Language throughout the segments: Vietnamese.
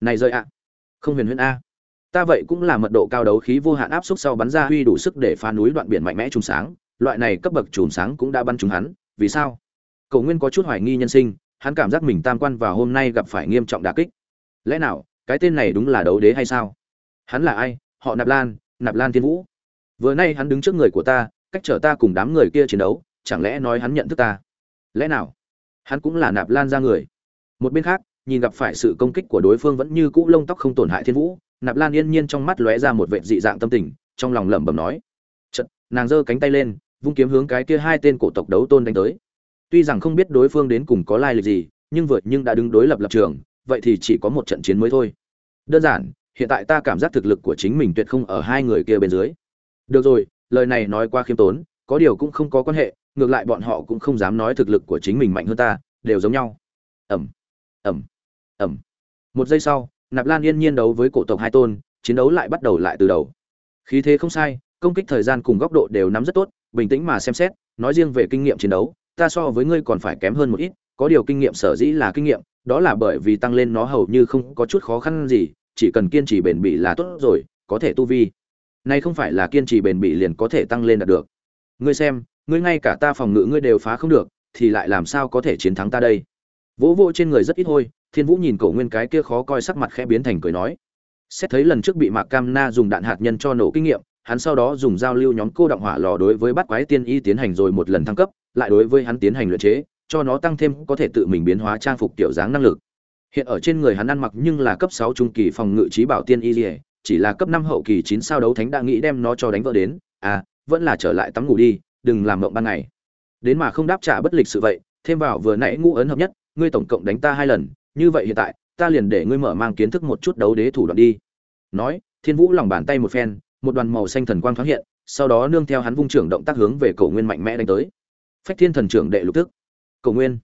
này rơi ạ. Không huyền huyền a. Ta vậy cũng là mật độ cao đấu khí vô hạn áp suất sau bắn ra huy đủ sức để phá núi đoạn biển mạnh mẽ trùng sáng. Loại này cấp bậc trùng sáng cũng đã bắn trúng hắn. Vì sao? Cầu nguyên có chút hoài nghi nhân sinh. Hắn cảm giác mình tam quan và hôm nay gặp phải nghiêm trọng đả kích. Lẽ nào, cái tên này đúng là đấu đế hay sao? Hắn là ai? Họ nạp lan nạp lan thiên vũ. Vừa nay hắn đứng trước người của ta, cách chở ta cùng đám người kia chiến đấu, chẳng lẽ nói hắn nhận thức ta? Lẽ nào? Hắn cũng là nạp lan ra người. Một bên khác nhìn gặp phải sự công kích của đối phương vẫn như cũ lông tóc không tổn hại thiên vũ, nạp lan yên nhiên trong mắt lóe ra một vệ dị dạng tâm tình, trong lòng lẩm bẩm nói chật nàng giơ cánh tay lên, vung kiếm hướng cái kia hai tên cổ tộc đấu tôn đánh tới. Tuy rằng không biết đối phương đến cùng có lai lịch gì, nhưng vượt nhưng đã đứng đối lập lập trường, vậy thì chỉ có một trận chiến mới thôi. Đơn giản, hiện tại ta cảm giác thực lực của chính mình tuyệt không ở hai người kia bên dưới. Được rồi, lời này nói qua khiêm tốn, có điều cũng không có quan hệ, ngược lại bọn họ cũng không dám nói thực lực của chính mình mạnh hơn ta, đều giống nhau. Ẩm ẩm ẩm. Một giây sau, nạp lan yên nhiên đấu với cổ tộc hai tôn, chiến đấu lại bắt đầu lại từ đầu. Khí thế không sai, công kích thời gian cùng góc độ đều nắm rất tốt, bình tĩnh mà xem xét, nói riêng về kinh nghiệm chiến đấu, ta so với ngươi còn phải kém hơn một ít, có điều kinh nghiệm sở dĩ là kinh nghiệm, đó là bởi vì tăng lên nó hầu như không có chút khó khăn gì, chỉ cần kiên trì bền bỉ là tốt rồi, có thể tu vi. Nay không phải là kiên trì bền bỉ liền có thể tăng lên đạt được. Ngươi xem, ngươi ngay cả ta phòng ngự ngươi đều phá không được, thì lại làm sao có thể chiến thắng ta đây? Vỗ vỗ trên người rất ít hôi, thiên vũ nhìn cổ nguyên cái kia khó coi sắc mặt khẽ biến thành cười nói. Xét thấy lần trước bị mạc cam na dùng đạn hạt nhân cho nổ kinh nghiệm, hắn sau đó dùng giao lưu nhóm cô động hỏa lò đối với bắt quái tiên y tiến hành rồi một lần thăng cấp, lại đối với hắn tiến hành luyện chế, cho nó tăng thêm có thể tự mình biến hóa trang phục tiểu dáng năng lực. Hiện ở trên người hắn ăn mặc nhưng là cấp sáu trung kỳ phòng ngự trí bảo tiên y chỉ là cấp năm hậu kỳ chín sao đấu thánh đã nghĩ đem nó cho đánh vỡ đến à vẫn là trở lại tắm ngủ đi, đừng làm mộng ban ngày. Đến mà không đáp trả bất lịch sự vậy, thêm vào vừa nãy ngũ ấn hợp nhất ngươi tổng cộng đánh ta hai lần như vậy hiện tại ta liền để ngươi mở mang kiến thức một chút đấu đế thủ đoạn đi. Nói thiên vũ lòng bàn tay một phen một đoàn màu xanh thần quang thoáng hiện sau đó nương theo hắn vung trưởng động tác hướng về cổ nguyên mạnh mẽ đánh tới. Phách thiên thần trưởng đệ lục tức, cổ nguyên.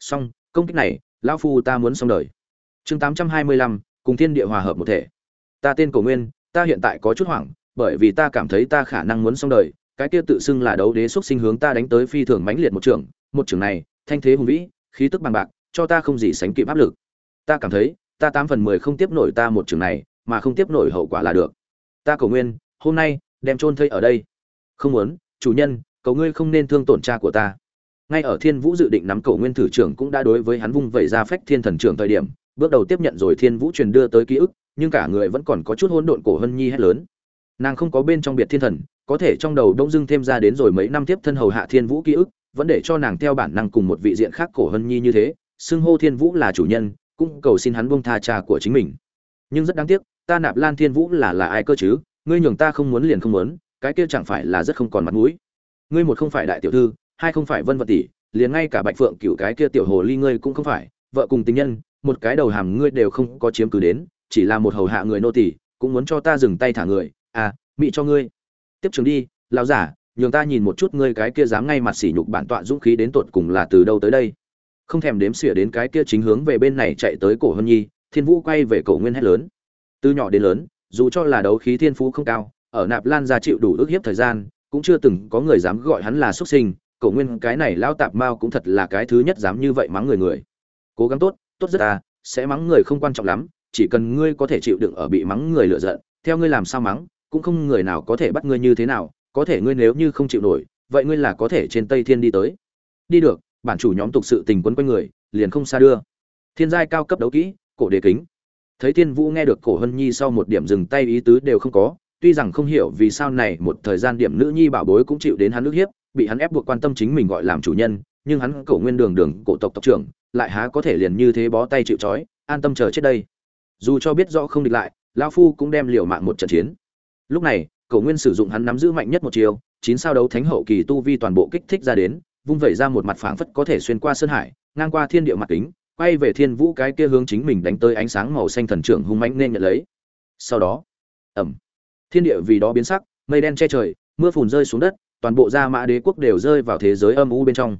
Xong công kích này lão phu ta muốn xong đời. Chương tám trăm hai mươi lăm cùng thiên địa hòa hợp một thể. Ta tên cổ nguyên ta hiện tại có chút hoảng bởi vì ta cảm thấy ta khả năng muốn xong đời cái kia tự xưng là đấu đế xuất sinh hướng ta đánh tới phi thường mãnh liệt một trường một trường này thanh thế hùng vĩ khí tức bằng bạc, cho ta không gì sánh kịp áp lực. Ta cảm thấy, ta tám phần mười không tiếp nổi ta một trường này, mà không tiếp nổi hậu quả là được. Ta cầu nguyên hôm nay, đem chôn thây ở đây. Không muốn, chủ nhân, cầu ngươi không nên thương tổn cha của ta. Ngay ở thiên vũ dự định nắm cầu nguyên thử trưởng cũng đã đối với hắn vung vẩy ra phách thiên thần trưởng thời điểm, bước đầu tiếp nhận rồi thiên vũ truyền đưa tới ký ức, nhưng cả người vẫn còn có chút hỗn độn cổ hân nhi hét lớn. Nàng không có bên trong biệt thiên thần, có thể trong đầu đông dưng thêm ra đến rồi mấy năm tiếp thân hầu hạ thiên vũ ký ức vẫn để cho nàng theo bản năng cùng một vị diện khác cổ hân nhi như thế, xưng hô thiên vũ là chủ nhân, cũng cầu xin hắn buông tha cha của chính mình. Nhưng rất đáng tiếc, ta nạp lan thiên vũ là là ai cơ chứ? Ngươi nhường ta không muốn liền không muốn, cái kia chẳng phải là rất không còn mặt mũi. Ngươi một không phải đại tiểu thư, hai không phải vân vật tỷ, liền ngay cả bạch phượng cửu cái kia tiểu hồ ly ngươi cũng không phải, vợ cùng tình nhân, một cái đầu hàm ngươi đều không có chiếm cứ đến, chỉ là một hầu hạ người nô tỳ, cũng muốn cho ta dừng tay thả người. À mị cho ngươi. Tiếp trường đi, lão giả nhường ta nhìn một chút ngươi cái kia dám ngay mặt sỉ nhục bản tọa dũng khí đến tột cùng là từ đâu tới đây. Không thèm đếm xỉa đến cái kia chính hướng về bên này chạy tới cổ hân nhi, thiên vũ quay về cổ nguyên hét lớn. Từ nhỏ đến lớn, dù cho là đấu khí thiên phú không cao, ở nạp lan gia chịu đủ ức hiếp thời gian, cũng chưa từng có người dám gọi hắn là xuất sinh, cổ nguyên cái này lao tạp mao cũng thật là cái thứ nhất dám như vậy mắng người người. Cố gắng tốt tốt rất ta, sẽ mắng người không quan trọng lắm, chỉ cần ngươi có thể chịu đựng ở bị mắng người lựa giận, theo ngươi làm sao mắng, cũng không người nào có thể bắt ngươi như thế nào có thể ngươi nếu như không chịu nổi, vậy ngươi là có thể trên tây thiên đi tới. Đi được, bản chủ nhóm tục sự tình quấn quanh người, liền không xa đưa. Thiên giai cao cấp đấu kỹ, cổ đề kính. Thấy thiên vũ nghe được cổ hân nhi sau một điểm dừng tay ý tứ đều không có, tuy rằng không hiểu vì sao này một thời gian điểm nữ nhi bảo bối cũng chịu đến hắn ức hiếp, bị hắn ép buộc quan tâm chính mình gọi làm chủ nhân, nhưng hắn cổ nguyên đường đường cổ tộc tộc trưởng, lại há có thể liền như thế bó tay chịu trói, an tâm chờ chết đây. Dù cho biết rõ không địch lại, lão phu cũng đem liều mạng một trận chiến. Lúc này cổ nguyên sử dụng hắn nắm giữ mạnh nhất một chiều chín sao đấu thánh hậu kỳ tu vi toàn bộ kích thích ra đến, vung vẩy ra một mặt phảng phất có thể xuyên qua sơn hải, ngang qua thiên địa mặt kính, quay về thiên vũ cái kia hướng chính mình đánh tới ánh sáng màu xanh thần trưởng hung mãnh nên nhận lấy. Sau đó ẩm thiên địa vì đó biến sắc, mây đen che trời, mưa phùn rơi xuống đất, toàn bộ gia mã đế quốc đều rơi vào thế giới âm u bên trong.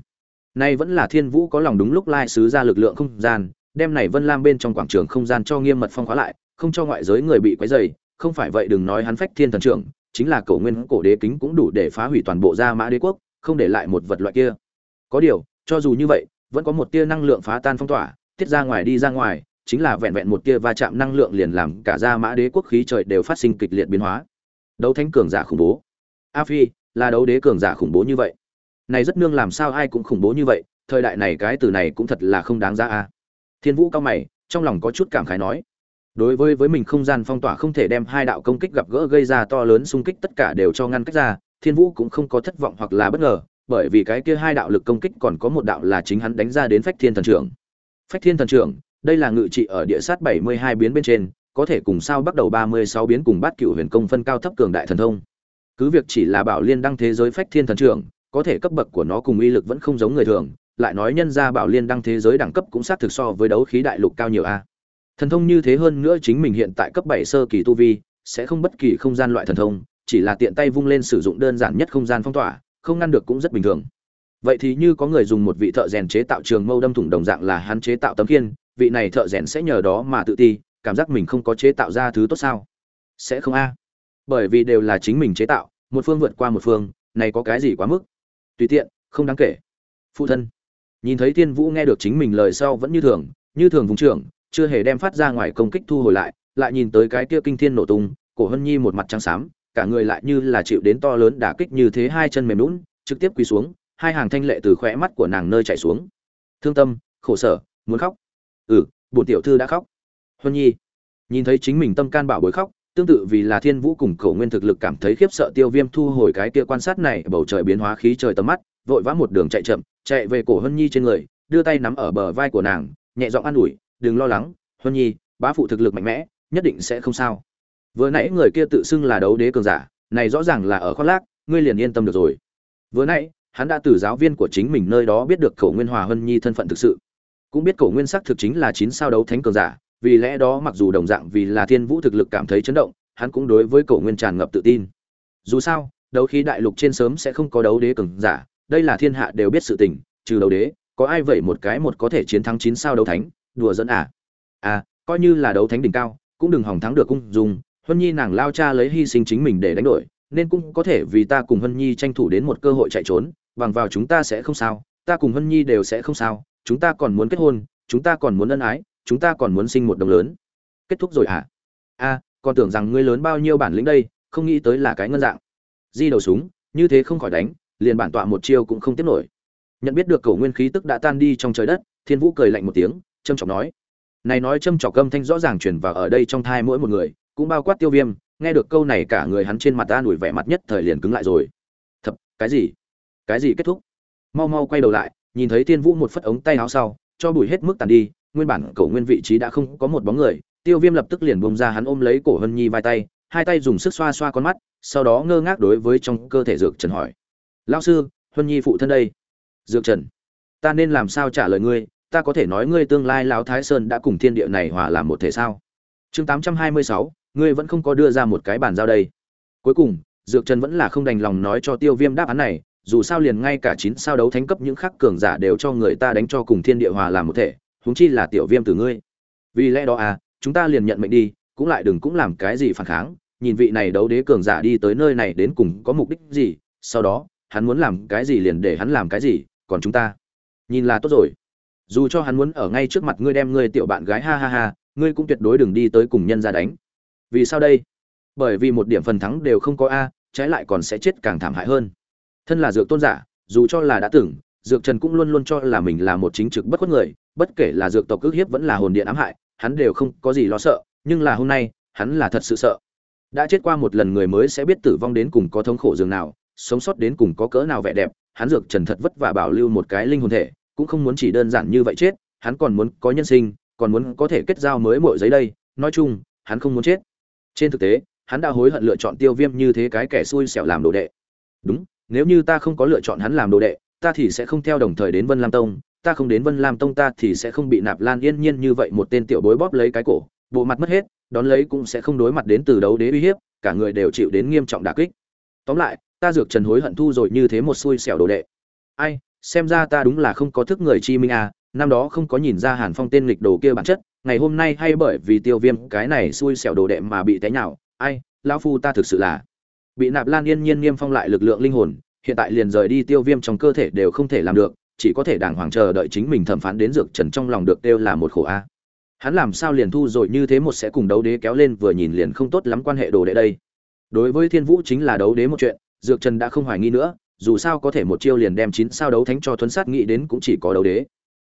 Nay vẫn là thiên vũ có lòng đúng lúc lai sứ ra lực lượng không gian, đem này vân lam bên trong quảng trường không gian cho nghiêm mật phong khóa lại, không cho ngoại giới người bị quấy dày không phải vậy đừng nói hắn phách thiên thần trưởng, chính là cổ nguyên cổ đế kính cũng đủ để phá hủy toàn bộ gia mã đế quốc, không để lại một vật loại kia. Có điều, cho dù như vậy, vẫn có một tia năng lượng phá tan phong tỏa, tiết ra ngoài đi ra ngoài, chính là vẹn vẹn một tia va chạm năng lượng liền làm cả gia mã đế quốc khí trời đều phát sinh kịch liệt biến hóa. Đấu thánh cường giả khủng bố. A phi, là đấu đế cường giả khủng bố như vậy. Này rất nương làm sao ai cũng khủng bố như vậy, thời đại này cái từ này cũng thật là không đáng giá a. Thiên vũ cao mày, trong lòng có chút cảm khái nói đối với với mình không gian phong tỏa không thể đem hai đạo công kích gặp gỡ gây ra to lớn xung kích tất cả đều cho ngăn cách ra, thiên vũ cũng không có thất vọng hoặc là bất ngờ, bởi vì cái kia hai đạo lực công kích còn có một đạo là chính hắn đánh ra đến phách thiên thần trưởng. Phách thiên thần trưởng, đây là ngự trị ở địa sát bảy mươi hai biến bên trên, có thể cùng sao bắt đầu ba mươi sáu biến cùng bát cựu huyền công phân cao thấp cường đại thần thông. Cứ việc chỉ là bảo liên đăng thế giới phách thiên thần trưởng, có thể cấp bậc của nó cùng uy lực vẫn không giống người thường, lại nói nhân ra bảo liên đăng thế giới đẳng cấp cũng sát thực so với đấu khí đại lục cao nhiều a thần thông như thế hơn nữa chính mình hiện tại cấp bảy sơ kỳ tu vi, sẽ không bất kỳ không gian loại thần thông, chỉ là tiện tay vung lên sử dụng đơn giản nhất không gian phong tỏa, không ngăn được cũng rất bình thường. Vậy thì như có người dùng một vị thợ rèn chế tạo trường mâu đâm thủng đồng dạng là hắn chế tạo tấm khiên, vị này thợ rèn sẽ nhờ đó mà tự ti, cảm giác mình không có chế tạo ra thứ tốt sao? Sẽ không a. Bởi vì đều là chính mình chế tạo, một phương vượt qua một phương, này có cái gì quá mức? Tùy tiện, không đáng kể. Phụ thân, nhìn thấy thiên vũ nghe được chính mình lời sau vẫn như thường như thường vùng trưởng chưa hề đem phát ra ngoài công kích thu hồi lại lại nhìn tới cái kia kinh thiên nổ tung cổ hân nhi một mặt trắng xám cả người lại như là chịu đến to lớn đả kích như thế hai chân mềm nhũn, trực tiếp quỳ xuống hai hàng thanh lệ từ khóe mắt của nàng nơi chảy xuống. Thương tâm khổ sở muốn khóc. Ừ bổn tiểu thư đã khóc. Hân nhi nhìn thấy chính mình tâm can bảo bối khóc tương tự vì là thiên vũ cùng cầu nguyên thực lực cảm thấy khiếp sợ tiêu viêm thu hồi cái kia quan sát này bầu trời biến hóa khí trời tầm mắt vội vã một đường chạy chậm chạy về cổ hân nhi trên người đưa tay nắm ở bờ vai của nàng nhẹ giọng an ủi đừng lo lắng, huân nhi, bá phụ thực lực mạnh mẽ, nhất định sẽ không sao. Vừa nãy người kia tự xưng là đấu đế cường giả, này rõ ràng là ở khoác lác, ngươi liền yên tâm được rồi. Vừa nãy, hắn đã từ giáo viên của chính mình nơi đó biết được cổ nguyên hòa hân nhi thân phận thực sự. Cũng biết cổ nguyên sắc thực chính là chín sao đấu thánh cường giả, vì lẽ đó mặc dù đồng dạng vì là thiên vũ thực lực cảm thấy chấn động, hắn cũng đối với cổ nguyên tràn ngập tự tin. Dù sao, đấu khí đại lục trên sớm sẽ không có đấu đế cường giả, đây là thiên hạ đều biết sự tình, trừ đấu đế, có ai vậy một cái một có thể chiến thắng chín sao đấu thánh? Đùa dẫn à? À coi như là đấu thánh đỉnh cao cũng đừng hỏng thắng được cung dùng. Huân nhi nàng lao cha lấy hy sinh chính mình để đánh đổi nên cũng có thể vì ta cùng huân nhi tranh thủ đến một cơ hội chạy trốn. Bằng vào chúng ta sẽ không sao ta cùng huân nhi đều sẽ không sao. Chúng ta còn muốn kết hôn chúng ta còn muốn ân ái chúng ta còn muốn sinh một đồng lớn. Kết thúc rồi à, a còn tưởng rằng ngươi lớn bao nhiêu bản lĩnh đây không nghĩ tới là cái ngân dạng. Di đầu súng như thế không khỏi đánh liền bản tọa một chiêu cũng không tiếp nổi. Nhận biết được cầu nguyên khí tức đã tan đi trong trời đất thiên vũ cười lạnh một tiếng châm trọng nói. Này nói châm trọc âm thanh rõ ràng truyền vào ở đây trong thai mỗi một người, cũng bao quát tiêu viêm, nghe được câu này cả người hắn trên mặt ta nổi vẻ mặt nhất thời liền cứng lại rồi. Thật cái gì? Cái gì kết thúc? Mau mau quay đầu lại, nhìn thấy tiên vũ một phất ống tay áo sau, cho bùi hết mức tàn đi, nguyên bản cổ nguyên vị trí đã không có một bóng người, tiêu viêm lập tức liền bông ra hắn ôm lấy cổ hân nhi vai tay, hai tay dùng sức xoa xoa con mắt, sau đó ngơ ngác đối với trong cơ thể dược trần hỏi. Lao sư, hân nhi phụ thân đây. Dược trần, ta nên làm sao trả lời ngươi? Ta có thể nói ngươi tương lai lão thái sơn đã cùng thiên địa này hòa làm một thể sao? Chương tám trăm hai mươi sáu, ngươi vẫn không có đưa ra một cái bàn giao đây. Cuối cùng, dược trần vẫn là không đành lòng nói cho tiêu viêm đáp án này, dù sao liền ngay cả chín sao đấu thánh cấp những khắc cường giả đều cho người ta đánh cho cùng thiên địa hòa làm một thể, huống chi là tiểu viêm từ ngươi. Vì lẽ đó à chúng ta liền nhận mệnh đi, cũng lại đừng cũng làm cái gì phản kháng, nhìn vị này đấu đế cường giả đi tới nơi này đến cùng có mục đích gì, sau đó, hắn muốn làm cái gì liền để hắn làm cái gì, còn chúng ta. Nhìn là tốt rồi dù cho hắn muốn ở ngay trước mặt ngươi đem ngươi tiểu bạn gái ha ha ha ngươi cũng tuyệt đối đừng đi tới cùng nhân ra đánh. Vì sao đây? Bởi vì một điểm phần thắng đều không có a trái lại còn sẽ chết càng thảm hại hơn. Thân là dược tôn giả dù cho là đã tưởng, dược trần cũng luôn luôn cho là mình là một chính trực bất khuất người bất kể là dược tộc ước hiếp vẫn là hồn điện ám hại hắn đều không có gì lo sợ nhưng là hôm nay hắn là thật sự sợ. Đã chết qua một lần người mới sẽ biết tử vong đến cùng có thống khổ dường nào sống sót đến cùng có cỡ nào vẻ đẹp hắn dược trần thật vất vả bảo lưu một cái linh hồn thể cũng không muốn chỉ đơn giản như vậy chết, hắn còn muốn có nhân sinh, còn muốn có thể kết giao mới mọi giấy đây. Nói chung, hắn không muốn chết. Trên thực tế, hắn đã hối hận lựa chọn tiêu viêm như thế cái kẻ xui xẻo làm đồ đệ. Đúng, nếu như ta không có lựa chọn hắn làm đồ đệ, ta thì sẽ không theo đồng thời đến vân lam tông. Ta không đến vân lam tông ta thì sẽ không bị nạp lan yên nhiên như vậy một tên tiểu bối bóp lấy cái cổ, bộ mặt mất hết, đón lấy cũng sẽ không đối mặt đến từ đấu đế uy hiếp, cả người đều chịu đến nghiêm trọng đả kích. Tóm lại, ta dược trần hối hận thu rồi như thế một xui xẻo đồ đệ. Ai xem ra ta đúng là không có thức người chi minh à năm đó không có nhìn ra hàn phong tên lịch đồ kia bản chất, ngày hôm nay hay bởi vì tiêu viêm cái này xui xẻo đồ đệ mà bị té nhào, ai, lão phu ta thực sự là bị nạp lan yên nhiên niêm phong lại lực lượng linh hồn, hiện tại liền rời đi tiêu viêm trong cơ thể đều không thể làm được, chỉ có thể đàng hoàng chờ đợi chính mình thẩm phán đến dược trần trong lòng được đều là một khổ a. Hắn làm sao liền thu rồi như thế một sẽ cùng đấu đế kéo lên vừa nhìn liền không tốt lắm quan hệ đồ đệ đây. Đối với thiên vũ chính là đấu đế một chuyện, dược trần đã không hoài nghi nữa dù sao có thể một chiêu liền đem chín sao đấu thánh cho thuấn sát nghĩ đến cũng chỉ có đấu đế.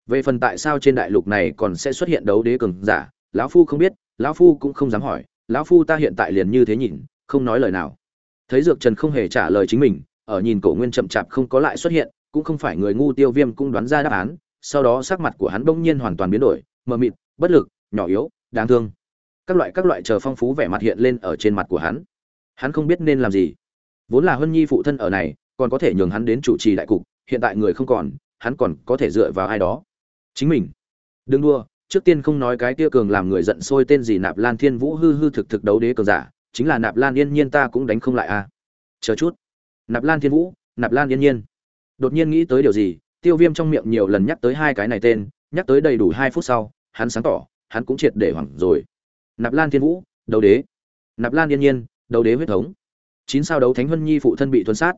Về phần tại sao trên đại lục này còn sẽ xuất hiện đấu đế cường giả, lão phu không biết, lão phu cũng không dám hỏi, lão phu ta hiện tại liền như thế nhìn, không nói lời nào. Thấy dược trần không hề trả lời chính mình, ở nhìn cổ nguyên chậm chạp không có lại xuất hiện, cũng không phải người ngu tiêu viêm cũng đoán ra đáp án, sau đó sắc mặt của hắn bỗng nhiên hoàn toàn biến đổi, mờ mịt, bất lực, nhỏ yếu, đáng thương. Các loại các loại chờ phong phú vẻ mặt hiện lên ở trên mặt của hắn. Hắn không biết nên làm gì. Vốn là huân nhi phụ thân ở này còn có thể nhường hắn đến chủ trì đại cục, hiện tại người không còn, hắn còn có thể dựa vào ai đó. Chính mình. Đừng đua trước tiên không nói cái kia cường làm người giận sôi tên gì nạp lan thiên vũ hư hư thực thực đấu đế cường giả, chính là nạp lan yên nhiên ta cũng đánh không lại a à. chờ chút. Nạp lan thiên vũ, nạp lan yên nhiên. Đột nhiên nghĩ tới điều gì, tiêu viêm trong miệng nhiều lần nhắc tới hai cái này tên, nhắc tới đầy đủ hai phút sau, hắn sáng tỏ, hắn cũng triệt để hoảng rồi. Nạp lan thiên vũ, đấu đế. Nạp lan yên nhiên, đấu đế huyết thống. Chín sao đấu thánh huân nhi phụ thân bị tuân sát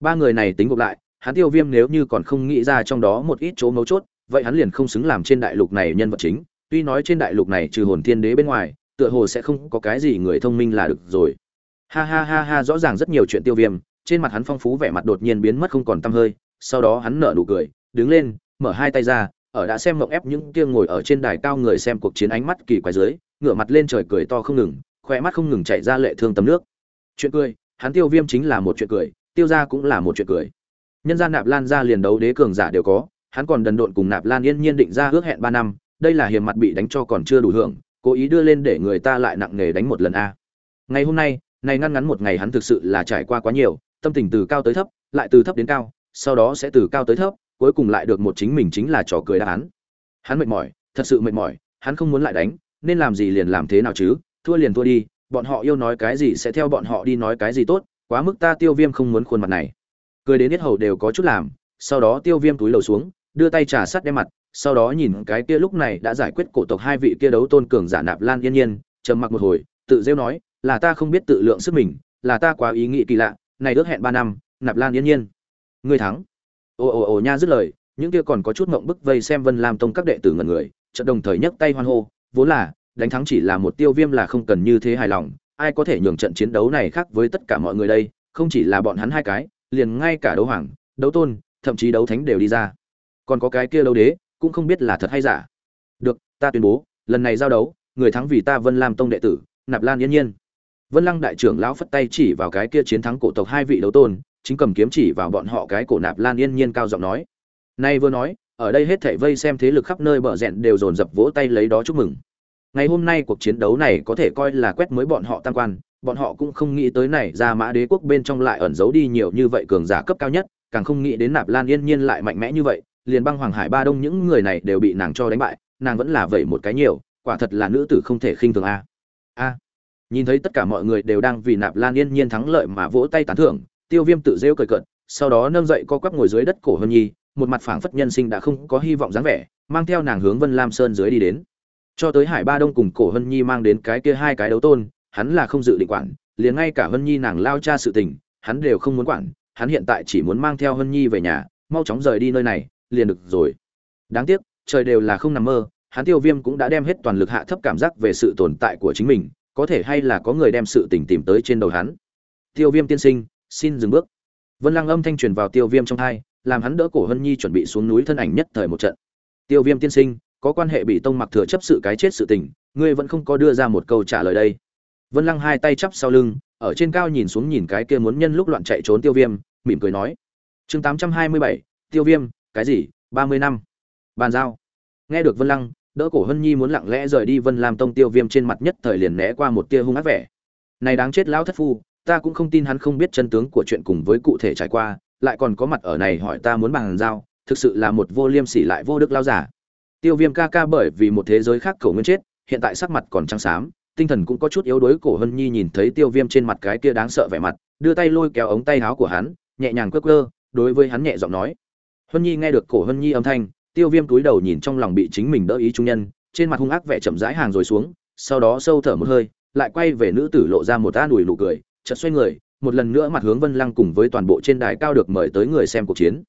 ba người này tính gộp lại, hắn tiêu viêm nếu như còn không nghĩ ra trong đó một ít chỗ mấu chốt, vậy hắn liền không xứng làm trên đại lục này nhân vật chính. Tuy nói trên đại lục này trừ hồn thiên đế bên ngoài, tựa hồ sẽ không có cái gì người thông minh là được rồi. Ha ha ha ha, rõ ràng rất nhiều chuyện tiêu viêm, trên mặt hắn phong phú vẻ mặt đột nhiên biến mất không còn tăm hơi, sau đó hắn nở nụ cười, đứng lên, mở hai tay ra, ở đã xem mộng ép những kia ngồi ở trên đài cao người xem cuộc chiến ánh mắt kỳ quái dưới, ngửa mặt lên trời cười to không ngừng khoe mắt không ngừng chạy ra lệ thương tầm nước. Chuyện cười, hắn tiêu viêm chính là một chuyện cười tiêu ra cũng là một chuyện cười. Nhân gia nạp lan ra liền đấu đế cường giả đều có, hắn còn đần độn cùng nạp lan yên nhiên định ra ước hẹn ba năm, đây là hiềm mặt bị đánh cho còn chưa đủ hưởng, cố ý đưa lên để người ta lại nặng nề đánh một lần a. Ngày hôm nay, này ngăn ngắn một ngày hắn thực sự là trải qua quá nhiều, tâm tình từ cao tới thấp, lại từ thấp đến cao, sau đó sẽ từ cao tới thấp, cuối cùng lại được một chính mình chính là trò cười đáp án. Hắn mệt mỏi, thật sự mệt mỏi, hắn không muốn lại đánh, nên làm gì liền làm thế nào chứ, thua liền thua đi, bọn họ yêu nói cái gì sẽ theo bọn họ đi nói cái gì tốt quá mức ta tiêu viêm không muốn khuôn mặt này. Cười đến hết hầu đều có chút làm, sau đó tiêu viêm túi lầu xuống, đưa tay trà sắt đem mặt, sau đó nhìn cái kia lúc này đã giải quyết cổ tộc hai vị kia đấu tôn cường giả nạp lan yên nhiên, trầm mặc một hồi, tự rêu nói, là ta không biết tự lượng sức mình, là ta quá ý nghĩ kỳ lạ, này ước hẹn ba năm, nạp lan yên nhiên. Ngươi thắng. Ồ ồ ồ nha dứt lời, những kia còn có chút mộng bức vây xem vân lam tông các đệ tử ngần người, chợt đồng thời nhấc tay hoan hô, vốn là, đánh thắng chỉ là một tiêu viêm là không cần như thế hài lòng ai có thể nhường trận chiến đấu này khác với tất cả mọi người đây, không chỉ là bọn hắn hai cái, liền ngay cả đấu hoàng, đấu tôn, thậm chí đấu thánh đều đi ra. Còn có cái kia đấu đế, cũng không biết là thật hay giả. Được, ta tuyên bố, lần này giao đấu, người thắng vì ta vân lam tông đệ tử, nạp lan yên nhiên. Vân lăng đại trưởng lão phất tay chỉ vào cái kia chiến thắng cổ tộc hai vị đấu tôn, chính cầm kiếm chỉ vào bọn họ cái cổ nạp lan yên nhiên cao giọng nói. Nay vừa nói, ở đây hết thảy vây xem thế lực khắp nơi bờ rẹn đều dồn dập vỗ tay lấy đó chúc mừng ngày hôm nay cuộc chiến đấu này có thể coi là quét mới bọn họ tăng quan, bọn họ cũng không nghĩ tới này, ra mã đế quốc bên trong lại ẩn giấu đi nhiều như vậy cường giả cấp cao nhất, càng không nghĩ đến nạp lan yên nhiên lại mạnh mẽ như vậy, liền băng hoàng hải ba đông những người này đều bị nàng cho đánh bại, nàng vẫn là vậy một cái nhiều, quả thật là nữ tử không thể khinh thường a. A. Nhìn thấy tất cả mọi người đều đang vì nạp lan yên nhiên thắng lợi mà vỗ tay tán thưởng, tiêu viêm tự rêu cười cợt, sau đó nâng dậy co quắp ngồi dưới đất cổ hân nhi, một mặt phảng phất nhân sinh đã không có hy vọng dáng vẻ, mang theo nàng hướng vân lam sơn dưới đi đến cho tới hải ba đông cùng cổ hân nhi mang đến cái kia hai cái đấu tôn, hắn là không dự định quản, liền ngay cả hân nhi nàng lao cha sự tình, hắn đều không muốn quản, hắn hiện tại chỉ muốn mang theo hân nhi về nhà, mau chóng rời đi nơi này, liền được rồi. Đáng tiếc, trời đều là không nằm mơ, hắn tiêu viêm cũng đã đem hết toàn lực hạ thấp cảm giác về sự tồn tại của chính mình, có thể hay là có người đem sự tình tìm tới trên đầu hắn. Tiêu viêm tiên sinh, xin dừng bước. Vân lăng âm thanh truyền vào tiêu viêm trong hai làm hắn đỡ cổ hân nhi chuẩn bị xuống núi thân ảnh nhất thời một trận. Tiêu viêm tiên sinh có quan hệ bị tông mặc thừa chấp sự cái chết sự tình, ngươi vẫn không có đưa ra một câu trả lời đây. Vân lăng hai tay chắp sau lưng, ở trên cao nhìn xuống nhìn cái kia muốn nhân lúc loạn chạy trốn tiêu viêm, mỉm cười nói. Chương tám trăm hai mươi bảy, tiêu viêm, cái gì, ba mươi năm. Bàn giao. Nghe được vân lăng, đỡ cổ hân nhi muốn lặng lẽ rời đi vân lam tông tiêu viêm trên mặt nhất thời liền né qua một tia hung ác vẻ. Này đáng chết lão thất phu, ta cũng không tin hắn không biết chân tướng của chuyện cùng với cụ thể trải qua, lại còn có mặt ở này hỏi ta muốn bàn giao, thực sự là một vô liêm sỉ lại vô đức lao giả tiêu viêm ca ca bởi vì một thế giới khác cổ nguyên chết, hiện tại sắc mặt còn trắng xám, tinh thần cũng có chút yếu đuối, cổ hân nhi nhìn thấy tiêu viêm trên mặt cái kia đáng sợ vẻ mặt, đưa tay lôi kéo ống tay áo của hắn, nhẹ nhàng quơ quơ, đối với hắn nhẹ giọng nói. Hân nhi nghe được cổ hân nhi âm thanh, tiêu viêm cúi đầu nhìn trong lòng bị chính mình đỡ ý trung nhân, trên mặt hung ác vẻ chậm rãi hàng rồi xuống, sau đó sâu thở một hơi, lại quay về nữ tử lộ ra một ta đùi nụ cười, chợt xoay người, một lần nữa mặt hướng vân lăng cùng với toàn bộ trên đài cao được mời tới người xem cuộc chiến.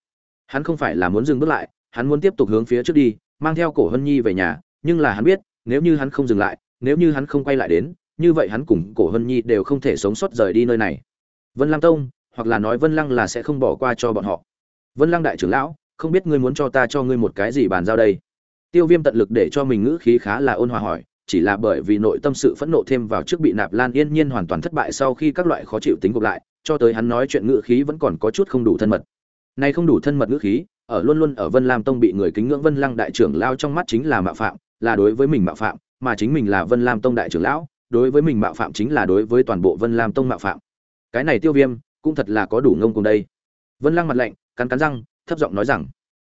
Hắn không phải là muốn dừng bước lại, hắn muốn tiếp tục hướng phía trước đi mang theo cổ hân nhi về nhà, nhưng là hắn biết, nếu như hắn không dừng lại, nếu như hắn không quay lại đến, như vậy hắn cùng cổ hân nhi đều không thể sống sót rời đi nơi này. Vân lăng tông, hoặc là nói vân lăng là sẽ không bỏ qua cho bọn họ. Vân lăng đại trưởng lão, không biết ngươi muốn cho ta cho ngươi một cái gì bàn giao đây? Tiêu viêm tận lực để cho mình ngữ khí khá là ôn hòa hỏi, chỉ là bởi vì nội tâm sự phẫn nộ thêm vào trước bị nạp lan yên nhiên hoàn toàn thất bại sau khi các loại khó chịu tính gộp lại, cho tới hắn nói chuyện ngữ khí vẫn còn có chút không đủ thân mật. Nay không đủ thân mật ngữ khí ở luôn luôn ở vân lam tông bị người kính ngưỡng vân lăng đại trưởng lão trong mắt chính là mạo phạm, là đối với mình mạo phạm, mà chính mình là vân lam tông đại trưởng lão, đối với mình mạo phạm chính là đối với toàn bộ vân lam tông mạo phạm. Cái này tiêu viêm, cũng thật là có đủ ngông cùng đây. Vân lăng mặt lạnh, cắn cắn răng, thấp giọng nói rằng,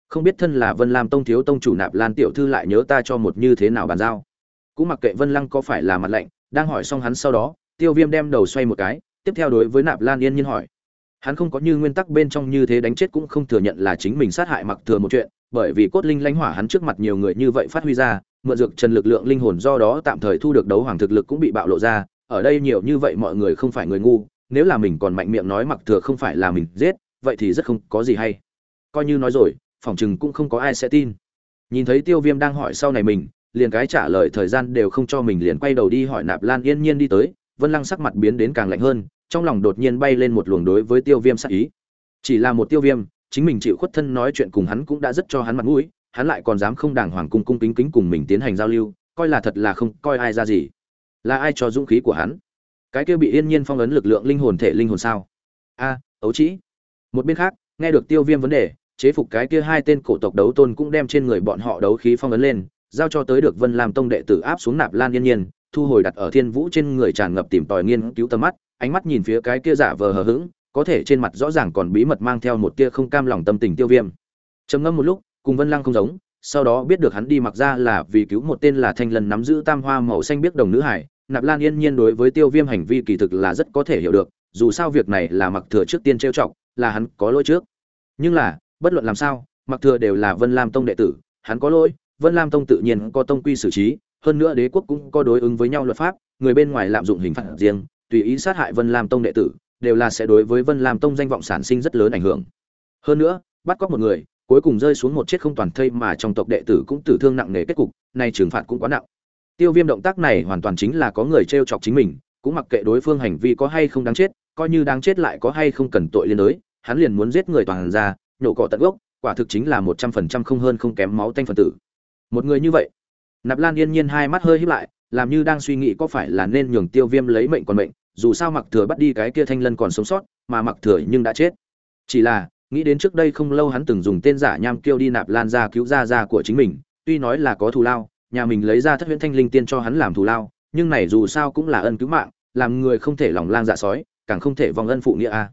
không biết thân là vân lam tông thiếu tông chủ nạp lan tiểu thư lại nhớ ta cho một như thế nào bàn giao? Cũng mặc kệ vân lăng có phải là mặt lạnh, đang hỏi xong hắn sau đó, tiêu viêm đem đầu xoay một cái, tiếp theo đối với nạp lan yên nhiên hỏi hắn không có như nguyên tắc bên trong như thế đánh chết cũng không thừa nhận là chính mình sát hại mặc thừa một chuyện, bởi vì cốt linh lãnh hỏa hắn trước mặt nhiều người như vậy phát huy ra, mượn dược trần lực lượng linh hồn do đó tạm thời thu được đấu hoàng thực lực cũng bị bạo lộ ra, ở đây nhiều như vậy mọi người không phải người ngu, nếu là mình còn mạnh miệng nói mặc thừa không phải là mình giết, vậy thì rất không có gì hay. Coi như nói rồi phỏng chừng cũng không có ai sẽ tin. Nhìn thấy tiêu viêm đang hỏi sau này mình, liền cái trả lời thời gian đều không cho mình liền quay đầu đi hỏi nạp lan yên nhiên đi tới, vân lăng sắc mặt biến đến càng lạnh hơn trong lòng đột nhiên bay lên một luồng đối với tiêu viêm sắc ý. Chỉ là một tiêu viêm, chính mình chịu khuất thân nói chuyện cùng hắn cũng đã rất cho hắn mặt mũi, hắn lại còn dám không đàng hoàng cung cung kính kính cùng mình tiến hành giao lưu, coi là thật là không coi ai ra gì. Là ai cho dũng khí của hắn? Cái kia bị yên nhiên phong ấn lực lượng linh hồn thể linh hồn sao? A, ấu trĩ. Một bên khác, nghe được tiêu viêm vấn đề, chế phục cái kia hai tên cổ tộc đấu tôn cũng đem trên người bọn họ đấu khí phong ấn lên, giao cho tới được vân làm tông đệ tử áp xuống nạp lan yên nhiên, thu hồi đặt ở thiên vũ trên người tràn ngập tìm tòi nghiên cứu tầm mắt ánh mắt nhìn phía cái kia giả vờ hờ hững, có thể trên mặt rõ ràng còn bí mật mang theo một tia không cam lòng tâm tình tiêu viêm. Trầm ngâm một lúc, cùng vân lăng không giống, sau đó biết được hắn đi mặc ra là vì cứu một tên là thanh lần nắm giữ tam hoa màu xanh biết đồng nữ hải, nạp lan yên nhiên đối với tiêu viêm hành vi kỳ thực là rất có thể hiểu được, dù sao việc này là mặc thừa trước tiên trêu chọc, là hắn có lỗi trước. Nhưng là, bất luận làm sao, mặc thừa đều là vân lam tông đệ tử, hắn có lỗi, vân lam tông tự nhiên có tông quy xử trí, hơn nữa đế quốc cũng có đối ứng với nhau luật pháp, người bên ngoài lạm dụng hình phạt riêng tùy ý sát hại vân lam tông đệ tử, đều là sẽ đối với vân lam tông danh vọng sản sinh rất lớn ảnh hưởng. Hơn nữa, bắt cóc một người, cuối cùng rơi xuống một chết không toàn thây mà trong tộc đệ tử cũng tử thương nặng nề kết cục, nay trừng phạt cũng quá nặng. Tiêu viêm động tác này hoàn toàn chính là có người trêu chọc chính mình, cũng mặc kệ đối phương hành vi có hay không đáng chết, coi như đáng chết lại có hay không cần tội liên đới, hắn liền muốn giết người toàn ra, nhổ cỏ tận gốc, quả thực chính là một trăm phần trăm không hơn không kém máu tanh phần tử. Một người như vậy, nạp lan yên nhiên hai mắt hơi híp lại làm như đang suy nghĩ có phải là nên nhường tiêu viêm lấy mệnh còn mệnh, dù sao mặc thừa bắt đi cái kia thanh lân còn sống sót, mà mặc thừa nhưng đã chết. Chỉ là, nghĩ đến trước đây không lâu hắn từng dùng tên giả nham kêu đi nạp lan ra cứu ra ra của chính mình, tuy nói là có thù lao, nhà mình lấy ra thất huyễn thanh linh tiên cho hắn làm thù lao, nhưng này dù sao cũng là ân cứu mạng, làm người không thể lòng lang dạ sói, càng không thể vòng ân phụ nghĩa a.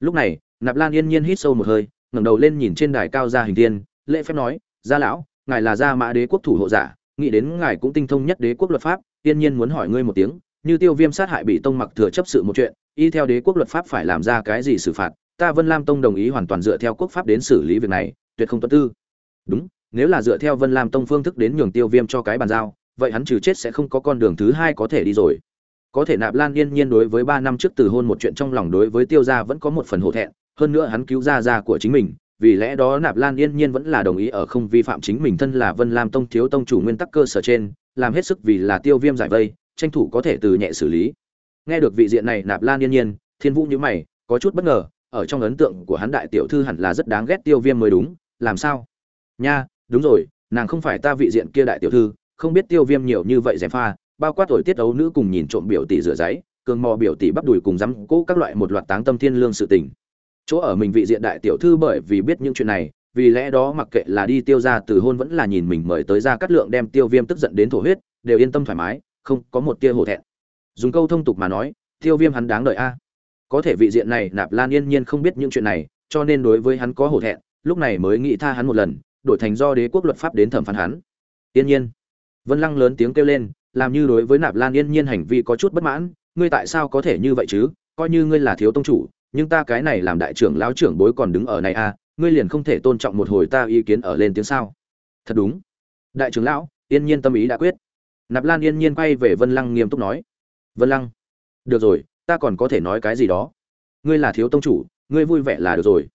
Lúc này, nạp lan yên nhiên hít sâu một hơi, ngẩng đầu lên nhìn trên đài cao gia hình tiên, lễ phép nói, gia lão, ngài là gia mã đế quốc thủ hộ giả nghĩ đến ngài cũng tinh thông nhất đế quốc luật pháp, tiên nhiên muốn hỏi ngươi một tiếng, như tiêu viêm sát hại bị tông mặc thừa chấp sự một chuyện, y theo đế quốc luật pháp phải làm ra cái gì xử phạt, ta vân lam tông đồng ý hoàn toàn dựa theo quốc pháp đến xử lý việc này, tuyệt không tuân tư. Đúng, nếu là dựa theo vân lam tông phương thức đến nhường tiêu viêm cho cái bàn giao, vậy hắn trừ chết sẽ không có con đường thứ hai có thể đi rồi. Có thể nạp lan yên nhiên đối với ba năm trước từ hôn một chuyện trong lòng đối với tiêu gia vẫn có một phần hổ thẹn, hơn nữa hắn cứu gia gia của chính mình vì lẽ đó nạp lan yên nhiên vẫn là đồng ý ở không vi phạm chính mình thân là vân lam tông thiếu tông chủ nguyên tắc cơ sở trên, làm hết sức vì là tiêu viêm giải vây, tranh thủ có thể từ nhẹ xử lý. Nghe được vị diện này, nạp lan yên nhiên, thiên vũ nhữ mày, có chút bất ngờ, ở trong ấn tượng của hắn đại tiểu thư hẳn là rất đáng ghét tiêu viêm mới đúng, làm sao? Nha, đúng rồi, nàng không phải ta vị diện kia đại tiểu thư, không biết tiêu viêm nhiều như vậy dèm pha, bao quát thổi tiết ấu nữ cùng nhìn trộm biểu tỷ rửa giấy, cường mò biểu tỷ bắp đùi cùng rắm cỗ các loại một loạt táng tâm thiên lương sự tình chỗ ở mình vị diện đại tiểu thư bởi vì biết những chuyện này, vì lẽ đó mặc kệ là đi tiêu ra từ hôn vẫn là nhìn mình mời tới ra cắt lượng đem tiêu viêm tức giận đến thổ huyết, đều yên tâm thoải mái, không có một tia hổ thẹn. Dùng câu thông tục mà nói, tiêu viêm hắn đáng đợi a. Có thể vị diện này nạp lan yên nhiên không biết những chuyện này, cho nên đối với hắn có hổ thẹn, lúc này mới nghĩ tha hắn một lần, đổi thành do đế quốc luật pháp đến thẩm phán hắn. Yên nhiên. Vân lăng lớn tiếng kêu lên, làm như đối với nạp lan yên nhiên hành vi có chút bất mãn, ngươi tại sao có thể như vậy chứ? Coi như ngươi là thiếu tông chủ nhưng ta cái này làm đại trưởng lão trưởng bối còn đứng ở này a ngươi liền không thể tôn trọng một hồi ta ý kiến ở lên tiếng sao? Thật đúng. Đại trưởng lão, yên nhiên tâm ý đã quyết. Nạp lan yên nhiên quay về vân lăng nghiêm túc nói. Vân lăng, được rồi, ta còn có thể nói cái gì đó. Ngươi là thiếu tông chủ, ngươi vui vẻ là được rồi.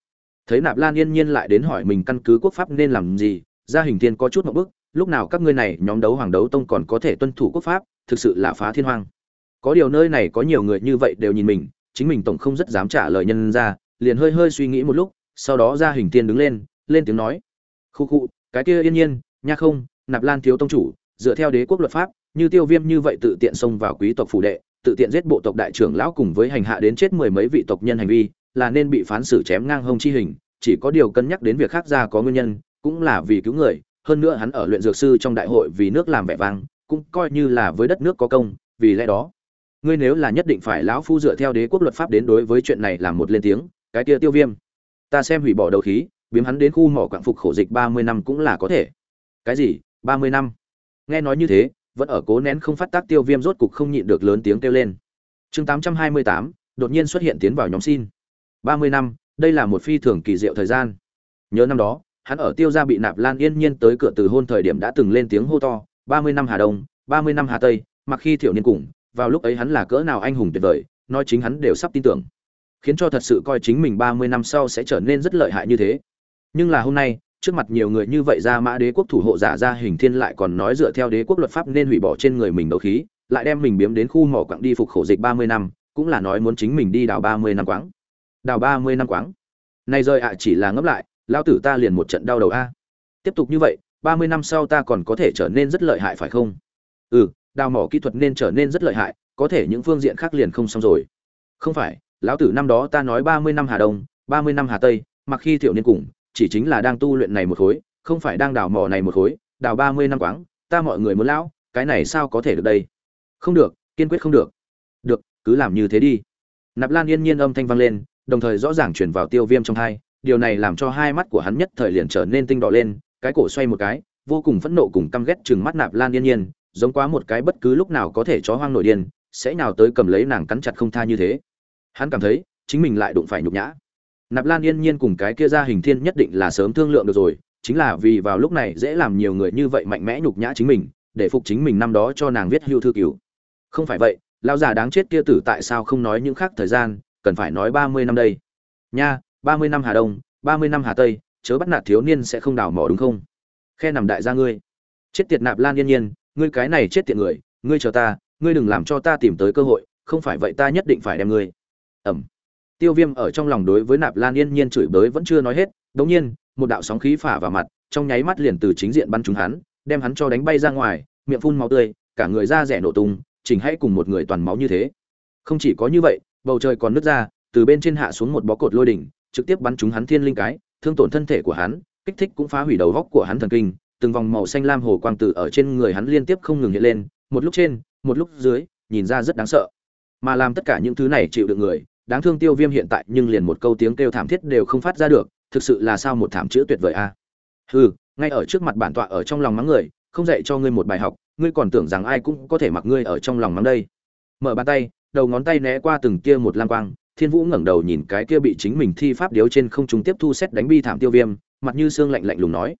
Thấy nạp lan yên nhiên lại đến hỏi mình căn cứ quốc pháp nên làm gì, gia hình tiên có chút một bức, lúc nào các ngươi này, nhóm đấu hoàng đấu tông còn có thể tuân thủ quốc pháp, thực sự là phá thiên hoang. Có điều nơi này có nhiều người như vậy đều nhìn mình chính mình tổng không rất dám trả lời nhân ra, liền hơi hơi suy nghĩ một lúc, sau đó ra hình tiên đứng lên lên tiếng nói, khu khu, cái kia yên nhiên, nha không, nạp lan thiếu tông chủ, dựa theo đế quốc luật pháp, như tiêu viêm như vậy tự tiện xông vào quý tộc phủ đệ, tự tiện giết bộ tộc đại trưởng lão cùng với hành hạ đến chết mười mấy vị tộc nhân hành vi, là nên bị phán xử chém ngang hông chi hình, chỉ có điều cân nhắc đến việc khác ra có nguyên nhân, cũng là vì cứu người, hơn nữa hắn ở luyện dược sư trong đại hội vì nước làm vẻ vang, cũng coi như là với đất nước có công, vì lẽ đó ngươi nếu là nhất định phải lão phu dựa theo đế quốc luật pháp đến đối với chuyện này làm một lên tiếng, cái kia tiêu viêm. Ta xem hủy bỏ đầu khí, biếm hắn đến khu mỏ quảng phục khổ dịch ba mươi năm cũng là có thể. Cái gì? Ba mươi năm? Nghe nói như thế, vẫn ở cố nén không phát tác tiêu viêm rốt cục không nhịn được lớn tiếng kêu lên. Chương tám trăm hai mươi tám, đột nhiên xuất hiện tiến vào nhóm xin. Ba mươi năm, đây là một phi thường kỳ diệu thời gian. Nhớ năm đó, hắn ở tiêu gia bị nạp lan yên nhiên tới cửa từ hôn thời điểm đã từng lên tiếng hô to, ba mươi năm hà đông, ba mươi năm hà tây, mặc khi thiểu niên cùng vào lúc ấy hắn là cỡ nào anh hùng tuyệt vời, nói chính hắn đều sắp tin tưởng. Khiến cho thật sự coi chính mình ba mươi năm sau sẽ trở nên rất lợi hại như thế. Nhưng là hôm nay, trước mặt nhiều người như vậy ra mã đế quốc thủ hộ giả ra hình thiên lại còn nói dựa theo đế quốc luật pháp nên hủy bỏ trên người mình đấu khí, lại đem mình biếm đến khu mỏ quặng đi phục khổ dịch ba mươi năm, cũng là nói muốn chính mình đi đào ba mươi năm quáng đào ba mươi năm quáng này rơi ạ, chỉ là ngấp lại lao tử ta liền một trận đau đầu a. Tiếp tục như vậy, ba mươi năm sau ta còn có thể trở nên rất lợi hại phải không? Ừ đào mỏ kỹ thuật nên trở nên rất lợi hại có thể những phương diện khác liền không xong rồi. Không phải lão tử năm đó ta nói ba mươi năm hà đông ba mươi năm hà tây mặc khi thiểu niên cùng chỉ chính là đang tu luyện này một khối không phải đang đào mỏ này một khối đào ba mươi năm quáng ta mọi người muốn lão cái này sao có thể được đây? Không được kiên quyết không được. Được cứ làm như thế đi. Nạp lan yên nhiên âm thanh vang lên đồng thời rõ ràng chuyển vào tiêu viêm trong hai, điều này làm cho hai mắt của hắn nhất thời liền trở nên tinh đỏ lên cái cổ xoay một cái vô cùng phẫn nộ cùng căm ghét chừng mắt nạp lan yên nhiên giống quá một cái bất cứ lúc nào có thể chó hoang nổi điên, sẽ nào tới cầm lấy nàng cắn chặt không tha như thế. Hắn cảm thấy, chính mình lại đụng phải nhục nhã. Nạp lan yên nhiên cùng cái kia ra hình thiên nhất định là sớm thương lượng được rồi, chính là vì vào lúc này dễ làm nhiều người như vậy mạnh mẽ nhục nhã chính mình, để phục chính mình năm đó cho nàng viết hưu thư cửu. Không phải vậy, lão già đáng chết kia tử tại sao không nói những khác thời gian, cần phải nói ba mươi năm đây. Nha, ba mươi năm hà đông, ba mươi năm hà tây, chớ bắt nạt thiếu niên sẽ không đào mỏ đúng không? Khe nằm đại gia ngươi. Chết tiệt nạp lan yên nhiên ngươi cái này chết tiệt người, ngươi chờ ta, ngươi đừng làm cho ta tìm tới cơ hội, không phải vậy ta nhất định phải đem ngươi. Ẩm. Tiêu viêm ở trong lòng đối với nạp lan yên nhiên chửi bới vẫn chưa nói hết, đống nhiên, một đạo sóng khí phả vào mặt, trong nháy mắt liền từ chính diện bắn trúng hắn, đem hắn cho đánh bay ra ngoài, miệng phun máu tươi, cả người da rẻ nổ tung, chỉnh hãy cùng một người toàn máu như thế. Không chỉ có như vậy, bầu trời còn nứt ra, từ bên trên hạ xuống một bó cột lôi đỉnh, trực tiếp bắn trúng hắn thiên linh cái, thương tổn thân thể của hắn, kích thích cũng phá hủy đầu góc của hắn thần kinh từng vòng màu xanh lam hồ quang tử ở trên người hắn liên tiếp không ngừng hiện lên, một lúc trên, một lúc dưới, nhìn ra rất đáng sợ. Mà làm tất cả những thứ này chịu được người, đáng thương tiêu viêm hiện tại nhưng liền một câu tiếng kêu thảm thiết đều không phát ra được, thực sự là sao một thảm chữ tuyệt vời a? À? hừ, ngay ở trước mặt bản tọa ở trong lòng mắng người, không dạy cho ngươi một bài học, ngươi còn tưởng rằng ai cũng có thể mặc ngươi ở trong lòng mắng đây. Mở bàn tay, đầu ngón tay né qua từng kia một lang quang, thiên vũ ngẩng đầu nhìn cái kia bị chính mình thi pháp điếu trên không trung tiếp thu xét đánh bi thảm tiêu viêm, mặt như xương lạnh lạnh lùng nói.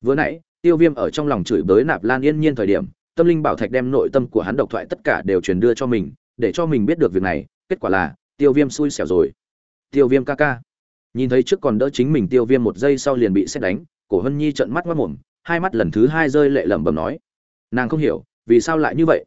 Vừa nãy tiêu viêm ở trong lòng chửi bới nạp lan yên nhiên thời điểm tâm linh bảo thạch đem nội tâm của hắn độc thoại tất cả đều truyền đưa cho mình để cho mình biết được việc này kết quả là tiêu viêm xui xẻo rồi. Tiêu viêm ca ca. Nhìn thấy trước còn đỡ chính mình tiêu viêm một giây sau liền bị xét đánh cổ hân nhi trợn mắt mất mồm hai mắt lần thứ hai rơi lệ lẩm bẩm nói. Nàng không hiểu vì sao lại như vậy?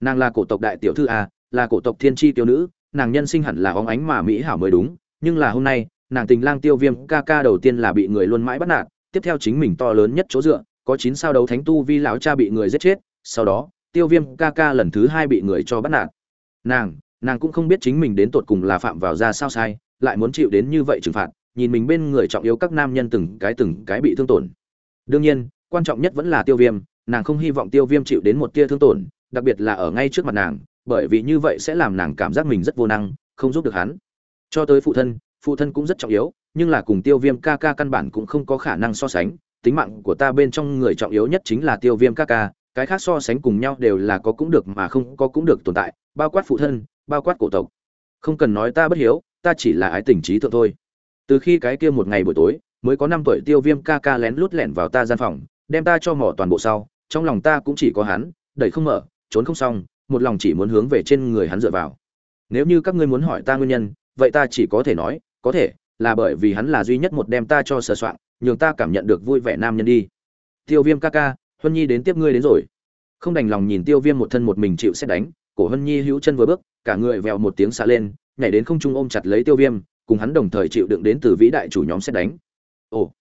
Nàng là cổ tộc đại tiểu thư a, là cổ tộc thiên chi tiểu nữ nàng nhân sinh hẳn là óng ánh mà mỹ hảo mới đúng nhưng là hôm nay nàng tình lang tiêu viêm ca ca đầu tiên là bị người luôn mãi bắt nạt tiếp theo chính mình to lớn nhất chỗ dựa có chín sao đấu thánh tu vi lão cha bị người giết chết, sau đó, tiêu viêm ca ca lần thứ hai bị người cho bắt nạt. Nàng nàng cũng không biết chính mình đến tột cùng là phạm vào ra sao sai, lại muốn chịu đến như vậy trừng phạt, nhìn mình bên người trọng yếu các nam nhân từng cái từng cái bị thương tổn. Đương nhiên, quan trọng nhất vẫn là tiêu viêm, nàng không hy vọng tiêu viêm chịu đến một tia thương tổn, đặc biệt là ở ngay trước mặt nàng, bởi vì như vậy sẽ làm nàng cảm giác mình rất vô năng, không giúp được hắn. Cho tới phụ thân phụ thân cũng rất trọng yếu, nhưng là cùng tiêu viêm ca ca căn bản cũng không có khả năng so sánh tính mạng của ta bên trong người trọng yếu nhất chính là tiêu viêm các ca, cái khác so sánh cùng nhau đều là có cũng được mà không có cũng được tồn tại, bao quát phụ thân, bao quát cổ tộc. Không cần nói ta bất hiếu, ta chỉ là ái tình trí thượng thôi. Từ khi cái kia một ngày buổi tối, mới có năm tuổi tiêu viêm ca ca lén lút lẻn vào ta gian phòng, đem ta cho mỏ toàn bộ sau, trong lòng ta cũng chỉ có hắn, đẩy không mở, trốn không xong, một lòng chỉ muốn hướng về trên người hắn dựa vào. Nếu như các ngươi muốn hỏi ta nguyên nhân, vậy ta chỉ có thể nói, có thể là bởi vì hắn là duy nhất một đem ta cho sờ soạn nhường ta cảm nhận được vui vẻ nam nhân đi. Tiêu viêm ca ca, huân nhi đến tiếp ngươi đến rồi. Không đành lòng nhìn tiêu viêm một thân một mình chịu xét đánh, cổ huân nhi hữu chân vừa bước, cả người vèo một tiếng xạ lên, nhảy đến không trung ôm chặt lấy tiêu viêm, cùng hắn đồng thời chịu đựng đến từ vĩ đại chủ nhóm xét đánh. Ồ,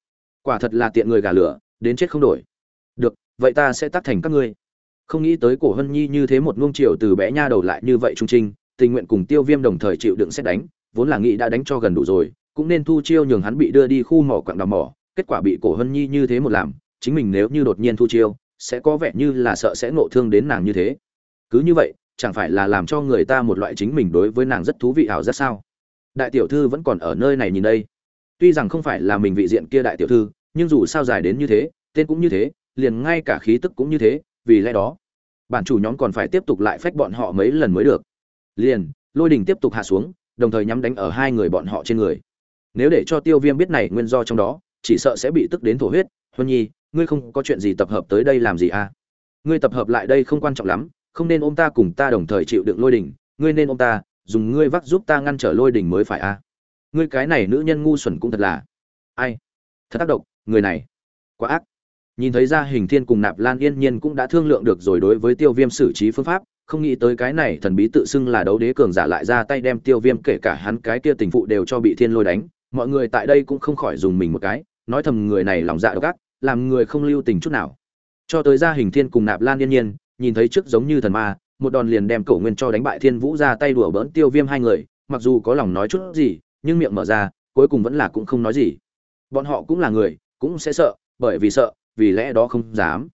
quả thật là tiện người gà lửa, đến chết không đổi. Được, vậy ta sẽ tác thành các ngươi. Không nghĩ tới cổ hân nhi như thế một ngông triều từ bé nha đầu lại như vậy trung trinh, tình nguyện cùng tiêu viêm đồng thời chịu đựng xét đánh, vốn là nghĩ đã đánh cho gần đủ rồi, cũng nên thu chiêu nhường hắn bị đưa đi khu mỏ quặng đào mỏ kết quả bị cổ hân nhi như thế một làm, chính mình nếu như đột nhiên thu chiêu, sẽ có vẻ như là sợ sẽ ngộ thương đến nàng như thế. Cứ như vậy, chẳng phải là làm cho người ta một loại chính mình đối với nàng rất thú vị ảo rất sao? Đại tiểu thư vẫn còn ở nơi này nhìn đây. Tuy rằng không phải là mình vị diện kia đại tiểu thư, nhưng dù sao dài đến như thế, tên cũng như thế, liền ngay cả khí tức cũng như thế, vì lẽ đó, bản chủ nhóm còn phải tiếp tục lại phách bọn họ mấy lần mới được. Liền, lôi đình tiếp tục hạ xuống, đồng thời nhắm đánh ở hai người bọn họ trên người. Nếu để cho tiêu viêm biết này nguyên do trong đó chỉ sợ sẽ bị tức đến thổ huyết. Huân nhi, ngươi không có chuyện gì tập hợp tới đây làm gì à? Ngươi tập hợp lại đây không quan trọng lắm, không nên ôm ta cùng ta đồng thời chịu đựng lôi đình. Ngươi nên ôm ta, dùng ngươi vắt giúp ta ngăn trở lôi đình mới phải à? Ngươi cái này nữ nhân ngu xuẩn cũng thật là. Ai? Thật tác động người này. Quá ác. Nhìn thấy ra hình thiên cùng nạp lan yên nhiên cũng đã thương lượng được rồi đối với tiêu viêm xử trí phương pháp, không nghĩ tới cái này thần bí tự xưng là đấu đế cường giả lại ra tay đem tiêu viêm kể cả hắn cái kia tình phụ đều cho bị thiên lôi đánh. Mọi người tại đây cũng không khỏi dùng mình một cái nói thầm người này lòng dạ độc ác làm người không lưu tình chút nào. Cho tới ra hình thiên cùng nạp lan yên nhiên nhìn thấy trước giống như thần ma một đòn liền đem cổ nguyên cho đánh bại thiên vũ ra tay đùa bỡn tiêu viêm hai người mặc dù có lòng nói chút gì nhưng miệng mở ra cuối cùng vẫn là cũng không nói gì. Bọn họ cũng là người cũng sẽ sợ bởi vì sợ vì lẽ đó không dám.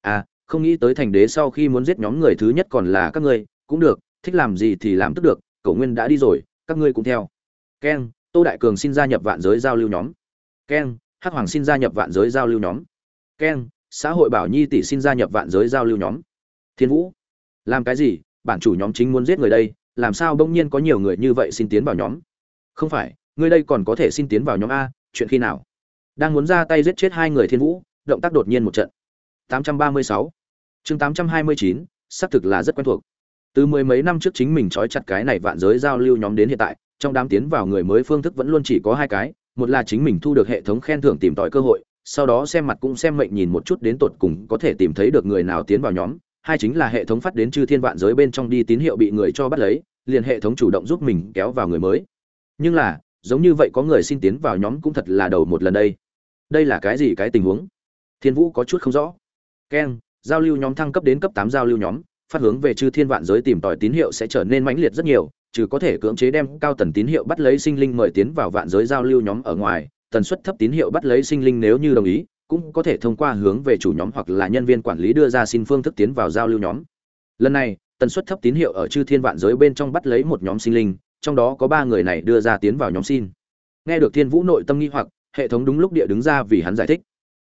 À không nghĩ tới thành đế sau khi muốn giết nhóm người thứ nhất còn là các ngươi cũng được thích làm gì thì làm tức được cậu nguyên đã đi rồi các ngươi cũng theo. Ken, tô đại cường xin gia nhập vạn giới giao lưu nhóm. Ken hắc hoàng xin gia nhập vạn giới giao lưu nhóm. Keng xã hội bảo nhi tỷ xin gia nhập vạn giới giao lưu nhóm. Thiên vũ, làm cái gì? Bản chủ nhóm chính muốn giết người đây, làm sao bỗng nhiên có nhiều người như vậy xin tiến vào nhóm? Không phải ngươi đây còn có thể xin tiến vào nhóm a, chuyện khi nào? Đang muốn ra tay giết chết hai người thiên vũ, động tác đột nhiên một trận. 836 chương 829 xác thực là rất quen thuộc. Từ mười mấy năm trước chính mình trói chặt cái này vạn giới giao lưu nhóm đến hiện tại, trong đám tiến vào người mới phương thức vẫn luôn chỉ có hai cái một là chính mình thu được hệ thống khen thưởng tìm tòi cơ hội, sau đó xem mặt cũng xem mệnh nhìn một chút đến tột cùng có thể tìm thấy được người nào tiến vào nhóm. Hai chính là hệ thống phát đến chư thiên vạn giới bên trong đi tín hiệu bị người cho bắt lấy, liền hệ thống chủ động giúp mình kéo vào người mới. Nhưng là, giống như vậy có người xin tiến vào nhóm cũng thật là đầu một lần đây. Đây là cái gì cái tình huống? Thiên vũ có chút không rõ. Keng, giao lưu nhóm thăng cấp đến cấp tám giao lưu nhóm phát hướng về chư thiên vạn giới tìm tòi tín hiệu sẽ trở nên mãnh liệt rất nhiều, trừ có thể cưỡng chế đem cao tần tín hiệu bắt lấy sinh linh mời tiến vào vạn giới giao lưu nhóm ở ngoài, tần suất thấp tín hiệu bắt lấy sinh linh nếu như đồng ý, cũng có thể thông qua hướng về chủ nhóm hoặc là nhân viên quản lý đưa ra xin phương thức tiến vào giao lưu nhóm. Lần này, tần suất thấp tín hiệu ở chư thiên vạn giới bên trong bắt lấy một nhóm sinh linh, trong đó có ba người này đưa ra tiến vào nhóm xin. Nghe được thiên vũ nội tâm nghi hoặc, hệ thống đúng lúc địa đứng ra vì hắn giải thích.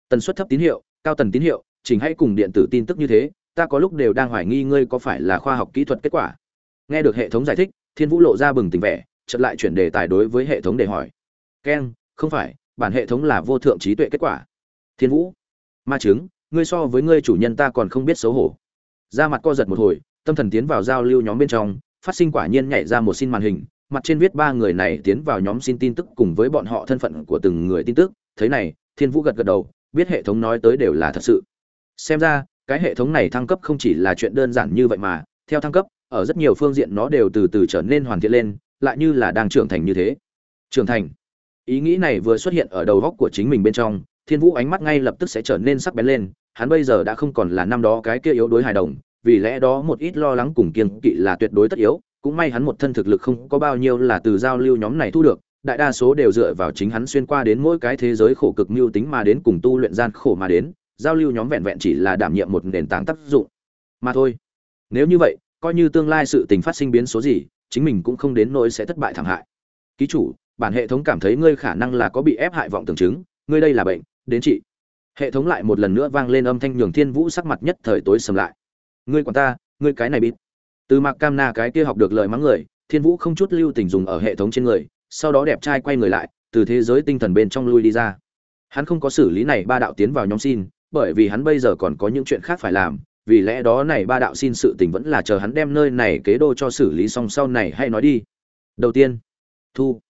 Tần suất thấp tín hiệu, cao tần tín hiệu, chỉnh hãy cùng điện tử tin tức như thế ta có lúc đều đang hoài nghi ngươi có phải là khoa học kỹ thuật kết quả. Nghe được hệ thống giải thích, thiên vũ lộ ra bừng tỉnh vẻ, chợt lại chuyển đề tài đối với hệ thống để hỏi. Keng không phải, bản hệ thống là vô thượng trí tuệ kết quả. Thiên vũ, ma chứng, ngươi so với ngươi chủ nhân ta còn không biết xấu hổ. Ra mặt co giật một hồi, tâm thần tiến vào giao lưu nhóm bên trong, phát sinh quả nhiên nhảy ra một xin màn hình, mặt trên viết ba người này tiến vào nhóm xin tin tức cùng với bọn họ thân phận của từng người tin tức. Thế này, thiên vũ gật gật đầu, biết hệ thống nói tới đều là thật sự. Xem ra cái hệ thống này thăng cấp không chỉ là chuyện đơn giản như vậy mà, theo thăng cấp, ở rất nhiều phương diện nó đều từ từ trở nên hoàn thiện lên, lại như là đang trưởng thành như thế. Trưởng thành. Ý nghĩ này vừa xuất hiện ở đầu góc của chính mình bên trong, thiên vũ ánh mắt ngay lập tức sẽ trở nên sắc bén lên, hắn bây giờ đã không còn là năm đó cái kia yếu đối hài đồng, vì lẽ đó một ít lo lắng cùng kiên kỵ là tuyệt đối tất yếu, cũng may hắn một thân thực lực không có bao nhiêu là từ giao lưu nhóm này thu được, đại đa số đều dựa vào chính hắn xuyên qua đến mỗi cái thế giới khổ cực mưu tính mà đến cùng tu luyện gian khổ mà đến giao lưu nhóm vẹn vẹn chỉ là đảm nhiệm một nền tảng tác dụng. Mà thôi, nếu như vậy, coi như tương lai sự tình phát sinh biến số gì, chính mình cũng không đến nỗi sẽ thất bại thảm hại. Ký chủ, bản hệ thống cảm thấy ngươi khả năng là có bị ép hại vọng tưởng chứng, ngươi đây là bệnh, đến trị. Hệ thống lại một lần nữa vang lên âm thanh nhường thiên vũ sắc mặt nhất thời tối sầm lại. Ngươi quản ta, ngươi cái này bịt. Từ mạc cam na cái kia học được lời mắng người, thiên vũ không chút lưu tình dùng ở hệ thống trên người, sau đó đẹp trai quay người lại, từ thế giới tinh thần bên trong lui đi ra. Hắn không có xử lý này ba đạo tiến vào nhóm xin bởi vì hắn bây giờ còn có những chuyện khác phải làm, vì lẽ đó này ba đạo xin sự tình vẫn là chờ hắn đem nơi này kế đô cho xử lý xong sau này hay nói đi. Đầu tiên, thu,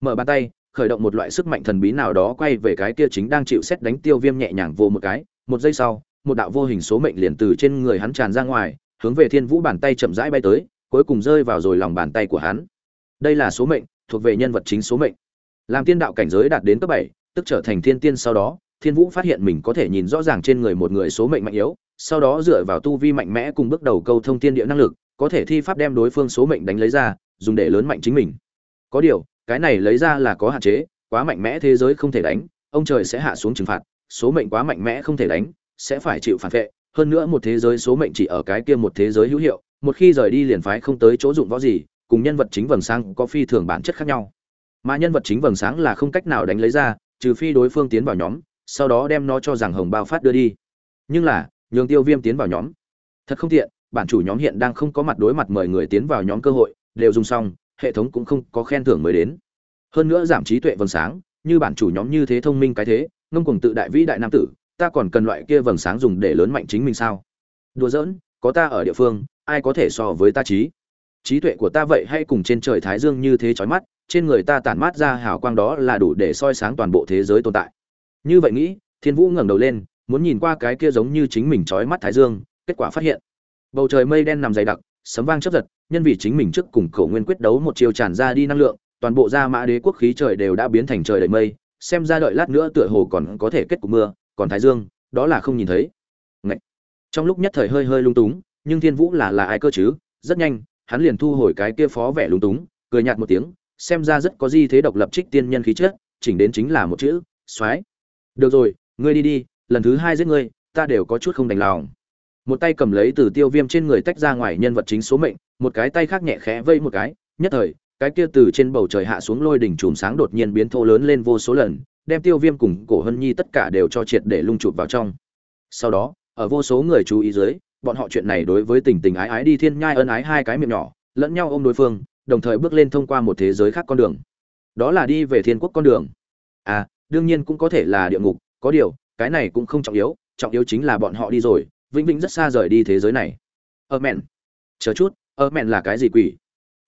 mở bàn tay, khởi động một loại sức mạnh thần bí nào đó quay về cái kia chính đang chịu xét đánh tiêu viêm nhẹ nhàng vô một cái, một giây sau, một đạo vô hình số mệnh liền từ trên người hắn tràn ra ngoài, hướng về thiên vũ bàn tay chậm rãi bay tới, cuối cùng rơi vào rồi lòng bàn tay của hắn. Đây là số mệnh, thuộc về nhân vật chính số mệnh. Làm tiên đạo cảnh giới đạt đến cấp bảy, tức trở thành thiên tiên sau đó thiên vũ phát hiện mình có thể nhìn rõ ràng trên người một người số mệnh mạnh yếu, sau đó dựa vào tu vi mạnh mẽ cùng bước đầu câu thông tiên địa năng lực, có thể thi pháp đem đối phương số mệnh đánh lấy ra, dùng để lớn mạnh chính mình. Có điều, cái này lấy ra là có hạn chế, quá mạnh mẽ thế giới không thể đánh, ông trời sẽ hạ xuống trừng phạt, số mệnh quá mạnh mẽ không thể đánh, sẽ phải chịu phản vệ. Hơn nữa một thế giới số mệnh chỉ ở cái kia một thế giới hữu hiệu, một khi rời đi liền phái không tới chỗ dụng võ gì, cùng nhân vật chính vầng sáng có phi thường bản chất khác nhau. Mà nhân vật chính vầng sáng là không cách nào đánh lấy ra, trừ phi đối phương tiến vào nhóm sau đó đem nó cho rằng hồng bao phát đưa đi. Nhưng là, nhường tiêu viêm tiến vào nhóm. Thật không tiện, bản chủ nhóm hiện đang không có mặt đối mặt mời người tiến vào nhóm cơ hội, đều dùng xong, hệ thống cũng không có khen thưởng mới đến. Hơn nữa giảm trí tuệ vầng sáng, như bản chủ nhóm như thế thông minh cái thế, ngông cùng tự đại vĩ đại nam tử, ta còn cần loại kia vầng sáng dùng để lớn mạnh chính mình sao? Đùa giỡn, có ta ở địa phương, ai có thể so với ta trí? Trí tuệ của ta vậy hay cùng trên trời thái dương như thế chói mắt, trên người ta tản mát ra hào quang đó là đủ để soi sáng toàn bộ thế giới tồn tại như vậy nghĩ, thiên vũ ngẩng đầu lên, muốn nhìn qua cái kia giống như chính mình chói mắt thái dương, kết quả phát hiện bầu trời mây đen nằm dày đặc, sấm vang chớp giật, nhân vì chính mình trước cùng khẩu nguyên quyết đấu một chiều tràn ra đi năng lượng, toàn bộ gia mã đế quốc khí trời đều đã biến thành trời đầy mây, xem ra đợi lát nữa tựa hồ còn có thể kết cục mưa, còn thái dương, đó là không nhìn thấy Ngậy. trong lúc nhất thời hơi hơi lung túng, nhưng thiên vũ là là ai cơ chứ rất nhanh, hắn liền thu hồi cái kia phó vẻ lung túng, cười nhạt một tiếng, xem ra rất có di thế độc lập trích tiên nhân khí chất, chỉnh đến chính là một chữ xoái được rồi, ngươi đi đi, lần thứ hai giết ngươi, ta đều có chút không đành lòng. Một tay cầm lấy từ tiêu viêm trên người tách ra ngoài nhân vật chính số mệnh, một cái tay khác nhẹ khẽ vây một cái, nhất thời, cái kia từ trên bầu trời hạ xuống lôi đỉnh chùm sáng đột nhiên biến thô lớn lên vô số lần, đem tiêu viêm cùng cổ hân nhi tất cả đều cho triệt để lung chụp vào trong. Sau đó, ở vô số người chú ý dưới, bọn họ chuyện này đối với tình tình ái ái đi thiên nhai ân ái hai cái miệng nhỏ, lẫn nhau ôm đối phương, đồng thời bước lên thông qua một thế giới khác con đường. Đó là đi về thiên quốc con đường. À đương nhiên cũng có thể là địa ngục, có điều, cái này cũng không trọng yếu trọng yếu chính là bọn họ đi rồi, vĩnh vĩnh rất xa rời đi thế giới này. Ơ mẹn. Chờ chút, ơ mẹn là cái gì quỷ?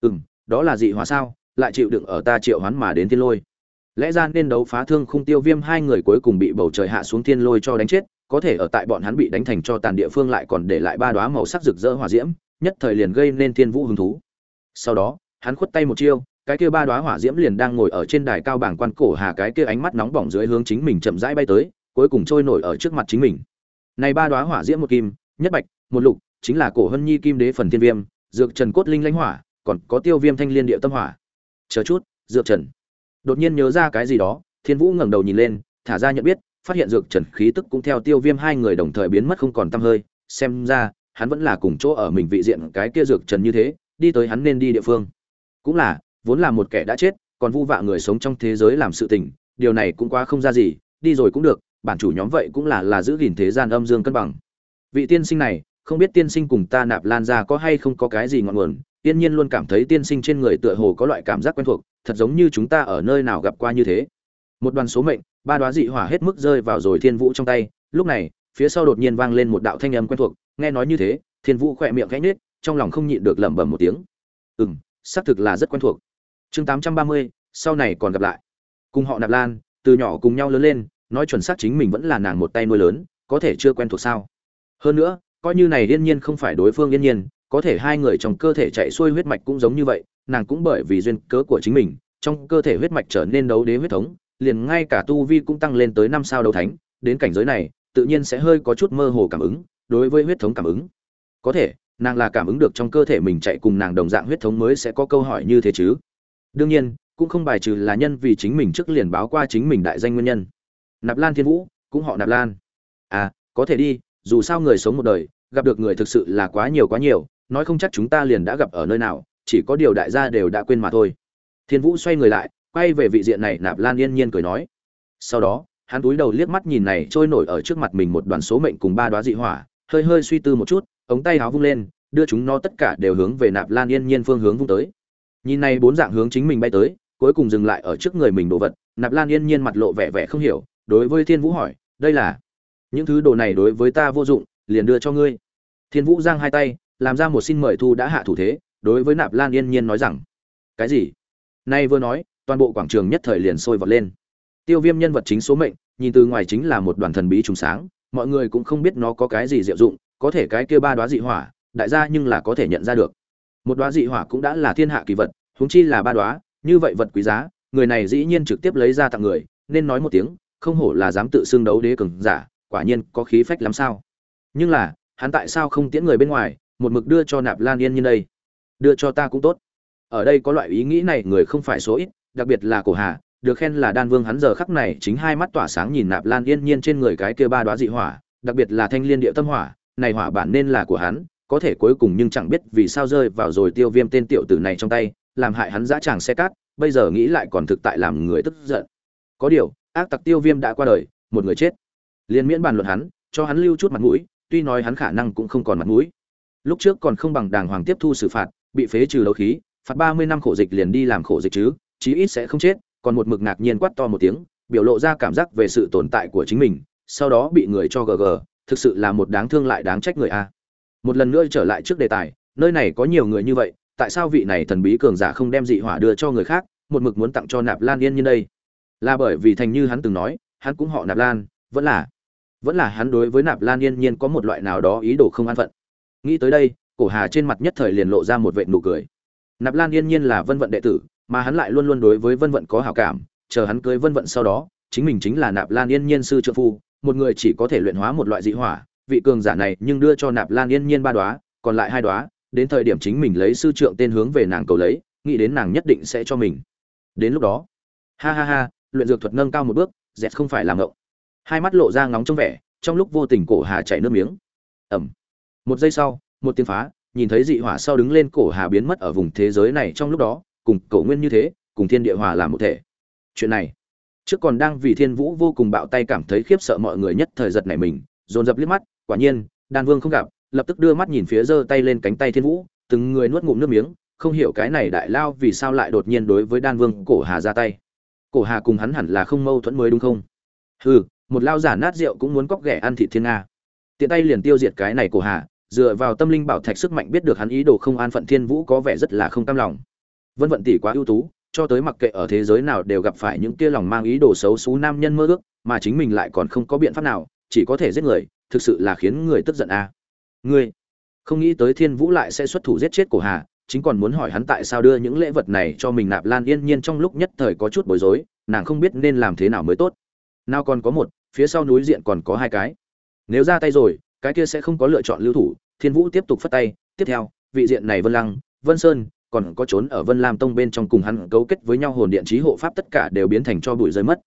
Ừ m đó là dị hóa sao, lại chịu đựng ở ta triệu hoán mà đến thiên lôi. Lẽ ra nên đấu phá thương khung tiêu viêm hai người cuối cùng bị bầu trời hạ xuống thiên lôi cho đánh chết, có thể ở tại bọn hắn bị đánh thành cho tàn địa phương lại còn để lại ba đoá màu sắc rực rỡ hỏa diễm, nhất thời liền gây nên thiên vũ hứng thú. Sau đó, hắn khuất tay một chiêu cái kia ba đóa hỏa diễm liền đang ngồi ở trên đài cao bảng quan cổ hà cái kia ánh mắt nóng bỏng dưới hướng chính mình chậm rãi bay tới, cuối cùng trôi nổi ở trước mặt chính mình. Này ba đóa hỏa diễm một kim, nhất bạch, một lục, chính là cổ hân nhi kim đế phần thiên viêm, dược trần cốt linh lãnh hỏa, còn có tiêu viêm thanh liên địa tâm hỏa. Chờ chút, dược trần. Đột nhiên nhớ ra cái gì đó, thiên vũ ngẩng đầu nhìn lên, thả ra nhận biết, phát hiện dược trần khí tức cũng theo tiêu viêm hai người đồng thời biến mất không còn tăm hơi, xem ra, hắn vẫn là cùng chỗ ở mình vị diện cái kia dược trần như thế, đi tới hắn nên đi địa phương. Cũng là vốn là một kẻ đã chết, còn vu vạ người sống trong thế giới làm sự tình, điều này cũng quá không ra gì, đi rồi cũng được, bản chủ nhóm vậy cũng là là giữ gìn thế gian âm dương cân bằng. Vị tiên sinh này, không biết tiên sinh cùng ta nạp lan ra có hay không có cái gì ngọn nguồn, tiên nhiên luôn cảm thấy tiên sinh trên người tựa hồ có loại cảm giác quen thuộc, thật giống như chúng ta ở nơi nào gặp qua như thế. Một đoàn số mệnh, ba đoá dị hỏa hết mức rơi vào rồi thiên vũ trong tay, lúc này, phía sau đột nhiên vang lên một đạo thanh âm quen thuộc, nghe nói như thế, thiên vũ khỏe miệng gánh nết trong lòng không nhịn được lẩm bẩm một tiếng. Ừ m xác thực là rất quen thuộc chương tám trăm ba mươi, sau này còn gặp lại. Cùng họ nạp lan, từ nhỏ cùng nhau lớn lên, nói chuẩn xác chính mình vẫn là nàng một tay nuôi lớn, có thể chưa quen thuộc sao? Hơn nữa, coi như này yên nhiên không phải đối phương yên nhiên, có thể hai người trong cơ thể chạy xuôi huyết mạch cũng giống như vậy, nàng cũng bởi vì duyên cớ của chính mình, trong cơ thể huyết mạch trở nên đấu đế huyết thống, liền ngay cả tu vi cũng tăng lên tới năm sao đấu thánh, đến cảnh giới này, tự nhiên sẽ hơi có chút mơ hồ cảm ứng, đối với huyết thống cảm ứng. Có thể, nàng là cảm ứng được trong cơ thể mình chạy cùng nàng đồng dạng huyết thống mới sẽ có câu hỏi như thế chứ? Đương nhiên, cũng không bài trừ là nhân vì chính mình trước liền báo qua chính mình đại danh nguyên nhân. Nạp lan thiên vũ, cũng họ nạp lan. À có thể đi, dù sao người sống một đời, gặp được người thực sự là quá nhiều quá nhiều, nói không chắc chúng ta liền đã gặp ở nơi nào, chỉ có điều đại gia đều đã quên mà thôi. Thiên vũ xoay người lại, quay về vị diện này, nạp lan yên nhiên cười nói. Sau đó, hắn túi đầu liếc mắt nhìn này trôi nổi ở trước mặt mình một đoàn số mệnh cùng ba đoá dị hỏa, hơi hơi suy tư một chút, ống tay áo vung lên, đưa chúng nó tất cả đều hướng về nạp lan yên nhiên phương hướng vung tới nhìn này bốn dạng hướng chính mình bay tới, cuối cùng dừng lại ở trước người mình đồ vật, nạp lan yên nhiên mặt lộ vẻ vẻ không hiểu, đối với thiên vũ hỏi, đây là những thứ đồ này đối với ta vô dụng, liền đưa cho ngươi. Thiên vũ giang hai tay, làm ra một xin mời thu đã hạ thủ thế, đối với nạp lan yên nhiên nói rằng, cái gì? Nay vừa nói, toàn bộ quảng trường nhất thời liền sôi vọt lên. Tiêu viêm nhân vật chính số mệnh, nhìn từ ngoài chính là một đoàn thần bí trùng sáng, mọi người cũng không biết nó có cái gì diệu dụng, có thể cái kia ba đoá dị hỏa, đại gia nhưng là có thể nhận ra được một đoá dị hỏa cũng đã là thiên hạ kỳ vật, huống chi là ba đoá, như vậy vật quý giá, người này dĩ nhiên trực tiếp lấy ra tặng người, nên nói một tiếng, không hổ là dám tự xưng đấu đế cường giả, quả nhiên có khí phách lắm sao. Nhưng là, hắn tại sao không tiễn người bên ngoài, một mực đưa cho nạp lan yên như đây? Đưa cho ta cũng tốt. Ở đây có loại ý nghĩ này người không phải số ít, đặc biệt là cổ hà, được khen là đan vương hắn giờ khắc này chính hai mắt tỏa sáng nhìn nạp lan yên nhiên trên người cái kia ba đoá dị hỏa, đặc biệt là thanh liên địa tâm hỏa, này hỏa bản nên là của hắn có thể cuối cùng nhưng chẳng biết vì sao rơi vào rồi tiêu viêm tên tiểu tử này trong tay, làm hại hắn dã tràng xe cát, bây giờ nghĩ lại còn thực tại làm người tức giận. Có điều, ác tặc tiêu viêm đã qua đời, một người chết. Liền miễn bàn luận hắn, cho hắn lưu chút mặt mũi, tuy nói hắn khả năng cũng không còn mặt mũi. Lúc trước còn không bằng đàng hoàng tiếp thu xử phạt, bị phế trừ đấu khí, phạt ba mươi năm khổ dịch liền đi làm khổ dịch chứ, chí ít sẽ không chết, còn một mực ngạc nhiên quát to một tiếng, biểu lộ ra cảm giác về sự tồn tại của chính mình, sau đó bị người cho gg thực sự là một đáng thương lại đáng trách người a một lần nữa trở lại trước đề tài, nơi này có nhiều người như vậy, tại sao vị này thần bí cường giả không đem dị hỏa đưa cho người khác, một mực muốn tặng cho nạp lan yên như đây? Là bởi vì thành như hắn từng nói, hắn cũng họ nạp lan, vẫn là vẫn là hắn đối với nạp lan yên nhiên có một loại nào đó ý đồ không an phận. Nghĩ tới đây, cổ hà trên mặt nhất thời liền lộ ra một vệ nụ cười. Nạp lan yên nhiên là vân vận đệ tử, mà hắn lại luôn luôn đối với vân vận có hảo cảm, chờ hắn cưới vân vận sau đó, chính mình chính là nạp lan yên nhiên sư trợ phu, một người chỉ có thể luyện hóa một loại dị hỏa vị cường giả này nhưng đưa cho nạp lan yên nhiên ba đoá còn lại hai đoá đến thời điểm chính mình lấy sư trượng tên hướng về nàng cầu lấy, nghĩ đến nàng nhất định sẽ cho mình. Đến lúc đó, ha ha ha, luyện dược thuật nâng cao một bước, dẹt không phải làm ngộng. Hai mắt lộ ra ngóng trong vẻ, trong lúc vô tình cổ hà chảy nước miếng. Ẩm một giây sau, một tiếng phá, nhìn thấy dị hỏa sau đứng lên cổ hà biến mất ở vùng thế giới này trong lúc đó, cùng cổ nguyên như thế, cùng thiên địa hòa làm một thể. Chuyện này, trước còn đang vì thiên vũ vô cùng bạo tay cảm thấy khiếp sợ mọi người nhất thời giật này mình, dồn dập liếc mắt quả nhiên, đan vương không gặp, lập tức đưa mắt nhìn phía giơ tay lên cánh tay thiên vũ, từng người nuốt ngụm nước miếng, không hiểu cái này đại lao vì sao lại đột nhiên đối với đan vương cổ hà ra tay. Cổ hà cùng hắn hẳn là không mâu thuẫn mới đúng không? Hừ, một lao giả nát rượu cũng muốn cóc ghẻ ăn thịt thiên nga. Tiện tay liền tiêu diệt cái này cổ hà, dựa vào tâm linh bảo thạch sức mạnh biết được hắn ý đồ không an phận thiên vũ có vẻ rất là không cam lòng. Vân vận tỷ quá ưu tú, cho tới mặc kệ ở thế giới nào đều gặp phải những kia lòng mang ý đồ xấu xú nam nhân mơ ước, mà chính mình lại còn không có biện pháp nào, chỉ có thể giết người thực sự là khiến người tức giận a à. ngươi, không nghĩ tới thiên vũ lại sẽ xuất thủ giết chết cổ hà, chính còn muốn hỏi hắn tại sao đưa những lễ vật này cho mình nạp lan yên nhiên trong lúc nhất thời có chút bối rối, nàng không biết nên làm thế nào mới tốt. Nào còn có một, phía sau núi diện còn có hai cái. Nếu ra tay rồi, cái kia sẽ không có lựa chọn lưu thủ, thiên vũ tiếp tục phất tay. Tiếp theo, vị diện này vân lăng, vân sơn, còn có trốn ở vân lam tông bên trong cùng hắn cấu kết với nhau hồn điện trí hộ pháp tất cả đều biến thành cho bụi rơi mất.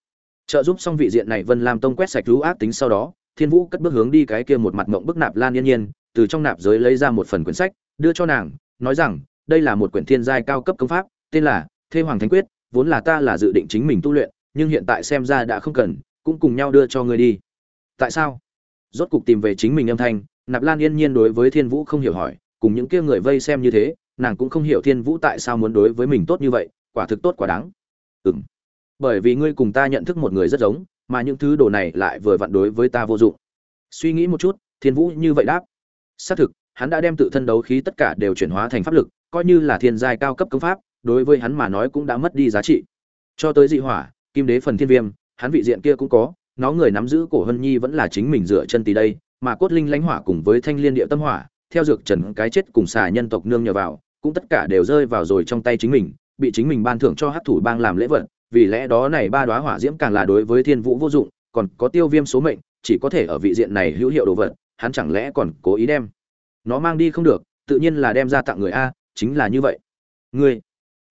Trợ giúp xong vị diện này, vân lam tông quét sạch lũ ác tính sau đó thiên vũ cất bước hướng đi cái kia một mặt mộng bức nạp lan yên nhiên, từ trong nạp giới lấy ra một phần quyển sách, đưa cho nàng, nói rằng, đây là một quyển thiên giai cao cấp công pháp, tên là thê hoàng thánh quyết, vốn là ta là dự định chính mình tu luyện, nhưng hiện tại xem ra đã không cần, cũng cùng nhau đưa cho ngươi đi. Tại sao? Rốt cục tìm về chính mình âm thanh, nạp lan yên nhiên đối với thiên vũ không hiểu hỏi, cùng những kia người vây xem như thế, nàng cũng không hiểu thiên vũ tại sao muốn đối với mình tốt như vậy, quả thực tốt quả đáng. Ừ m bởi vì ngươi cùng ta nhận thức một người rất giống mà những thứ đồ này lại vừa vặn đối với ta vô dụng. Suy nghĩ một chút, thiên vũ như vậy đáp. Xác thực, hắn đã đem tự thân đấu khí tất cả đều chuyển hóa thành pháp lực, coi như là thiên giai cao cấp công pháp, đối với hắn mà nói cũng đã mất đi giá trị. Cho tới dị hỏa, kim đế phần thiên viêm, hắn vị diện kia cũng có, nó người nắm giữ cổ hân nhi vẫn là chính mình dựa chân tì đây, mà cốt linh lãnh hỏa cùng với thanh liên địa tâm hỏa, theo dược trần cái chết cùng xà nhân tộc nương nhờ vào, cũng tất cả đều rơi vào rồi trong tay chính mình, bị chính mình ban thưởng cho hát thủ bang làm lễ vật vì lẽ đó này ba đóa hỏa diễm càng là đối với thiên vũ vô dụng, còn có tiêu viêm số mệnh, chỉ có thể ở vị diện này hữu hiệu đồ vật, hắn chẳng lẽ còn cố ý đem nó mang đi không được, tự nhiên là đem ra tặng người a, chính là như vậy. Ngươi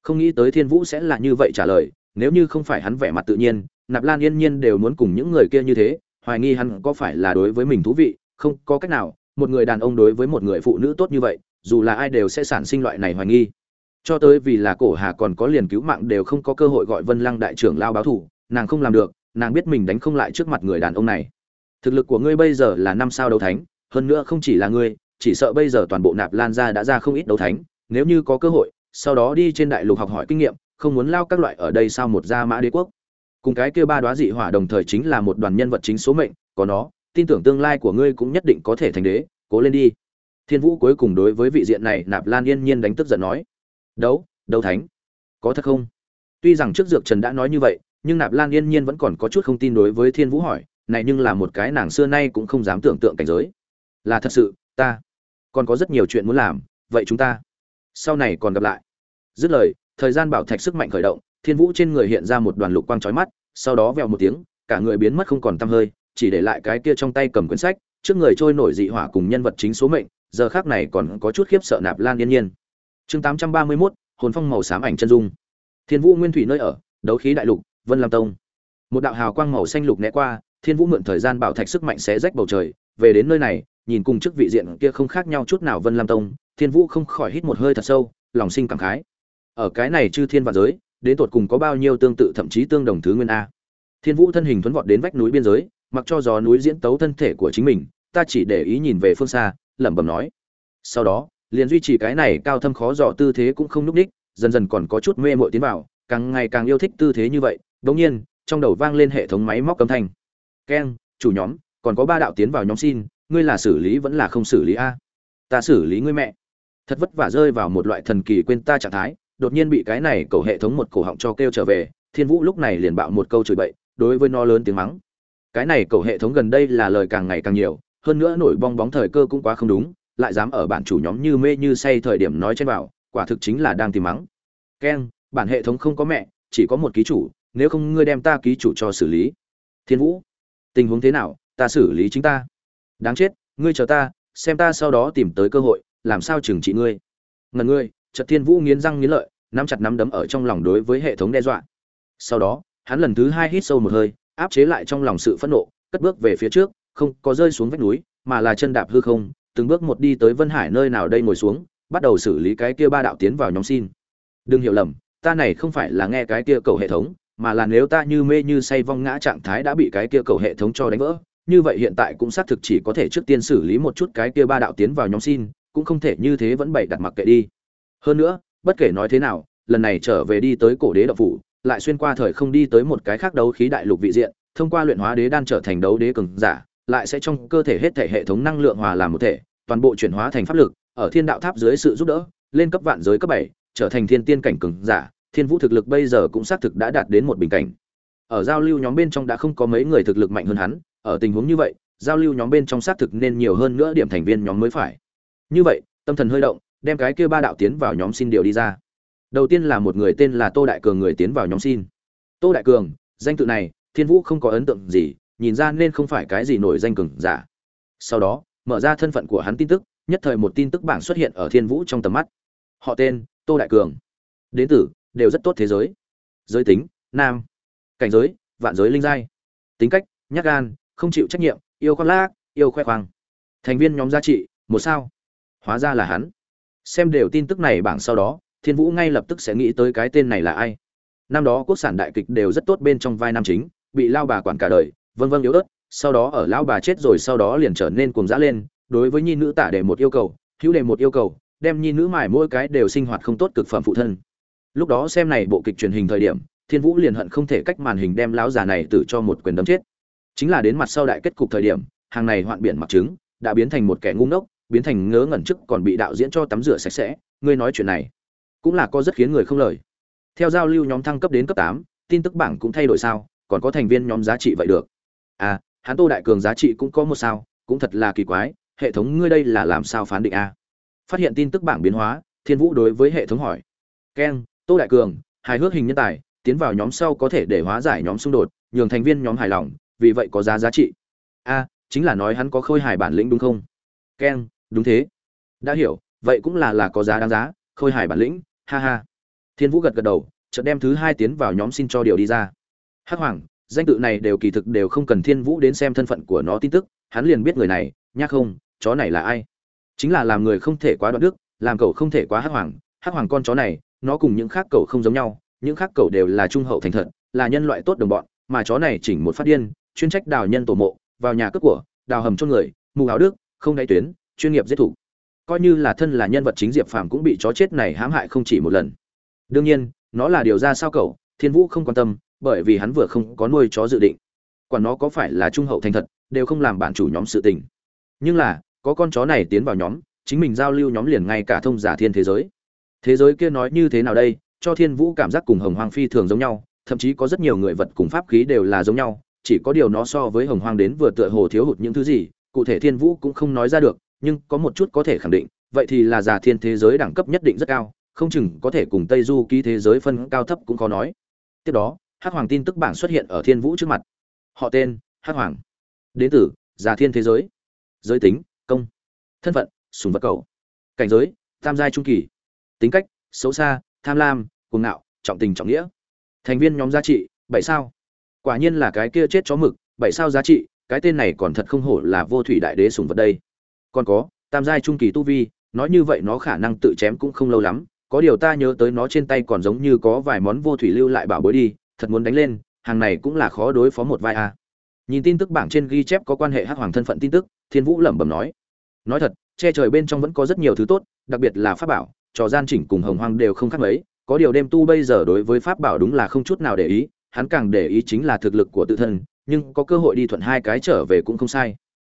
không nghĩ tới thiên vũ sẽ là như vậy trả lời, nếu như không phải hắn vẻ mặt tự nhiên, nạp lan yên nhiên đều muốn cùng những người kia như thế, hoài nghi hắn có phải là đối với mình thú vị, không có cách nào, một người đàn ông đối với một người phụ nữ tốt như vậy, dù là ai đều sẽ sản sinh loại này hoài nghi cho tới vì là cổ hà còn có liền cứu mạng đều không có cơ hội gọi vân lăng đại trưởng lao báo thủ nàng không làm được, nàng biết mình đánh không lại trước mặt người đàn ông này. Thực lực của ngươi bây giờ là năm sao đấu thánh, hơn nữa không chỉ là ngươi, chỉ sợ bây giờ toàn bộ nạp lan gia đã ra không ít đấu thánh, nếu như có cơ hội, sau đó đi trên đại lục học hỏi kinh nghiệm, không muốn lao các loại ở đây sao một gia mã đế quốc. Cùng cái kia ba đoá dị hỏa đồng thời chính là một đoàn nhân vật chính số mệnh, có nó, tin tưởng tương lai của ngươi cũng nhất định có thể thành đế, cố lên đi. Thiên vũ cuối cùng đối với vị diện này nạp lan yên nhiên đánh tức giận nói đấu đấu thánh. Có thật không? Tuy rằng trước dược trần đã nói như vậy, nhưng nạp lan yên nhiên vẫn còn có chút không tin đối với thiên vũ hỏi, này nhưng là một cái nàng xưa nay cũng không dám tưởng tượng cảnh giới. Là thật sự, ta còn có rất nhiều chuyện muốn làm, vậy chúng ta sau này còn gặp lại. Dứt lời, thời gian bảo thạch sức mạnh khởi động, thiên vũ trên người hiện ra một đoàn lục quang chói mắt, sau đó vèo một tiếng, cả người biến mất không còn tăm hơi, chỉ để lại cái kia trong tay cầm quyển sách, trước người trôi nổi dị hỏa cùng nhân vật chính số mệnh, giờ khác này còn có chút khiếp sợ nạp lan yên nhiên chương tám trăm ba mươi 831, hồn phong màu xám ảnh chân dung. Thiên vũ nguyên thủy nơi ở đấu khí đại lục vân lam tông. Một đạo hào quang màu xanh lục né qua thiên vũ mượn thời gian bảo thạch sức mạnh xé rách bầu trời về đến nơi này nhìn cùng chức vị diện kia không khác nhau chút nào vân lam tông thiên vũ không khỏi hít một hơi thật sâu lòng sinh cảm khái. Ở cái này chư thiên và giới đến tột cùng có bao nhiêu tương tự thậm chí tương đồng thứ nguyên a? Thiên vũ thân hình thuấn vọt đến vách núi biên giới mặc cho gió núi diễn tấu thân thể của chính mình ta chỉ để ý nhìn về phương xa lẩm bẩm nói. Sau đó liền duy trì cái này cao thâm khó dò tư thế cũng không núp đích, dần dần còn có chút mê mội tiến vào, càng ngày càng yêu thích tư thế như vậy đ nhiên, trong đầu vang lên hệ thống máy móc âm thanh. Keng chủ nhóm, còn có ba đạo tiến vào nhóm xin, ngươi là xử lý vẫn là không xử lý a? Ta xử lý ngươi mẹ. Thật vất vả rơi vào một loại thần kỳ quên ta trạng thái, đột nhiên bị cái này cầu hệ thống một cổ họng cho kêu trở về, thiên vũ lúc này liền bạo một câu chửi bậy, đối với nó lớn tiếng mắng. Cái này cầu hệ thống gần đây là lời càng ngày càng nhiều, hơn nữa nổi bong bóng thời cơ cũng quá không đúng lại dám ở bản chủ nhóm như mê như say thời điểm nói trên bảo, quả thực chính là đang tìm mắng. Keng bản hệ thống không có mẹ, chỉ có một ký chủ, nếu không ngươi đem ta ký chủ cho xử lý. Thiên vũ, tình huống thế nào, ta xử lý chính ta. Đáng chết, ngươi chờ ta, xem ta sau đó tìm tới cơ hội, làm sao trừng trị ngươi. Ngần ngươi trật thiên vũ nghiến răng nghiến lợi, nắm chặt nắm đấm ở trong lòng đối với hệ thống đe dọa. Sau đó, hắn lần thứ hai hít sâu một hơi, áp chế lại trong lòng sự phẫn nộ, cất bước về phía trước, không có rơi xuống vách núi, mà là chân đạp hư không từng bước một đi tới vân hải nơi nào đây ngồi xuống, bắt đầu xử lý cái kia ba đạo tiến vào nhóm xin. Đừng hiểu lầm, ta này không phải là nghe cái kia cầu hệ thống, mà là nếu ta như mê như say vong ngã trạng thái đã bị cái kia cầu hệ thống cho đánh vỡ, như vậy hiện tại cũng xác thực chỉ có thể trước tiên xử lý một chút cái kia ba đạo tiến vào nhóm xin, cũng không thể như thế vẫn bày đặt mặc kệ đi. Hơn nữa, bất kể nói thế nào, lần này trở về đi tới cổ đế Đạo phủ, lại xuyên qua thời không đi tới một cái khác đấu khí đại lục vị diện, thông qua luyện hóa đế đan trở thành đấu đế cường giả, lại sẽ trong cơ thể hết thể hệ thống năng lượng hòa làm một thể toàn bộ chuyển hóa thành pháp lực, ở thiên đạo tháp dưới sự giúp đỡ, lên cấp vạn giới cấp bảy, trở thành thiên tiên cảnh cường giả, thiên vũ thực lực bây giờ cũng xác thực đã đạt đến một bình cảnh. Ở giao lưu nhóm bên trong đã không có mấy người thực lực mạnh hơn hắn, ở tình huống như vậy, giao lưu nhóm bên trong xác thực nên nhiều hơn nữa điểm thành viên nhóm mới phải. Như vậy, tâm thần hơi động, đem cái kia ba đạo tiến vào nhóm xin điều đi ra. Đầu tiên là một người tên là tô đại cường người tiến vào nhóm xin. Tô đại cường, danh tự này, thiên vũ không có ấn tượng gì, nhìn ra nên không phải cái gì nổi danh cường giả. Sau đó mở ra thân phận của hắn tin tức, nhất thời một tin tức bảng xuất hiện ở thiên vũ trong tầm mắt. Họ tên, tô đại cường. Đến tử đều rất tốt thế giới. Giới tính, nam. Cảnh giới, vạn giới linh giai. Tính cách, nhát gan, không chịu trách nhiệm, yêu khoác lác, yêu khoe khoang. Thành viên nhóm giá trị, một sao. Hóa ra là hắn. Xem đều tin tức này bảng sau đó, thiên vũ ngay lập tức sẽ nghĩ tới cái tên này là ai. Năm đó quốc sản đại kịch đều rất tốt bên trong vai nam chính, bị lao bà quản cả đời, vân vân yếu ớt sau đó ở lão bà chết rồi sau đó liền trở nên cuồng dã lên, đối với nhi nữ tả để một yêu cầu, hữu đề một yêu cầu, đem nhi nữ mài mỗi cái đều sinh hoạt không tốt cực phẩm phụ thân. Lúc đó xem này bộ kịch truyền hình thời điểm, thiên vũ liền hận không thể cách màn hình đem lão già này tử cho một quyền đấm chết. Chính là đến mặt sau đại kết cục thời điểm, hàng này hoạn biển mặc trứng, đã biến thành một kẻ ngu ngốc, biến thành ngớ ngẩn chức còn bị đạo diễn cho tắm rửa sạch sẽ, ngươi nói chuyện này cũng là có rất khiến người không lời. Theo giao lưu nhóm thăng cấp đến cấp tám, tin tức bảng cũng thay đổi sao, còn có thành viên nhóm giá trị vậy được. À hắn tô đại cường giá trị cũng có một sao, cũng thật là kỳ quái, hệ thống ngươi đây là làm sao phán định a phát hiện tin tức bảng biến hóa, thiên vũ đối với hệ thống hỏi. Keng tô đại cường, hài hước hình nhân tài, tiến vào nhóm sau có thể để hóa giải nhóm xung đột, nhường thành viên nhóm hài lòng, vì vậy có giá giá trị. A chính là nói hắn có khôi hài bản lĩnh đúng không? Keng đúng thế. Đã hiểu, vậy cũng là là có giá đáng giá, khôi hài bản lĩnh, ha ha. Thiên vũ gật gật đầu, chợt đem thứ hai tiến vào nhóm xin cho điều đi ra. Hắc hoàng danh tự này đều kỳ thực đều không cần thiên vũ đến xem thân phận của nó tin tức, hắn liền biết người này nhắc không, chó này là ai. Chính là làm người không thể quá đoạn đức, làm cậu không thể quá hắc hoàng hắc hoàng con chó này, nó cùng những khác cậu không giống nhau, những khác cậu đều là trung hậu thành thật, là nhân loại tốt đồng bọn, mà chó này chỉnh một phát điên, chuyên trách đào nhân tổ mộ, vào nhà cướp của, đào hầm cho người, mù áo đức, không đáy tuyến, chuyên nghiệp giết thủ. Coi như là thân là nhân vật chính diệp phàm cũng bị chó chết này hãm hại không chỉ một lần. Đương nhiên, nó là điều ra sao cậu, thiên vũ không quan tâm bởi vì hắn vừa không có nuôi chó dự định. Còn nó có phải là trung hậu thành thật, đều không làm bản chủ nhóm sự tình. Nhưng là, có con chó này tiến vào nhóm, chính mình giao lưu nhóm liền ngay cả thông giả thiên thế giới. Thế giới kia nói như thế nào đây, cho thiên vũ cảm giác cùng hồng hoàng phi thường giống nhau, thậm chí có rất nhiều người vật cùng pháp khí đều là giống nhau, chỉ có điều nó so với hồng hoang đến vừa tựa hồ thiếu hụt những thứ gì, cụ thể thiên vũ cũng không nói ra được, nhưng có một chút có thể khẳng định, vậy thì là giả thiên thế giới đẳng cấp nhất định rất cao, không chừng có thể cùng tây du ký thế giới phân cao thấp cũng khó nói. Tiếp đó hắc hoàng tin tức bảng xuất hiện ở thiên vũ trước mặt. Họ tên, hắc hoàng. Đến từ, già thiên thế giới. Giới tính, công. Thân phận, sùng vật cầu. Cảnh giới, tam giai trung kỳ. Tính cách, xấu xa, tham lam, cuồng ngạo, trọng tình trọng nghĩa. Thành viên nhóm giá trị, bảy sao. Quả nhiên là cái kia chết chó mực, bảy sao giá trị, cái tên này còn thật không hổ là vô thủy đại đế sùng vật đây. Còn có, tam giai trung kỳ tu vi, nói như vậy nó khả năng tự chém cũng không lâu lắm, có điều ta nhớ tới nó trên tay còn giống như có vài món vô thủy lưu lại bảo bối đi thật muốn đánh lên, hàng này cũng là khó đối phó một vai a. Nhìn tin tức bảng trên ghi chép có quan hệ hắc hoàng thân phận tin tức, thiên vũ lẩm bẩm nói. Nói thật, che trời bên trong vẫn có rất nhiều thứ tốt, đặc biệt là pháp bảo, trò gian chỉnh cùng hồng hoang đều không khác mấy, có điều đêm tu bây giờ đối với pháp bảo đúng là không chút nào để ý, hắn càng để ý chính là thực lực của tự thân, nhưng có cơ hội đi thuận hai cái trở về cũng không sai.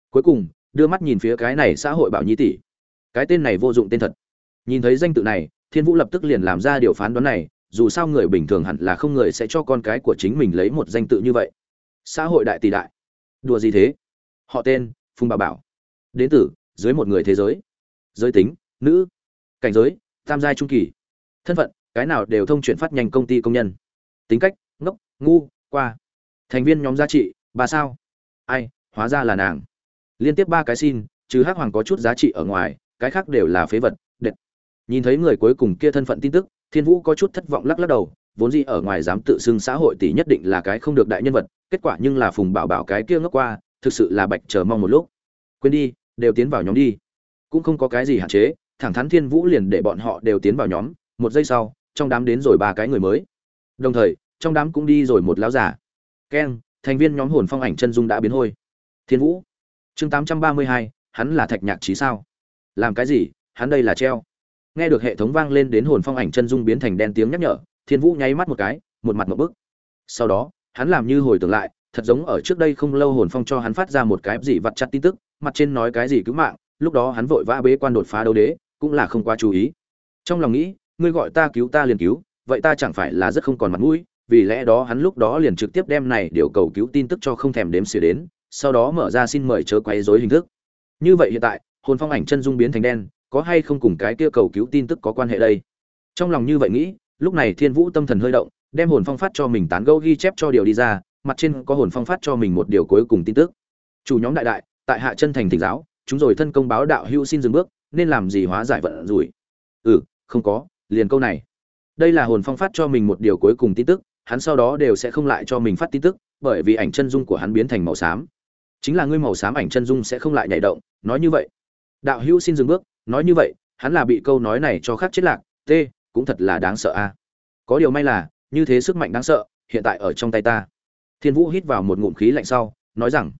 Cuối cùng, đưa mắt nhìn phía cái này xã hội bảo nhi tỷ. Cái tên này vô dụng tên thật. Nhìn thấy danh tự này, thiên vũ lập tức liền làm ra điều phán đoán này dù sao người bình thường hẳn là không người sẽ cho con cái của chính mình lấy một danh tự như vậy. Xã hội đại tỷ đại. Đùa gì thế? Họ tên, phùng bà bảo. Đến từ, dưới một người thế giới. Giới tính, nữ. Cảnh giới, tam giai trung kỳ. Thân phận, cái nào đều thông chuyển phát nhanh công ty công nhân. Tính cách, ngốc, ngu, qua. Thành viên nhóm giá trị, bà sao? Ai, hóa ra là nàng. Liên tiếp ba cái xin chứ hắc hoàng có chút giá trị ở ngoài, cái khác đều là phế vật, đệt. Nhìn thấy người cuối cùng kia thân phận tin tức thiên vũ có chút thất vọng lắc lắc đầu, vốn dĩ ở ngoài dám tự xưng xã hội tỷ nhất định là cái không được đại nhân vật, kết quả nhưng là phùng bảo bảo cái kia ngốc qua, thực sự là bạch chờ mong một lúc. Quên đi, đều tiến vào nhóm đi. Cũng không có cái gì hạn chế, thẳng thắn thiên vũ liền để bọn họ đều tiến vào nhóm, một giây sau, trong đám đến rồi ba cái người mới. Đồng thời, trong đám cũng đi rồi một lão giả keng thành viên nhóm hồn phong ảnh chân dung đã biến hôi. Thiên vũ, chương tám trăm ba mươi hai, hắn là thạch nhạc trí sao? Làm cái gì? Hắn đây là treo nghe được hệ thống vang lên đến hồn phong ảnh chân dung biến thành đen tiếng nhắc nhở, thiên vũ nháy mắt một cái, một mặt một bức. Sau đó, hắn làm như hồi tưởng lại, thật giống ở trước đây không lâu hồn phong cho hắn phát ra một cái gì vặt chặt tin tức, mặt trên nói cái gì cứu mạng, lúc đó hắn vội vã bế quan đột phá đấu đế, cũng là không quá chú ý. Trong lòng nghĩ, ngươi gọi ta cứu ta liền cứu, vậy ta chẳng phải là rất không còn mặt mũi, vì lẽ đó hắn lúc đó liền trực tiếp đem này điều cầu cứu tin tức cho không thèm đếm xỉa đến, sau đó mở ra xin mời chớ quấy rối hình thức. Như vậy hiện tại, hồn phong ảnh chân dung biến thành đen có hay không cùng cái kia cầu cứu tin tức có quan hệ đây? Trong lòng như vậy nghĩ, lúc này thiên vũ tâm thần hơi động, đem hồn phong phát cho mình tán gẫu ghi chép cho điều đi ra, mặt trên có hồn phong phát cho mình một điều cuối cùng tin tức. Chủ nhóm đại đại, tại hạ chân thành thỉnh giáo, chúng rồi thân công báo đạo hữu xin dừng bước, nên làm gì hóa giải vận rủi? Ừ không có, liền câu này. Đây là hồn phong phát cho mình một điều cuối cùng tin tức, hắn sau đó đều sẽ không lại cho mình phát tin tức, bởi vì ảnh chân dung của hắn biến thành màu xám. Chính là ngươi màu xám ảnh chân dung sẽ không lại nhảy động, nói như vậy. Đạo hữu xin dừng bước nói như vậy, hắn là bị câu nói này cho khác chết lạc, t, cũng thật là đáng sợ a. Có điều may là, như thế sức mạnh đáng sợ, hiện tại ở trong tay ta. Thiên vũ hít vào một ngụm khí lạnh sau, nói rằng,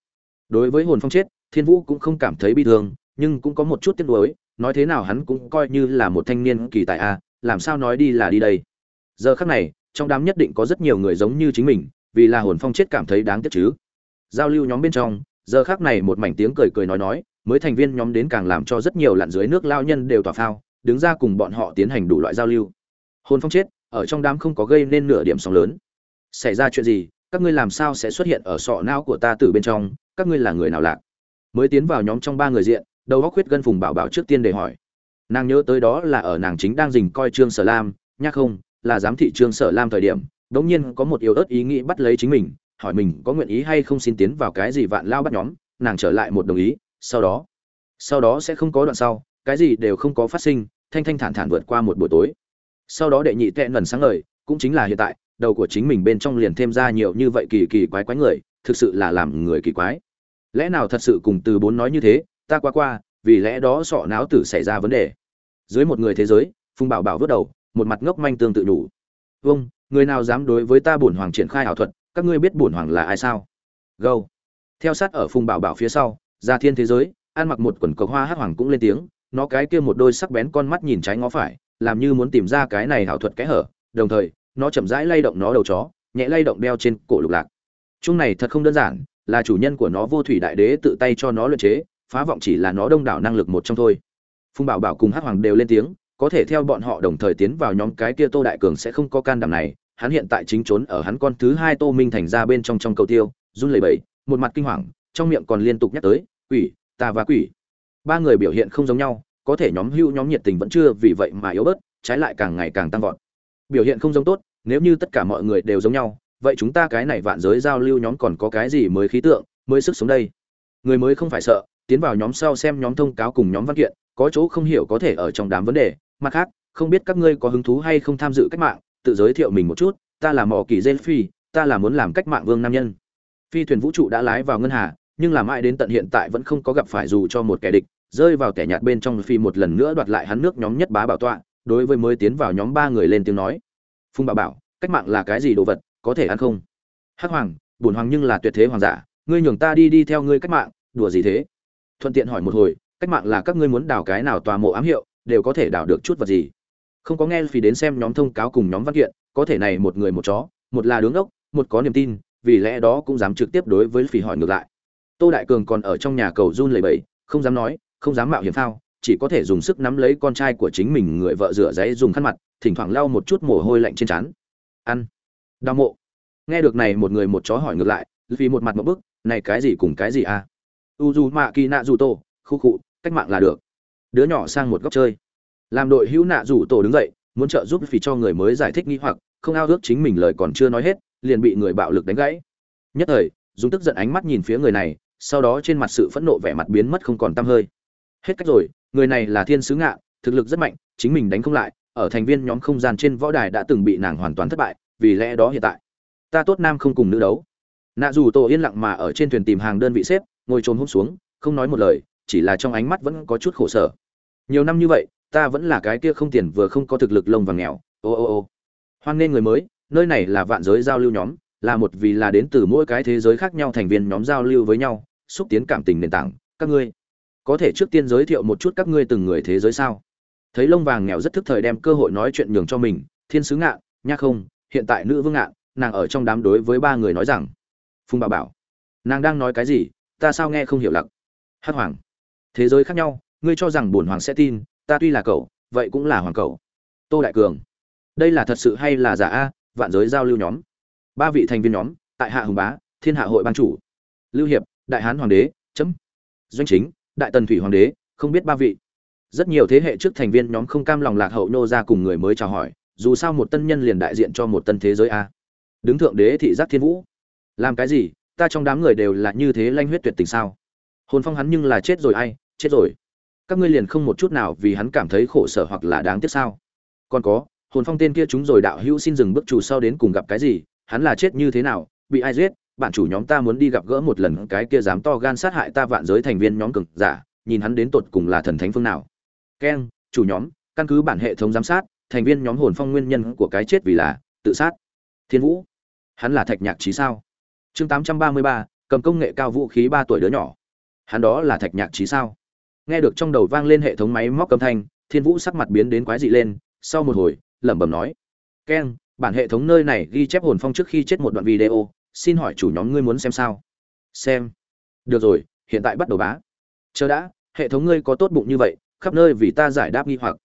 đối với hồn phong chết, thiên vũ cũng không cảm thấy bi thương, nhưng cũng có một chút tiếc nuối, nói thế nào hắn cũng coi như là một thanh niên kỳ tài a, làm sao nói đi là đi đây. Giờ khắc này, trong đám nhất định có rất nhiều người giống như chính mình, vì là hồn phong chết cảm thấy đáng tiếc chứ. Giao lưu nhóm bên trong, giờ khắc này một mảnh tiếng cười cười nói nói mới thành viên nhóm đến càng làm cho rất nhiều lặn dưới nước lao nhân đều tỏa phao, đứng ra cùng bọn họ tiến hành đủ loại giao lưu. Hôn phong chết, ở trong đám không có gây nên nửa điểm sóng lớn. Xảy ra chuyện gì, các ngươi làm sao sẽ xuất hiện ở sọ não của ta từ bên trong, các ngươi là người nào lạc? Mới tiến vào nhóm trong ba người diện, đầu góc huyết gân phùng bảo bảo trước tiên để hỏi. Nàng nhớ tới đó là ở nàng chính đang dình coi trương sở lam nhắc không, là giám thị trương sở lam thời điểm, đống nhiên có một yếu ớt ý nghĩ bắt lấy chính mình, hỏi mình có nguyện ý hay không xin tiến vào cái gì vạn lao bắt nhóm, nàng trở lại một đồng ý sau đó sau đó sẽ không có đoạn sau, cái gì đều không có phát sinh, thanh thanh thản thản vượt qua một buổi tối. Sau đó đệ nhị tệ lần sáng ngời, cũng chính là hiện tại, đầu của chính mình bên trong liền thêm ra nhiều như vậy kỳ kỳ quái quái người, thực sự là làm người kỳ quái. Lẽ nào thật sự cùng từ bốn nói như thế, ta qua qua, vì lẽ đó sọ não tử xảy ra vấn đề. Dưới một người thế giới, phùng bảo bảo vớt đầu, một mặt ngốc manh tương tự đủ. Vâng người nào dám đối với ta bổn hoàng triển khai ảo thuật, các ngươi biết bổn hoàng là ai sao? Gâu. Theo sát ở phùng bảo bảo phía sau ra thiên thế giới, ăn mặc một quần cộc hoa hắc hoàng cũng lên tiếng, nó cái kia một đôi sắc bén con mắt nhìn trái ngó phải, làm như muốn tìm ra cái này hảo thuật kẽ hở, đồng thời, nó chậm rãi lay động nó đầu chó, nhẹ lay động đeo trên cổ lục lạc. Chung này thật không đơn giản, là chủ nhân của nó vô thủy đại đế tự tay cho nó luyện chế, phá vọng chỉ là nó đông đảo năng lực một trong thôi. Phùng bảo bảo cùng hắc hoàng đều lên tiếng, có thể theo bọn họ đồng thời tiến vào nhóm cái kia tô đại cường sẽ không có can đảm này, hắn hiện tại chính trốn ở hắn con thứ hai tô minh thành ra bên trong trong cầu tiêu, run lẩy bẩy, một mặt kinh hoàng, trong miệng còn liên tục nhắc tới quỷ ta và quỷ. Ba người biểu hiện không giống nhau, có thể nhóm hưu nhóm nhiệt tình vẫn chưa vì vậy mà yếu bớt, trái lại càng ngày càng tăng vọt. Biểu hiện không giống tốt, nếu như tất cả mọi người đều giống nhau, vậy chúng ta cái này vạn giới giao lưu nhóm còn có cái gì mới khí tượng, mới sức sống đây? Người mới không phải sợ, tiến vào nhóm sau xem nhóm thông cáo cùng nhóm văn kiện, có chỗ không hiểu có thể ở trong đám vấn đề. Mặt khác, không biết các ngươi có hứng thú hay không tham dự cách mạng, tự giới thiệu mình một chút, ta là mỏ kỳ dê phi, ta là muốn làm cách mạng vương nam nhân. Phi thuyền vũ trụ đã lái vào ngân hà nhưng làm ai đến tận hiện tại vẫn không có gặp phải dù cho một kẻ địch, rơi vào kẻ nhạt bên trong phi một lần nữa đoạt lại hắn nước nhóm nhất bá bảo tọa, đối với mới tiến vào nhóm ba người lên tiếng nói. Phùng bảo bảo, cách mạng là cái gì đồ vật, có thể ăn không? Hắc hoàng, bổn hoàng nhưng là tuyệt thế hoàng giả, ngươi nhường ta đi đi theo ngươi cách mạng, đùa gì thế? Thuận tiện hỏi một hồi, cách mạng là các ngươi muốn đào cái nào tòa mộ ám hiệu, đều có thể đào được chút vật gì? Không có nghe phí đến xem nhóm thông cáo cùng nhóm văn kiện, có thể này một người một chó, một là đứng ốc, một có niềm tin, vì lẽ đó cũng dám trực tiếp đối với phỉ hỏi ngược lại tô đại cường còn ở trong nhà cầu run lầy bẫy không dám nói không dám mạo hiểm phao chỉ có thể dùng sức nắm lấy con trai của chính mình người vợ rửa giấy dùng khăn mặt thỉnh thoảng lau một chút mồ hôi lạnh trên trán. Ăn. Đau mộ. Nghe được này một người một chó hỏi ngược lại vì một mặt một bức này cái gì cùng cái gì à? U dù mạ kỳ nạ dù tổ khu cụ, cách mạng là được. Đứa nhỏ sang một góc chơi. Làm đội hữu nạ rủ tổ đứng dậy muốn trợ giúp vì cho người mới giải thích nghi hoặc không ao ước chính mình lời còn chưa nói hết liền bị người bạo lực đánh gãy. Nhất thời dùng tức giận ánh mắt nhìn phía người này sau đó trên mặt sự phẫn nộ vẻ mặt biến mất không còn tăm hơi. Hết cách rồi, người này là thiên sứ ngạ, thực lực rất mạnh, chính mình đánh không lại, ở thành viên nhóm không gian trên võ đài đã từng bị nàng hoàn toàn thất bại, vì lẽ đó hiện tại, ta tốt nam không cùng nữ đấu. Nạ dù tổ yên lặng mà ở trên thuyền tìm hàng đơn vị xếp, ngồi trồm hôm xuống, không nói một lời, chỉ là trong ánh mắt vẫn có chút khổ sở. Nhiều năm như vậy, ta vẫn là cái kia không tiền vừa không có thực lực lông và nghèo, ô ô ô. Hoan nghênh người mới, nơi này là vạn giới giao lưu nhóm, là một vì là đến từ mỗi cái thế giới khác nhau thành viên nhóm giao lưu với nhau xúc tiến cảm tình nền tảng, các ngươi có thể trước tiên giới thiệu một chút các ngươi từng người thế giới sao? Thấy lông vàng nghèo rất thức thời đem cơ hội nói chuyện nhường cho mình, thiên sứ ngạn nhắc không, hiện tại nữ vương ngạn, nàng ở trong đám đối với ba người nói rằng, phùng bà bảo, nàng đang nói cái gì? Ta sao nghe không hiểu lặc? Hắc hoàng, thế giới khác nhau, ngươi cho rằng bổn hoàng sẽ tin, ta tuy là cậu, vậy cũng là hoàng cậu. Tô đại cường, đây là thật sự hay là giả a? Vạn giới giao lưu nhóm. Ba vị thành viên nhóm, tại hạ hùng bá, thiên hạ hội ban chủ. Lưu hiệp đại hán hoàng đế, chấm. Doanh chính, đại tần thủy hoàng đế, không biết ba vị. Rất nhiều thế hệ trước thành viên nhóm không cam lòng lạc hậu nô ra cùng người mới chào hỏi, dù sao một tân nhân liền đại diện cho một tân thế giới a. Đứng thượng đế thị giác thiên vũ. Làm cái gì, ta trong đám người đều là như thế lanh huyết tuyệt tình sao? Hồn phong hắn nhưng là chết rồi ai, chết rồi. Các ngươi liền không một chút nào vì hắn cảm thấy khổ sở hoặc là đáng tiếc sao? Còn có, hồn phong tên kia chúng rồi đạo hữu xin dừng bước chủ sau đến cùng gặp cái gì, hắn là chết như thế nào, bị ai giết? Bạn chủ nhóm ta muốn đi gặp gỡ một lần, cái kia dám to gan sát hại ta vạn giới thành viên nhóm cực giả, nhìn hắn đến tột cùng là thần thánh phương nào. Keng chủ nhóm, căn cứ bản hệ thống giám sát, thành viên nhóm hồn phong nguyên nhân của cái chết vì là tự sát. Thiên vũ, hắn là thạch nhạc trí sao? Chương tám trăm ba mươi ba, cầm công nghệ cao vũ khí ba tuổi đứa nhỏ. Hắn đó là thạch nhạc trí sao? Nghe được trong đầu vang lên hệ thống máy móc âm thanh, thiên vũ sắc mặt biến đến quái dị lên, sau một hồi, lẩm bẩm nói. Keng bản hệ thống nơi này ghi chép hồn phong trước khi chết một đoạn video xin hỏi chủ nhóm ngươi muốn xem sao? Xem. Được rồi, hiện tại bắt đầu bá. Chờ đã, hệ thống ngươi có tốt bụng như vậy, khắp nơi vì ta giải đáp nghi hoặc.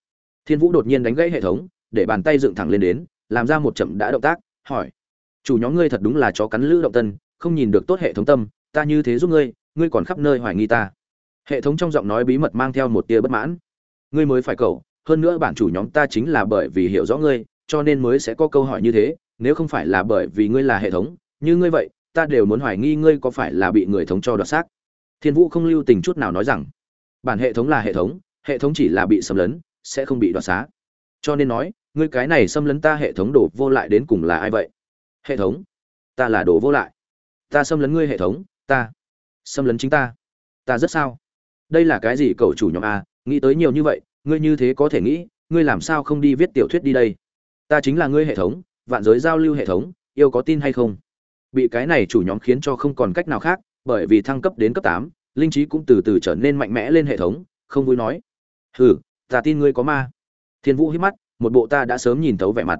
Thiên vũ đột nhiên đánh gãy hệ thống, để bàn tay dựng thẳng lên đến, làm ra một chậm đã động tác, hỏi. Chủ nhóm ngươi thật đúng là chó cắn lữ động tân, không nhìn được tốt hệ thống tâm, ta như thế giúp ngươi ngươi còn khắp nơi hoài nghi ta. Hệ thống trong giọng nói bí mật mang theo một tia bất mãn. Ngươi mới phải cầu, hơn nữa bản chủ nhóm ta chính là bởi vì hiểu rõ ngươi, cho nên mới sẽ có câu hỏi như thế, nếu không phải là bởi vì ngươi là hệ thống như ngươi vậy, ta đều muốn hoài nghi ngươi có phải là bị người thống cho đoạt xác. Thiên vũ không lưu tình chút nào nói rằng, bản hệ thống là hệ thống hệ thống chỉ là bị xâm lấn, sẽ không bị đoạt xá. Cho nên nói, ngươi cái này xâm lấn ta hệ thống đổ vô lại đến cùng là ai vậy? Hệ thống, ta là đổ vô lại. Ta xâm lấn ngươi hệ thống, ta xâm lấn chính ta. Ta rất sao? Đây là cái gì cậu chủ nhóm a, nghĩ tới nhiều như vậy, ngươi như thế có thể nghĩ, ngươi làm sao không đi viết tiểu thuyết đi đây? Ta chính là ngươi hệ thống, vạn giới giao lưu hệ thống, yêu có tin hay không? Bị cái này chủ nhóm khiến cho không còn cách nào khác, bởi vì thăng cấp đến cấp tám, linh trí cũng từ từ trở nên mạnh mẽ lên hệ thống, không vui nói. Hừ, ta tin ngươi có ma. Thiên vũ hít mắt, một bộ ta đã sớm nhìn thấu vẻ mặt.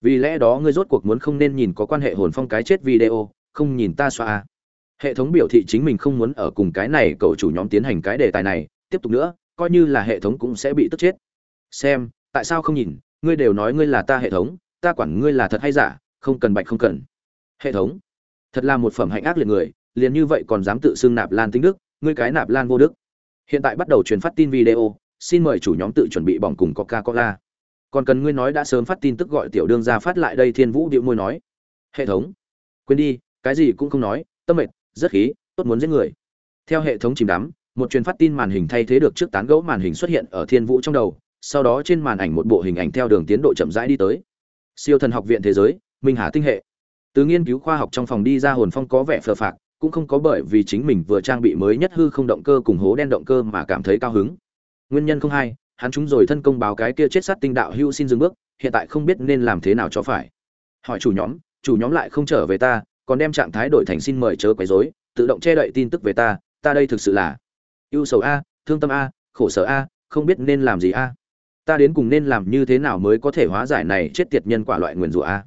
Vì lẽ đó ngươi rốt cuộc muốn không nên nhìn có quan hệ hồn phong cái chết video, không nhìn ta xoa hệ thống biểu thị chính mình không muốn ở cùng cái này cậu chủ nhóm tiến hành cái đề tài này, tiếp tục nữa, coi như là hệ thống cũng sẽ bị tức chết. Xem, tại sao không nhìn? Ngươi đều nói ngươi là ta hệ thống, ta quản ngươi là thật hay giả, không cần bạch không cần. Hệ thống thật là một phẩm hạnh ác liệt người, liền như vậy còn dám tự xưng nạp lan tính đức, ngươi cái nạp lan vô đức. Hiện tại bắt đầu truyền phát tin video, xin mời chủ nhóm tự chuẩn bị bỏng cùng coca cola còn cần ngươi nói đã sớm phát tin tức gọi tiểu đương ra phát lại đây thiên vũ điệu môi nói. Hệ thống. Quên đi, cái gì cũng không nói, tâm mệt, rất khí, tốt muốn giết người. Theo hệ thống chìm đắm, một truyền phát tin màn hình thay thế được trước tán gẫu màn hình xuất hiện ở thiên vũ trong đầu, sau đó trên màn ảnh một bộ hình ảnh theo đường tiến độ chậm rãi đi tới. Siêu thần học viện thế giới, minh hà tinh hệ từ nghiên cứu khoa học trong phòng đi ra hồn phong có vẻ phờ phạc, cũng không có bởi vì chính mình vừa trang bị mới nhất hư không động cơ cùng hố đen động cơ mà cảm thấy cao hứng. Nguyên nhân không hay hắn chúng rồi thân công báo cái kia chết sát tinh đạo hưu xin dừng bước, hiện tại không biết nên làm thế nào cho phải. Hỏi chủ nhóm chủ nhóm lại không trở về ta, còn đem trạng thái đổi thành xin mời chớ quấy rối, tự động che đậy tin tức về ta ta đây thực sự là ưu sầu a, thương tâm a, khổ sở a, không biết nên làm gì a. Ta đến cùng nên làm như thế nào mới có thể hóa giải này chết tiệt nhân quả loại nguyền rủa a?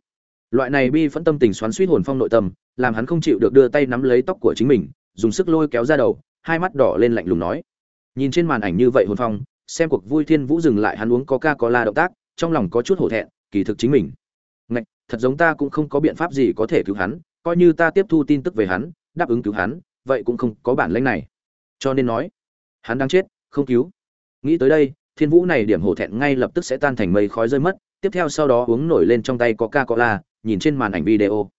Loại này bi phẫn tâm tình xoắn suýt hồn phong nội tâm, làm hắn không chịu được đưa tay nắm lấy tóc của chính mình, dùng sức lôi kéo ra đầu, hai mắt đỏ lên lạnh lùng nói. Nhìn trên màn ảnh như vậy hồn phong, xem cuộc vui thiên vũ dừng lại hắn uống coca cola động tác, trong lòng có chút hổ thẹn, kỳ thực chính mình. Ngạch, thật giống ta cũng không có biện pháp gì có thể cứu hắn, coi như ta tiếp thu tin tức về hắn, đáp ứng cứu hắn, vậy cũng không có bản lĩnh này. Cho nên nói, hắn đang chết, không cứu. Nghĩ tới đây, thiên vũ này điểm hổ thẹn ngay lập tức sẽ tan thành mây khói rơi mất, tiếp theo sau đó uống nổi lên trong tay coca cola nhìn trên màn ảnh video.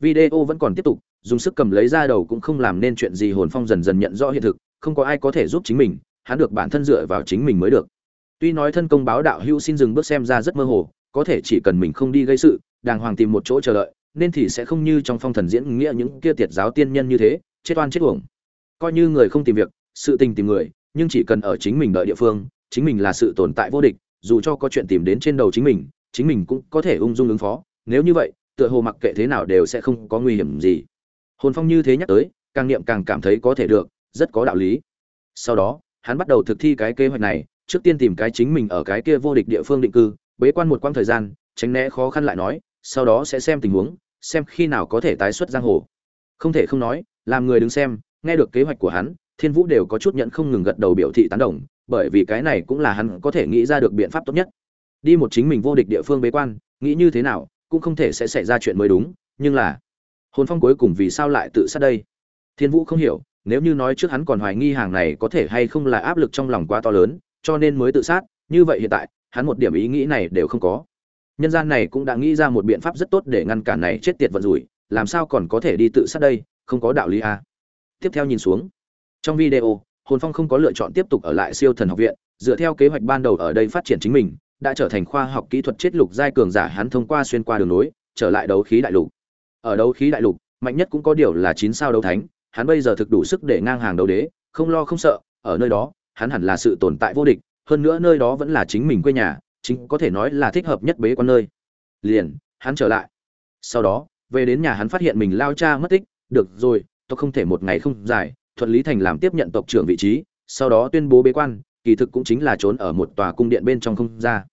Video vẫn còn tiếp tục, dùng sức cầm lấy ra đầu cũng không làm nên chuyện gì hồn phong dần dần nhận rõ hiện thực, không có ai có thể giúp chính mình, hắn được bản thân dựa vào chính mình mới được. Tuy nói thân công báo đạo hữu xin dừng bước xem ra rất mơ hồ, có thể chỉ cần mình không đi gây sự, đàng hoàng tìm một chỗ chờ đợi, nên thì sẽ không như trong phong thần diễn nghĩa những kia tiệt giáo tiên nhân như thế, chết oan chết uổng. Coi như người không tìm việc, sự tình tìm người, nhưng chỉ cần ở chính mình đợi địa phương, chính mình là sự tồn tại vô địch, dù cho có chuyện tìm đến trên đầu chính mình chính mình cũng có thể ung dung ứng phó nếu như vậy, tựa hồ mặc kệ thế nào đều sẽ không có nguy hiểm gì. Hồn phong như thế nhắc tới, càng niệm càng cảm thấy có thể được, rất có đạo lý. Sau đó, hắn bắt đầu thực thi cái kế hoạch này, trước tiên tìm cái chính mình ở cái kia vô địch địa phương định cư, bế quan một quãng thời gian, tránh né khó khăn lại nói, sau đó sẽ xem tình huống, xem khi nào có thể tái xuất giang hồ. Không thể không nói, làm người đứng xem, nghe được kế hoạch của hắn, thiên vũ đều có chút nhận không ngừng gật đầu biểu thị tán đồng, bởi vì cái này cũng là hắn có thể nghĩ ra được biện pháp tốt nhất. Đi một chính mình vô địch địa phương bế quan, nghĩ như thế nào cũng không thể sẽ xảy ra chuyện mới đúng, nhưng là, hồn phong cuối cùng vì sao lại tự sát đây? Thiên vũ không hiểu, nếu như nói trước hắn còn hoài nghi hàng này có thể hay không là áp lực trong lòng quá to lớn, cho nên mới tự sát, như vậy hiện tại, hắn một điểm ý nghĩ này đều không có. Nhân gian này cũng đã nghĩ ra một biện pháp rất tốt để ngăn cản này chết tiệt vận rủi, làm sao còn có thể đi tự sát đây, không có đạo lý à. tiếp theo nhìn xuống. Trong video, hồn phong không có lựa chọn tiếp tục ở lại siêu thần học viện, dựa theo kế hoạch ban đầu ở đây phát triển chính mình đã trở thành khoa học kỹ thuật chết lục giai cường giả hắn thông qua xuyên qua đường nối, trở lại đấu khí đại lục. Ở đấu khí đại lục, mạnh nhất cũng có điều là chín sao đấu thánh, hắn bây giờ thực đủ sức để ngang hàng đấu đế, không lo không sợ, ở nơi đó, hắn hẳn là sự tồn tại vô địch, hơn nữa nơi đó vẫn là chính mình quê nhà, chính có thể nói là thích hợp nhất bế quan nơi. Liền, hắn trở lại. Sau đó, về đến nhà hắn phát hiện mình lao cha mất tích, được rồi tôi không thể một ngày không dài, thuận lý thành làm tiếp nhận tộc trưởng vị trí, sau đó tuyên bố bế quan kỳ thực cũng chính là trốn ở một tòa cung điện bên trong không ra.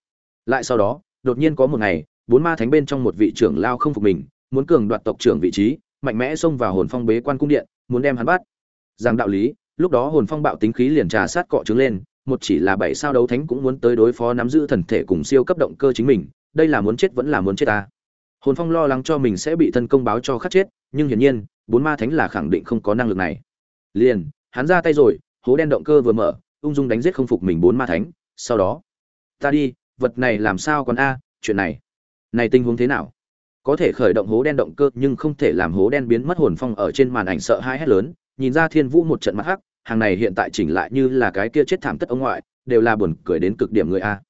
Lại sau đó, đột nhiên có một ngày, bốn ma thánh bên trong một vị trưởng lao không phục mình, muốn cường đoạt tộc trưởng vị trí, mạnh mẽ xông vào hồn phong bế quan cung điện, muốn đem hắn bắt. Rằng đạo lý, lúc đó hồn phong bạo tính khí liền trà sát cọ trứng lên, một chỉ là bảy sao đấu thánh cũng muốn tới đối phó nắm giữ thần thể cùng siêu cấp động cơ chính mình, đây là muốn chết vẫn là muốn chết ta. Hồn phong lo lắng cho mình sẽ bị thân công báo cho khắc chết, nhưng hiển nhiên, bốn ma thánh là khẳng định không có năng lực này. Liền, hắn ra tay rồi, hố đen động cơ vừa mở ung dung đánh giết không phục mình bốn ma thánh, sau đó, ta đi, vật này làm sao còn a, chuyện này này tình huống thế nào? Có thể khởi động hố đen động cơ nhưng không thể làm hố đen biến mất hồn phong ở trên màn ảnh sợ hai hét lớn, nhìn ra thiên vũ một trận mắt hắc, hàng này hiện tại chỉnh lại như là cái kia chết thảm tất ông ngoại, đều là buồn cười đến cực điểm người a.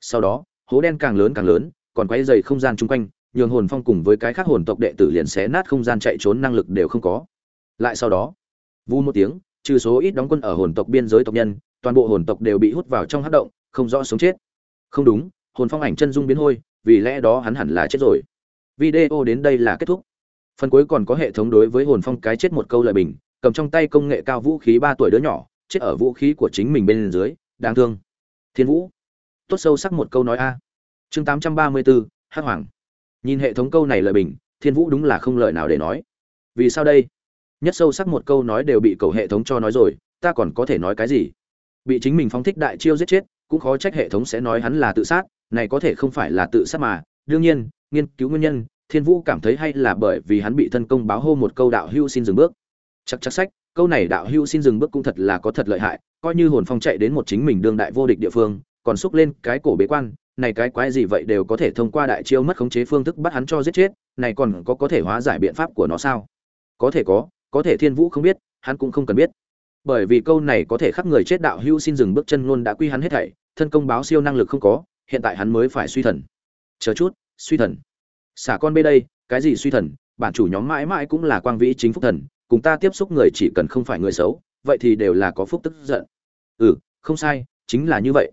Sau đó, hố đen càng lớn càng lớn, còn quay dày không gian chung quanh, nhường hồn phong cùng với cái khác hồn tộc đệ tử liền xé nát không gian chạy trốn năng lực đều không có. Lại sau đó, vu một tiếng, trừ số ít đóng quân ở hồn tộc biên giới tộc nhân toàn bộ hồn tộc đều bị hút vào trong hắc động, không rõ sống chết. Không đúng, hồn phong ảnh chân dung biến hôi, vì lẽ đó hắn hẳn là chết rồi. Video đến đây là kết thúc. Phần cuối còn có hệ thống đối với hồn phong cái chết một câu lời bình, cầm trong tay công nghệ cao vũ khí ba tuổi đứa nhỏ, chết ở vũ khí của chính mình bên dưới, đáng thương. Thiên vũ. Tốt sâu sắc một câu nói a. Chương tám trăm ba mươi bốn hắc hoàng. Nhìn hệ thống câu này lời bình, thiên vũ đúng là không lời nào để nói. Vì sao đây? Nhất sâu sắc một câu nói đều bị cầu hệ thống cho nói rồi, ta còn có thể nói cái gì? Bị chính mình phóng thích đại chiêu giết chết, cũng khó trách hệ thống sẽ nói hắn là tự sát, này có thể không phải là tự sát mà. Đương nhiên, nghiên cứu nguyên nhân, thiên vũ cảm thấy hay là bởi vì hắn bị thân công báo hô một câu đạo hưu xin dừng bước. Chắc chắc sách, câu này đạo hưu xin dừng bước cũng thật là có thật lợi hại, coi như hồn phong chạy đến một chính mình đương đại vô địch địa phương, còn xúc lên cái cổ bế quan, này cái quái gì vậy đều có thể thông qua đại chiêu mất khống chế phương thức bắt hắn cho giết chết, này còn có có thể hóa giải biện pháp của nó sao? Có thể có có thể thiên vũ không biết, hắn cũng không cần biết bởi vì câu này có thể khắc người chết đạo hưu xin dừng bước chân luôn đã quy hắn hết thảy, thân công báo siêu năng lực không có, hiện tại hắn mới phải suy thần. Chờ chút, suy thần. Xả con bê đây, cái gì suy thần? Bản chủ nhóm mãi mãi cũng là quang vĩ chính phúc thần, cùng ta tiếp xúc người chỉ cần không phải người xấu, vậy thì đều là có phúc tức giận. Ừ không sai, chính là như vậy.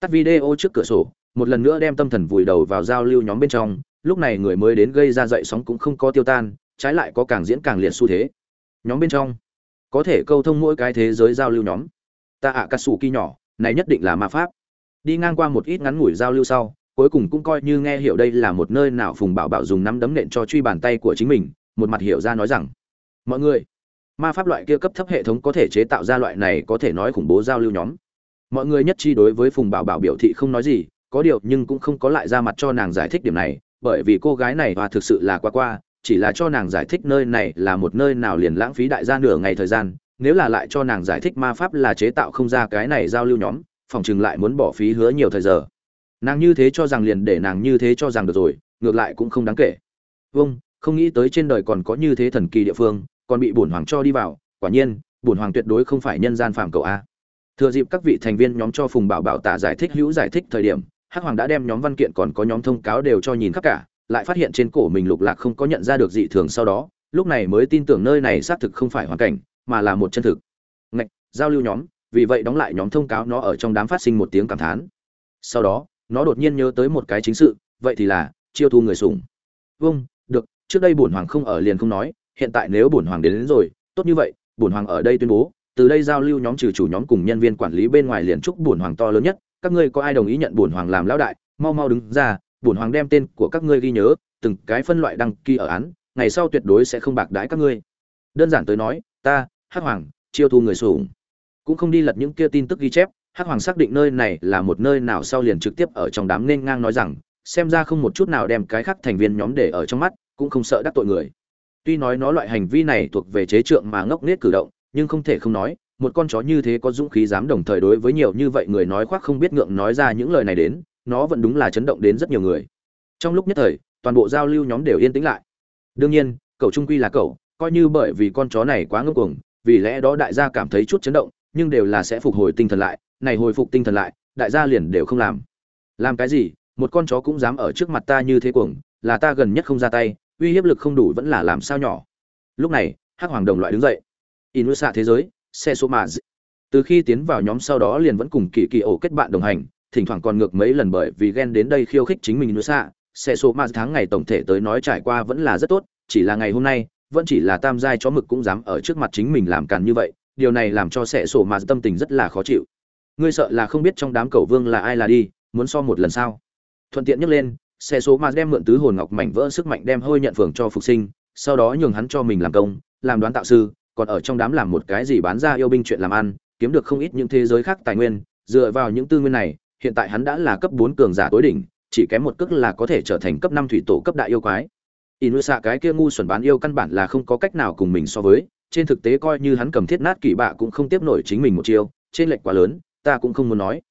Tắt video trước cửa sổ, một lần nữa đem tâm thần vùi đầu vào giao lưu nhóm bên trong, lúc này người mới đến gây ra dậy sóng cũng không có tiêu tan, trái lại có càng diễn càng liệt xu thế. Nhóm bên trong có thể câu thông mỗi cái thế giới giao lưu nhóm. Ta ạ, cà sủ kỳ nhỏ, này nhất định là ma pháp. Đi ngang qua một ít ngắn ngủi giao lưu sau, cuối cùng cũng coi như nghe hiểu đây là một nơi nào phùng bảo bảo dùng nắm đấm nện cho truy bàn tay của chính mình, một mặt hiểu ra nói rằng, mọi người, ma pháp loại kia cấp thấp hệ thống có thể chế tạo ra loại này có thể nói khủng bố giao lưu nhóm. Mọi người nhất chi đối với phùng bảo bảo biểu thị không nói gì, có điều nhưng cũng không có lại ra mặt cho nàng giải thích điểm này, bởi vì cô gái này và thực sự là qua qua chỉ là cho nàng giải thích nơi này là một nơi nào liền lãng phí đại gia nửa ngày thời gian, nếu là lại cho nàng giải thích ma pháp là chế tạo không ra cái này giao lưu nhóm, phòng chừng lại muốn bỏ phí hứa nhiều thời giờ. Nàng như thế cho rằng liền để nàng như thế cho rằng được rồi, ngược lại cũng không đáng kể. Vâng không nghĩ tới trên đời còn có như thế thần kỳ địa phương, còn bị bổn hoàng cho đi vào, quả nhiên, bổn hoàng tuyệt đối không phải nhân gian phạm cầu a. Thừa dịp các vị thành viên nhóm cho phùng bảo bảo tả giải thích hữu giải thích thời điểm, hắc hoàng đã đem nhóm văn kiện còn có nhóm thông cáo đều cho nhìn khắp cả lại phát hiện trên cổ mình lục lạc không có nhận ra được dị thường sau đó lúc này mới tin tưởng nơi này xác thực không phải hoàn cảnh mà là một chân thực. Ngạch giao lưu nhóm vì vậy đóng lại nhóm thông cáo nó ở trong đám phát sinh một tiếng cảm thán. Sau đó nó đột nhiên nhớ tới một cái chính sự vậy thì là chiêu thu người sùng vâng được trước đây bổn hoàng không ở liền không nói hiện tại nếu bổn hoàng đến, đến rồi tốt như vậy bổn hoàng ở đây tuyên bố từ đây giao lưu nhóm trừ chủ nhóm cùng nhân viên quản lý bên ngoài liền chúc bổn hoàng to lớn nhất các ngươi có ai đồng ý nhận bổn hoàng làm lão đại mau mau đứng ra bổn hoàng đem tên của các ngươi ghi nhớ, từng cái phân loại đăng ký ở án, ngày sau tuyệt đối sẽ không bạc đãi các ngươi. Đơn giản tới nói, ta, hắc hoàng, chiêu thu người sủng. Cũng không đi lật những kia tin tức ghi chép, hắc hoàng xác định nơi này là một nơi nào sau liền trực tiếp ở trong đám nên ngang nói rằng, xem ra không một chút nào đem cái khác thành viên nhóm để ở trong mắt, cũng không sợ đắc tội người. Tuy nói nó loại hành vi này thuộc về chế trượng mà ngốc nghếch cử động, nhưng không thể không nói, một con chó như thế có dũng khí dám đồng thời đối với nhiều như vậy người nói khoác không biết ngượng nói ra những lời này đến nó vẫn đúng là chấn động đến rất nhiều người. Trong lúc nhất thời, toàn bộ giao lưu nhóm đều yên tĩnh lại. Đương nhiên, cậu trung quy là cậu, coi như bởi vì con chó này quá ngông cuồng, vì lẽ đó đại gia cảm thấy chút chấn động, nhưng đều là sẽ phục hồi tinh thần lại, này hồi phục tinh thần lại, đại gia liền đều không làm. Làm cái gì, một con chó cũng dám ở trước mặt ta như thế cuồng, là ta gần nhất không ra tay, uy hiếp lực không đủ vẫn là làm sao nhỏ. Lúc này, hắc hoàng đồng loại đứng dậy. In xạ thế giới, xe số mà từ khi tiến vào nhóm sau đó liền vẫn cùng kỳ kỳ ổ kết bạn đồng hành thỉnh thoảng còn ngược mấy lần bởi vì ghen đến đây khiêu khích chính mình nữa xạ. Xe số mà tháng ngày tổng thể tới nói trải qua vẫn là rất tốt, chỉ là ngày hôm nay, vẫn chỉ là tam giai chó mực cũng dám ở trước mặt chính mình làm càn như vậy, điều này làm cho sẻ sổ mà tâm tình rất là khó chịu. Ngươi sợ là không biết trong đám cầu vương là ai là đi, muốn so một lần sao? Thuận tiện nhắc lên xe số mà đem mượn tứ hồn ngọc mảnh vỡ sức mạnh đem hơi nhận phường cho phục sinh, sau đó nhường hắn cho mình làm công, làm đoán tạo sư, còn ở trong đám làm một cái gì bán ra yêu binh chuyện làm ăn, kiếm được không ít những thế giới khác tài nguyên, dựa vào những tư nguyên này hiện tại hắn đã là cấp bốn cường giả tối đỉnh, chỉ kém một cước là có thể trở thành cấp năm thủy tổ cấp đại yêu quái. Inusa cái kia ngu xuẩn bán yêu căn bản là không có cách nào cùng mình so với, trên thực tế coi như hắn cầm thiết nát kỳ bạ cũng không tiếp nổi chính mình một chiêu, trên lệch quá lớn, ta cũng không muốn nói.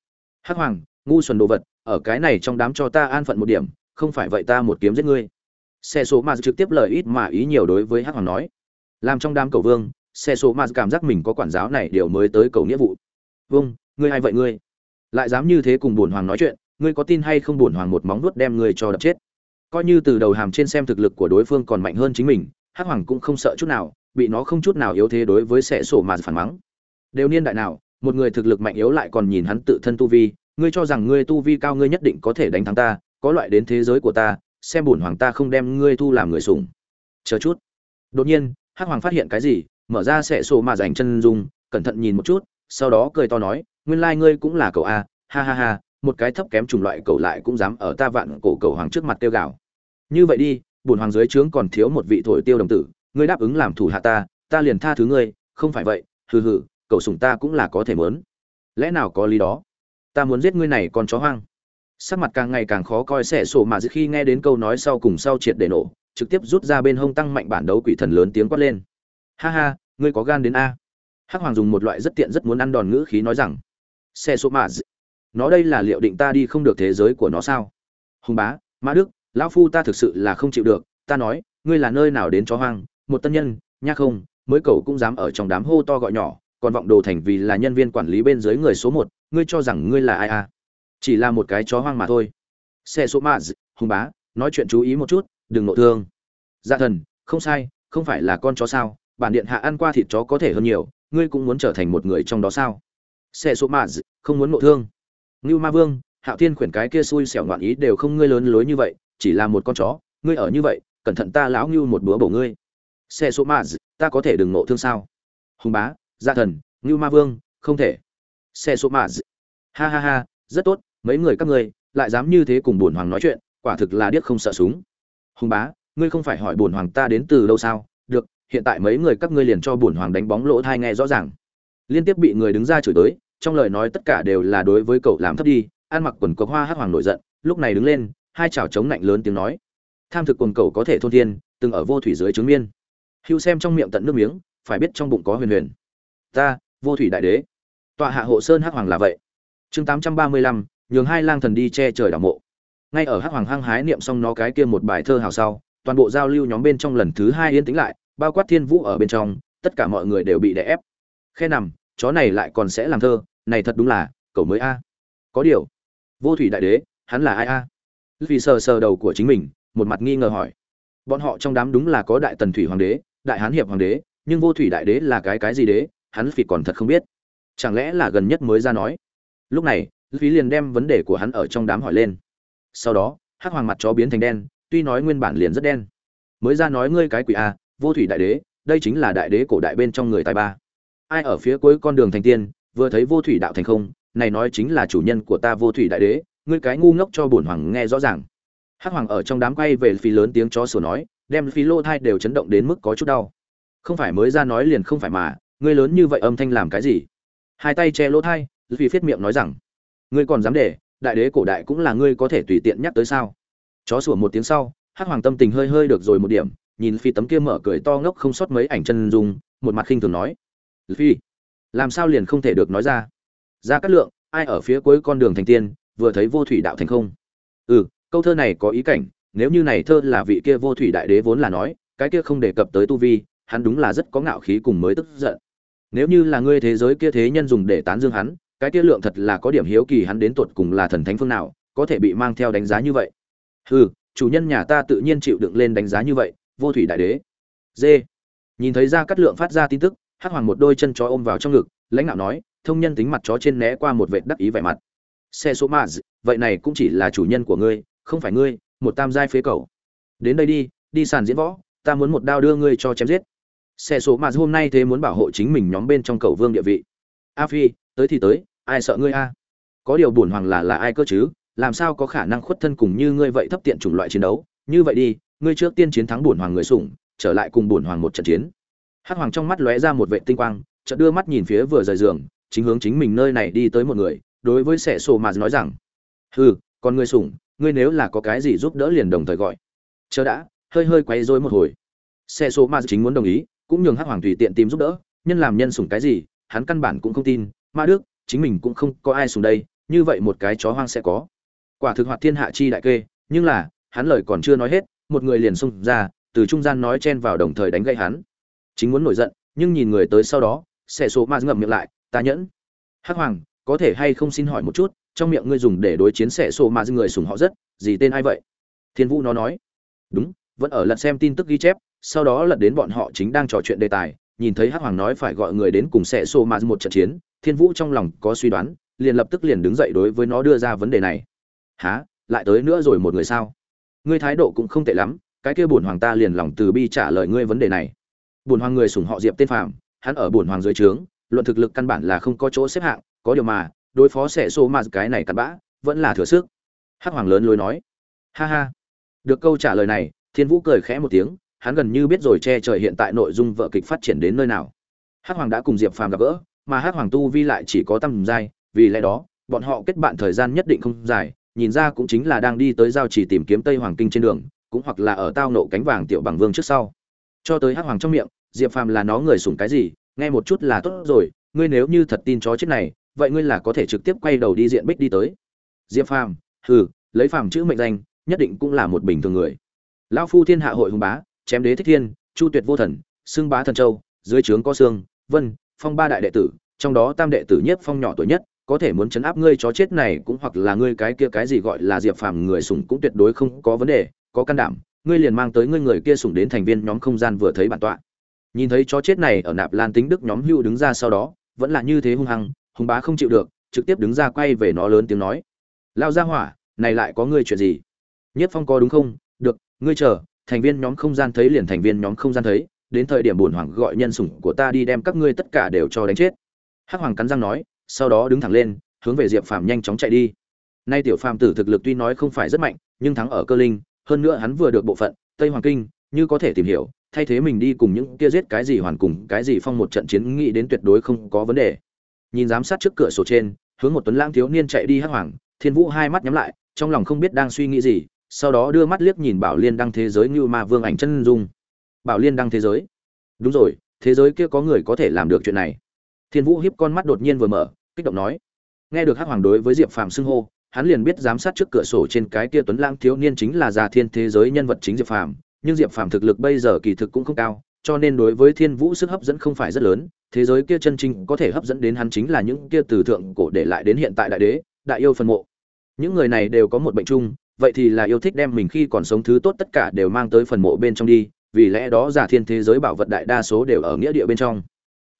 Hắc hoàng, ngu xuẩn đồ vật, ở cái này trong đám cho ta an phận một điểm, không phải vậy ta một kiếm giết ngươi. Xe số mà trực tiếp lời ít mà ý nhiều đối với hắc hoàng nói. Làm trong đám cầu vương, xe số mà cảm giác mình có quản giáo này điều mới tới cầu nghĩa vụ. Vương ngươi hay vậy ngươi? Lại dám như thế cùng bổn hoàng nói chuyện, ngươi có tin hay không bổn hoàng một móng nuốt đem ngươi cho đập chết? Coi như từ đầu hàm trên xem thực lực của đối phương còn mạnh hơn chính mình, hắc hoàng cũng không sợ chút nào, bị nó không chút nào yếu thế đối với sẽ sổ mà phản mắng. Đều niên đại nào, một người thực lực mạnh yếu lại còn nhìn hắn tự thân tu vi, ngươi cho rằng ngươi tu vi cao ngươi nhất định có thể đánh thắng ta, có loại đến thế giới của ta, xem bổn hoàng ta không đem ngươi thu làm người sủng. Chờ chút. Đột nhiên, hắc hoàng phát hiện cái gì, mở ra sẽ sổ mà dành chân dung, cẩn thận nhìn một chút, sau đó cười to nói nguyên lai ngươi cũng là cậu a, ha ha ha, một cái thấp kém chủng loại cậu lại cũng dám ở ta vạn cổ cậu hoàng trước mặt tiêu gạo như vậy đi, bổn hoàng dưới trướng còn thiếu một vị thổi tiêu đồng tử, ngươi đáp ứng làm thủ hạ ta ta liền tha thứ ngươi, không phải vậy, hừ hừ, cậu sủng ta cũng là có thể mớn lẽ nào có lý đó? Ta muốn giết ngươi này còn chó hoang. Sắc mặt càng ngày càng khó coi xẻ sổ mà khi nghe đến câu nói sau cùng sau triệt để nổ, trực tiếp rút ra bên hông tăng mạnh bản đấu quỷ thần lớn tiếng quát lên. Ha ha, ngươi có gan đến a. Hắc hoàng dùng một loại rất tiện rất muốn ăn đòn ngữ khí nói rằng xe số mã nó đây là liệu định ta đi không được thế giới của nó sao? Hùng bá, mã đức, lão phu ta thực sự là không chịu được. Ta nói, ngươi là nơi nào đến chó hoang? Một tân nhân, nha không, mới cầu cũng dám ở trong đám hô to gọi nhỏ, còn vọng đồ thành vì là nhân viên quản lý bên dưới người số một, ngươi cho rằng ngươi là ai à? Chỉ là một cái chó hoang mà thôi. Xe số mã hùng bá, nói chuyện chú ý một chút, đừng nộ thương. Dạ thần, không sai, không phải là con chó sao? Bản điện hạ ăn qua thịt chó có thể hơn nhiều, ngươi cũng muốn trở thành một người trong đó sao? Xe số mà không muốn ngộ thương. Ngưu ma vương, hạo thiên khuyển cái kia xui xẻo ngoạn ý đều không ngươi lớn lối như vậy, chỉ là một con chó, ngươi ở như vậy, cẩn thận ta lão ngưu một bữa bổ ngươi. Xe số mà ta có thể đừng ngộ thương sao? Hùng bá gia thần, ngưu ma vương, không thể. Xe số mà ha ha ha, rất tốt, mấy người các ngươi, lại dám như thế cùng bổn hoàng nói chuyện, quả thực là điếc không sợ súng. Hùng bá, ngươi không phải hỏi bổn hoàng ta đến từ đâu sao? Được, hiện tại mấy người các ngươi liền cho bổn hoàng đánh bóng lỗ thai nghe rõ ràng liên tiếp bị người đứng ra chửi tới, trong lời nói tất cả đều là đối với cậu làm thấp đi, ăn mặc quần cộc hoa hát hoàng nổi giận, lúc này đứng lên, hai chảo chống lạnh lớn tiếng nói. Tham thực quần cậu có thể thôn thiên, từng ở vô thủy dưới trướng miên. Hưu xem trong miệng tận nước miếng, phải biết trong bụng có huyền huyền. Ta, vô thủy đại đế. Tọa hạ hộ sơn hắc hoàng là vậy. Chương tám trăm ba mươi lăm, nhường hai lang thần đi che trời đảo mộ. Ngay ở hắc hoàng hăng hái niệm xong nó cái kia một bài thơ hào sau, toàn bộ giao lưu nhóm bên trong lần thứ hai yên tĩnh lại, bao quát thiên vũ ở bên trong, tất cả mọi người đều bị đè ép. Khe nằm chó này lại còn sẽ làm thơ, này thật đúng là, cậu mới a. Có điều, vô thủy đại đế, hắn là ai a? Vì sờ sờ đầu của chính mình, một mặt nghi ngờ hỏi. Bọn họ trong đám đúng là có đại tần thủy hoàng đế, đại hán hiệp hoàng đế, nhưng vô thủy đại đế là cái cái gì đế, hắn phỉ còn thật không biết. Chẳng lẽ là gần nhất mới ra nói? Lúc này, phí liền đem vấn đề của hắn ở trong đám hỏi lên. Sau đó, hắc hoàng mặt chó biến thành đen, tuy nói nguyên bản liền rất đen. Mới ra nói ngươi cái quỷ a, vô thủy đại đế, đây chính là đại đế cổ đại bên trong người tài ba ai ở phía cuối con đường thành tiên, vừa thấy vô thủy đạo thành không, này nói chính là chủ nhân của ta vô thủy đại đế, ngươi cái ngu ngốc cho bổn hoàng nghe rõ ràng. Hắc hoàng ở trong đám quay về phi lớn tiếng chó sủa nói, đem phi lô thai đều chấn động đến mức có chút đau. Không phải mới ra nói liền không phải mà, ngươi lớn như vậy âm thanh làm cái gì? Hai tay che lỗ thai, phi phết miệng nói rằng, ngươi còn dám để, đại đế cổ đại cũng là ngươi có thể tùy tiện nhắc tới sao? Chó sủa một tiếng sau, hắc hoàng tâm tình hơi hơi được rồi một điểm, nhìn phi tấm kia mở cười to ngốc không sót mấy ảnh chân dung, một mặt khinh thường nói phi, làm sao liền không thể được nói ra? Ra cát lượng, ai ở phía cuối con đường thành tiên, vừa thấy vô thủy đạo thành không? Ừ câu thơ này có ý cảnh, nếu như này thơ là vị kia vô thủy đại đế vốn là nói, cái kia không đề cập tới tu vi, hắn đúng là rất có ngạo khí cùng mới tức giận. Nếu như là ngươi thế giới kia thế nhân dùng để tán dương hắn, cái kia lượng thật là có điểm hiếu kỳ hắn đến tột cùng là thần thánh phương nào, có thể bị mang theo đánh giá như vậy. Ừ chủ nhân nhà ta tự nhiên chịu đựng lên đánh giá như vậy, vô thủy đại đế. Dê. Nhìn thấy ra cắt lượng phát ra tin tức hắc hoàng một đôi chân chó ôm vào trong ngực, lãnh đạo nói, thông nhân tính mặt chó trên né qua một vệt đắc ý vẻ mặt. Xe số maz vậy này cũng chỉ là chủ nhân của ngươi, không phải ngươi, một tam giai phế cầu. Đến đây đi đi sàn diễn võ, ta muốn một đao đưa ngươi cho chém giết. Xe số maz hôm nay thế muốn bảo hộ chính mình nhóm bên trong cầu vương địa vị. A phi, tới thì tới, ai sợ ngươi a? Có điều buồn hoàng là là ai cơ chứ? Làm sao có khả năng khuất thân cùng như ngươi vậy thấp tiện chủng loại chiến đấu? Như vậy đi, ngươi trước tiên chiến thắng buồn hoàng người sủng, trở lại cùng buồn hoàng một trận chiến hắc hoàng trong mắt lóe ra một vệ tinh quang, chợt đưa mắt nhìn phía vừa rời giường, chính hướng chính mình nơi này đi tới một người, đối với sẻ sổ mà nói rằng, hừ, còn ngươi sủng, ngươi nếu là có cái gì giúp đỡ liền đồng thời gọi. Chờ đã, hơi hơi quay rối một hồi. Sẻ sổ ma chính muốn đồng ý, cũng nhường hắc hoàng tùy tiện tìm giúp đỡ, nhân làm nhân sủng cái gì, hắn căn bản cũng không tin, ma đức, chính mình cũng không có ai sủng đây, như vậy một cái chó hoang sẽ có. Quả thực hoạt thiên hạ chi đại kê, nhưng là, hắn lời còn chưa nói hết, một người liền xông ra, từ trung gian nói chen vào đồng thời đánh gãy hắn chính muốn nổi giận, nhưng nhìn người tới sau đó, xẻ số ma ngậm miệng lại, ta nhẫn. Hắc hoàng, có thể hay không xin hỏi một chút, trong miệng ngươi dùng để đối chiến xẻ số ma người sùng họ rất, gì tên ai vậy? Thiên vũ nó nói. Đúng, vẫn ở lật xem tin tức ghi chép, sau đó lật đến bọn họ chính đang trò chuyện đề tài, nhìn thấy hắc hoàng nói phải gọi người đến cùng xẻ số ma một trận chiến, thiên vũ trong lòng có suy đoán, liền lập tức liền đứng dậy đối với nó đưa ra vấn đề này. Há lại tới nữa rồi một người sao? Ngươi thái độ cũng không tệ lắm, cái kia bổn hoàng ta liền lòng từ bi trả lời ngươi vấn đề này bổn hoàng người sủng họ diệp tên phàm, hắn ở bổn hoàng dưới trướng, luận thực lực căn bản là không có chỗ xếp hạng, có điều mà, đối phó sẽ xô mà cái này cặn bã, vẫn là thừa sức. Hắc hoàng lớn lối nói. Ha ha. Được câu trả lời này, thiên vũ cười khẽ một tiếng, hắn gần như biết rồi che trời hiện tại nội dung vợ kịch phát triển đến nơi nào. Hắc hoàng đã cùng diệp phàm gặp gỡ, mà hắc hoàng tu vi lại chỉ có tầm giai, vì lẽ đó, bọn họ kết bạn thời gian nhất định không dài, nhìn ra cũng chính là đang đi tới giao chỉ tìm kiếm tây hoàng kinh trên đường, cũng hoặc là ở tao nộ cánh vàng tiểu bằng vương trước sau cho tới hắc hoàng trong miệng, diệp phàm là nó người sủng cái gì, nghe một chút là tốt rồi, ngươi nếu như thật tin chó chết này, vậy ngươi là có thể trực tiếp quay đầu đi diện bích đi tới. Diệp phàm, hừ, lấy phàm chữ mệnh danh, nhất định cũng là một bình thường người. Lão phu thiên hạ hội hùng bá, chém đế thích thiên, chu tuyệt vô thần xưng bá thần châu, dưới trướng có xương, vân, phong ba đại đệ tử, trong đó tam đệ tử nhất phong nhỏ tuổi nhất, có thể muốn chấn áp ngươi chó chết này cũng hoặc là ngươi cái kia cái gì gọi là diệp phàm người sủng cũng tuyệt đối không có vấn đề, có can đảm ngươi liền mang tới ngươi người kia sủng đến thành viên nhóm không gian vừa thấy bản tọa. Nhìn thấy chó chết này ở nạp lan tính đức nhóm hưu đứng ra sau đó, vẫn là như thế hung hăng hùng bá không chịu được, trực tiếp đứng ra quay về nó lớn tiếng nói. Lao ra hỏa, này lại có ngươi chuyện gì? Nhất phong có đúng không? Được, ngươi chờ, thành viên nhóm không gian thấy liền thành viên nhóm không gian thấy, đến thời điểm bổn hoàng gọi nhân sủng của ta đi đem các ngươi tất cả đều cho đánh chết. Hắc hoàng cắn răng nói, sau đó đứng thẳng lên, hướng về diệp phàm nhanh chóng chạy đi. Nay tiểu phàm tử thực lực tuy nói không phải rất mạnh, nhưng thắng ở cơ linh hơn nữa hắn vừa được bộ phận, tây hoàng kinh, như có thể tìm hiểu, thay thế mình đi cùng những kia giết cái gì hoàn cùng, cái gì phong một trận chiến nghĩ đến tuyệt đối không có vấn đề. Nhìn giám sát trước cửa sổ trên, hướng một tuấn lãng thiếu niên chạy đi hắc hoàng, thiên vũ hai mắt nhắm lại, trong lòng không biết đang suy nghĩ gì, sau đó đưa mắt liếc nhìn bảo liên đăng thế giới như ma vương ảnh chân dung. Bảo liên đăng thế giới? Đúng rồi, thế giới kia có người có thể làm được chuyện này. Thiên vũ hiếp con mắt đột nhiên vừa mở, kích động nói. Nghe được hắc hoàng đối với diệp phàm xưng hô hắn liền biết giám sát trước cửa sổ trên cái kia tuấn lãng thiếu niên chính là già thiên thế giới nhân vật chính diệp phàm, nhưng diệp phàm thực lực bây giờ kỳ thực cũng không cao, cho nên đối với thiên vũ sức hấp dẫn không phải rất lớn, thế giới kia chân chính có thể hấp dẫn đến hắn chính là những kia từ thượng cổ để lại đến hiện tại đại đế, đại yêu phân mộ. Những người này đều có một bệnh chung, vậy thì là yêu thích đem mình khi còn sống thứ tốt tất cả đều mang tới phần mộ bên trong đi, vì lẽ đó giả thiên thế giới bảo vật đại đa số đều ở nghĩa địa bên trong.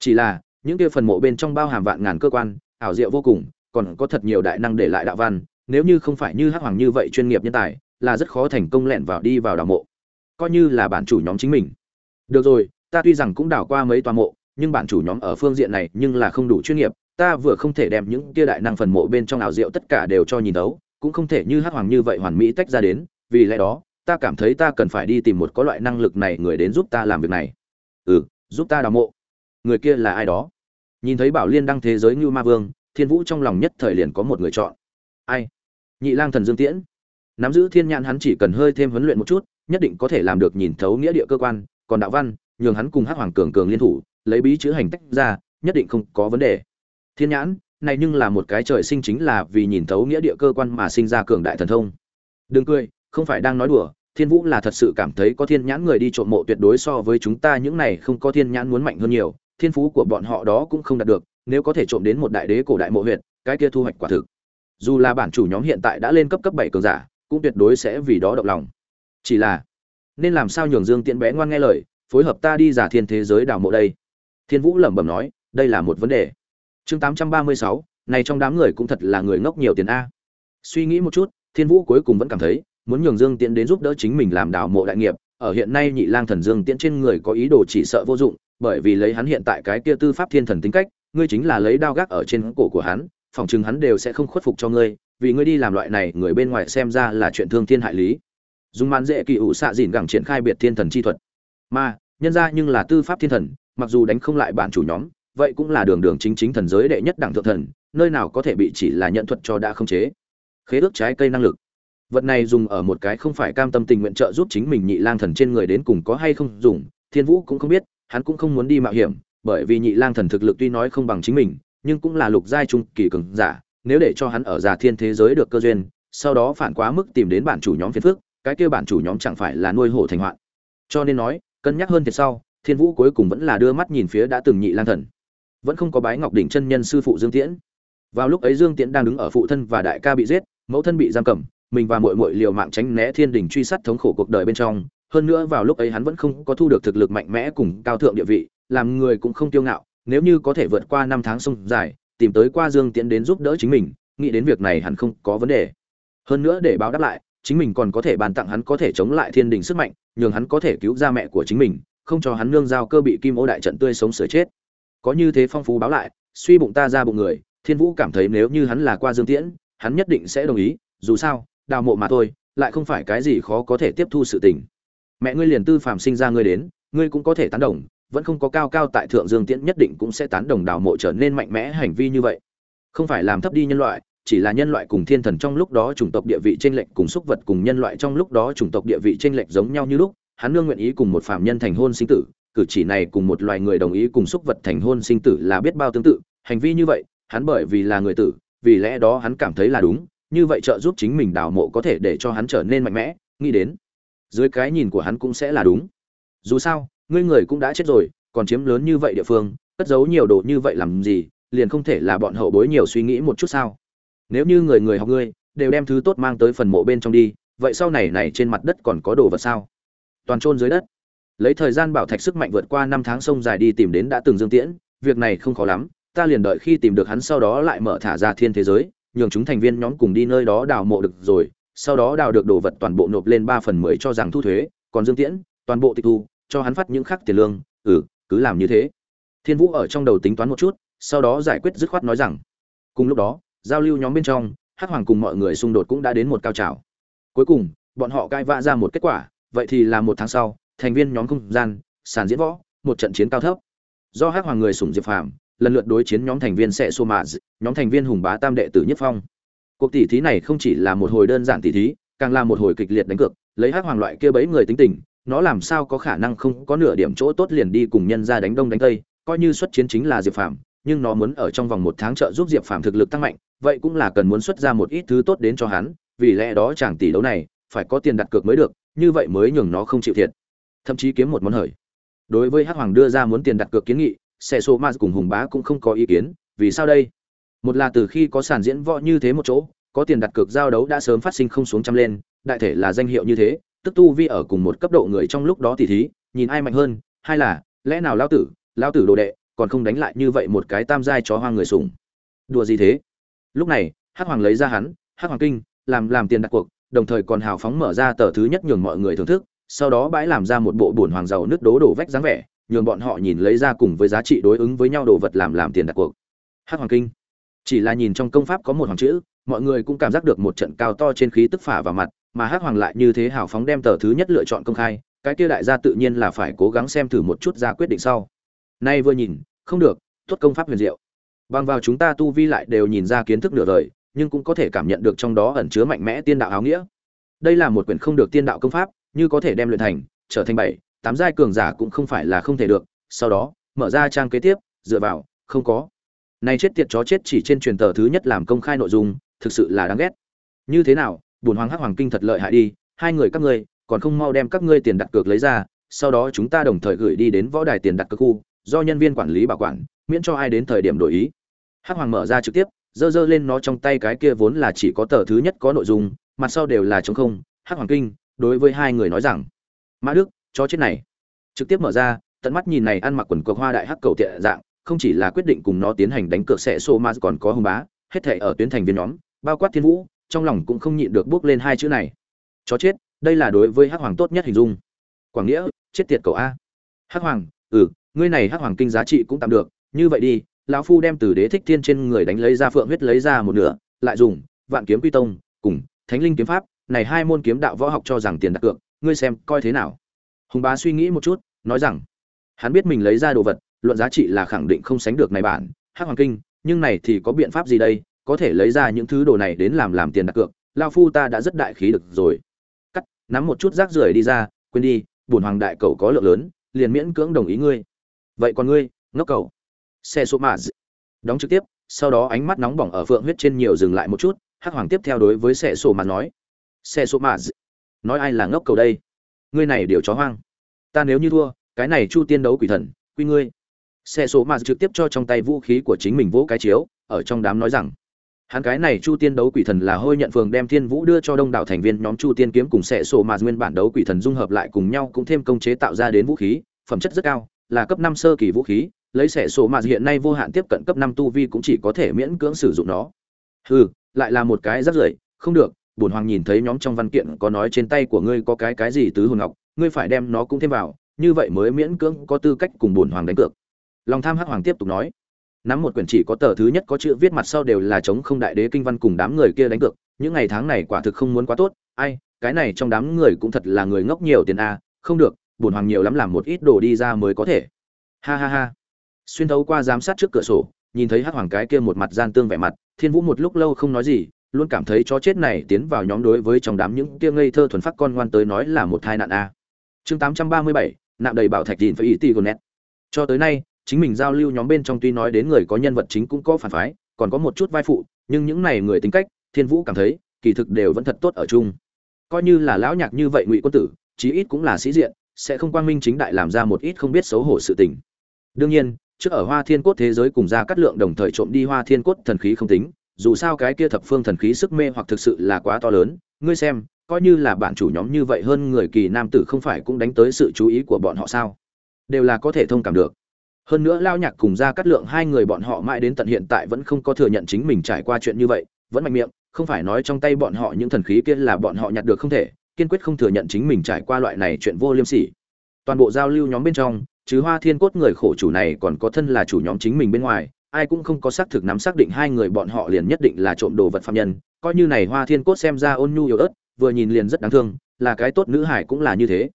Chỉ là, những kia phần mộ bên trong bao hàm vạn ngàn cơ quan, ảo diệu vô cùng còn có thật nhiều đại năng để lại đạo văn, nếu như không phải như hắc hoàng như vậy chuyên nghiệp nhân tài, là rất khó thành công lẻn vào đi vào đào mộ. Coi như là bản chủ nhóm chính mình. Được rồi, ta tuy rằng cũng đào qua mấy tòa mộ, nhưng bản chủ nhóm ở phương diện này nhưng là không đủ chuyên nghiệp, ta vừa không thể đem những kia đại năng phần mộ bên trong ảo diệu tất cả đều cho nhìn đấu cũng không thể như hắc hoàng như vậy hoàn mỹ tách ra đến, vì lẽ đó, ta cảm thấy ta cần phải đi tìm một có loại năng lực này người đến giúp ta làm việc này. Ừ giúp ta đào mộ. Người kia là ai đó? Nhìn thấy bảo liên đăng thế giới như ma vương thiên vũ trong lòng nhất thời liền có một người chọn. Ai? Nhị lang thần dương tiễn. Nắm giữ thiên nhãn hắn chỉ cần hơi thêm huấn luyện một chút, nhất định có thể làm được nhìn thấu nghĩa địa cơ quan, còn đạo văn, nhường hắn cùng hắc hoàng cường cường liên thủ, lấy bí chữ hành tách ra, nhất định không có vấn đề. Thiên nhãn, này nhưng là một cái trời sinh chính là vì nhìn thấu nghĩa địa cơ quan mà sinh ra cường đại thần thông. Đừng cười, không phải đang nói đùa, thiên vũ là thật sự cảm thấy có thiên nhãn người đi trộm mộ tuyệt đối so với chúng ta những này không có thiên nhãn muốn mạnh hơn nhiều, thiên phú của bọn họ đó cũng không đạt được nếu có thể trộm đến một đại đế cổ đại mộ huyệt, cái kia thu hoạch quả thực. Dù là bản chủ nhóm hiện tại đã lên cấp cấp bảy cường giả, cũng tuyệt đối sẽ vì đó động lòng. Chỉ là, nên làm sao nhường dương tiễn bé ngoan nghe lời, phối hợp ta đi giả thiên thế giới đào mộ đây? Thiên vũ lẩm bẩm nói, đây là một vấn đề. Chương tám trăm ba mươi sáu, này trong đám người cũng thật là người ngốc nhiều tiền a. Suy nghĩ một chút, thiên vũ cuối cùng vẫn cảm thấy, muốn nhường dương tiễn đến giúp đỡ chính mình làm đào mộ đại nghiệp, ở hiện nay nhị lang thần dương tiễn trên người có ý đồ chỉ sợ vô dụng, bởi vì lấy hắn hiện tại cái kia tư pháp thiên thần tính cách ngươi chính là lấy đao gác ở trên cổ của hắn, phỏng chừng hắn đều sẽ không khuất phục cho ngươi, vì ngươi đi làm loại này, người bên ngoài xem ra là chuyện thương thiên hại lý. Dùng màn dễ kỳ ủ xạ dìn gẳng triển khai biệt thiên thần chi thuật. Mà nhân ra nhưng là tư pháp thiên thần, mặc dù đánh không lại bản chủ nhóm, vậy cũng là đường đường chính chính thần giới đệ nhất đẳng thượng thần, nơi nào có thể bị chỉ là nhận thuật cho đã không chế. Khế ước trái cây năng lực. Vật này dùng ở một cái không phải cam tâm tình nguyện trợ giúp chính mình nhị lang thần trên người đến cùng có hay không dùng, thiên vũ cũng không biết, hắn cũng không muốn đi mạo hiểm bởi vì nhị lang thần thực lực tuy nói không bằng chính mình, nhưng cũng là lục giai trung kỳ cường giả, nếu để cho hắn ở già thiên thế giới được cơ duyên, sau đó phản quá mức tìm đến bản chủ nhóm phiền phước cái kia bản chủ nhóm chẳng phải là nuôi hổ thành hoạn. Cho nên nói, cân nhắc hơn thiệt sau, thiên vũ cuối cùng vẫn là đưa mắt nhìn phía đã từng nhị lang thần. Vẫn không có bái ngọc đỉnh chân nhân sư phụ dương tiễn. Vào lúc ấy dương tiễn đang đứng ở phụ thân và đại ca bị giết, mẫu thân bị giam cầm, mình và muội muội liều mạng tránh né thiên đình truy sát thống khổ cuộc đời bên trong. Hơn nữa vào lúc ấy hắn vẫn không có thu được thực lực mạnh mẽ cùng cao thượng địa vị làm người cũng không tiêu ngạo, nếu như có thể vượt qua năm tháng sông dài, tìm tới qua dương tiễn đến giúp đỡ chính mình, nghĩ đến việc này hẳn không có vấn đề. Hơn nữa để báo đáp lại, chính mình còn có thể bàn tặng hắn có thể chống lại thiên đình sức mạnh, nhường hắn có thể cứu ra mẹ của chính mình, không cho hắn nương giao cơ bị kim ô đại trận tươi sống sửa chết. Có như thế phong phú báo lại, suy bụng ta ra bụng người, thiên vũ cảm thấy nếu như hắn là qua dương tiễn, hắn nhất định sẽ đồng ý, dù sao, đào mộ mà thôi, lại không phải cái gì khó có thể tiếp thu sự tình. Mẹ ngươi liền tư phàm sinh ra ngươi đến, ngươi cũng có thể tán đồng vẫn không có cao cao tại thượng dương tiễn nhất định cũng sẽ tán đồng đào mộ trở nên mạnh mẽ hành vi như vậy không phải làm thấp đi nhân loại chỉ là nhân loại cùng thiên thần trong lúc đó chủng tộc địa vị chênh lệch cùng xúc vật cùng nhân loại trong lúc đó chủng tộc địa vị chênh lệch giống nhau như lúc, hắn nương nguyện ý cùng một phạm nhân thành hôn sinh tử, cử chỉ này cùng một loài người đồng ý cùng xúc vật thành hôn sinh tử là biết bao tương tự, hành vi như vậy, hắn bởi vì là người tử, vì lẽ đó hắn cảm thấy là đúng, như vậy trợ giúp chính mình đào mộ có thể để cho hắn trở nên mạnh mẽ, nghĩ đến, dưới cái nhìn của hắn cũng sẽ là đúng. Dù sao, ngươi người cũng đã chết rồi, còn chiếm lớn như vậy địa phương, cất giấu nhiều đồ như vậy làm gì, liền không thể là bọn hậu bối nhiều suy nghĩ một chút sao? Nếu như người người học ngươi, đều đem thứ tốt mang tới phần mộ bên trong đi, vậy sau này này trên mặt đất còn có đồ vật sao? Toàn chôn dưới đất. Lấy thời gian bảo thạch sức mạnh vượt qua năm tháng sông dài đi tìm đến đã từng Dương Tiễn, việc này không khó lắm, ta liền đợi khi tìm được hắn sau đó lại mở thả ra thiên thế giới, nhường chúng thành viên nhóm cùng đi nơi đó đào mộ được rồi, sau đó đào được đồ vật toàn bộ nộp lên ba phần mười cho rằng thu thuế, còn Dương Tiễn, toàn bộ tịch thu, cho hắn phát những khắc tiền lương, ừ, cứ làm như thế. Thiên Vũ ở trong đầu tính toán một chút, sau đó giải quyết dứt khoát nói rằng, cùng lúc đó, giao lưu nhóm bên trong, Hắc Hoàng cùng mọi người xung đột cũng đã đến một cao trào. Cuối cùng, bọn họ cai vã ra một kết quả, vậy thì là một tháng sau, thành viên nhóm không gian, sàn diễn võ, một trận chiến cao thấp. Do Hắc Hoàng người sủng Diệp Phàm, lần lượt đối chiến nhóm thành viên sẽ xô mạ nhóm thành viên hùng bá tam đệ tử nhất phong cuộc tỷ thí này không chỉ là một hồi đơn giản tỷ thí càng là một hồi kịch liệt đánh cược lấy hắc hoàng loại kia bấy người tính tình nó làm sao có khả năng không có nửa điểm chỗ tốt liền đi cùng nhân ra đánh đông đánh tây, coi như xuất chiến chính là diệp phàm, nhưng nó muốn ở trong vòng một tháng trợ giúp diệp phàm thực lực tăng mạnh, vậy cũng là cần muốn xuất ra một ít thứ tốt đến cho hắn, vì lẽ đó chàng tỷ đấu này, phải có tiền đặt cược mới được, như vậy mới nhường nó không chịu thiệt. Thậm chí kiếm một món hời. Đối với hắc hoàng đưa ra muốn tiền đặt cược kiến nghị xe số ma cùng hùng bá cũng không có ý kiến, vì sao đây? Một là từ khi có sàn diễn võ như thế một chỗ, có tiền đặt cược giao đấu đã sớm phát sinh không xuống trăm lên, đại thể là danh hiệu như thế tức tu vi ở cùng một cấp độ người trong lúc đó thì thí, nhìn ai mạnh hơn, hay là, lẽ nào lão tử lão tử đồ đệ, còn không đánh lại như vậy một cái tam giai chó hoang người sủng. Đùa gì thế? Lúc này, hắc hoàng lấy ra hắn, hắc hoàng kinh, làm làm tiền đặt cuộc, đồng thời còn hào phóng mở ra tờ thứ nhất nhường mọi người thưởng thức, sau đó bãi làm ra một bộ buồn hoàng giàu nước đố đổ vách dáng vẻ, nhường bọn họ nhìn lấy ra cùng với giá trị đối ứng với nhau đồ vật làm làm tiền đặt cuộc. Hắc hoàng kinh. Chỉ là nhìn trong công pháp có một hoàng chữ, mọi người cũng cảm giác được một trận cao to trên khí tức phả vào mặt mà hắc hoàng lại như thế hào phóng đem tờ thứ nhất lựa chọn công khai, cái kia đại gia tự nhiên là phải cố gắng xem thử một chút ra quyết định sau. Nay vừa nhìn, không được tuất công pháp huyền diệu. Bằng vào chúng ta tu vi lại đều nhìn ra kiến thức nửa đời, nhưng cũng có thể cảm nhận được trong đó ẩn chứa mạnh mẽ tiên đạo áo nghĩa. Đây là một quyển không được tiên đạo công pháp, như có thể đem luyện thành, trở thành bảy, tám giai cường giả cũng không phải là không thể được, sau đó, mở ra trang kế tiếp, dựa vào, không có. Này chết tiệt chó chết chỉ trên truyền tờ thứ nhất làm công khai nội dung, thực sự là đáng ghét. Như thế nào bùn hoàng hắc hoàng kinh thật lợi hại đi, hai người các ngươi, còn không mau đem các ngươi tiền đặt cược lấy ra, sau đó chúng ta đồng thời gửi đi đến võ đài tiền đặt cược khu, do nhân viên quản lý bảo quản, miễn cho ai đến thời điểm đổi ý. Hắc hoàng mở ra trực tiếp dơ dơ lên nó trong tay cái kia vốn là chỉ có tờ thứ nhất có nội dung, mặt sau đều là trống không, hắc hoàng kinh, đối với hai người nói rằng, mã đức, cho chết này. Trực tiếp mở ra, tận mắt nhìn này ăn mặc quần cộc hoa đại hắc cầu tiện dạng, không chỉ là quyết định cùng nó tiến hành đánh cược sẽ xô ma còn có hung bá, hết thể ở tuyến thành viên nhóm, bao quát thiên vũ trong lòng cũng không nhịn được bước lên hai chữ này. Chó chết, đây là đối với hắc hoàng tốt nhất hình dung. Quảng nghĩa, chết tiệt cậu a. Hắc hoàng ừ ngươi này hắc hoàng kinh giá trị cũng tạm được, như vậy đi, lão phu đem từ đế thích thiên trên người đánh lấy ra phượng huyết lấy ra một nửa, lại dùng vạn kiếm quy tông, cùng thánh linh kiếm pháp, này hai môn kiếm đạo võ học cho rằng tiền đặt cược, ngươi xem coi thế nào. Hùng bá suy nghĩ một chút, nói rằng, hắn biết mình lấy ra đồ vật, luận giá trị là khẳng định không sánh được này bản, hắc hoàng kinh, nhưng này thì có biện pháp gì đây? Có thể lấy ra những thứ đồ này đến làm làm tiền đặt cược lao phu ta đã rất đại khí được rồi. Cắt, nắm một chút rác rưởi đi ra, quên đi bùn hoàng đại cậu có lượng lớn, liền miễn cưỡng đồng ý ngươi. Vậy còn ngươi, ngốc cậu xe số mạ đóng trực tiếp, sau đó ánh mắt nóng bỏng ở phượng huyết trên nhiều dừng lại một chút, hắc hoàng tiếp theo đối với xe số mà nói. Xe số mạ nói ai là ngốc cầu đây? Ngươi này điều chó hoang. Ta nếu như thua, cái này chu tiên đấu quỷ thần, quy ngươi. Xe số mà trực tiếp cho trong tay vũ khí của chính mình vỗ cái chiếu, ở trong đám nói rằng hắn cái này chu tiên đấu quỷ thần là hôi nhận phường đem thiên vũ đưa cho đông đảo thành viên nhóm chu tiên kiếm cùng sẻ sổ mà nguyên bản đấu quỷ thần dung hợp lại cùng nhau cũng thêm công chế tạo ra đến vũ khí phẩm chất rất cao là cấp năm sơ kỳ vũ khí lấy xẻ sổ mà hiện nay vô hạn tiếp cận cấp năm tu vi cũng chỉ có thể miễn cưỡng sử dụng nó. Ừ, lại là một cái rất rưởi không được bổn hoàng nhìn thấy nhóm trong văn kiện có nói trên tay của ngươi có cái cái gì tứ hồn ngọc ngươi phải đem nó cũng thêm vào như vậy mới miễn cưỡng có tư cách cùng bổn hoàng đánh cược. Lòng tham hắc hoàng tiếp tục nói nắm một quyển chỉ có tờ thứ nhất có chữ viết mặt sau đều là chống không đại đế kinh văn cùng đám người kia đánh cược, những ngày tháng này quả thực không muốn quá tốt, ai, cái này trong đám người cũng thật là người ngốc nhiều tiền a, không được, bổn hoàng nhiều lắm làm một ít đồ đi ra mới có thể. Ha ha ha. Xuyên thấu qua giám sát trước cửa sổ, nhìn thấy hắc hoàng cái kia một mặt gian tương vẻ mặt, thiên vũ một lúc lâu không nói gì, luôn cảm thấy chó chết này tiến vào nhóm đối với trong đám những kia ngây thơ thuần phát con ngoan tới nói là một tai nạn a. Chương tám trăm ba mươi bảy, nạm đầy bảo thạch nhìn phải ý ti nét. Cho tới nay chính mình giao lưu nhóm bên trong tuy nói đến người có nhân vật chính cũng có phản phái, còn có một chút vai phụ, nhưng những này người tính cách, thiên vũ cảm thấy, kỳ thực đều vẫn thật tốt ở chung. Coi như là lão nhạc như vậy ngụy quân tử, chí ít cũng là sĩ diện, sẽ không quang minh chính đại làm ra một ít không biết xấu hổ sự tình. Đương nhiên, trước ở hoa thiên cốt thế giới cùng ra cắt lượng đồng thời trộm đi hoa thiên cốt thần khí không tính, dù sao cái kia thập phương thần khí sức mê hoặc thực sự là quá to lớn, ngươi xem, coi như là bạn chủ nhóm như vậy hơn người kỳ nam tử không phải cũng đánh tới sự chú ý của bọn họ sao? Đều là có thể thông cảm được hơn nữa lao nhạc cùng ra cắt lượng hai người bọn họ mãi đến tận hiện tại vẫn không có thừa nhận chính mình trải qua chuyện như vậy, vẫn mạnh miệng, không phải nói trong tay bọn họ những thần khí kia là bọn họ nhặt được không thể, kiên quyết không thừa nhận chính mình trải qua loại này chuyện vô liêm sỉ. Toàn bộ giao lưu nhóm bên trong chứ hoa thiên cốt người khổ chủ này còn có thân là chủ nhóm chính mình bên ngoài, ai cũng không có xác thực nắm xác định hai người bọn họ liền nhất định là trộm đồ vật phạm nhân, coi như này hoa thiên cốt xem ra ôn nhu yếu ớt, vừa nhìn liền rất đáng thương, là cái tốt nữ hải cũng là như thế.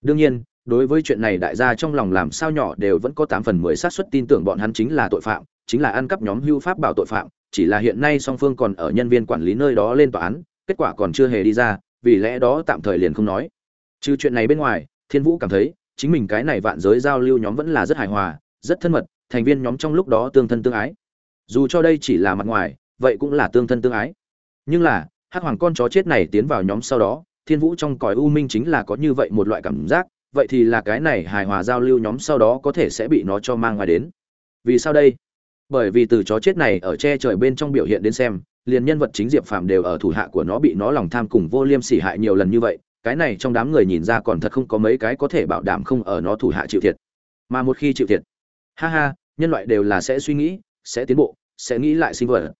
Đương nhiên đối với chuyện này đại gia trong lòng làm sao nhỏ đều vẫn có tám phần mười xác suất tin tưởng bọn hắn chính là tội phạm, chính là ăn cắp nhóm hưu pháp bảo tội phạm, chỉ là hiện nay song phương còn ở nhân viên quản lý nơi đó lên tòa án, kết quả còn chưa hề đi ra, vì lẽ đó tạm thời liền không nói. Trừ chuyện này bên ngoài, thiên vũ cảm thấy, chính mình cái này vạn giới giao lưu nhóm vẫn là rất hài hòa, rất thân mật, thành viên nhóm trong lúc đó tương thân tương ái. Dù cho đây chỉ là mặt ngoài, vậy cũng là tương thân tương ái. Nhưng là, hắc hoàng con chó chết này tiến vào nhóm sau đó, thiên vũ trong cõi u minh chính là có như vậy một loại cảm giác vậy thì là cái này hài hòa giao lưu nhóm sau đó có thể sẽ bị nó cho mang ngoài đến. Vì sao đây? Bởi vì từ chó chết này ở che trời bên trong biểu hiện đến xem, liền nhân vật chính diệp phàm đều ở thủ hạ của nó bị nó lòng tham cùng vô liêm sỉ hại nhiều lần như vậy, cái này trong đám người nhìn ra còn thật không có mấy cái có thể bảo đảm không ở nó thủ hạ chịu thiệt. Mà một khi chịu thiệt, ha ha, nhân loại đều là sẽ suy nghĩ, sẽ tiến bộ, sẽ nghĩ lại sinh vật.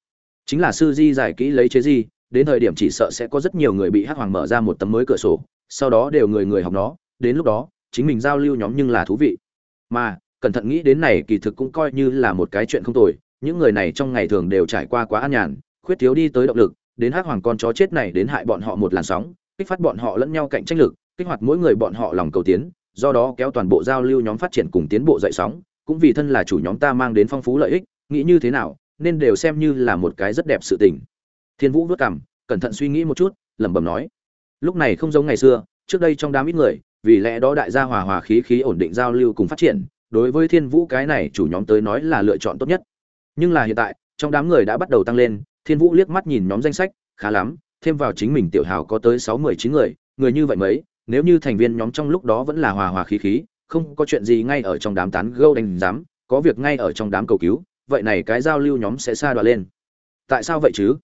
Chính là sư di giải kỹ lấy chế di, đến thời điểm chỉ sợ sẽ có rất nhiều người bị hắc hoàng mở ra một tấm mới cửa sổ, sau đó đều người người học nó đến lúc đó, chính mình giao lưu nhóm nhưng là thú vị. Mà, cẩn thận nghĩ đến này kỳ thực cũng coi như là một cái chuyện không tồi, những người này trong ngày thường đều trải qua quá an nhàn, khuyết thiếu đi tới động lực, đến hắc hoàng con chó chết này đến hại bọn họ một làn sóng, kích phát bọn họ lẫn nhau cạnh tranh lực, kích hoạt mỗi người bọn họ lòng cầu tiến, do đó kéo toàn bộ giao lưu nhóm phát triển cùng tiến bộ dậy sóng, cũng vì thân là chủ nhóm ta mang đến phong phú lợi ích, nghĩ như thế nào, nên đều xem như là một cái rất đẹp sự tình. Thiên vũ vất cảm cẩn thận suy nghĩ một chút, lẩm bẩm nói, lúc này không giống ngày xưa, trước đây trong đám ít người vì lẽ đó đại gia hòa hòa khí khí ổn định giao lưu cùng phát triển, đối với thiên vũ cái này chủ nhóm tới nói là lựa chọn tốt nhất. Nhưng là hiện tại, trong đám người đã bắt đầu tăng lên, thiên vũ liếc mắt nhìn nhóm danh sách, khá lắm, thêm vào chính mình tiểu hào có tới sáu mười chín người người như vậy mấy, nếu như thành viên nhóm trong lúc đó vẫn là hòa hòa khí khí, không có chuyện gì ngay ở trong đám tán gâu đánh giám, có việc ngay ở trong đám cầu cứu, vậy này cái giao lưu nhóm sẽ xa đoạn lên. Tại sao vậy chứ?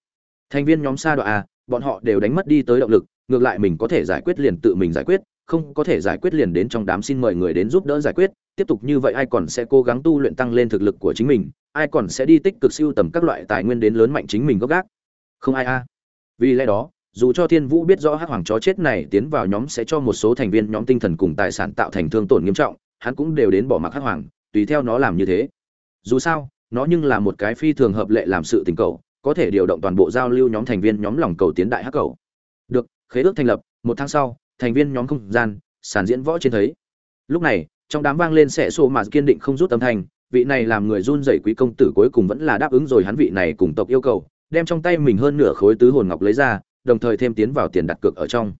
Thành viên nhóm xa đoạn à bọn họ đều đánh mất đi tới động lực, ngược lại mình có thể giải quyết liền tự mình giải quyết không có thể giải quyết liền đến trong đám xin mời người đến giúp đỡ giải quyết, tiếp tục như vậy ai còn sẽ cố gắng tu luyện tăng lên thực lực của chính mình, ai còn sẽ đi tích cực siêu tầm các loại tài nguyên đến lớn mạnh chính mình gốc gác? Không ai a. Vì lẽ đó, dù cho thiên vũ biết rõ hắc hoàng chó chết này tiến vào nhóm sẽ cho một số thành viên nhóm tinh thần cùng tài sản tạo thành thương tổn nghiêm trọng, hắn cũng đều đến bỏ mặc hắc hoàng, tùy theo nó làm như thế. Dù sao, nó nhưng là một cái phi thường hợp lệ làm sự tình cầu có thể điều động toàn bộ giao lưu nhóm thành viên nhóm lòng cầu tiến đại hắc cầu. Được, khế ước thành lập, một tháng sau thành viên nhóm không gian, sàn diễn võ trên thấy. Lúc này, trong đám vang lên sẽ xô mà kiên định không rút âm thanh, vị này làm người run rẩy quý công tử cuối cùng vẫn là đáp ứng rồi hắn vị này cùng tộc yêu cầu, đem trong tay mình hơn nửa khối tứ hồn ngọc lấy ra, đồng thời thêm tiến vào tiền đặt cược ở trong.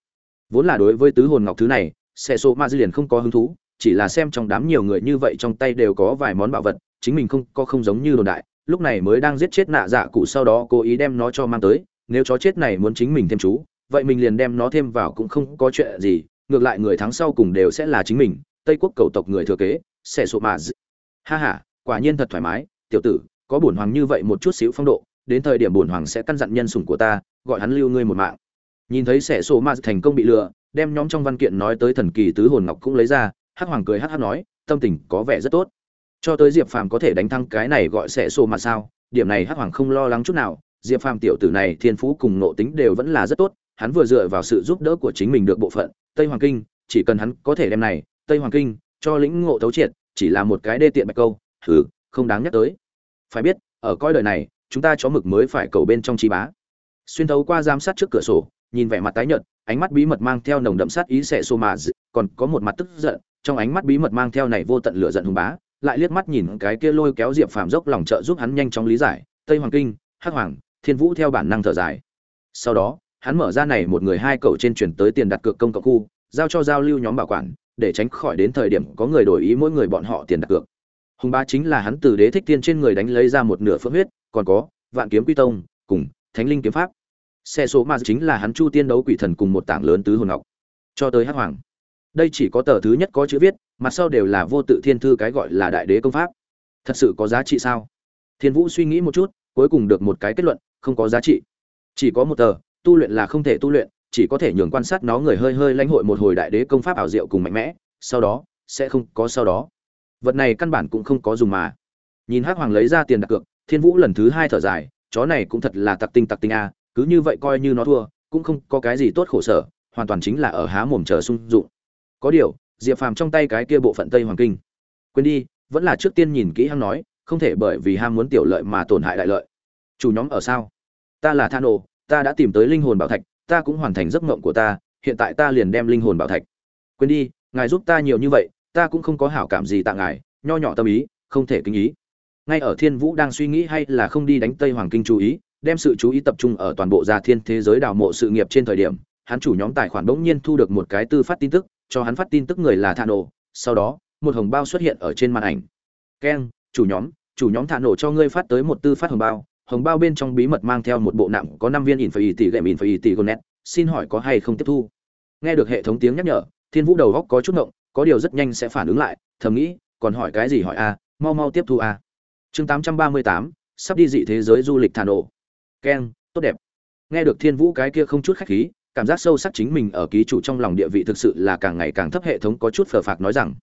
Vốn là đối với tứ hồn ngọc thứ này sẽ xô mà liền không có hứng thú, chỉ là xem trong đám nhiều người như vậy trong tay đều có vài món bảo vật, chính mình không có không giống như đồn đại, lúc này mới đang giết chết nạ dạ cụ sau đó cố ý đem nó cho mang tới, nếu chó chết này muốn chính mình thêm chú vậy mình liền đem nó thêm vào cũng không có chuyện gì, ngược lại người thắng sau cùng đều sẽ là chính mình, tây quốc cầu tộc người thừa kế, sẽ sụp mà ha ha, quả nhiên thật thoải mái, tiểu tử, có bổn hoàng như vậy một chút xíu phong độ, đến thời điểm bổn hoàng sẽ căn dặn nhân sủng của ta, gọi hắn lưu ngươi một mạng. Nhìn thấy sẻ sổ mà thành công bị lừa, đem nhóm trong văn kiện nói tới thần kỳ tứ hồn ngọc cũng lấy ra, hắc hoàng cười hắc hắc nói, tâm tình có vẻ rất tốt. Cho tới diệp phàm có thể đánh thắng cái này gọi sẻ sổ mà sao, điểm này hắc hoàng không lo lắng chút nào, diệp phàm tiểu tử này thiên phú cùng nộ tính đều vẫn là rất tốt hắn vừa dựa vào sự giúp đỡ của chính mình được bộ phận, tây hoàng kinh, chỉ cần hắn có thể đem này, tây hoàng kinh, cho lĩnh ngộ thấu triệt, chỉ là một cái đê tiện bạch câu thử không đáng nhắc tới. Phải biết, ở coi đời này, chúng ta chó mực mới phải cầu bên trong trí bá. Xuyên thấu qua giám sát trước cửa sổ, nhìn vẻ mặt tái nhợt, ánh mắt bí mật mang theo nồng đậm sát ý xẻ xô mà còn có một mặt tức giận, trong ánh mắt bí mật mang theo này vô tận lửa giận hùng bá, lại liếc mắt nhìn cái kia lôi kéo diệp phàm dốc lòng trợ giúp hắn nhanh chóng lý giải, tây hoàng kinh, hắc hoàng, thiên vũ theo bản năng thở dài. Sau đó hắn mở ra này một người hai cậu trên chuyển tới tiền đặt cược công cộng khu, giao cho giao lưu nhóm bảo quản, để tránh khỏi đến thời điểm có người đổi ý mỗi người bọn họ tiền đặt cược. Hùng bá chính là hắn từ đế thích tiên trên người đánh lấy ra một nửa phượng huyết, còn có, vạn kiếm quy tông, cùng, thánh linh kiếm pháp. Xe số ma chính là hắn chu tiên đấu quỷ thần cùng một tảng lớn tứ hồn ngọc. Cho tới hắc hoàng. Đây chỉ có tờ thứ nhất có chữ viết, mặt sau đều là vô tự thiên thư cái gọi là đại đế công pháp. Thật sự có giá trị sao? Thiên vũ suy nghĩ một chút, cuối cùng được một cái kết luận, không có giá trị. Chỉ có một tờ tu luyện là không thể tu luyện, chỉ có thể nhường quan sát nó người hơi hơi lãnh hội một hồi đại đế công pháp ảo diệu cùng mạnh mẽ, sau đó, sẽ không có sau đó. Vật này căn bản cũng không có dùng mà. Nhìn hắc hoàng lấy ra tiền đặt cược, thiên vũ lần thứ hai thở dài, chó này cũng thật là tặc tinh tặc tinh a, cứ như vậy coi như nó thua, cũng không có cái gì tốt khổ sở, hoàn toàn chính là ở há mồm chờ sung dụng. Có điều, diệp phàm trong tay cái kia bộ phận tây hoàng kinh. Quên đi, vẫn là trước tiên nhìn kỹ hắn nói, không thể bởi vì ham muốn tiểu lợi mà tổn hại đại lợi. Chủ nhóm ở sao? Ta là than ồ ta đã tìm tới linh hồn bảo thạch, ta cũng hoàn thành giấc mộng của ta, hiện tại ta liền đem linh hồn bảo thạch. Quên đi, ngài giúp ta nhiều như vậy, ta cũng không có hảo cảm gì tạ ngài, nho nhỏ tâm ý, không thể kinh ý. Ngay ở thiên vũ đang suy nghĩ hay là không đi đánh tây hoàng kinh chú ý, đem sự chú ý tập trung ở toàn bộ gia thiên thế giới đào mộ sự nghiệp trên thời điểm, hắn chủ nhóm tài khoản bỗng nhiên thu được một cái tư phát tin tức, cho hắn phát tin tức người là thạ nổ, sau đó, một hồng bao xuất hiện ở trên màn ảnh. Keng, chủ nhóm chủ nhóm thạ nổ cho ngươi phát tới một tư phát hồng bao hồng bao bên trong bí mật mang theo một bộ nặng có năm viên in phải tỷ gệm in phải tỷ gonet xin hỏi có hay không tiếp thu? Nghe được hệ thống tiếng nhắc nhở, thiên vũ đầu góc có chút ngộng, có điều rất nhanh sẽ phản ứng lại, thầm nghĩ, còn hỏi cái gì hỏi a, mau mau tiếp thu a. Chương tám trăm ba mươi tám, sắp đi dị thế giới du lịch thà nổ. Keng tốt đẹp. Nghe được thiên vũ cái kia không chút khách khí, cảm giác sâu sắc chính mình ở ký chủ trong lòng địa vị thực sự là càng ngày càng thấp, hệ thống có chút phờ phạc nói rằng.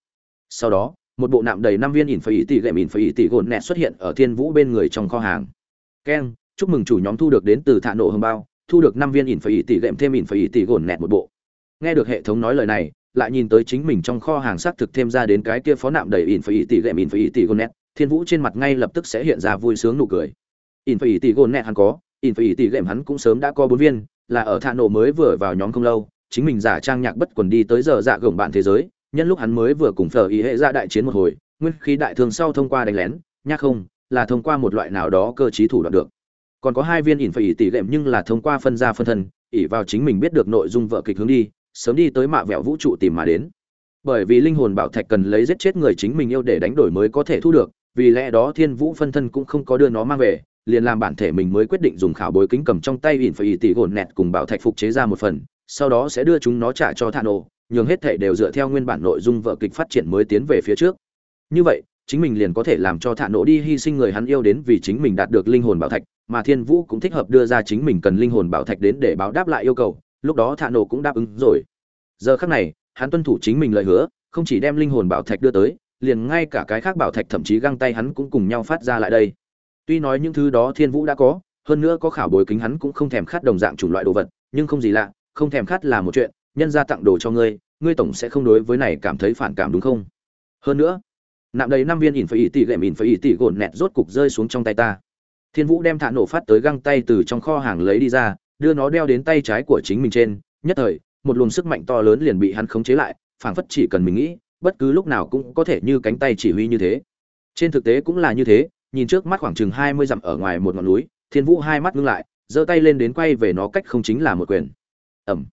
Sau đó, một bộ nạm đầy năm viên ỉn phải tỷ gệm ỉn phải tỷ gồn nẹt xuất hiện ở thiên vũ bên người trong kho hàng keng chúc mừng chủ nhóm thu được đến từ thạ nổ hồng bao, thu được năm viên ỉn phải tỷ gệm thêm ỉn phải tỷ gồn nẹt một bộ. Nghe được hệ thống nói lời này, lại nhìn tới chính mình trong kho hàng xác thực thêm ra đến cái kia phó nạm đầy ỉn phải tỷ gệm ỉn phải tỷ gồn nẹt, thiên vũ trên mặt ngay lập tức sẽ hiện ra vui sướng nụ cười. Ỉn phải tỷ gồn nẹt hắn có, ỉn phải tỷ gệm hắn cũng sớm đã có bốn viên, là ở thạ nổ mới vừa vào nhóm không lâu, chính mình giả trang nhạc bất quần đi tới giờ dạ gồng bạn thế giới, nhân lúc hắn mới vừa cùng phở ý hệ ra đại chiến một hồi, nguyên khí đại thường sau thông qua đánh lén nhắc không là thông qua một loại nào đó cơ trí thủ đoạn được. Còn có hai viên ỉn phải ỉ tỷ lệm nhưng là thông qua phân ra phân thân, ỉ vào chính mình biết được nội dung vợ kịch hướng đi, sớm đi tới mạ vẹo vũ trụ tìm mà đến. Bởi vì linh hồn bảo thạch cần lấy giết chết người chính mình yêu để đánh đổi mới có thể thu được, vì lẽ đó thiên vũ phân thân cũng không có đưa nó mang về, liền làm bản thể mình mới quyết định dùng khảo bối kính cầm trong tay ỉn phải ỉ tỷ gồn nẹt cùng bảo thạch phục chế ra một phần, sau đó sẽ đưa chúng nó trả cho thạ nổ nhường hết thể đều dựa theo nguyên bản nội dung vợ kịch phát triển mới tiến về phía trước. Như vậy chính mình liền có thể làm cho thạ nổ đi hy sinh người hắn yêu đến vì chính mình đạt được linh hồn bảo thạch, mà thiên vũ cũng thích hợp đưa ra chính mình cần linh hồn bảo thạch đến để báo đáp lại yêu cầu, lúc đó thạ nổ cũng đáp ứng rồi. Giờ khác này, hắn tuân thủ chính mình lời hứa, không chỉ đem linh hồn bảo thạch đưa tới, liền ngay cả cái khác bảo thạch thậm chí găng tay hắn cũng cùng nhau phát ra lại đây. Tuy nói những thứ đó thiên vũ đã có, hơn nữa có khảo bồi kính hắn cũng không thèm khát đồng dạng chủng loại đồ vật, nhưng không gì lạ, không thèm khát là một chuyện, nhân ra tặng đồ cho ngươi ngươi tổng sẽ không đối với này cảm thấy phản cảm đúng không? Hơn nữa nạm đầy năm viên ỉn phải ỉ tỉ gệm ỉn phải ỉ tỉ gồn nẹt rốt cục rơi xuống trong tay ta. Thiên vũ đem thả nổ phát tới găng tay từ trong kho hàng lấy đi ra, đưa nó đeo đến tay trái của chính mình trên. Nhất thời, một luồng sức mạnh to lớn liền bị hắn khống chế lại, phảng phất chỉ cần mình nghĩ, bất cứ lúc nào cũng có thể như cánh tay chỉ huy như thế. Trên thực tế cũng là như thế, nhìn trước mắt khoảng chừng hai mươi dặm ở ngoài một ngọn núi, thiên vũ hai mắt ngưng lại, giơ tay lên đến quay về nó cách không chính là một quyền. Ẩm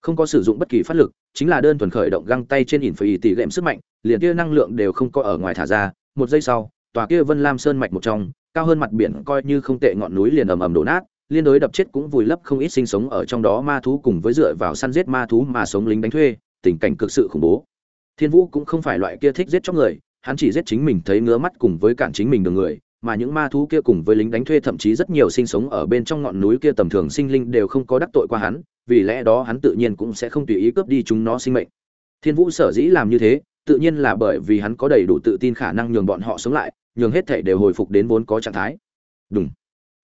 không có sử dụng bất kỳ phát lực, chính là đơn thuần khởi động găng tay trên ỉn phải tỷ lệm sức mạnh liền kia năng lượng đều không có ở ngoài thả ra, một giây sau, tòa kia vân lam sơn mạch một trong, cao hơn mặt biển coi như không tệ ngọn núi liền ầm ầm đổ nát, liên đối đập chết cũng vùi lấp không ít sinh sống ở trong đó ma thú cùng với dựa vào săn giết ma thú mà sống lính đánh thuê, tình cảnh cực sự khủng bố. Thiên vũ cũng không phải loại kia thích giết chóc người, hắn chỉ giết chính mình thấy ngứa mắt cùng với cản chính mình đường người, mà những ma thú kia cùng với lính đánh thuê thậm chí rất nhiều sinh sống ở bên trong ngọn núi kia tầm thường sinh linh đều không có đắc tội qua hắn, vì lẽ đó hắn tự nhiên cũng sẽ không tùy ý cướp đi chúng nó sinh mệnh. Thiên vũ sở dĩ làm như thế tự nhiên là bởi vì hắn có đầy đủ tự tin khả năng nhường bọn họ sống lại, nhường hết thể đều hồi phục đến vốn có trạng thái. Đúng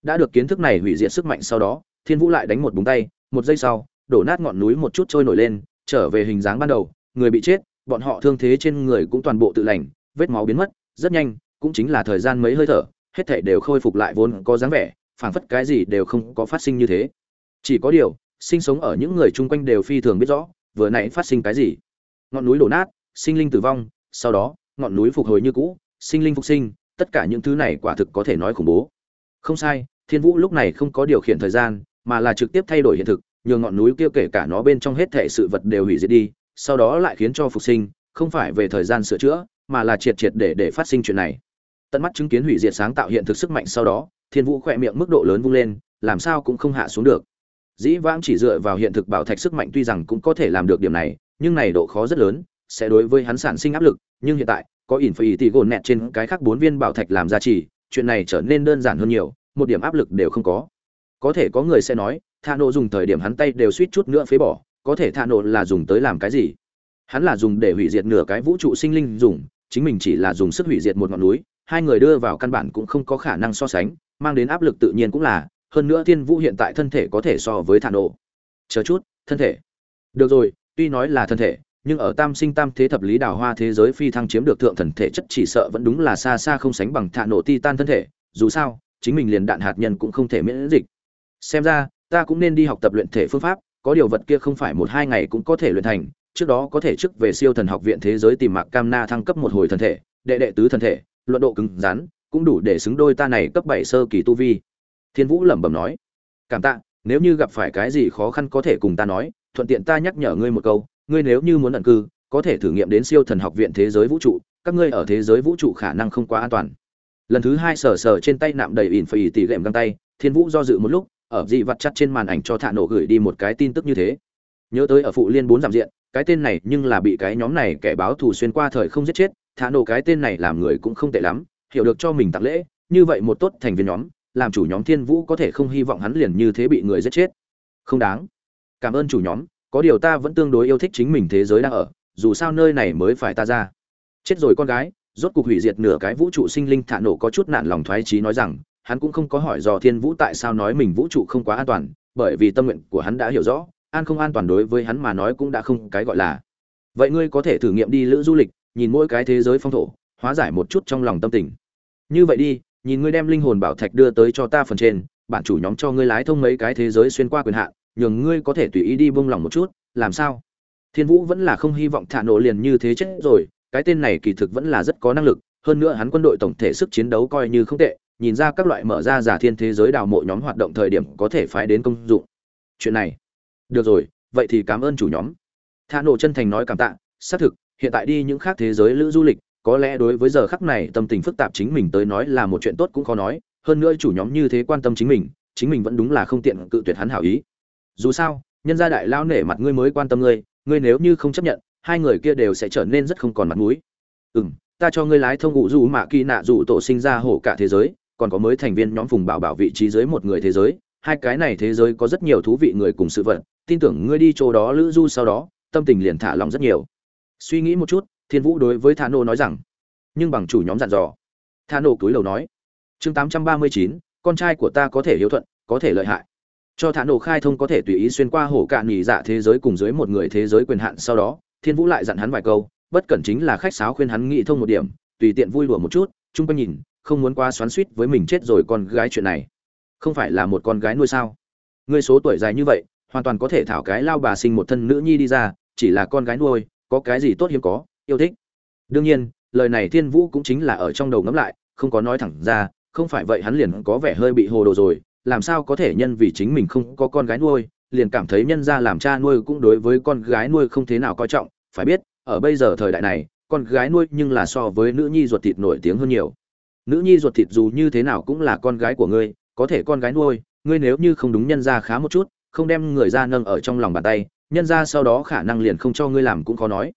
đã được kiến thức này hủy diệt sức mạnh sau đó, thiên vũ lại đánh một búng tay, một giây sau, đổ nát ngọn núi một chút trôi nổi lên, trở về hình dáng ban đầu, người bị chết, bọn họ thương thế trên người cũng toàn bộ tự lành, vết máu biến mất, rất nhanh, cũng chính là thời gian mấy hơi thở, hết thể đều khôi phục lại vốn có dáng vẻ, phảng phất cái gì đều không có phát sinh như thế. Chỉ có điều, sinh sống ở những người chung quanh đều phi thường biết rõ, vừa nãy phát sinh cái gì. Ngọn núi đổ nát sinh linh tử vong, sau đó, ngọn núi phục hồi như cũ, sinh linh phục sinh, tất cả những thứ này quả thực có thể nói khủng bố. Không sai, thiên vũ lúc này không có điều khiển thời gian, mà là trực tiếp thay đổi hiện thực, nhường ngọn núi kia kể cả nó bên trong hết thảy sự vật đều hủy diệt đi, sau đó lại khiến cho phục sinh, không phải về thời gian sửa chữa, mà là triệt triệt để để phát sinh chuyện này. Tận mắt chứng kiến hủy diệt sáng tạo hiện thực sức mạnh sau đó, thiên vũ khỏe miệng mức độ lớn vung lên, làm sao cũng không hạ xuống được. Dĩ vãng chỉ dựa vào hiện thực bảo thạch sức mạnh tuy rằng cũng có thể làm được điểm này, nhưng này độ khó rất lớn sẽ đối với hắn sản sinh áp lực, nhưng hiện tại, có ỉn phải tỷ gồn nẹt trên cái khác bốn viên bảo thạch làm ra chỉ, chuyện này trở nên đơn giản hơn nhiều, một điểm áp lực đều không có. Có thể có người sẽ nói thà nộ dùng thời điểm hắn tay đều suýt chút nữa phế bỏ, có thể thà nộ là dùng tới làm cái gì? Hắn là dùng để hủy diệt nửa cái vũ trụ sinh linh dùng, chính mình chỉ là dùng sức hủy diệt một ngọn núi, hai người đưa vào căn bản cũng không có khả năng so sánh, mang đến áp lực tự nhiên cũng là, hơn nữa thiên vũ hiện tại thân thể có thể so với thà nộ. Chờ chút, thân thể. Được rồi, tuy nói là thân thể nhưng ở tam sinh tam thế thập lý đào hoa thế giới phi thăng chiếm được thượng thần thể chất chỉ sợ vẫn đúng là xa xa không sánh bằng thạ nổ ti tan thân thể, dù sao, chính mình liền đạn hạt nhân cũng không thể miễn dịch. Xem ra, ta cũng nên đi học tập luyện thể phương pháp, có điều vật kia không phải một hai ngày cũng có thể luyện thành, trước đó có thể trước về siêu thần học viện thế giới tìm mạc cam na thăng cấp một hồi thần thể, đệ đệ tứ thần thể, luận độ cứng rắn, cũng đủ để xứng đôi ta này cấp bảy sơ kỳ tu vi. Thiên vũ lẩm bẩm nói, cảm tạ, nếu như gặp phải cái gì khó khăn có thể cùng ta nói, thuận tiện ta nhắc nhở ngươi một câu ngươi nếu như muốn ẩn cư, có thể thử nghiệm đến siêu thần học viện thế giới vũ trụ, các ngươi ở thế giới vũ trụ khả năng không quá an toàn. Lần thứ hai sờ sờ trên tay nạm đầy ỉn phì tỉ lệm găng tay, thiên vũ do dự một lúc, ở dị vặt chặt trên màn ảnh cho thả nổ gửi đi một cái tin tức như thế. Nhớ tới ở phụ liên bốn giảm diện, cái tên này nhưng là bị cái nhóm này kẻ báo thù xuyên qua thời không giết chết thả nổ cái tên này làm người cũng không tệ lắm, hiểu được cho mình tặng lễ, như vậy một tốt thành viên nhóm, làm chủ nhóm thiên vũ có thể không hy vọng hắn liền như thế bị người giết chết. Không đáng. Cảm ơn chủ nhóm có điều ta vẫn tương đối yêu thích chính mình thế giới đang ở, dù sao nơi này mới phải ta ra. Chết rồi con gái, rốt cuộc hủy diệt nửa cái vũ trụ sinh linh thả nổ có chút nạn lòng thoái trí nói rằng, hắn cũng không có hỏi dò thiên vũ tại sao nói mình vũ trụ không quá an toàn, bởi vì tâm nguyện của hắn đã hiểu rõ, an không an toàn đối với hắn mà nói cũng đã không cái gọi là. Vậy ngươi có thể thử nghiệm đi lữ du lịch, nhìn mỗi cái thế giới phong thổ, hóa giải một chút trong lòng tâm tình. Như vậy đi, nhìn ngươi đem linh hồn bảo thạch đưa tới cho ta phần trên bản chủ nhóm cho ngươi lái thông mấy cái thế giới xuyên qua quyền hạn nhường ngươi có thể tùy ý đi buông lòng một chút, làm sao? Thiên vũ vẫn là không hy vọng thả nổ liền như thế chết rồi, cái tên này kỳ thực vẫn là rất có năng lực, hơn nữa hắn quân đội tổng thể sức chiến đấu coi như không tệ, nhìn ra các loại mở ra giả thiên thế giới đào mộ nhóm hoạt động thời điểm có thể phái đến công dụng. Chuyện này. Được rồi, vậy thì cảm ơn chủ nhóm. Thả nổ chân thành nói cảm tạ, xác thực, hiện tại đi những khác thế giới lữ du lịch, có lẽ đối với giờ khắc này tâm tình phức tạp chính mình tới nói là một chuyện tốt cũng khó nói, hơn nữa chủ nhóm như thế quan tâm chính mình chính mình vẫn đúng là không tiện cự tuyệt hắn hảo ý dù sao, nhân gia đại lao nể mặt ngươi mới quan tâm ngươi ngươi nếu như không chấp nhận, hai người kia đều sẽ trở nên rất không còn mặt mũi. Ừ m ta cho ngươi lái thông ngụ dù mạ kỳ nạ dù tổ sinh ra hổ cả thế giới, còn có mới thành viên nhóm phùng bảo bảo vị trí dưới một người thế giới. Hai cái này thế giới có rất nhiều thú vị người cùng sự vật, tin tưởng ngươi đi chỗ đó lữ du sau đó, tâm tình liền thả lòng rất nhiều. Suy nghĩ một chút, thiên vũ đối với thà nô nói rằng, nhưng bằng chủ nhóm dặn dò. Thà nô cúi đầu nói, chương tám trăm ba mươi chín, con trai của ta có thể hiếu thuận, có thể lợi hại cho thả nổ khai thông có thể tùy ý xuyên qua hổ cạn nhì dạ thế giới cùng dưới một người thế giới quyền hạn sau đó, thiên vũ lại dặn hắn vài câu, bất cẩn chính là khách sáo khuyên hắn nghĩ thông một điểm, tùy tiện vui đùa một chút, chung quanh nhìn, không muốn qua xoắn suýt với mình chết rồi con gái chuyện này. Không phải là một con gái nuôi sao? Ngươi số tuổi dài như vậy, hoàn toàn có thể thảo cái lao bà sinh một thân nữ nhi đi ra, chỉ là con gái nuôi, có cái gì tốt hiếm có, yêu thích. Đương nhiên, lời này thiên vũ cũng chính là ở trong đầu ngẫm lại, không có nói thẳng ra, không phải vậy hắn liền có vẻ hơi bị hồ đồ rồi làm sao có thể nhân vì chính mình không có con gái nuôi, liền cảm thấy nhân ra làm cha nuôi cũng đối với con gái nuôi không thế nào coi trọng. Phải biết, ở bây giờ thời đại này, con gái nuôi nhưng là so với nữ nhi ruột thịt nổi tiếng hơn nhiều. Nữ nhi ruột thịt dù như thế nào cũng là con gái của ngươi, có thể con gái nuôi, ngươi nếu như không đúng nhân ra khá một chút, không đem người ra nâng ở trong lòng bàn tay, nhân ra sau đó khả năng liền không cho ngươi làm cũng khó nói.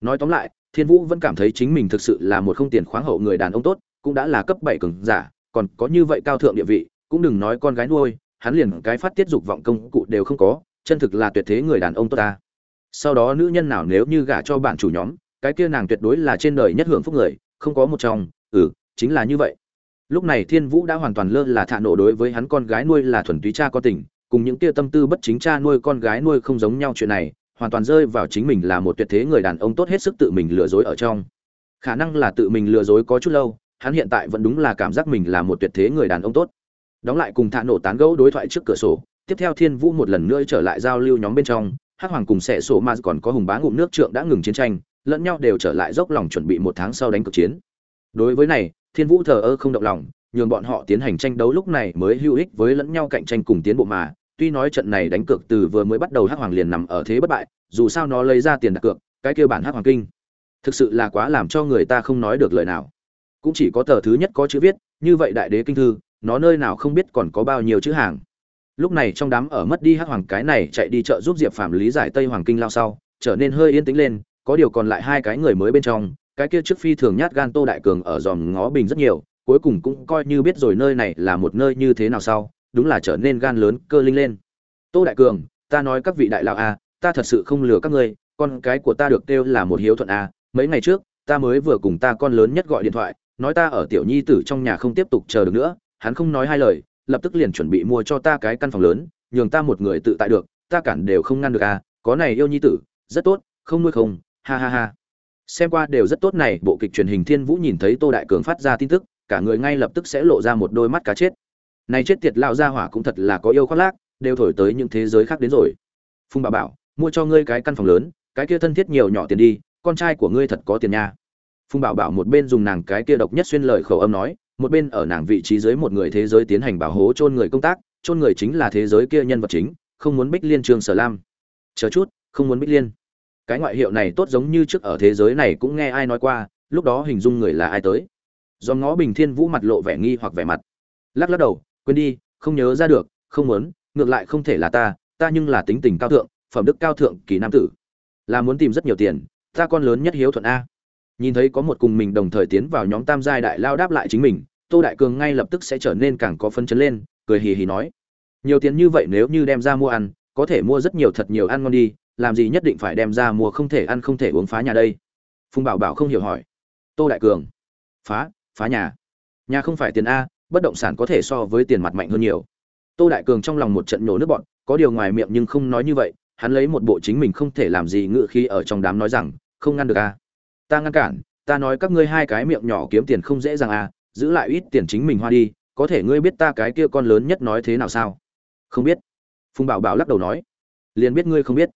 Nói tóm lại, thiên vũ vẫn cảm thấy chính mình thực sự là một không tiền khoáng hậu người đàn ông tốt, cũng đã là cấp bảy cường giả, còn có như vậy cao thượng địa vị cũng đừng nói con gái nuôi, hắn liền cái phát tiết dục vọng công cụ đều không có, chân thực là tuyệt thế người đàn ông tốt ta. Sau đó nữ nhân nào nếu như gả cho bạn chủ nhóm, cái kia nàng tuyệt đối là trên đời nhất hưởng phúc người, không có một trong ừ chính là như vậy. Lúc này thiên vũ đã hoàn toàn lơ là thạ nộ đối với hắn con gái nuôi là thuần túy cha có tình, cùng những tia tâm tư bất chính cha nuôi con gái nuôi không giống nhau chuyện này, hoàn toàn rơi vào chính mình là một tuyệt thế người đàn ông tốt hết sức tự mình lừa dối ở trong. Khả năng là tự mình lừa dối có chút lâu, hắn hiện tại vẫn đúng là cảm giác mình là một tuyệt thế người đàn ông tốt đóng lại cùng thạ nổ tán gẫu đối thoại trước cửa sổ, tiếp theo thiên vũ một lần nữa trở lại giao lưu nhóm bên trong, hắc hoàng cùng sẻ sổ ma còn có hùng bá ngụm nước trượng đã ngừng chiến tranh, lẫn nhau đều trở lại dốc lòng chuẩn bị một tháng sau đánh cực chiến. Đối với này, thiên vũ thờ ơ không động lòng, nhường bọn họ tiến hành tranh đấu lúc này mới hữu ích với lẫn nhau cạnh tranh cùng tiến bộ mà. Tuy nói trận này đánh cược từ vừa mới bắt đầu hắc hoàng liền nằm ở thế bất bại, dù sao nó lấy ra tiền đặt cược, cái kia bản hắc hoàng kinh, thực sự là quá làm cho người ta không nói được lời nào. Cũng chỉ có tờ thứ nhất có chữ viết, như vậy đại đế kinh thư nó nơi nào không biết còn có bao nhiêu chữ hàng. Lúc này trong đám ở mất đi hắc hoàng cái này chạy đi chợ giúp diệp phạm lý giải tây hoàng kinh lao sau, trở nên hơi yên tĩnh lên, có điều còn lại hai cái người mới bên trong, cái kia trước phi thường nhát gan tô đại cường ở dòm ngó bình rất nhiều, cuối cùng cũng coi như biết rồi nơi này là một nơi như thế nào sau, đúng là trở nên gan lớn, cơ linh lên. Tô đại cường, ta nói các vị đại lão a ta thật sự không lừa các ngươi, con cái của ta được kêu là một hiếu thuận a mấy ngày trước, ta mới vừa cùng ta con lớn nhất gọi điện thoại, nói ta ở tiểu nhi tử trong nhà không tiếp tục chờ được nữa hắn không nói hai lời, lập tức liền chuẩn bị mua cho ta cái căn phòng lớn, nhường ta một người tự tại được, ta cản đều không ngăn được à có này yêu nhi tử, rất tốt, không nuôi không, ha ha ha. Xem qua đều rất tốt này, bộ kịch truyền hình thiên vũ nhìn thấy tô đại cường phát ra tin tức, cả người ngay lập tức sẽ lộ ra một đôi mắt cá chết. Này chết tiệt lão gia hỏa cũng thật là có yêu khoác lác, đều thổi tới những thế giới khác đến rồi. Phùng bà bảo, mua cho ngươi cái căn phòng lớn, cái kia thân thiết nhiều nhỏ tiền đi, con trai của ngươi thật có tiền nha. Phùng bảo bảo một bên dùng nàng cái kia độc nhất xuyên lời khẩu âm nói một bên ở nàng vị trí dưới một người thế giới tiến hành bảo hố chôn người công tác, chôn người chính là thế giới kia nhân vật chính, không muốn bích liên trường sở lam. Chờ chút, không muốn bích liên. Cái ngoại hiệu này tốt giống như trước ở thế giới này cũng nghe ai nói qua, lúc đó hình dung người là ai tới. Do ngó bình thiên vũ mặt lộ vẻ nghi hoặc vẻ mặt. Lắc lắc đầu, quên đi, không nhớ ra được, không muốn, ngược lại không thể là ta ta nhưng là tính tình cao thượng, phẩm đức cao thượng kỳ nam tử. Là muốn tìm rất nhiều tiền, ta con lớn nhất hiếu thuận a nhìn thấy có một cùng mình đồng thời tiến vào nhóm tam giai đại lao đáp lại chính mình, tô đại cường ngay lập tức sẽ trở nên càng có phân chấn lên, cười hì hì nói, nhiều tiền như vậy nếu như đem ra mua ăn, có thể mua rất nhiều thật nhiều ăn ngon đi, làm gì nhất định phải đem ra mua không thể ăn không thể uống phá nhà đây? Phùng bảo bảo không hiểu hỏi. Tô đại cường, phá phá nhà? Nhà không phải tiền a, bất động sản có thể so với tiền mặt mạnh hơn nhiều. Tô đại cường trong lòng một trận nhổ nước bọn có điều ngoài miệng nhưng không nói như vậy, hắn lấy một bộ chính mình không thể làm gì ngự khi ở trong đám nói rằng, không ngăn được a ta ngăn cản, ta nói các ngươi hai cái miệng nhỏ kiếm tiền không dễ dàng à giữ lại ít tiền chính mình hoa đi, có thể ngươi biết ta cái kia con lớn nhất nói thế nào sao? Không biết. Phùng bảo bảo lắc đầu nói. Liền biết ngươi không biết.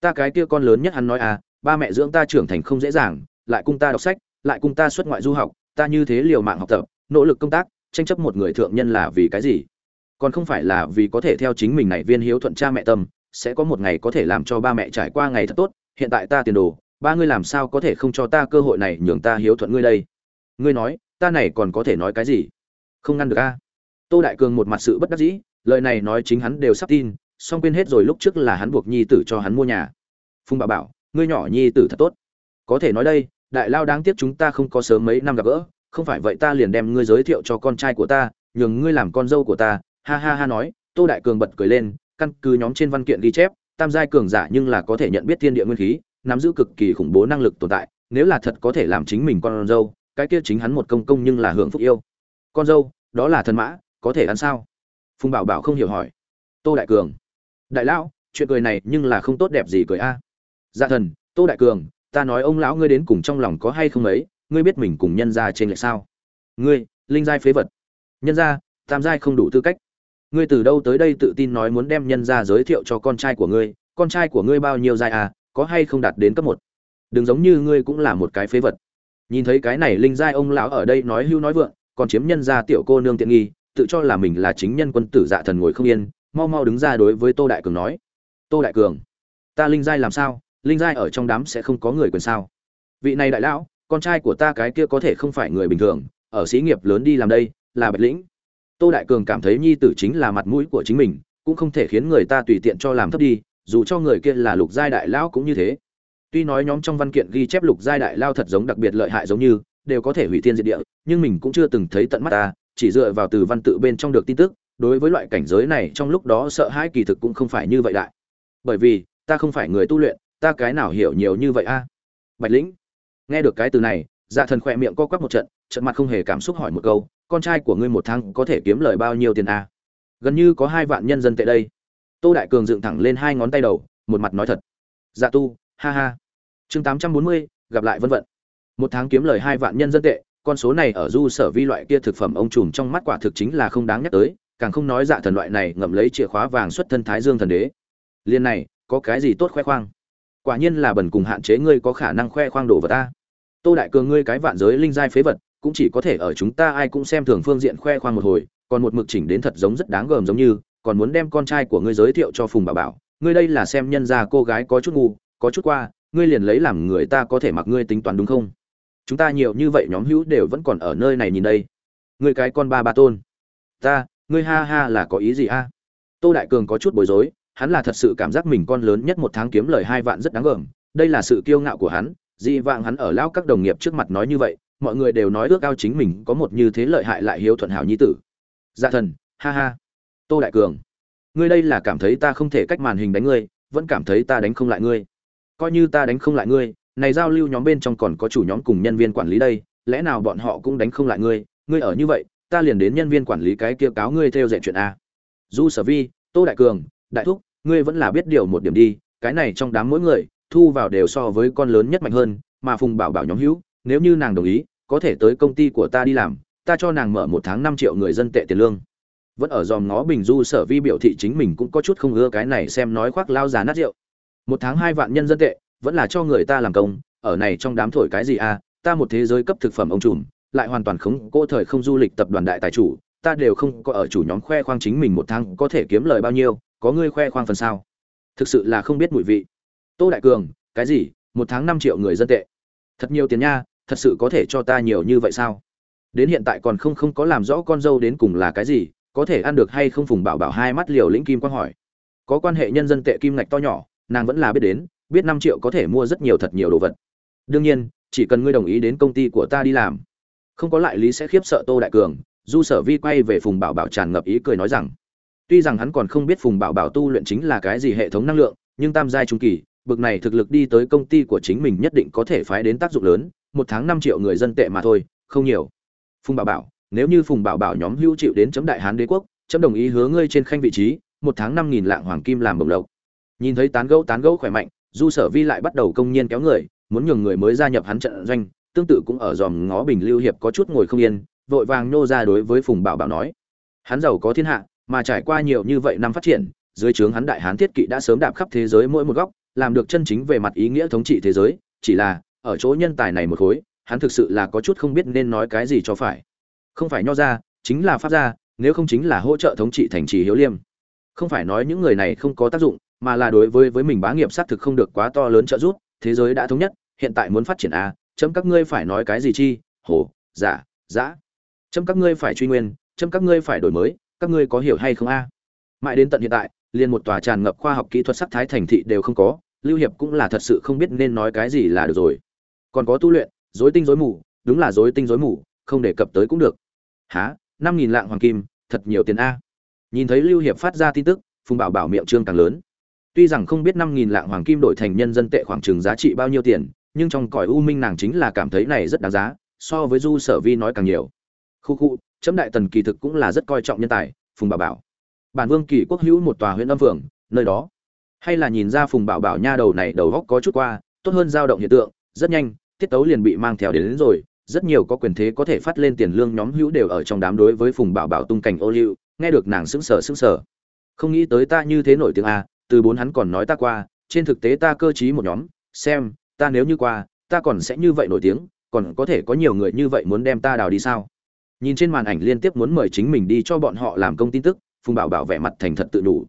Ta cái kia con lớn nhất hắn nói à ba mẹ dưỡng ta trưởng thành không dễ dàng, lại cung ta đọc sách, lại cung ta xuất ngoại du học, ta như thế liều mạng học tập, nỗ lực công tác, tranh chấp một người thượng nhân là vì cái gì? Còn không phải là vì có thể theo chính mình này viên hiếu thuận cha mẹ tâm, sẽ có một ngày có thể làm cho ba mẹ trải qua ngày thật tốt, hiện tại ta tiền đồ ba ngươi làm sao có thể không cho ta cơ hội này nhường ta hiếu thuận ngươi đây? Ngươi nói, ta này còn có thể nói cái gì? Không ngăn được a. Tô đại cường một mặt sự bất đắc dĩ, lời này nói chính hắn đều sắp tin song quên hết rồi lúc trước là hắn buộc nhi tử cho hắn mua nhà. Phùng bà bảo, ngươi nhỏ nhi tử thật tốt. Có thể nói đây, đại lao đáng tiếc chúng ta không có sớm mấy năm gặp gỡ, không phải vậy ta liền đem ngươi giới thiệu cho con trai của ta, nhường ngươi làm con dâu của ta. Ha ha ha nói, tô đại cường bật cười lên, căn cứ nhóm trên văn kiện ghi chép, tam giai cường giả nhưng là có thể nhận biết thiên địa nguyên khí nắm giữ cực kỳ khủng bố năng lực tồn tại, nếu là thật có thể làm chính mình con dâu, cái kia chính hắn một công công nhưng là hưởng phúc yêu. Con dâu, đó là thần mã, có thể ăn sao? Phùng bảo bảo không hiểu hỏi. Tô đại cường. Đại lão, chuyện cười này nhưng là không tốt đẹp gì cười a. À. dạ thần, tô đại cường, ta nói ông lão ngươi đến cùng trong lòng có hay không ấy, ngươi biết mình cùng nhân gia trên lệ sao? Ngươi, linh giai phế vật. Nhân gia, tam giai không đủ tư cách. Ngươi từ đâu tới đây tự tin nói muốn đem nhân gia giới thiệu cho con trai của ngươi, con trai của ngươi bao nhiêu giai à? Có hay không đạt đến cấp một? Đừng giống như ngươi cũng là một cái phế vật. Nhìn thấy cái này linh giai ông lão ở đây nói hưu nói vượng, còn chiếm nhân gia tiểu cô nương tiện nghi, tự cho là mình là chính nhân quân tử dạ thần ngồi không yên, mau mau đứng ra đối với tô đại cường nói. Tô đại cường, ta linh giai làm sao? Linh giai ở trong đám sẽ không có người quyền sao? Vị này đại lão, con trai của ta cái kia có thể không phải người bình thường, ở xí nghiệp lớn đi làm đây, là bạch lĩnh. Tô đại cường cảm thấy nhi tử chính là mặt mũi của chính mình, cũng không thể khiến người ta tùy tiện cho làm thấp đi dù cho người kia là lục giai đại lão cũng như thế. Tuy nói nhóm trong văn kiện ghi chép lục giai đại lao thật giống đặc biệt lợi hại giống như, đều có thể hủy thiên diệt địa, nhưng mình cũng chưa từng thấy tận mắt ta, chỉ dựa vào từ văn tự bên trong được tin tức, đối với loại cảnh giới này trong lúc đó sợ hãi kỳ thực cũng không phải như vậy đại. Bởi vì, ta không phải người tu luyện, ta cái nào hiểu nhiều như vậy a? Bạch lĩnh, nghe được cái từ này dạ thần khỏe miệng co quắp một trận trận mặt không hề cảm xúc hỏi một câu, con trai của ngươi một tháng có thể kiếm lời bao nhiêu tiền a? Gần như có hai vạn nhân dân tệ đây tô đại cường dựng thẳng lên hai ngón tay đầu, một mặt nói thật. Dạ tu, ha ha. Chương tám trăm bốn mươi, gặp lại vân vận. Một tháng kiếm lời hai vạn nhân dân tệ, con số này ở du sở vi loại kia thực phẩm ông trùm trong mắt quả thực chính là không đáng nhắc tới, càng không nói dạ thần loại này ngậm lấy chìa khóa vàng xuất thân thái dương thần đế. Liên này, có cái gì tốt khoe khoang? Quả nhiên là bần cùng hạn chế ngươi có khả năng khoe khoang đổ vào ta. Tô đại cường ngươi cái vạn giới linh giai phế vật, cũng chỉ có thể ở chúng ta ai cũng xem thường phương diện khoe khoang một hồi, còn một mực chỉnh đến thật giống rất đáng gờm giống như còn muốn đem con trai của ngươi giới thiệu cho phùng bảo bảo. Ngươi đây là xem nhân ra cô gái có chút ngu, có chút qua, ngươi liền lấy làm người ta có thể mặc ngươi tính toán đúng không? Chúng ta nhiều như vậy nhóm hữu đều vẫn còn ở nơi này nhìn đây. Ngươi cái con ba ba tôn. Ta, ngươi ha ha là có ý gì a? Tô đại cường có chút bối rối, hắn là thật sự cảm giác mình con lớn nhất một tháng kiếm lời hai vạn rất đáng gờm. Đây là sự kiêu ngạo của hắn, dị vạng hắn ở lao các đồng nghiệp trước mặt nói như vậy, mọi người đều nói ước ao chính mình có một như thế lợi hại lại hiếu thuận hảo nhi tử. Dạ thần, ha ha tô đại cường. Ngươi đây là cảm thấy ta không thể cách màn hình đánh ngươi, vẫn cảm thấy ta đánh không lại ngươi. Coi như ta đánh không lại ngươi, này giao lưu nhóm bên trong còn có chủ nhóm cùng nhân viên quản lý đây, lẽ nào bọn họ cũng đánh không lại ngươi? Ngươi ở như vậy, ta liền đến nhân viên quản lý cái kia cáo ngươi theo dạy chuyện a. Du sở vi, tô đại cường, đại thúc, ngươi vẫn là biết điều một điểm đi, cái này trong đám mỗi người, thu vào đều so với con lớn nhất mạnh hơn, mà phùng bảo bảo nhóm hữu, nếu như nàng đồng ý, có thể tới công ty của ta đi làm, ta cho nàng mở một tháng năm triệu người dân tệ tiền lương vẫn ở dòm ngó bình du sở vi biểu thị chính mình cũng có chút không ưa cái này xem nói khoác lao già nát rượu. Một tháng hai vạn nhân dân tệ, vẫn là cho người ta làm công, ở này trong đám thổi cái gì à ta một thế giới cấp thực phẩm ông trùm, lại hoàn toàn không cô thời không du lịch tập đoàn đại tài chủ, ta đều không có ở chủ nhóm khoe khoang chính mình một tháng có thể kiếm lời bao nhiêu, có ngươi khoe khoang phần sao? Thực sự là không biết mùi vị. Tô đại cường, cái gì, một tháng năm triệu người dân tệ. Thật nhiều tiền nha, thật sự có thể cho ta nhiều như vậy sao? Đến hiện tại còn không không có làm rõ con dâu đến cùng là cái gì có thể ăn được hay không phùng bảo bảo hai mắt liều lĩnh kim quang hỏi. Có quan hệ nhân dân tệ kim ngạch to nhỏ, nàng vẫn là biết đến, biết năm triệu có thể mua rất nhiều thật nhiều đồ vật. Đương nhiên, chỉ cần ngươi đồng ý đến công ty của ta đi làm. Không có lại lý sẽ khiếp sợ tô đại cường, du sở vi quay về phùng bảo bảo tràn ngập ý cười nói rằng, tuy rằng hắn còn không biết phùng bảo bảo tu luyện chính là cái gì hệ thống năng lượng, nhưng tam giai trung kỳ, bực này thực lực đi tới công ty của chính mình nhất định có thể phái đến tác dụng lớn, một tháng năm triệu người dân tệ mà thôi, không nhiều. Phùng bảo bảo nếu như phùng bảo bảo nhóm hưu chịu đến chấm đại hán đế quốc, chấm đồng ý hứa ngươi trên khanh vị trí, một tháng năm nghìn lạng hoàng kim làm bồng lộc. Nhìn thấy tán gẫu tán gẫu khỏe mạnh, du sở vi lại bắt đầu công nhiên kéo người, muốn nhường người mới gia nhập hắn trận doanh, tương tự cũng ở dòm ngó bình lưu hiệp có chút ngồi không yên, vội vàng nô ra đối với phùng bảo bảo nói. Hắn giàu có thiên hạ, mà trải qua nhiều như vậy năm phát triển, dưới trướng hắn đại hán thiết kỵ đã sớm đạp khắp thế giới mỗi một góc, làm được chân chính về mặt ý nghĩa thống trị thế giới, chỉ là, ở chỗ nhân tài này một khối, hắn thực sự là có chút không biết nên nói cái gì cho phải không phải nho ra chính là pháp gia, nếu không chính là hỗ trợ thống trị thành trì hiếu liêm. Không phải nói những người này không có tác dụng, mà là đối với với mình bá nghiệp xác thực không được quá to lớn trợ giúp, thế giới đã thống nhất, hiện tại muốn phát triển a, chấm các ngươi phải nói cái gì chi? Hồ giả, giã. Chấm các ngươi phải truy nguyên, chấm các ngươi phải đổi mới, các ngươi có hiểu hay không a? Mãi đến tận hiện tại, liền một tòa tràn ngập khoa học kỹ thuật sắc thái thành thị đều không có, lưu hiệp cũng là thật sự không biết nên nói cái gì là được rồi. Còn có tu luyện dối tinh dối mù, đúng là dối tinh dối mù, không đề cập tới cũng được há năm nghìn lạng hoàng kim thật nhiều tiền a. Nhìn thấy lưu hiệp phát ra tin tức phùng bảo bảo miệng trương càng lớn. Tuy rằng không biết năm nghìn lạng hoàng kim đổi thành nhân dân tệ khoảng chừng giá trị bao nhiêu tiền nhưng trong cõi u minh nàng chính là cảm thấy này rất đáng giá so với du sở vi nói càng nhiều. Khu khu chấm đại tần kỳ thực cũng là rất coi trọng nhân tài phùng bảo bảo. Bản vương kỳ quốc hữu một tòa huyện âm phường nơi đó. Hay là nhìn ra phùng bảo bảo nha đầu này đầu góc có chút qua tốt hơn dao động hiện tượng rất nhanh tiết tấu liền bị mang theo đến, đến rồi rất nhiều có quyền thế có thể phát lên tiền lương nhóm hữu đều ở trong đám đối với phùng bảo bảo tung cảnh ô liu, nghe được nàng sững sờ sững sờ. Không nghĩ tới ta như thế nổi tiếng a từ bốn hắn còn nói ta qua, trên thực tế ta cơ trí một nhóm, xem, ta nếu như qua, ta còn sẽ như vậy nổi tiếng, còn có thể có nhiều người như vậy muốn đem ta đào đi sao? Nhìn trên màn ảnh liên tiếp muốn mời chính mình đi cho bọn họ làm công tin tức, phùng bảo bảo vẻ mặt thành thật tự đủ.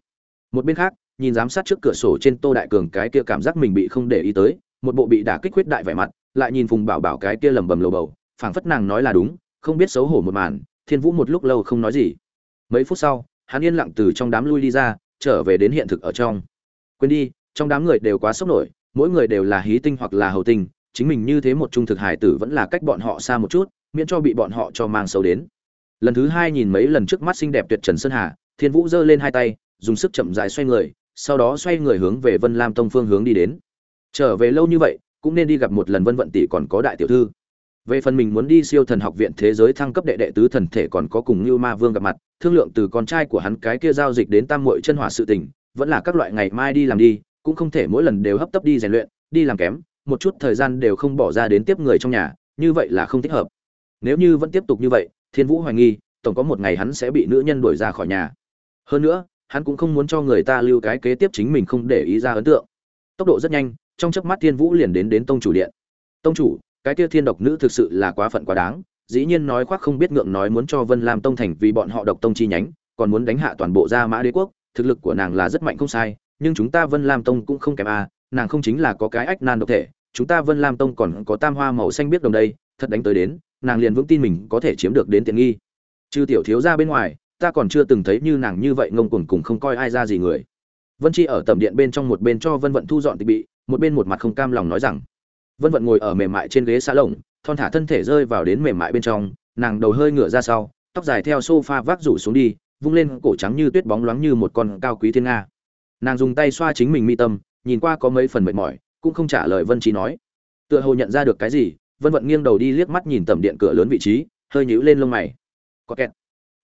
Một bên khác, nhìn giám sát trước cửa sổ trên tô đại cường cái kia cảm giác mình bị không để ý tới, một bộ bị đả kích khuyết đại vẻ mặt lại nhìn phùng bảo bảo cái kia lẩm bẩm lầu bầu, phảng phất nàng nói là đúng, không biết xấu hổ một màn, thiên vũ một lúc lâu không nói gì. Mấy phút sau, hắn yên lặng từ trong đám lui đi ra, trở về đến hiện thực ở trong. Quên đi, trong đám người đều quá sốc nổi, mỗi người đều là hí tinh hoặc là hầu tinh, chính mình như thế một trung thực hải tử vẫn là cách bọn họ xa một chút, miễn cho bị bọn họ cho mang xấu đến. Lần thứ hai nhìn mấy lần trước mắt xinh đẹp tuyệt trần sơn hà, thiên vũ giơ lên hai tay, dùng sức chậm dài xoay người, sau đó xoay người hướng về vân lam tông phương hướng đi đến. Trở về lâu như vậy cũng nên đi gặp một lần vân vận tỷ còn có đại tiểu thư. Về phần mình muốn đi siêu thần học viện thế giới thăng cấp đệ đệ tứ thần thể còn có cùng như ma vương gặp mặt, thương lượng từ con trai của hắn cái kia giao dịch đến tam muội chân hỏa sự tình, vẫn là các loại ngày mai đi làm đi, cũng không thể mỗi lần đều hấp tấp đi rèn luyện, đi làm kém, một chút thời gian đều không bỏ ra đến tiếp người trong nhà, như vậy là không thích hợp. Nếu như vẫn tiếp tục như vậy, thiên vũ hoài nghi, tổng có một ngày hắn sẽ bị nữ nhân đuổi ra khỏi nhà. Hơn nữa, hắn cũng không muốn cho người ta lưu cái kế tiếp chính mình không để ý ra ấn tượng. Tốc độ rất nhanh trong chớp mắt thiên vũ liền đến đến tông chủ điện. Tông chủ, cái kia thiên độc nữ thực sự là quá phận quá đáng, dĩ nhiên nói khoác không biết ngượng nói muốn cho vân lam tông thành vì bọn họ độc tông chi nhánh, còn muốn đánh hạ toàn bộ gia mã đế quốc, thực lực của nàng là rất mạnh không sai, nhưng chúng ta vân lam tông cũng không kém a, nàng không chính là có cái ách nan độc thể, chúng ta vân lam tông còn có tam hoa màu xanh biết đồng đây, thật đánh tới đến, nàng liền vững tin mình có thể chiếm được đến tiện nghi. Trừ tiểu thiếu gia bên ngoài, ta còn chưa từng thấy như nàng như vậy ngông cuồng cùng không coi ai ra gì người. Vân chi ở tầm điện bên trong một bên cho vân vận thu dọn tịch bị một bên một mặt không cam lòng nói rằng, vân vận ngồi ở mềm mại trên ghế xa lồng, thon thả thân thể rơi vào đến mềm mại bên trong, nàng đầu hơi ngửa ra sau, tóc dài theo sofa vác rủ xuống đi, vung lên cổ trắng như tuyết bóng loáng như một con cao quý thiên nga. Nàng dùng tay xoa chính mình mi tâm, nhìn qua có mấy phần mệt mỏi, cũng không trả lời vân trí nói. Tựa hồ nhận ra được cái gì, vân vận nghiêng đầu đi liếc mắt nhìn tầm điện cửa lớn vị trí, hơi nhíu lên lông mày. Có kẹt.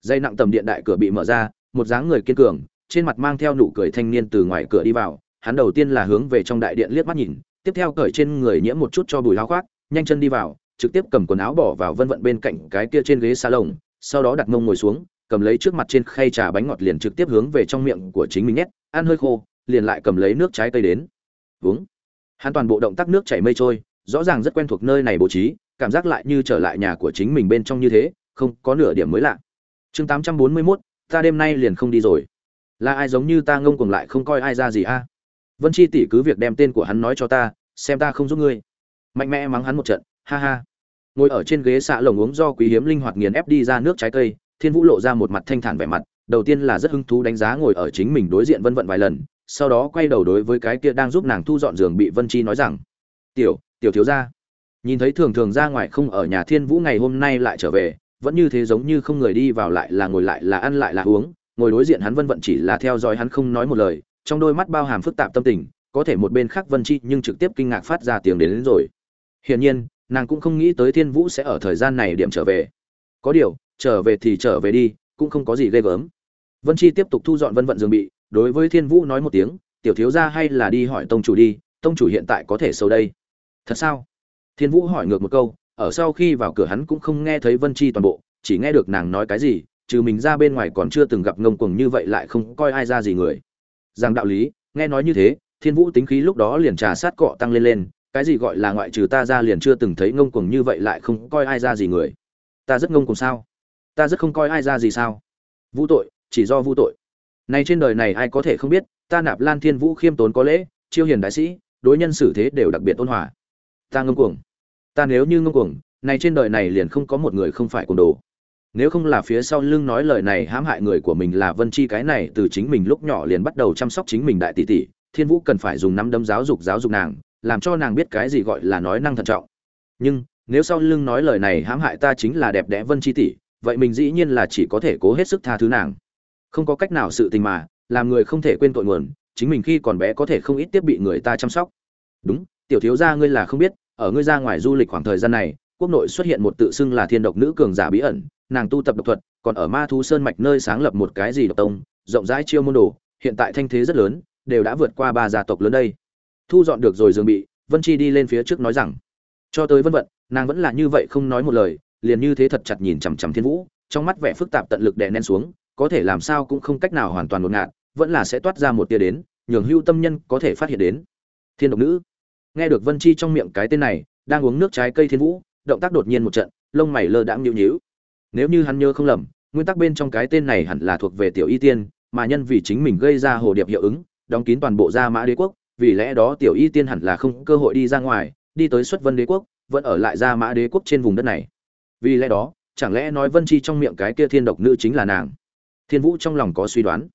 Dây nặng tầm điện đại cửa bị mở ra, một dáng người kiên cường, trên mặt mang theo nụ cười thanh niên từ ngoài cửa đi vào hắn đầu tiên là hướng về trong đại điện liếc mắt nhìn tiếp theo cởi trên người nhiễm một chút cho bùi lao khoác nhanh chân đi vào trực tiếp cầm quần áo bỏ vào vân vận bên cạnh cái kia trên ghế salon sau đó đặt mông ngồi xuống cầm lấy trước mặt trên khay trà bánh ngọt liền trực tiếp hướng về trong miệng của chính mình nhét ăn hơi khô liền lại cầm lấy nước trái cây đến. Uống. Hắn toàn bộ động tác nước chảy mây trôi rõ ràng rất quen thuộc nơi này bố trí cảm giác lại như trở lại nhà của chính mình bên trong như thế không có nửa điểm mới lạ. Chương tám trăm bốn mươi 841, ta đêm nay liền không đi rồi. Là ai giống như ta ngông cuồng lại không coi ai ra gì a? Vân chi tỷ cứ việc đem tên của hắn nói cho ta, xem ta không giúp ngươi. Mạnh mẽ mắng hắn một trận, ha ha. Ngồi ở trên ghế xạ lồng uống do quý hiếm linh hoạt nghiền ép đi ra nước trái cây, thiên vũ lộ ra một mặt thanh thản vẻ mặt, đầu tiên là rất hứng thú đánh giá ngồi ở chính mình đối diện vân vận vài lần, sau đó quay đầu đối với cái kia đang giúp nàng thu dọn giường bị vân chi nói rằng, tiểu tiểu thiếu gia. Nhìn thấy thường thường ra ngoài không ở nhà thiên vũ ngày hôm nay lại trở về, vẫn như thế giống như không người đi vào lại là ngồi lại là ăn lại là uống, ngồi đối diện hắn vân vận chỉ là theo dõi hắn không nói một lời trong đôi mắt bao hàm phức tạp tâm tình có thể một bên khác vân chi nhưng trực tiếp kinh ngạc phát ra tiếng đến, đến rồi. Hiển nhiên nàng cũng không nghĩ tới thiên vũ sẽ ở thời gian này điểm trở về. Có điều trở về thì trở về đi cũng không có gì ghê gớm. Vân chi tiếp tục thu dọn vân vận dường bị đối với thiên vũ nói một tiếng tiểu thiếu gia hay là đi hỏi tông chủ đi tông chủ hiện tại có thể sâu đây. Thật sao? Thiên vũ hỏi ngược một câu ở sau khi vào cửa hắn cũng không nghe thấy vân chi toàn bộ chỉ nghe được nàng nói cái gì trừ mình ra bên ngoài còn chưa từng gặp ngông cuồng như vậy lại không coi ai ra gì người rằng đạo lý, nghe nói như thế, thiên vũ tính khí lúc đó liền trà sát cọ tăng lên lên, cái gì gọi là ngoại trừ ta ra liền chưa từng thấy ngông cuồng như vậy lại không coi ai ra gì người. Ta rất ngông cuồng sao? Ta rất không coi ai ra gì sao? Vũ tội, chỉ do vũ tội. Này trên đời này ai có thể không biết, ta nạp lan thiên vũ khiêm tốn có lễ, chiêu hiền đại sĩ, đối nhân xử thế đều đặc biệt ôn hòa. Ta ngông cuồng. Ta nếu như ngông cuồng, này trên đời này liền không có một người không phải cuồng đồ nếu không là phía sau lưng nói lời này hãm hại người của mình là vân chi, cái này từ chính mình lúc nhỏ liền bắt đầu chăm sóc chính mình đại tỷ tỷ, thiên vũ cần phải dùng nắm đấm giáo dục giáo dục nàng, làm cho nàng biết cái gì gọi là nói năng thận trọng. Nhưng, nếu sau lưng nói lời này hãm hại ta chính là đẹp đẽ vân chi tỷ, vậy mình dĩ nhiên là chỉ có thể cố hết sức tha thứ nàng. Không có cách nào sự tình mà, làm người không thể quên tội nguồn, chính mình khi còn bé có thể không ít tiếp bị người ta chăm sóc. Đúng, tiểu thiếu gia ngươi là không biết, ở ngươi ra ngoài du lịch khoảng thời gian này, quốc nội xuất hiện một tự xưng là thiên độc nữ cường giả bí ẩn nàng tu tập độc thuật, còn ở ma thú sơn mạch nơi sáng lập một cái gì độc tông, rộng rãi chiêu môn đồ, hiện tại thanh thế rất lớn, đều đã vượt qua ba gia tộc lớn đây. Thu dọn được rồi dường bị, vân chi đi lên phía trước nói rằng, cho tới vân vận, nàng vẫn là như vậy không nói một lời, liền như thế thật chặt nhìn chằm chằm thiên vũ, trong mắt vẻ phức tạp tận lực đè nén xuống, có thể làm sao cũng không cách nào hoàn toàn ngột ngạt, vẫn là sẽ toát ra một tia đến, nhường hưu tâm nhân có thể phát hiện đến. Thiên độc nữ. Nghe được vân chi trong miệng cái tên này, đang uống nước trái cây thiên vũ, động tác đột nhiên một trận, lông mày lơ đãng nhíu nhíu nếu như hắn nhớ không lầm, nguyên tắc bên trong cái tên này hẳn là thuộc về tiểu y tiên, mà nhân vì chính mình gây ra hồ điệp hiệu ứng, đóng kín toàn bộ gia mã đế quốc, vì lẽ đó tiểu y tiên hẳn là không cơ hội đi ra ngoài, đi tới xuất vân đế quốc, vẫn ở lại gia mã đế quốc trên vùng đất này. Vì lẽ đó, chẳng lẽ nói vân chi trong miệng cái kia thiên độc nữ chính là nàng? Thiên vũ trong lòng có suy đoán.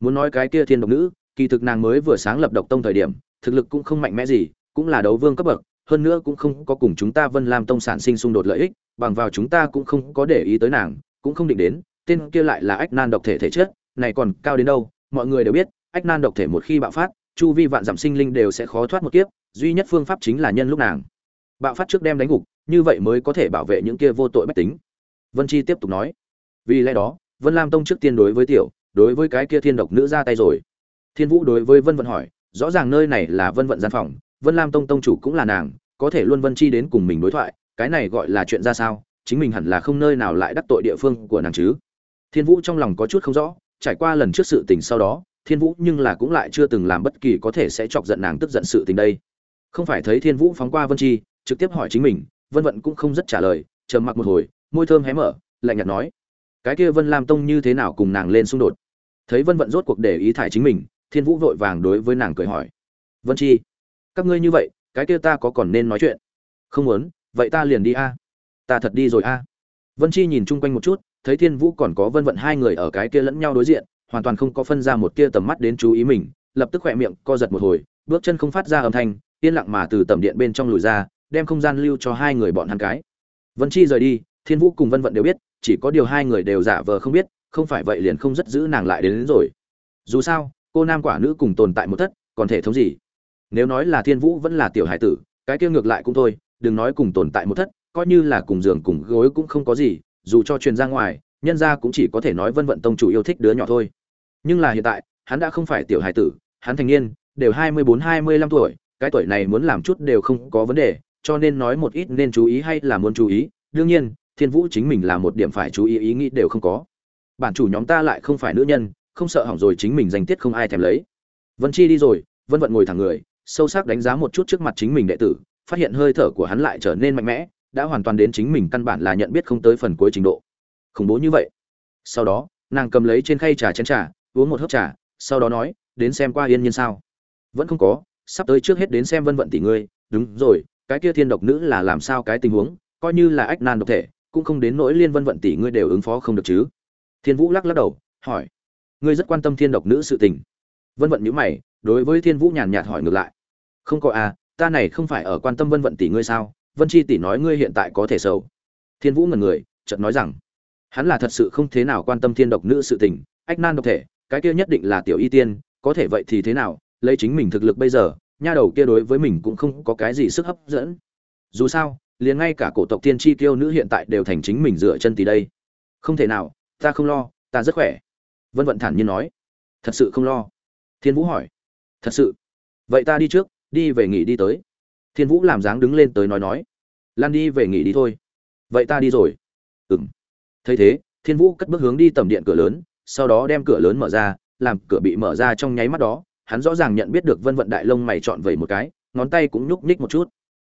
Muốn nói cái kia thiên độc nữ, kỳ thực nàng mới vừa sáng lập độc tông thời điểm, thực lực cũng không mạnh mẽ gì, cũng là đấu vương cấp bậc, hơn nữa cũng không có cùng chúng ta vân lam tông sản sinh xung đột lợi ích bằng vào chúng ta cũng không có để ý tới nàng, cũng không định đến, tên kia lại là ách nan độc thể thể chất, này còn cao đến đâu, mọi người đều biết, ách nan độc thể một khi bạo phát, chu vi vạn giảm sinh linh đều sẽ khó thoát một kiếp, duy nhất phương pháp chính là nhân lúc nàng. Bạo phát trước đem đánh gục, như vậy mới có thể bảo vệ những kia vô tội bách tính. Vân chi tiếp tục nói, vì lẽ đó, vân lam tông trước tiên đối với tiểu, đối với cái kia thiên độc nữ ra tay rồi. Thiên vũ đối với vân vận hỏi, rõ ràng nơi này là vân vận gian phòng, vân lam tông tông chủ cũng là nàng, có thể luôn vân chi đến cùng mình đối thoại cái này gọi là chuyện ra sao, chính mình hẳn là không nơi nào lại đắc tội địa phương của nàng chứ. Thiên vũ trong lòng có chút không rõ, trải qua lần trước sự tình sau đó, thiên vũ nhưng là cũng lại chưa từng làm bất kỳ có thể sẽ chọc giận nàng tức giận sự tình đây. Không phải thấy thiên vũ phóng qua vân chi, trực tiếp hỏi chính mình, vân vận cũng không rất trả lời, trầm mặc một hồi, môi thơm hé mở, lạnh nhạt nói, cái kia vân lam tông như thế nào cùng nàng lên xung đột? Thấy vân vận rốt cuộc để ý thải chính mình, thiên vũ vội vàng đối với nàng cười hỏi, vân chi, các ngươi như vậy, cái kia ta có còn nên nói chuyện? Không muốn vậy ta liền đi a. Ta thật đi rồi a. Vân chi nhìn chung quanh một chút thấy thiên vũ còn có vân vận hai người ở cái kia lẫn nhau đối diện hoàn toàn không có phân ra một tia tầm mắt đến chú ý mình lập tức khỏe miệng co giật một hồi bước chân không phát ra âm thanh yên lặng mà từ tầm điện bên trong lùi ra đem không gian lưu cho hai người bọn hắn cái. Vân chi rời đi thiên vũ cùng vân vận đều biết chỉ có điều hai người đều giả vờ không biết không phải vậy liền không rất giữ nàng lại đến, đến rồi. Dù sao cô nam quả nữ cùng tồn tại một thất còn thể thống gì? Nếu nói là thiên vũ vẫn là tiểu hải tử cái kia ngược lại cũng thôi đừng nói cùng tồn tại một thất, coi như là cùng giường cùng gối cũng không có gì, dù cho truyền ra ngoài, nhân gia cũng chỉ có thể nói vân vận tông chủ yêu thích đứa nhỏ thôi. Nhưng là hiện tại, hắn đã không phải tiểu hải tử, hắn thành niên, đều hai mươi bốn, hai mươi lăm tuổi, cái tuổi này muốn làm chút đều không có vấn đề, cho nên nói một ít nên chú ý hay là muốn chú ý, đương nhiên, thiên vũ chính mình là một điểm phải chú ý ý nghĩ đều không có. Bản chủ nhóm ta lại không phải nữ nhân, không sợ hỏng rồi chính mình danh tiết không ai thèm lấy. Vân chi đi rồi, vân vận ngồi thẳng người, sâu sắc đánh giá một chút trước mặt chính mình đệ tử phát hiện hơi thở của hắn lại trở nên mạnh mẽ, đã hoàn toàn đến chính mình căn bản là nhận biết không tới phần cuối trình độ. Khủng bố như vậy. Sau đó, nàng cầm lấy trên khay trà chén trà, uống một hớp trà, sau đó nói, đến xem qua yên nhiên sao? Vẫn không có, sắp tới trước hết đến xem vân vận tỷ ngươi. Đúng rồi, cái kia thiên độc nữ là làm sao cái tình huống? Coi như là ách nan độc thể, cũng không đến nỗi liên vân vận tỷ ngươi đều ứng phó không được chứ. Thiên vũ lắc lắc đầu, hỏi, ngươi rất quan tâm thiên độc nữ sự tình. Vân vận nhíu mày, đối với thiên vũ nhàn nhạt hỏi ngược lại, không có à ta này không phải ở quan tâm vân vận tỷ ngươi sao? Vân chi tỷ nói ngươi hiện tại có thể sầu. Thiên vũ ngần người, chợt nói rằng, hắn là thật sự không thế nào quan tâm thiên độc nữ sự tình, ách nan độc thể, cái kia nhất định là tiểu y tiên, có thể vậy thì thế nào? Lấy chính mình thực lực bây giờ, nha đầu kia đối với mình cũng không có cái gì sức hấp dẫn. Dù sao, liền ngay cả cổ tộc tiên tri tiêu nữ hiện tại đều thành chính mình dựa chân tỷ đây. Không thể nào, ta không lo, ta rất khỏe. Vân vận thản nhiên nói. Thật sự không lo? Thiên vũ hỏi. Thật sự? Vậy ta đi trước đi về nghỉ đi tới. Thiên vũ làm dáng đứng lên tới nói nói, lan đi về nghỉ đi thôi. Vậy ta đi rồi. Ừng thấy thế, thiên vũ cất bước hướng đi tầm điện cửa lớn, sau đó đem cửa lớn mở ra, làm cửa bị mở ra trong nháy mắt đó, hắn rõ ràng nhận biết được vân vận đại lông mày trọn vẩy một cái, ngón tay cũng nhúc nhích một chút.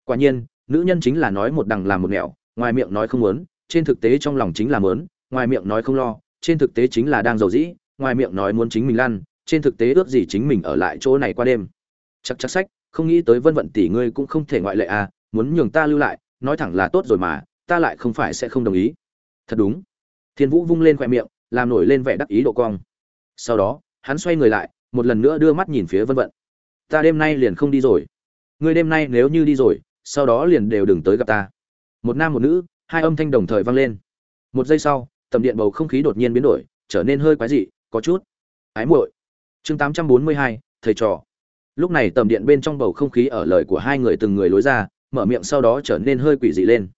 Quả nhiên, nữ nhân chính là nói một đằng làm một nẻo, ngoài miệng nói không muốn, trên thực tế trong lòng chính là mớn ngoài miệng nói không lo, trên thực tế chính là đang giàu dĩ, ngoài miệng nói muốn chính mình lăn, trên thực tế ước gì chính mình ở lại chỗ này qua đêm. Chắc chắc sách không nghĩ tới vân vận tỷ ngươi cũng không thể ngoại lệ à muốn nhường ta lưu lại, nói thẳng là tốt rồi mà, ta lại không phải sẽ không đồng ý. Thật đúng. Thiên vũ vung lên khoe miệng, làm nổi lên vẻ đắc ý độ cong. Sau đó, hắn xoay người lại, một lần nữa đưa mắt nhìn phía vân vận. Ta đêm nay liền không đi rồi. Ngươi đêm nay nếu như đi rồi, sau đó liền đều đừng tới gặp ta. Một nam một nữ, hai âm thanh đồng thời vang lên. Một giây sau, tầm điện bầu không khí đột nhiên biến đổi, trở nên hơi quái dị, có chút ái muội. Chương tám trăm bốn mươi hai, thầy trò lúc này tầm điện bên trong bầu không khí ở lời của hai người từng người lối ra, mở miệng sau đó trở nên hơi quỷ dị lên.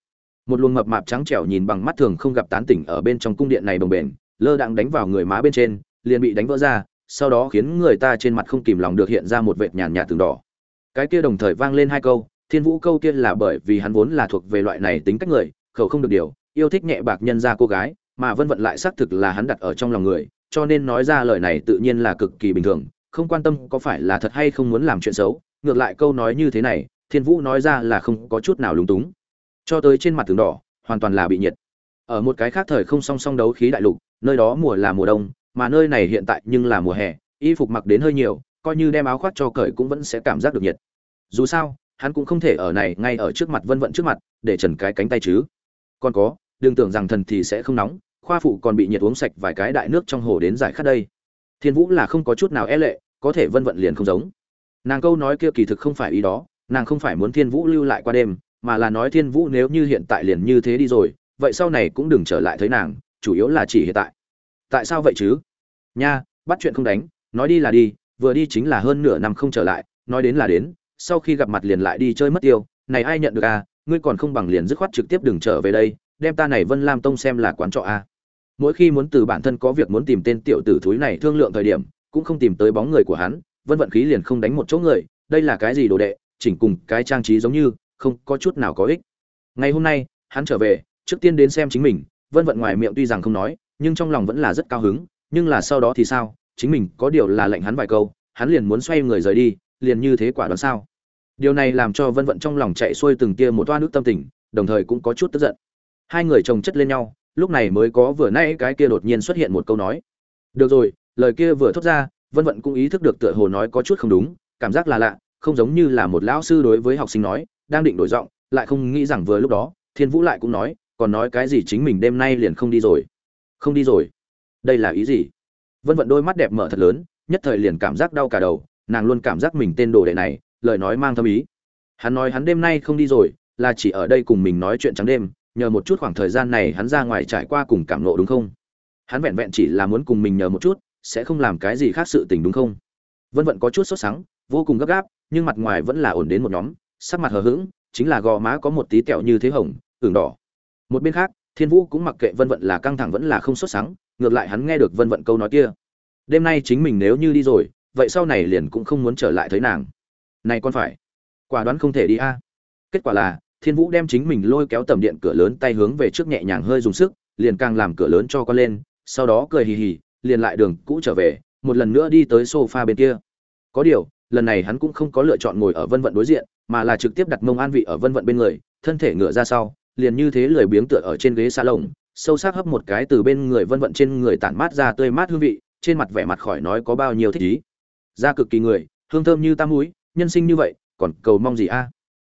Một luồng mập mạp trắng trẻo nhìn bằng mắt thường không gặp tán tỉnh ở bên trong cung điện này bồng bềnh, lơ đãng đánh vào người má bên trên, liền bị đánh vỡ ra, sau đó khiến người ta trên mặt không kìm lòng được hiện ra một vệt nhàn nhạt từng đỏ. Cái kia đồng thời vang lên hai câu, thiên vũ câu kia là bởi vì hắn vốn là thuộc về loại này tính cách người, khẩu không được điều, yêu thích nhẹ bạc nhân ra cô gái, mà vân vận lại xác thực là hắn đặt ở trong lòng người, cho nên nói ra lời này tự nhiên là cực kỳ bình thường không quan tâm có phải là thật hay không muốn làm chuyện xấu, ngược lại câu nói như thế này, thiên vũ nói ra là không có chút nào lúng túng. Cho tới trên mặt tường đỏ, hoàn toàn là bị nhiệt. Ở một cái khác thời không song song đấu khí đại lục, nơi đó mùa là mùa đông, mà nơi này hiện tại nhưng là mùa hè, y phục mặc đến hơi nhiều, coi như đem áo khoác cho cởi cũng vẫn sẽ cảm giác được nhiệt. Dù sao, hắn cũng không thể ở này ngay ở trước mặt vân vận trước mặt, để trần cái cánh tay chứ. Còn có, đừng tưởng rằng thần thì sẽ không nóng, khoa phụ còn bị nhiệt uống sạch vài cái đại nước trong hồ đến giải khát đây. Thiên vũ là không có chút nào e lệ có thể vân vận liền không giống. Nàng câu nói kia kỳ thực không phải ý đó, nàng không phải muốn thiên vũ lưu lại qua đêm, mà là nói thiên vũ nếu như hiện tại liền như thế đi rồi, vậy sau này cũng đừng trở lại thấy nàng, chủ yếu là chỉ hiện tại. Tại sao vậy chứ? Nha, bắt chuyện không đánh, nói đi là đi, vừa đi chính là hơn nửa năm không trở lại, nói đến là đến, sau khi gặp mặt liền lại đi chơi mất tiêu, này ai nhận được à ngươi còn không bằng liền dứt khoát trực tiếp đừng trở về đây, đem ta này vân lam tông xem là quán trọ à. Mỗi khi muốn từ bản thân có việc muốn tìm tên tiểu tử thúi này thương lượng thời điểm cũng không tìm tới bóng người của hắn, vân vận khí liền không đánh một chỗ người, đây là cái gì đồ đệ, chỉnh cùng cái trang trí giống như, không có chút nào có ích. Ngày hôm nay, hắn trở về, trước tiên đến xem chính mình, vân vận ngoài miệng tuy rằng không nói, nhưng trong lòng vẫn là rất cao hứng, nhưng là sau đó thì sao, chính mình có điều là lệnh hắn vài câu, hắn liền muốn xoay người rời đi, liền như thế quả đoán sao. Điều này làm cho vân vận trong lòng chạy xuôi từng tia một toa nước tâm tình, đồng thời cũng có chút tức giận. Hai người chồng chất lên nhau, lúc này mới có vừa nãy cái kia đột nhiên xuất hiện một câu nói. Được rồi lời kia vừa thốt ra, vân vận cũng ý thức được tựa hồ nói có chút không đúng, cảm giác là lạ, không giống như là một lão sư đối với học sinh nói, đang định đổi giọng, lại không nghĩ rằng vừa lúc đó, thiên vũ lại cũng nói, còn nói cái gì chính mình đêm nay liền không đi rồi. Không đi rồi? Đây là ý gì? Vân vận đôi mắt đẹp mở thật lớn, nhất thời liền cảm giác đau cả đầu, nàng luôn cảm giác mình tên đồ đệ này, lời nói mang thâm ý. Hắn nói hắn đêm nay không đi rồi, là chỉ ở đây cùng mình nói chuyện trắng đêm, nhờ một chút khoảng thời gian này hắn ra ngoài trải qua cùng cảm nộ đúng không? Hắn vẹn vẹn chỉ là muốn cùng mình nhờ một chút sẽ không làm cái gì khác sự tình đúng không? Vân vận có chút sốt sắng, vô cùng gấp gáp, nhưng mặt ngoài vẫn là ổn đến một nhóm, sắc mặt hờ hững, chính là gò má có một tí kẹo như thế hồng, ửng đỏ. Một bên khác, thiên vũ cũng mặc kệ vân vận là căng thẳng vẫn là không sốt sắng, ngược lại hắn nghe được vân vận câu nói kia. Đêm nay chính mình nếu như đi rồi, vậy sau này liền cũng không muốn trở lại thấy nàng. Này con phải, quả đoán không thể đi a. Kết quả là, thiên vũ đem chính mình lôi kéo tầm điện cửa lớn tay hướng về trước nhẹ nhàng hơi dùng sức, liền càng làm cửa lớn cho con lên, sau đó cười hì hì liền lại đường cũ trở về, một lần nữa đi tới sofa bên kia. Có điều, lần này hắn cũng không có lựa chọn ngồi ở vân vận đối diện, mà là trực tiếp đặt mông an vị ở vân vận bên người, thân thể ngựa ra sau, liền như thế lười biếng tựa ở trên ghế xa lồng sâu sắc hấp một cái từ bên người vân vận trên người tản mát ra tươi mát hương vị, trên mặt vẻ mặt khỏi nói có bao nhiêu thích ý. Da cực kỳ người, hương thơm như tam múi nhân sinh như vậy, còn cầu mong gì a?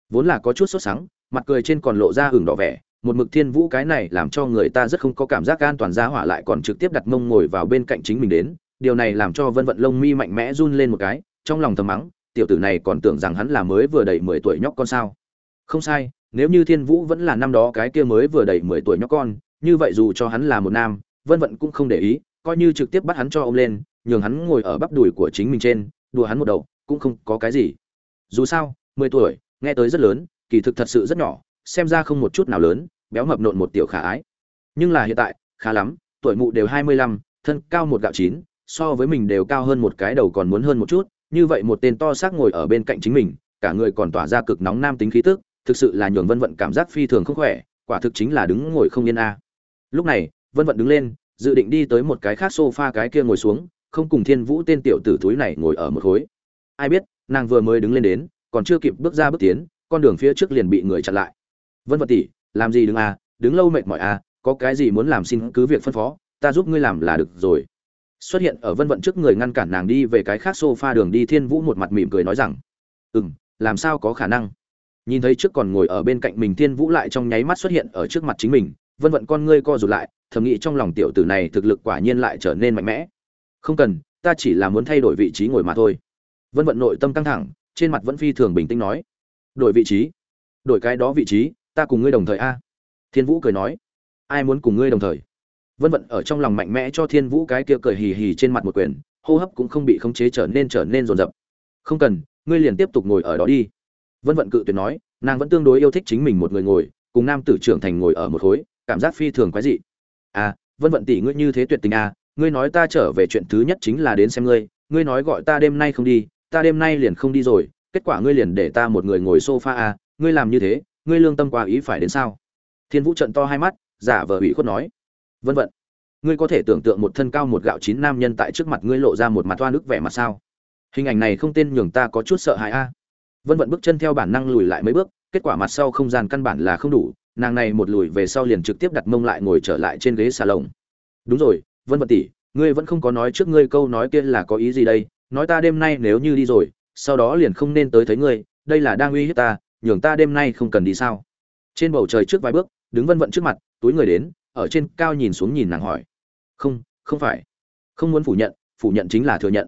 Vốn là có chút sốt sắng, mặt cười trên còn lộ ra hừng đỏ vẻ một mực thiên vũ cái này làm cho người ta rất không có cảm giác an toàn ra hỏa lại còn trực tiếp đặt mông ngồi vào bên cạnh chính mình đến. Điều này làm cho vân vận lông mi mạnh mẽ run lên một cái, trong lòng thầm mắng, tiểu tử này còn tưởng rằng hắn là mới vừa đầy mười tuổi nhóc con sao. Không sai, nếu như thiên vũ vẫn là năm đó cái kia mới vừa đầy mười tuổi nhóc con, như vậy dù cho hắn là một nam, vân vận cũng không để ý, coi như trực tiếp bắt hắn cho ông lên, nhường hắn ngồi ở bắp đùi của chính mình trên, đùa hắn một đầu, cũng không có cái gì. Dù sao, mười tuổi, nghe tới rất lớn, kỳ thực thật sự rất nhỏ, xem ra không một chút nào lớn béo mập nộn một tiểu khả ái. Nhưng là hiện tại, khá lắm, tuổi mụ đều hai mươi lăm, thân cao một gạo chín, so với mình đều cao hơn một cái đầu còn muốn hơn một chút, như vậy một tên to xác ngồi ở bên cạnh chính mình, cả người còn tỏa ra cực nóng nam tính khí tức, thực sự là nhường vân vận cảm giác phi thường không khỏe, quả thực chính là đứng ngồi không yên a. Lúc này, vân vận đứng lên, dự định đi tới một cái khác sofa cái kia ngồi xuống, không cùng thiên vũ tên tiểu tử túi này ngồi ở một khối. Ai biết, nàng vừa mới đứng lên đến, còn chưa kịp bước ra bước tiến, con đường phía trước liền bị người chặn lại. Vân vận tỷ làm gì đứng à, đứng lâu mệt mỏi à, có cái gì muốn làm xin cứ việc phân phó ta giúp ngươi làm là được rồi. Xuất hiện ở vân vận trước người ngăn cản nàng đi về cái khác sofa đường đi thiên vũ một mặt mỉm cười nói rằng ừ làm sao có khả năng? Nhìn thấy trước còn ngồi ở bên cạnh mình thiên vũ lại trong nháy mắt xuất hiện ở trước mặt chính mình vân vận con ngươi co rụt lại thầm nghĩ trong lòng tiểu tử này thực lực quả nhiên lại trở nên mạnh mẽ. Không cần ta chỉ là muốn thay đổi vị trí ngồi mà thôi. Vân vận nội tâm căng thẳng trên mặt vẫn phi thường bình tĩnh nói. Đổi vị trí? Đổi cái đó vị trí? Ta cùng ngươi đồng thời a. Thiên vũ cười nói, ai muốn cùng ngươi đồng thời? Vân vận ở trong lòng mạnh mẽ cho thiên vũ cái kia cười hì hì trên mặt một quyền, hô hấp cũng không bị khống chế trở nên trở nên rồn rập không cần, ngươi liền tiếp tục ngồi ở đó đi. Vân vận cự tuyệt nói, nàng vẫn tương đối yêu thích chính mình một người ngồi, cùng nam tử trưởng thành ngồi ở một khối, cảm giác phi thường quái dị. À vân vận tỷ ngươi như thế tuyệt tình à ngươi nói ta trở về chuyện thứ nhất chính là đến xem ngươi ngươi nói gọi ta đêm nay không đi, ta đêm nay liền không đi rồi, kết quả ngươi liền để ta một người ngồi sofa à ngươi làm như thế ngươi lương tâm qua ý phải đến sao? Thiên vũ trận to hai mắt, giả vờ ủy khuất nói. Vân vận, ngươi có thể tưởng tượng một thân cao một gạo chín nam nhân tại trước mặt ngươi lộ ra một mặt toa nước vẻ mặt sao? Hình ảnh này không tên nhường ta có chút sợ hãi a. Vân vận bước chân theo bản năng lùi lại mấy bước, kết quả mặt sau không gian căn bản là không đủ, nàng này một lùi về sau liền trực tiếp đặt mông lại ngồi trở lại trên ghế xà lồng đúng rồi, vân vận tỷ, ngươi vẫn không có nói trước ngươi câu nói kia là có ý gì đây? Nói ta đêm nay nếu như đi rồi, sau đó liền không nên tới thấy ngươi, đây là đang uy hiếp ta nhường ta đêm nay không cần đi sao? Trên bầu trời trước vài bước, đứng vân vận trước mặt, túi người đến, ở trên cao nhìn xuống nhìn nàng hỏi. Không không phải. Không muốn phủ nhận phủ nhận chính là thừa nhận.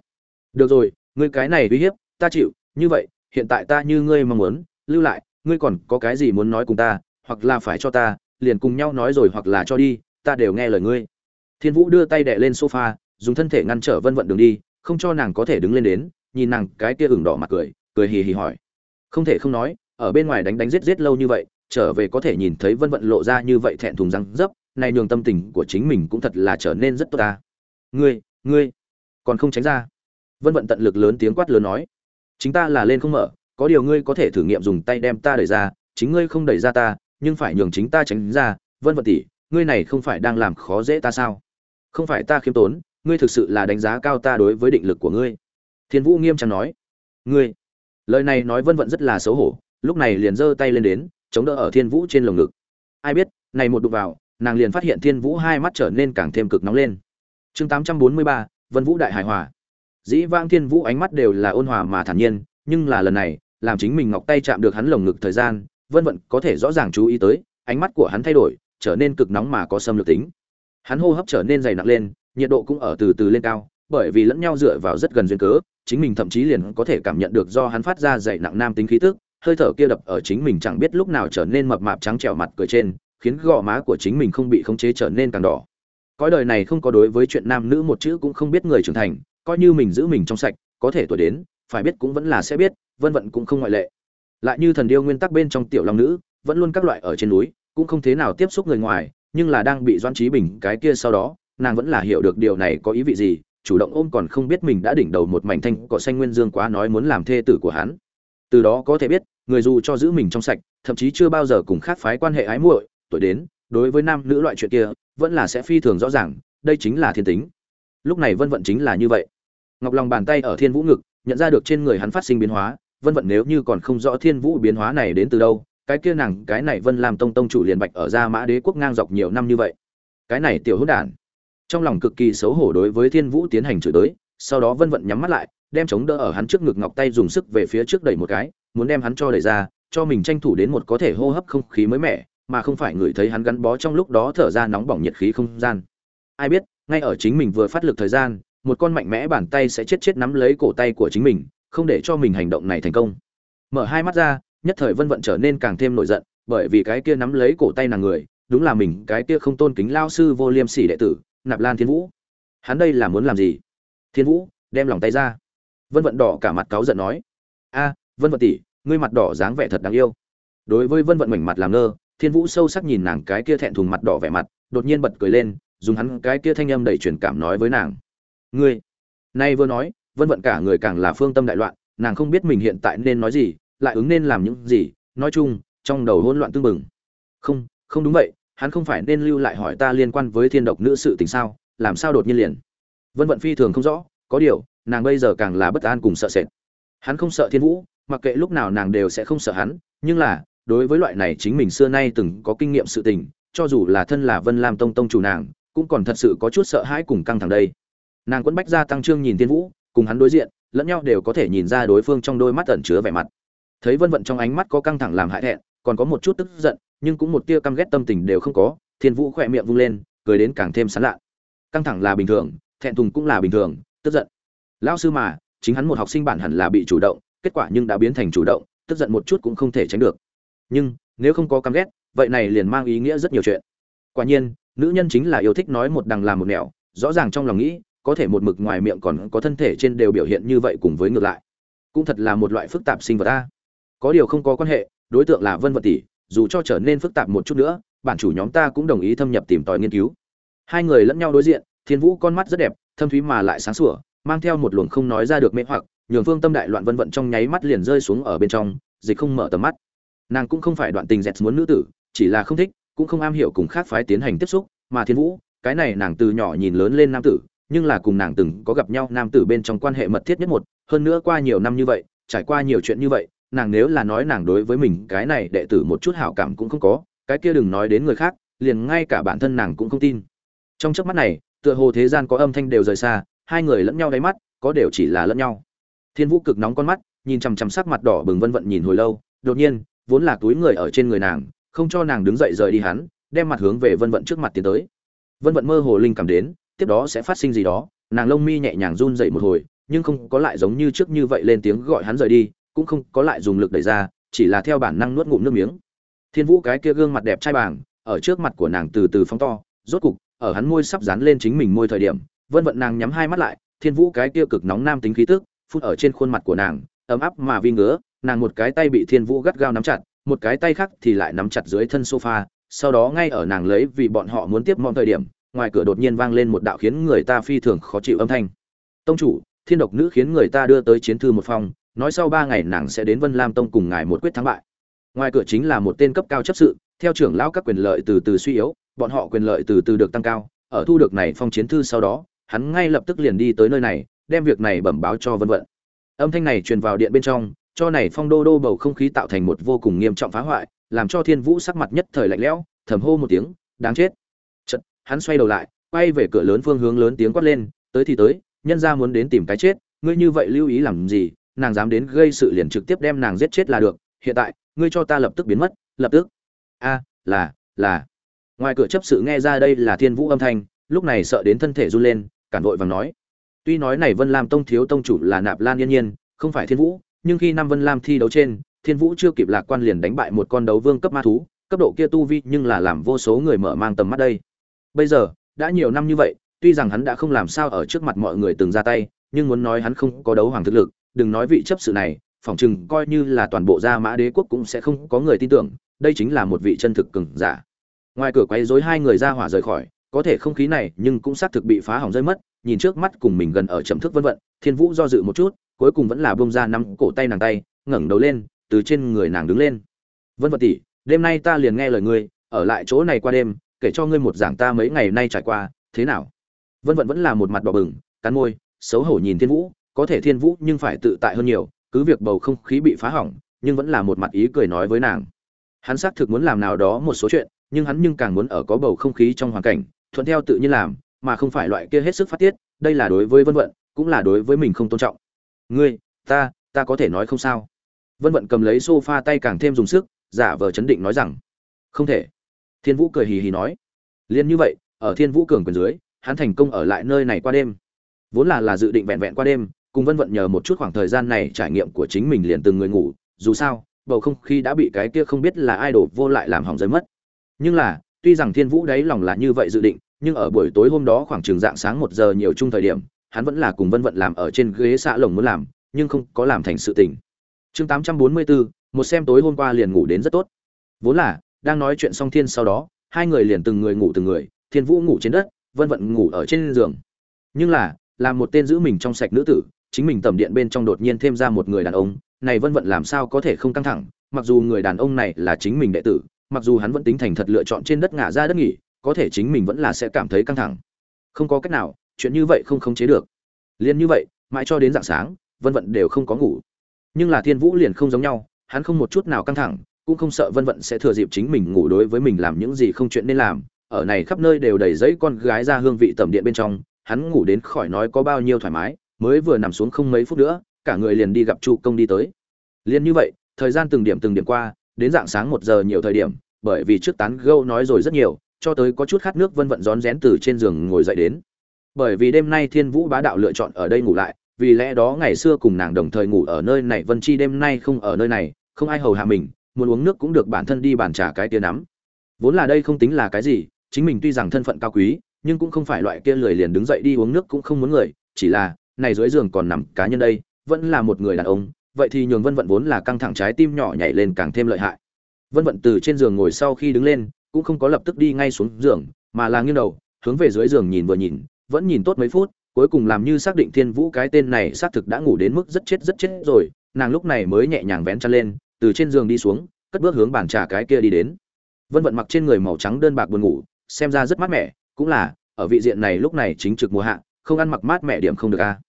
Được rồi, ngươi cái này uy hiếp, ta chịu, như vậy, hiện tại ta như ngươi mong muốn, lưu lại, ngươi còn có cái gì muốn nói cùng ta, hoặc là phải cho ta, liền cùng nhau nói rồi hoặc là cho đi, ta đều nghe lời ngươi. Thiên vũ đưa tay đệ lên sofa, dùng thân thể ngăn trở vân vận đường đi, không cho nàng có thể đứng lên đến, nhìn nàng cái kia ửng đỏ mặt cười cười hì hì hỏi. Không thể không nói ở bên ngoài đánh đánh giết giết lâu như vậy, trở về có thể nhìn thấy vân vận lộ ra như vậy thẹn thùng răng dấp, này nhường tâm tình của chính mình cũng thật là trở nên rất tốt ta. Ngươi ngươi, còn không tránh ra. Vân vận tận lực lớn tiếng quát lớn nói, chính ta là lên không mở, có điều ngươi có thể thử nghiệm dùng tay đem ta đẩy ra, chính ngươi không đẩy ra ta, nhưng phải nhường chính ta tránh ra. Vân vận tỷ, ngươi này không phải đang làm khó dễ ta sao? Không phải ta khiêm tốn, ngươi thực sự là đánh giá cao ta đối với định lực của ngươi. Thiên vũ nghiêm trang nói, ngươi. Lời này nói vân vận rất là xấu hổ lúc này liền giơ tay lên đến, chống đỡ ở thiên vũ trên lồng ngực. Ai biết, này một đụng vào, nàng liền phát hiện thiên vũ hai mắt trở nên càng thêm cực nóng lên. Chương tám trăm bốn mươi ba, vân vũ đại hài hòa. Dĩ Vang thiên vũ ánh mắt đều là ôn hòa mà thản nhiên, nhưng là lần này, làm chính mình ngọc tay chạm được hắn lồng ngực thời gian, vân vận có thể rõ ràng chú ý tới, ánh mắt của hắn thay đổi, trở nên cực nóng mà có xâm lược tính. Hắn hô hấp trở nên dày nặng lên, nhiệt độ cũng ở từ từ lên cao, bởi vì lẫn nhau dựa vào rất gần duyên cớ, chính mình thậm chí liền có thể cảm nhận được do hắn phát ra dày nặng nam tính khí tức hơi thở kia đập ở chính mình chẳng biết lúc nào trở nên mập mạp trắng trẻo mặt cười trên, khiến gò má của chính mình không bị khống chế trở nên càng đỏ. Cõi đời này không có đối với chuyện nam nữ một chữ cũng không biết người trưởng thành, coi như mình giữ mình trong sạch, có thể tuổi đến, phải biết cũng vẫn là sẽ biết, vân vận cũng không ngoại lệ. Lại như thần điêu nguyên tắc bên trong tiểu long nữ, vẫn luôn các loại ở trên núi, cũng không thế nào tiếp xúc người ngoài, nhưng là đang bị doan trí bình cái kia sau đó, nàng vẫn là hiểu được điều này có ý vị gì, chủ động ôm còn không biết mình đã đỉnh đầu một mảnh thanh cỏ xanh nguyên dương quá nói muốn làm thê tử của hắn. Từ đó có thể biết người dù cho giữ mình trong sạch, thậm chí chưa bao giờ cùng khác phái quan hệ ái muội, tuổi đến, đối với nam nữ loại chuyện kia, vẫn là sẽ phi thường rõ ràng, đây chính là thiên tính. Lúc này vân vận chính là như vậy. Ngọc lòng bàn tay ở thiên vũ ngực, nhận ra được trên người hắn phát sinh biến hóa, vân vận nếu như còn không rõ thiên vũ biến hóa này đến từ đâu, cái kia nàng, cái này vân làm tông tông chủ liền bạch ở ra mã đế quốc ngang dọc nhiều năm như vậy. Cái này tiểu hữu đản. Trong lòng cực kỳ xấu hổ đối với thiên vũ tiến hành chửi tới sau đó vân vận nhắm mắt lại đem chống đỡ ở hắn trước ngực ngọc tay dùng sức về phía trước đẩy một cái, muốn đem hắn cho đẩy ra, cho mình tranh thủ đến một có thể hô hấp không khí mới mẻ, mà không phải ngửi thấy hắn gắn bó trong lúc đó thở ra nóng bỏng nhiệt khí không gian. Ai biết, ngay ở chính mình vừa phát lực thời gian, một con mạnh mẽ bàn tay sẽ chết chết nắm lấy cổ tay của chính mình, không để cho mình hành động này thành công. Mở hai mắt ra, nhất thời vân vận trở nên càng thêm nổi giận, bởi vì cái kia nắm lấy cổ tay nàng người, đúng là mình, cái kia không tôn kính lao sư vô liêm sỉ đệ tử, nạp lan thiên vũ. Hắn đây là muốn làm gì? Thiên vũ, đem lòng tay ra vân vận đỏ cả mặt cáu giận nói. A, vân vận tỷ, ngươi mặt đỏ dáng vẻ thật đáng yêu. Đối với vân vận mảnh mặt làm ngơ, thiên vũ sâu sắc nhìn nàng cái kia thẹn thùng mặt đỏ vẻ mặt, đột nhiên bật cười lên, dùng hắn cái kia thanh âm đầy truyền cảm nói với nàng. Ngươi, nay vừa nói, vân vận cả người càng là phương tâm đại loạn, nàng không biết mình hiện tại nên nói gì, lại ứng nên làm những gì, nói chung, trong đầu hỗn loạn tương bừng. Không không đúng vậy, hắn không phải nên lưu lại hỏi ta liên quan với thiên độc nữ sự tình sao, làm sao đột nhiên liền? Vân vận phi thường không rõ, có điều nàng bây giờ càng là bất an cùng sợ sệt. Hắn không sợ thiên vũ, mặc kệ lúc nào nàng đều sẽ không sợ hắn, nhưng là, đối với loại này chính mình xưa nay từng có kinh nghiệm sự tình, cho dù là thân là vân lam tông tông chủ nàng, cũng còn thật sự có chút sợ hãi cùng căng thẳng đây. Nàng quẫn bách ra tăng trương nhìn thiên vũ, cùng hắn đối diện, lẫn nhau đều có thể nhìn ra đối phương trong đôi mắt ẩn chứa vẻ mặt. Thấy vân vận trong ánh mắt có căng thẳng làm hại thẹn, còn có một chút tức giận, nhưng cũng một tia căm ghét tâm tình đều không có, thiên vũ khỏe miệng vung lên, cười đến càng thêm sán lạ. Căng thẳng là bình thường, thẹn thùng cũng là bình thường, tức giận lão sư mà, chính hắn một học sinh bản hẳn là bị chủ động, kết quả nhưng đã biến thành chủ động, tức giận một chút cũng không thể tránh được. Nhưng, nếu không có căm ghét, vậy này liền mang ý nghĩa rất nhiều chuyện. Quả nhiên, nữ nhân chính là yêu thích nói một đằng làm một nẻo, rõ ràng trong lòng nghĩ, có thể một mực ngoài miệng còn có thân thể trên đều biểu hiện như vậy cùng với ngược lại. Cũng thật là một loại phức tạp sinh vật ta có điều không có quan hệ, đối tượng là vân vật tỷ, dù cho trở nên phức tạp một chút nữa, bản chủ nhóm ta cũng đồng ý thâm nhập tìm tòi nghiên cứu. Hai người lẫn nhau đối diện, thiên vũ con mắt rất đẹp, thâm thúy mà lại sáng sủa mang theo một luồng không nói ra được mê hoặc, nhường phương tâm đại loạn vân vận trong nháy mắt liền rơi xuống ở bên trong, dịch không mở tầm mắt. Nàng cũng không phải đoạn tình dẹt muốn nữ tử, chỉ là không thích, cũng không am hiểu cùng khác phái tiến hành tiếp xúc, mà thiên vũ, cái này nàng từ nhỏ nhìn lớn lên nam tử, nhưng là cùng nàng từng có gặp nhau, nam tử bên trong quan hệ mật thiết nhất một, hơn nữa qua nhiều năm như vậy, trải qua nhiều chuyện như vậy, nàng nếu là nói nàng đối với mình cái này đệ tử một chút hảo cảm cũng không có, cái kia đừng nói đến người khác, liền ngay cả bản thân nàng cũng không tin. Trong chớp mắt này, tựa hồ thế gian có âm thanh đều rời xa hai người lẫn nhau đáy mắt, có đều chỉ là lẫn nhau. Thiên vũ cực nóng con mắt, nhìn chằm chằm sắc mặt đỏ bừng vân vận nhìn hồi lâu, đột nhiên, vốn là túi người ở trên người nàng, không cho nàng đứng dậy rời đi hắn, đem mặt hướng về vân vận trước mặt tiến tới. Vân vận mơ hồ linh cảm đến, tiếp đó sẽ phát sinh gì đó, nàng lông mi nhẹ nhàng run dậy một hồi, nhưng không có lại giống như trước như vậy lên tiếng gọi hắn rời đi, cũng không có lại dùng lực đẩy ra, chỉ là theo bản năng nuốt ngụm nước miếng. Thiên vũ cái kia gương mặt đẹp trai bàng, ở trước mặt của nàng từ từ phóng to, rốt cục, ở hắn môi sắp dán lên chính mình môi thời điểm vân vận nàng nhắm hai mắt lại, thiên vũ cái kia cực nóng nam tính khí tức phun ở trên khuôn mặt của nàng, ấm áp mà vi ngứa, nàng một cái tay bị thiên vũ gắt gao nắm chặt, một cái tay khác thì lại nắm chặt dưới thân sofa, sau đó ngay ở nàng lấy vì bọn họ muốn tiếp mong thời điểm, ngoài cửa đột nhiên vang lên một đạo khiến người ta phi thường khó chịu âm thanh. Tông chủ, thiên độc nữ khiến người ta đưa tới chiến thư một phòng, nói sau ba ngày nàng sẽ đến vân lam tông cùng ngài một quyết thắng bại. Ngoài cửa chính là một tên cấp cao chấp sự, theo trưởng lão các quyền lợi từ từ suy yếu, bọn họ quyền lợi từ từ được tăng cao, ở thu được này phong chiến thư sau đó hắn ngay lập tức liền đi tới nơi này, đem việc này bẩm báo cho vân vận. Âm thanh này truyền vào điện bên trong, cho này phong đô đô bầu không khí tạo thành một vô cùng nghiêm trọng phá hoại, làm cho thiên vũ sắc mặt nhất thời lạnh lẽo, thầm hô một tiếng, đáng chết! Chật hắn xoay đầu lại, quay về cửa lớn phương hướng lớn tiếng quát lên, tới thì tới, nhân ra muốn đến tìm cái chết, ngươi như vậy lưu ý làm gì, nàng dám đến gây sự liền trực tiếp đem nàng giết chết là được, hiện tại, ngươi cho ta lập tức biến mất, lập tức. A, là là. Ngoài cửa chấp sự nghe ra đây là thiên vũ âm thanh, lúc này sợ đến thân thể run lên cản vội vàng nói. Tuy nói này vân lam tông thiếu tông chủ là nạp lan yên nhiên, không phải thiên vũ, nhưng khi năm vân lam thi đấu trên, thiên vũ chưa kịp lạc quan liền đánh bại một con đấu vương cấp ma thú, cấp độ kia tu vi nhưng là làm vô số người mở mang tầm mắt đây. Bây giờ, đã nhiều năm như vậy, tuy rằng hắn đã không làm sao ở trước mặt mọi người từng ra tay, nhưng muốn nói hắn không có đấu hoàng thực lực, đừng nói vị chấp sự này, phỏng chừng coi như là toàn bộ gia mã đế quốc cũng sẽ không có người tin tưởng, đây chính là một vị chân thực cường giả. Ngoài cửa quấy rối hai người ra hỏa rời khỏi có thể không khí này nhưng cũng xác thực bị phá hỏng rơi mất, nhìn trước mắt cùng mình gần ở chậm thức vân vận, thiên vũ do dự một chút, cuối cùng vẫn là bông ra nắm cổ tay nàng tay, ngẩng đầu lên, từ trên người nàng đứng lên. Vân vận tỷ, đêm nay ta liền nghe lời ngươi, ở lại chỗ này qua đêm, kể cho ngươi một giảng ta mấy ngày nay trải qua, thế nào? Vân vận vẫn là một mặt đỏ bừng, cắn môi, xấu hổ nhìn thiên vũ, có thể thiên vũ nhưng phải tự tại hơn nhiều, cứ việc bầu không khí bị phá hỏng, nhưng vẫn là một mặt ý cười nói với nàng. Hắn xác thực muốn làm nào đó một số chuyện, nhưng hắn nhưng càng muốn ở có bầu không khí trong hoàn cảnh thuận theo tự nhiên làm, mà không phải loại kia hết sức phát tiết, đây là đối với vân vận, cũng là đối với mình không tôn trọng. Ngươi, ta ta có thể nói không sao. Vân vận cầm lấy sofa tay càng thêm dùng sức, giả vờ chấn định nói rằng, không thể. Thiên vũ cười hì hì nói liền như vậy, ở thiên vũ cường quyền dưới, hắn thành công ở lại nơi này qua đêm. Vốn là là dự định vẹn vẹn qua đêm, cùng vân vận nhờ một chút khoảng thời gian này trải nghiệm của chính mình liền từng người ngủ, dù sao, bầu không khí đã bị cái kia không biết là ai đổ vô lại làm hỏng rơi mất. Nhưng là, tuy rằng thiên vũ đấy lòng là như vậy dự định nhưng ở buổi tối hôm đó khoảng trường dạng sáng một giờ nhiều chung thời điểm, hắn vẫn là cùng vân vận làm ở trên ghế xạ lồng muốn làm, nhưng không có làm thành sự tình. Chương tám trăm bốn mươi bốn, một xem tối hôm qua liền ngủ đến rất tốt. Vốn là, đang nói chuyện xong thiên sau đó, hai người liền từng người ngủ từng người, thiên vũ ngủ trên đất, vân vận ngủ ở trên giường. Nhưng là làm một tên giữ mình trong sạch nữ tử, chính mình tầm điện bên trong đột nhiên thêm ra một người đàn ông, này vân vận làm sao có thể không căng thẳng, mặc dù người đàn ông này là chính mình đệ tử, mặc dù hắn vẫn tính thành thật lựa chọn trên đất ngả ra đất nghỉ có thể chính mình vẫn là sẽ cảm thấy căng thẳng. Không có cách nào, chuyện như vậy không khống chế được. Liền như vậy, mãi cho đến dạng sáng, vân vận đều không có ngủ. Nhưng là thiên vũ liền không giống nhau, hắn không một chút nào căng thẳng, cũng không sợ vân vận sẽ thừa dịp chính mình ngủ đối với mình làm những gì không chuyện nên làm. Ở này khắp nơi đều đầy giấy con gái ra hương vị tầm điện bên trong, hắn ngủ đến khỏi nói có bao nhiêu thoải mái, mới vừa nằm xuống không mấy phút nữa, cả người liền đi gặp chu công đi tới. Liền như vậy, thời gian từng điểm từng điểm qua, đến dạng sáng một giờ nhiều thời điểm, bởi vì trước tán gâu nói rồi rất nhiều cho tới có chút khát nước vân vận rón rén từ trên giường ngồi dậy đến. Bởi vì đêm nay thiên vũ bá đạo lựa chọn ở đây ngủ lại, vì lẽ đó ngày xưa cùng nàng đồng thời ngủ ở nơi này, vân chi đêm nay không ở nơi này, không ai hầu hạ mình, muốn uống nước cũng được bản thân đi bàn trà cái tia nắm. Vốn là đây không tính là cái gì, chính mình tuy rằng thân phận cao quý, nhưng cũng không phải loại kia lười liền đứng dậy đi uống nước cũng không muốn người, chỉ là, này dưới giường còn nằm cá nhân đây, vẫn là một người đàn ông, vậy thì nhường vân vận vốn là căng thẳng trái tim nhỏ nhảy lên càng thêm lợi hại. Vân vận từ trên giường ngồi sau khi đứng lên cũng không có lập tức đi ngay xuống giường, mà là nghiêng đầu, hướng về dưới giường nhìn vừa nhìn, vẫn nhìn tốt mấy phút, cuối cùng làm như xác định thiên vũ cái tên này xác thực đã ngủ đến mức rất chết rất chết rồi, nàng lúc này mới nhẹ nhàng vén chăn lên, từ trên giường đi xuống, cất bước hướng bàn trà cái kia đi đến. Vân vận mặc trên người màu trắng đơn bạc buồn ngủ, xem ra rất mát mẻ, cũng là, ở vị diện này lúc này chính trực mùa hạ, không ăn mặc mát mẻ điểm không được a.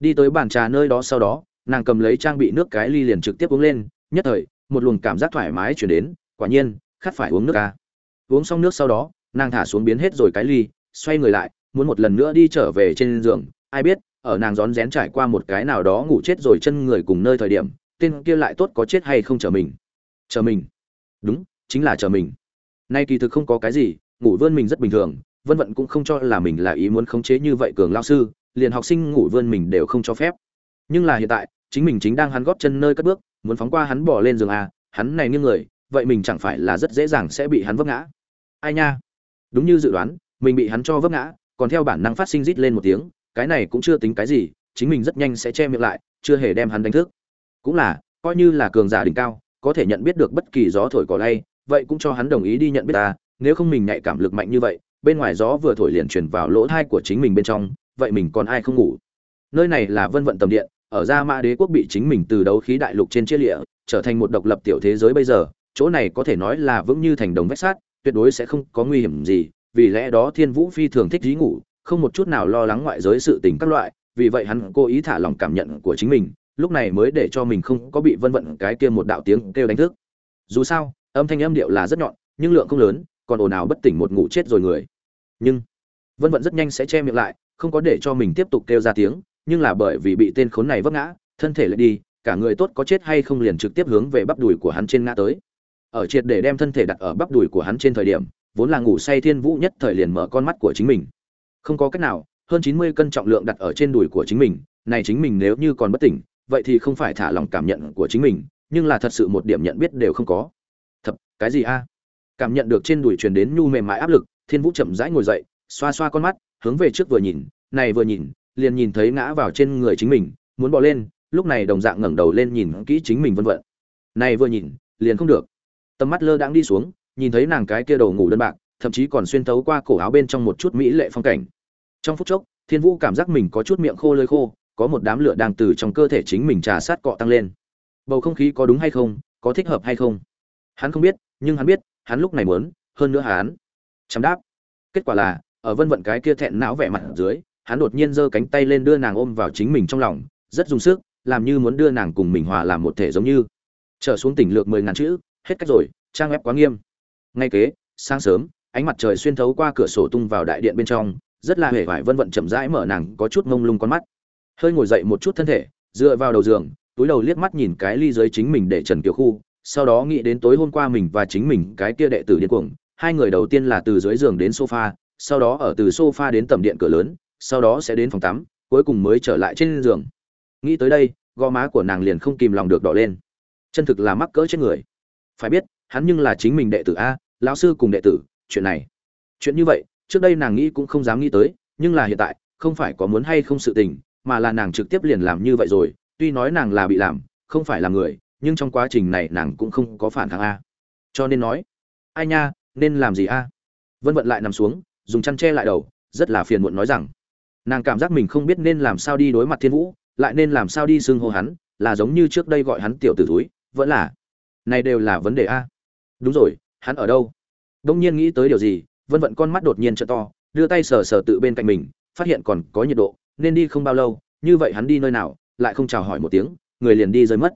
Đi tới bàn trà nơi đó sau đó, nàng cầm lấy trang bị nước cái ly liền trực tiếp uống lên, nhất thời, một luồng cảm giác thoải mái chuyển đến, quả nhiên, khát phải uống nước a uống xong nước sau đó, nàng thả xuống biến hết rồi cái ly, xoay người lại, muốn một lần nữa đi trở về trên giường. Ai biết, ở nàng rón rén trải qua một cái nào đó ngủ chết rồi chân người cùng nơi thời điểm, tên kia lại tốt có chết hay không chờ mình. Chờ mình. Đúng, chính là chờ mình. Nay kỳ thực không có cái gì, ngủ vươn mình rất bình thường, vân vận cũng không cho là mình là ý muốn khống chế như vậy cường lao sư, liền học sinh ngủ vươn mình đều không cho phép. Nhưng là hiện tại, chính mình chính đang hắn góp chân nơi cất bước, muốn phóng qua hắn bỏ lên giường à hắn này nghiêng người, vậy mình chẳng phải là rất dễ dàng sẽ bị hắn vấp ngã ai nha? Đúng như dự đoán, mình bị hắn cho vấp ngã, còn theo bản năng phát sinh rít lên một tiếng, cái này cũng chưa tính cái gì, chính mình rất nhanh sẽ che miệng lại, chưa hề đem hắn đánh thức. Cũng là, coi như là cường giả đỉnh cao, có thể nhận biết được bất kỳ gió thổi cỏ lay, vậy cũng cho hắn đồng ý đi nhận biết ta, nếu không mình nhạy cảm lực mạnh như vậy, bên ngoài gió vừa thổi liền truyền vào lỗ thai của chính mình bên trong, vậy mình còn ai không ngủ? Nơi này là vân vận tầm điện, ở gia mã đế quốc bị chính mình từ đấu khí đại lục trên chia lịa, trở thành một độc lập tiểu thế giới bây giờ, chỗ này có thể nói là vững như thành đồng vách sát tuyệt đối sẽ không có nguy hiểm gì, vì lẽ đó thiên vũ phi thường thích dí ngủ, không một chút nào lo lắng ngoại giới sự tình các loại, vì vậy hắn cố ý thả lòng cảm nhận của chính mình, lúc này mới để cho mình không có bị vân vận cái kia một đạo tiếng kêu đánh thức. Dù sao, âm thanh âm điệu là rất nhọn, nhưng lượng không lớn, còn ồn ào bất tỉnh một ngủ chết rồi người. Nhưng, vân vận rất nhanh sẽ che miệng lại, không có để cho mình tiếp tục kêu ra tiếng, nhưng là bởi vì bị tên khốn này vấp ngã, thân thể lại đi, cả người tốt có chết hay không liền trực tiếp hướng về bắp đùi của hắn trên ngã tới ở triệt để đem thân thể đặt ở bắp đùi của hắn trên thời điểm, vốn là ngủ say thiên vũ nhất thời liền mở con mắt của chính mình. Không có cách nào, hơn chín mươi cân trọng lượng đặt ở trên đùi của chính mình, này chính mình nếu như còn bất tỉnh, vậy thì không phải thả lòng cảm nhận của chính mình, nhưng là thật sự một điểm nhận biết đều không có. Thật, cái gì a? Cảm nhận được trên đùi truyền đến nhu mềm mại áp lực, thiên vũ chậm rãi ngồi dậy, xoa xoa con mắt, hướng về trước vừa nhìn, này vừa nhìn, liền nhìn thấy ngã vào trên người chính mình, muốn bỏ lên, lúc này đồng dạng ngẩng đầu lên nhìn kỹ chính mình vân vận này vừa nhìn, liền không được tầm mắt lơ đãng đi xuống, nhìn thấy nàng cái kia đầu ngủ đơn bạc, thậm chí còn xuyên tấu qua cổ áo bên trong một chút mỹ lệ phong cảnh. Trong phút chốc, thiên vũ cảm giác mình có chút miệng khô lơi khô, có một đám lửa đang từ trong cơ thể chính mình trà sát cọ tăng lên. Bầu không khí có đúng hay không, có thích hợp hay không? Hắn không biết, nhưng hắn biết, hắn lúc này muốn, hơn nữa hắn chấm đáp. Kết quả là, ở vân vận cái kia thẹn não vẻ mặt dưới, hắn đột nhiên giơ cánh tay lên đưa nàng ôm vào chính mình trong lòng, rất dùng sức, làm như muốn đưa nàng cùng mình hòa làm một thể giống như. Trở xuống tỉnh lược mười ngàn chữ hết cách rồi, trang web quá nghiêm. Ngay kế, sáng sớm, ánh mặt trời xuyên thấu qua cửa sổ tung vào đại điện bên trong, rất là hề vải vân vận chậm rãi mở nàng có chút mông lung con mắt. Hơi ngồi dậy một chút thân thể, dựa vào đầu giường, túi đầu liếc mắt nhìn cái ly dưới chính mình để trần kiều khu, sau đó nghĩ đến tối hôm qua mình và chính mình cái kia đệ tử điên cuồng, hai người đầu tiên là từ dưới giường đến sofa, sau đó ở từ sofa đến tầm điện cửa lớn, sau đó sẽ đến phòng tắm, cuối cùng mới trở lại trên giường. Nghĩ tới đây, gò má của nàng liền không kìm lòng được đỏ lên. Chân thực là mắc cỡ trên người phải biết, hắn nhưng là chính mình đệ tử a, lão sư cùng đệ tử, chuyện này. Chuyện như vậy, trước đây nàng nghĩ cũng không dám nghĩ tới, nhưng là hiện tại, không phải có muốn hay không sự tình, mà là nàng trực tiếp liền làm như vậy rồi. Tuy nói nàng là bị làm, không phải là người, nhưng trong quá trình này nàng cũng không có phản kháng a. Cho nên nói, ai nha, nên làm gì a? Vân vận lại nằm xuống, dùng chăn che lại đầu, rất là phiền muộn nói rằng, nàng cảm giác mình không biết nên làm sao đi đối mặt thiên vũ, lại nên làm sao đi xưng hô hắn, là giống như trước đây gọi hắn tiểu tử túi vẫn là này đều là vấn đề a. Đúng rồi, hắn ở đâu? Đông nhiên nghĩ tới điều gì, vân vận con mắt đột nhiên trợ to, đưa tay sờ sờ tự bên cạnh mình, phát hiện còn có nhiệt độ, nên đi không bao lâu, như vậy hắn đi nơi nào, lại không chào hỏi một tiếng, người liền đi rơi mất.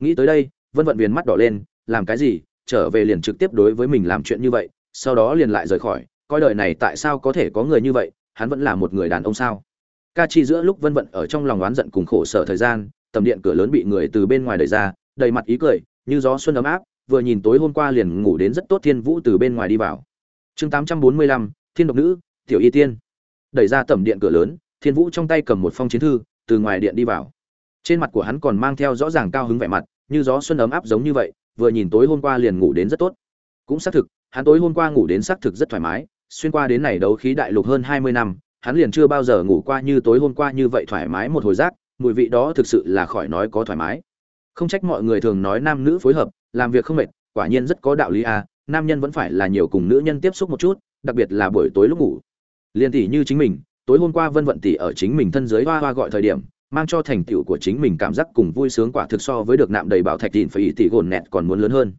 Nghĩ tới đây, vân vận viền mắt đỏ lên, làm cái gì, trở về liền trực tiếp đối với mình làm chuyện như vậy, sau đó liền lại rời khỏi, coi đời này tại sao có thể có người như vậy, hắn vẫn là một người đàn ông sao? Ca chi giữa lúc vân vận ở trong lòng oán giận cùng khổ sở thời gian, tầm điện cửa lớn bị người từ bên ngoài đẩy ra, đầy mặt ý cười như gió xuân ấm áp, vừa nhìn tối hôm qua liền ngủ đến rất tốt thiên vũ từ bên ngoài đi vào. Chương tám trăm bốn mươi lăm, thiên độc nữ, tiểu y tiên. Đẩy ra tẩm điện cửa lớn, thiên vũ trong tay cầm một phong chiến thư, từ ngoài điện đi vào. Trên mặt của hắn còn mang theo rõ ràng cao hứng vẻ mặt, như gió xuân ấm áp giống như vậy, vừa nhìn tối hôm qua liền ngủ đến rất tốt. Cũng xác thực, hắn tối hôm qua ngủ đến xác thực rất thoải mái, xuyên qua đến này đấu khí đại lục hơn hai mươi năm, hắn liền chưa bao giờ ngủ qua như tối hôm qua như vậy thoải mái một hồi giác, mùi vị đó thực sự là khỏi nói có thoải mái không trách mọi người thường nói nam nữ phối hợp, làm việc không mệt, quả nhiên rất có đạo lý à nam nhân vẫn phải là nhiều cùng nữ nhân tiếp xúc một chút, đặc biệt là buổi tối lúc ngủ. Liên tỷ như chính mình, tối hôm qua vân vận tỷ ở chính mình thân dưới hoa hoa gọi thời điểm, mang cho thành tựu của chính mình cảm giác cùng vui sướng quả thực so với được nạm đầy bảo thạch tịn phải tỷ gồn nẹt còn muốn lớn hơn.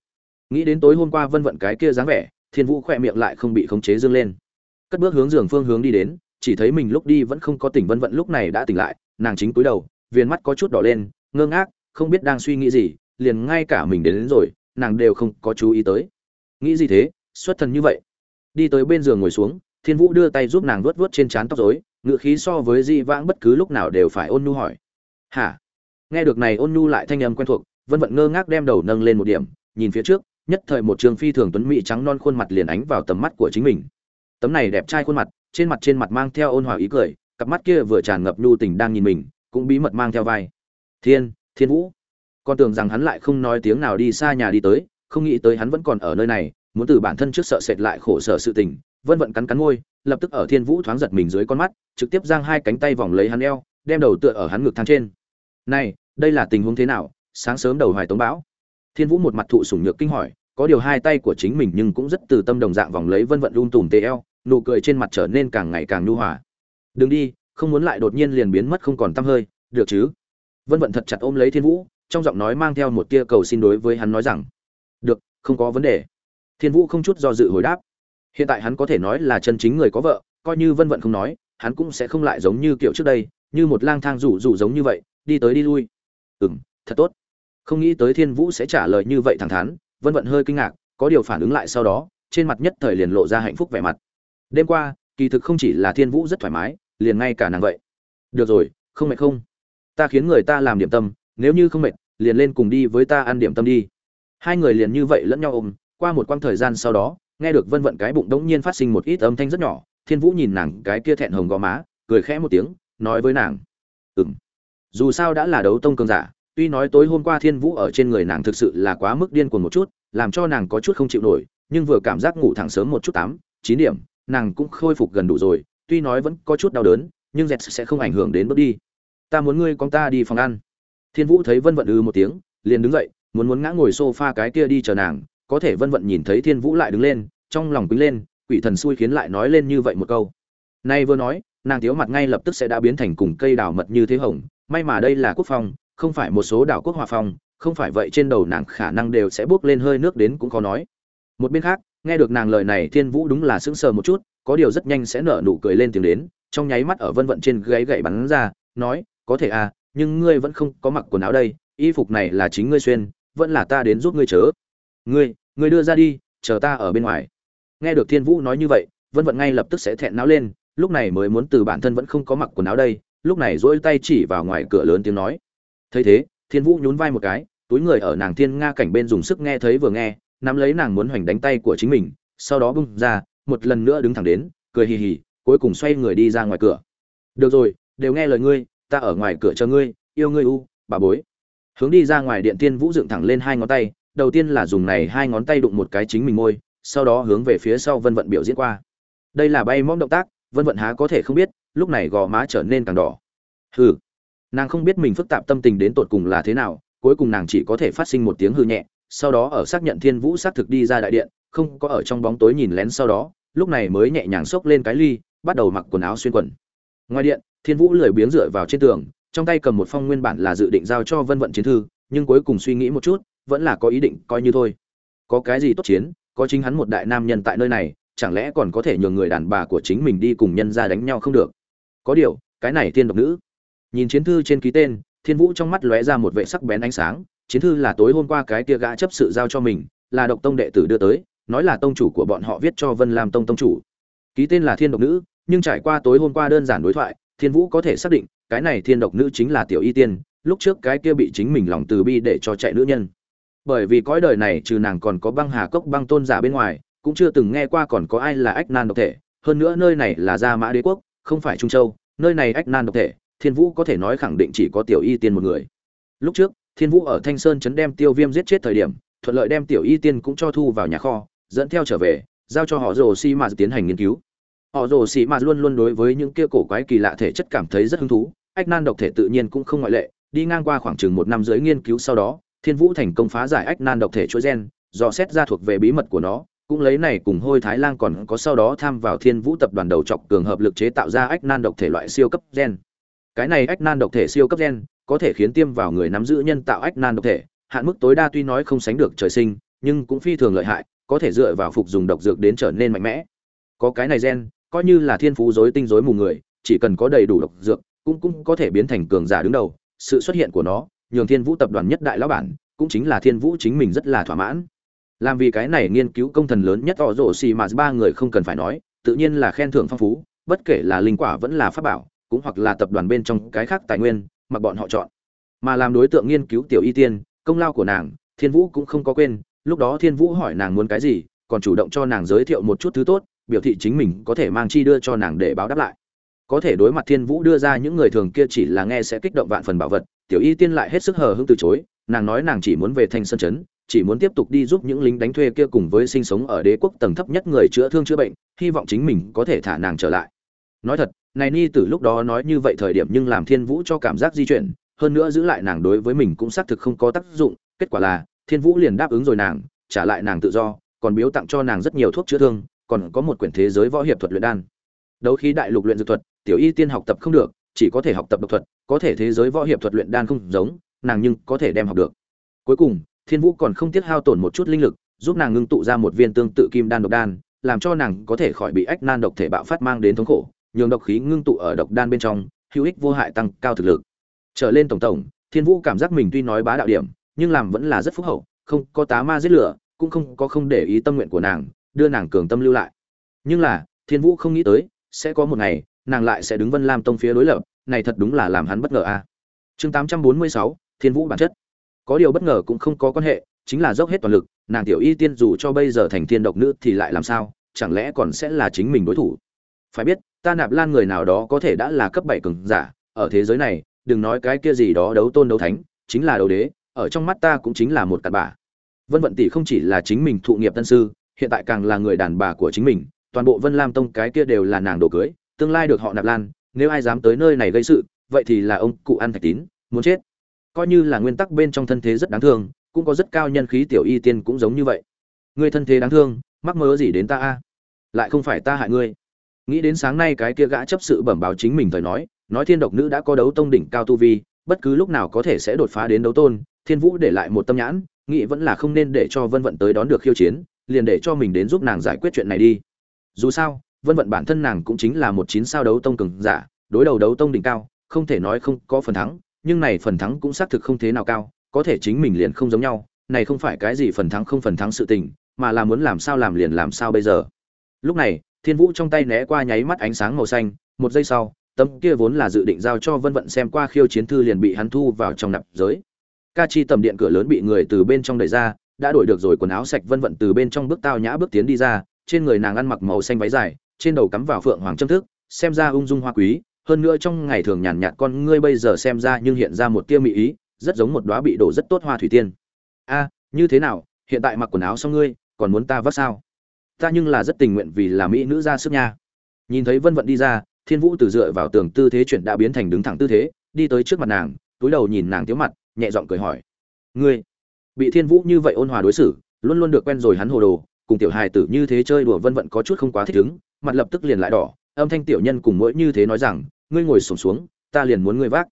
Nghĩ đến tối hôm qua vân vận cái kia dáng vẻ, thiên vũ khỏe miệng lại không bị khống chế dương lên. Cất bước hướng giường phương hướng đi đến, chỉ thấy mình lúc đi vẫn không có tỉnh vân vận lúc này đã tỉnh lại, nàng chính cúi đầu viên mắt có chút đỏ lên, ngơ ngác không biết đang suy nghĩ gì liền ngay cả mình đến, đến rồi nàng đều không có chú ý tới. Nghĩ gì thế xuất thần như vậy. Đi tới bên giường ngồi xuống thiên vũ đưa tay giúp nàng vuốt vuốt trên trán tóc rối ngựa khí so với di vãng bất cứ lúc nào đều phải ôn nhu hỏi. Hả? Nghe được này ôn nhu lại thanh âm quen thuộc vân vận ngơ ngác đem đầu nâng lên một điểm nhìn phía trước nhất thời một trường phi thường tuấn mỹ trắng non khuôn mặt liền ánh vào tầm mắt của chính mình. Tấm này đẹp trai khuôn mặt trên mặt trên mặt mang theo ôn hòa ý cười cặp mắt kia vừa tràn ngập nhu tình đang nhìn mình cũng bí mật mang theo vai. Thiên! Thiên vũ, con tưởng rằng hắn lại không nói tiếng nào đi xa nhà đi tới, không nghĩ tới hắn vẫn còn ở nơi này, muốn từ bản thân trước sợ sệt lại khổ sở sự tình, vân vận cắn cắn môi, lập tức ở thiên vũ thoáng giật mình dưới con mắt, trực tiếp giang hai cánh tay vòng lấy hắn eo, đem đầu tựa ở hắn ngực thang trên. Này, đây là tình huống thế nào? Sáng sớm đầu hoài tống bão. Thiên vũ một mặt thụ sủng nhược kinh hỏi, có điều hai tay của chính mình nhưng cũng rất từ tâm đồng dạng vòng lấy vân vận lung tùm tê eo, nụ cười trên mặt trở nên càng ngày càng nhu hòa. Đừng đi, không muốn lại đột nhiên liền biến mất không còn tăm hơi, được chứ? Vân vận thật chặt ôm lấy thiên vũ, trong giọng nói mang theo một tia cầu xin đối với hắn nói rằng, được, không có vấn đề. Thiên vũ không chút do dự hồi đáp, hiện tại hắn có thể nói là chân chính người có vợ, coi như vân vận không nói, hắn cũng sẽ không lại giống như kiểu trước đây, như một lang thang rủ rủ giống như vậy, đi tới đi lui. Ừ m thật tốt. Không nghĩ tới thiên vũ sẽ trả lời như vậy thẳng thắn, vân vận hơi kinh ngạc, có điều phản ứng lại sau đó, trên mặt nhất thời liền lộ ra hạnh phúc vẻ mặt. Đêm qua, kỳ thực không chỉ là thiên vũ rất thoải mái, liền ngay cả nàng vậy. Được rồi, không mệt không? Ta khiến người ta làm điểm tâm nếu như không mệt liền lên cùng đi với ta ăn điểm tâm đi. Hai người liền như vậy lẫn nhau ôm qua một quãng thời gian sau đó nghe được vân vận cái bụng đống nhiên phát sinh một ít âm thanh rất nhỏ thiên vũ nhìn nàng cái kia thẹn hồng gò má cười khẽ một tiếng nói với nàng. "Ừm, dù sao đã là đấu tông cường giả tuy nói tối hôm qua thiên vũ ở trên người nàng thực sự là quá mức điên cuồng một chút làm cho nàng có chút không chịu nổi nhưng vừa cảm giác ngủ thẳng sớm một chút tám chín điểm nàng cũng khôi phục gần đủ rồi tuy nói vẫn có chút đau đớn nhưng dẹt sẽ không ảnh hưởng đến bước đi ta muốn ngươi con ta đi phòng ăn. Thiên vũ thấy vân vận ư một tiếng, liền đứng dậy, muốn muốn ngã ngồi sofa cái kia đi chờ nàng, có thể vân vận nhìn thấy thiên vũ lại đứng lên, trong lòng quýnh lên, quỷ thần xui khiến lại nói lên như vậy một câu. Nay vừa nói, nàng thiếu mặt ngay lập tức sẽ đã biến thành cùng cây đào mật như thế hồng, may mà đây là quốc phong, không phải một số đảo quốc hòa phong, không phải vậy trên đầu nàng khả năng đều sẽ bước lên hơi nước đến cũng khó nói. Một bên khác, nghe được nàng lời này thiên vũ đúng là sững sờ một chút, có điều rất nhanh sẽ nở nụ cười lên tiếng đến, trong nháy mắt ở vân vận trên gáy gậy bắn ra, nói có thể à nhưng ngươi vẫn không có mặc quần áo đây, y phục này là chính ngươi xuyên, vẫn là ta đến giúp ngươi chớ. Ngươi ngươi đưa ra đi, chờ ta ở bên ngoài. Nghe được thiên vũ nói như vậy, vân vận ngay lập tức sẽ thẹn não lên, lúc này mới muốn từ bản thân vẫn không có mặc quần áo đây, lúc này dỗi tay chỉ vào ngoài cửa lớn tiếng nói. Thấy thế, thiên vũ nhún vai một cái, túi người ở nàng thiên nga cảnh bên dùng sức nghe thấy vừa nghe, nắm lấy nàng muốn hoành đánh tay của chính mình, sau đó bung ra, một lần nữa đứng thẳng đến, cười hì hì, cuối cùng xoay người đi ra ngoài cửa. Được rồi, đều nghe lời ngươi ta ở ngoài cửa chờ ngươi, yêu ngươi u, bà bối. Hướng đi ra ngoài điện tiên vũ dựng thẳng lên hai ngón tay, đầu tiên là dùng này hai ngón tay đụng một cái chính mình môi, sau đó hướng về phía sau vân vận biểu diễn qua. Đây là bay mõm động tác, vân vận há có thể không biết, lúc này gò má trở nên càng đỏ. Hừ. Nàng không biết mình phức tạp tâm tình đến tột cùng là thế nào, cuối cùng nàng chỉ có thể phát sinh một tiếng hư nhẹ, sau đó ở xác nhận thiên vũ xác thực đi ra đại điện, không có ở trong bóng tối nhìn lén sau đó, lúc này mới nhẹ nhàng xốc lên cái ly, bắt đầu mặc quần áo xuyên quần. Ngoài điện thiên vũ lười biếng dựa vào trên tường, trong tay cầm một phong nguyên bản là dự định giao cho vân vận chiến thư, nhưng cuối cùng suy nghĩ một chút, vẫn là có ý định, coi như thôi. Có cái gì tốt chiến, có chính hắn một đại nam nhân tại nơi này, chẳng lẽ còn có thể nhường người đàn bà của chính mình đi cùng nhân ra đánh nhau không được? Có điều, cái này tiên độc nữ. Nhìn chiến thư trên ký tên, thiên vũ trong mắt lóe ra một vệ sắc bén ánh sáng, chiến thư là tối hôm qua cái kia gã chấp sự giao cho mình, là độc tông đệ tử đưa tới, nói là tông chủ của bọn họ viết cho vân lam tông tông chủ. Ký tên là thiên độc nữ, nhưng trải qua tối hôm qua đơn giản đối thoại thiên vũ có thể xác định, cái này thiên độc nữ chính là tiểu y tiên, lúc trước cái kia bị chính mình lòng từ bi để cho chạy nữ nhân. Bởi vì cõi đời này trừ nàng còn có băng hà cốc băng tôn giả bên ngoài, cũng chưa từng nghe qua còn có ai là ách nan độc thể. Hơn nữa nơi này là gia mã đế quốc, không phải trung châu, nơi này ách nan độc thể, thiên vũ có thể nói khẳng định chỉ có tiểu y tiên một người. Lúc trước, thiên vũ ở thanh sơn chấn đem tiêu viêm giết chết thời điểm, thuận lợi đem tiểu y tiên cũng cho thu vào nhà kho, dẫn theo trở về, giao cho họ rồ Si mà tiến hành nghiên cứu họ rồ xì mạt luôn luôn đối với những kia cổ quái kỳ lạ thể chất cảm thấy rất hứng thú. Ách nan độc thể tự nhiên cũng không ngoại lệ. Đi ngang qua khoảng chừng một năm dưới nghiên cứu sau đó, thiên vũ thành công phá giải ách nan độc thể chuỗi gen do xét ra thuộc về bí mật của nó. Cũng lấy này cùng hôi thái lan còn có sau đó tham vào thiên vũ tập đoàn đầu trọc cường hợp lực chế tạo ra ách nan độc thể loại siêu cấp gen. Cái này ách nan độc thể siêu cấp gen, có thể khiến tiêm vào người nắm giữ nhân tạo ách nan độc thể. Hạn mức tối đa tuy nói không sánh được trời sinh, nhưng cũng phi thường lợi hại, có thể dựa vào phục dùng độc dược đến trở nên mạnh mẽ. Có cái này gen coi như là thiên phú rối tinh rối mù người, chỉ cần có đầy đủ độc dược, cũng cũng có thể biến thành cường giả đứng đầu. Sự xuất hiện của nó, nhường thiên vũ tập đoàn nhất đại lão bản, cũng chính là thiên vũ chính mình rất là thỏa mãn. Làm vì cái này nghiên cứu công thần lớn nhất tỏ rổ xì mà ba người không cần phải nói, tự nhiên là khen thưởng phong phú, bất kể là linh quả vẫn là pháp bảo, cũng hoặc là tập đoàn bên trong cái khác tài nguyên, mà bọn họ chọn. Mà làm đối tượng nghiên cứu tiểu y tiên, công lao của nàng, thiên vũ cũng không có quên, lúc đó thiên vũ hỏi nàng muốn cái gì, còn chủ động cho nàng giới thiệu một chút thứ tốt biểu thị chính mình có thể mang chi đưa cho nàng để báo đáp lại. Có thể đối mặt thiên vũ đưa ra những người thường kia chỉ là nghe sẽ kích động vạn phần bảo vật, tiểu y tiên lại hết sức hờ hững từ chối, nàng nói nàng chỉ muốn về thanh sơn chấn chỉ muốn tiếp tục đi giúp những lính đánh thuê kia cùng với sinh sống ở đế quốc tầng thấp nhất người chữa thương chữa bệnh, hy vọng chính mình có thể thả nàng trở lại. Nói thật, này ni từ lúc đó nói như vậy thời điểm nhưng làm thiên vũ cho cảm giác di chuyển, hơn nữa giữ lại nàng đối với mình cũng xác thực không có tác dụng, kết quả là, thiên vũ liền đáp ứng rồi nàng, trả lại nàng tự do, còn biếu tặng cho nàng rất nhiều thuốc chữa thương còn có một quyển thế giới võ hiệp thuật luyện đan. Đấu khí đại lục luyện dược thuật, tiểu y tiên học tập không được, chỉ có thể học tập độc thuật, có thể thế giới võ hiệp thuật luyện đan không giống, nàng nhưng có thể đem học được. Cuối cùng, thiên vũ còn không tiếc hao tổn một chút linh lực, giúp nàng ngưng tụ ra một viên tương tự kim đan độc đan, làm cho nàng có thể khỏi bị ách nan độc thể bạo phát mang đến thống khổ, nhường độc khí ngưng tụ ở độc đan bên trong, hữu ích vô hại tăng cao thực lực. Trở lên tổng tổng, thiên vũ cảm giác mình tuy nói bá đạo điểm, nhưng làm vẫn là rất phúc hậu, không có tá ma giết lửa, cũng không có không để ý tâm nguyện của nàng đưa nàng cường tâm lưu lại. Nhưng là, thiên vũ không nghĩ tới, sẽ có một ngày, nàng lại sẽ đứng vân lam tông phía đối lập, này thật đúng là làm hắn bất ngờ a. Chương tám trăm bốn mươi sáu, thiên vũ bản chất. Có điều bất ngờ cũng không có quan hệ, chính là dốc hết toàn lực, nàng tiểu y tiên dù cho bây giờ thành thiên độc nữ thì lại làm sao, chẳng lẽ còn sẽ là chính mình đối thủ? Phải biết, ta nạp lan người nào đó có thể đã là cấp bảy cường giả, ở thế giới này, đừng nói cái kia gì đó đấu tôn đấu thánh, chính là đấu đế, ở trong mắt ta cũng chính là một cặn bà vân vận tỷ không chỉ là chính mình thụ nghiệp tân sư hiện tại càng là người đàn bà của chính mình, toàn bộ vân lam tông cái kia đều là nàng đồ cưới, tương lai được họ nạp lan, nếu ai dám tới nơi này gây sự, vậy thì là ông cụ ăn thạch tín, muốn chết. Coi như là nguyên tắc bên trong thân thế rất đáng thương, cũng có rất cao nhân khí tiểu y tiên cũng giống như vậy. Người thân thế đáng thương, mắc mớ gì đến ta a? Lại không phải ta hại ngươi. Nghĩ đến sáng nay cái kia gã chấp sự bẩm báo chính mình thời nói nói thiên độc nữ đã có đấu tông đỉnh cao tu vi, bất cứ lúc nào có thể sẽ đột phá đến đấu tôn, thiên vũ để lại một tâm nhãn, nghĩ vẫn là không nên để cho vân vận tới đón được khiêu chiến liền để cho mình đến giúp nàng giải quyết chuyện này đi. Dù sao, vân vận bản thân nàng cũng chính là một chín sao đấu tông cường giả, đối đầu đấu tông đỉnh cao, không thể nói không có phần thắng, nhưng này phần thắng cũng xác thực không thế nào cao, có thể chính mình liền không giống nhau, này không phải cái gì phần thắng không phần thắng sự tình, mà là muốn làm sao làm liền làm sao bây giờ. Lúc này, thiên vũ trong tay né qua nháy mắt ánh sáng màu xanh, một giây sau, tấm kia vốn là dự định giao cho vân vận xem qua khiêu chiến thư liền bị hắn thu vào trong nạp giới. Ca chi tầm điện cửa lớn bị người từ bên trong đẩy ra đã đổi được rồi quần áo sạch vân vận từ bên trong bước tao nhã bước tiến đi ra, trên người nàng ăn mặc màu xanh váy dài, trên đầu cắm vào phượng hoàng châm thức, xem ra ung dung hoa quý, hơn nữa trong ngày thường nhàn nhạt con ngươi bây giờ xem ra nhưng hiện ra một tia mỹ ý, rất giống một đóa bị đổ rất tốt hoa thủy tiên. A, như thế nào, hiện tại mặc quần áo xong ngươi, còn muốn ta vắt sao? Ta nhưng là rất tình nguyện vì là mỹ nữ ra sức nha. Nhìn thấy vân vận đi ra, thiên vũ từ dựa vào tường tư thế chuyển đã biến thành đứng thẳng tư thế, đi tới trước mặt nàng, túi đầu nhìn nàng tiếu mặt, nhẹ giọng cười hỏi. Ngươi bị thiên vũ như vậy ôn hòa đối xử, luôn luôn được quen rồi hắn hồ đồ, cùng tiểu hài tử như thế chơi đùa vân vận có chút không quá thích ứng, mặt lập tức liền lại đỏ, âm thanh tiểu nhân cùng mỗi như thế nói rằng, ngươi ngồi sổm xuống, ta liền muốn ngươi vác.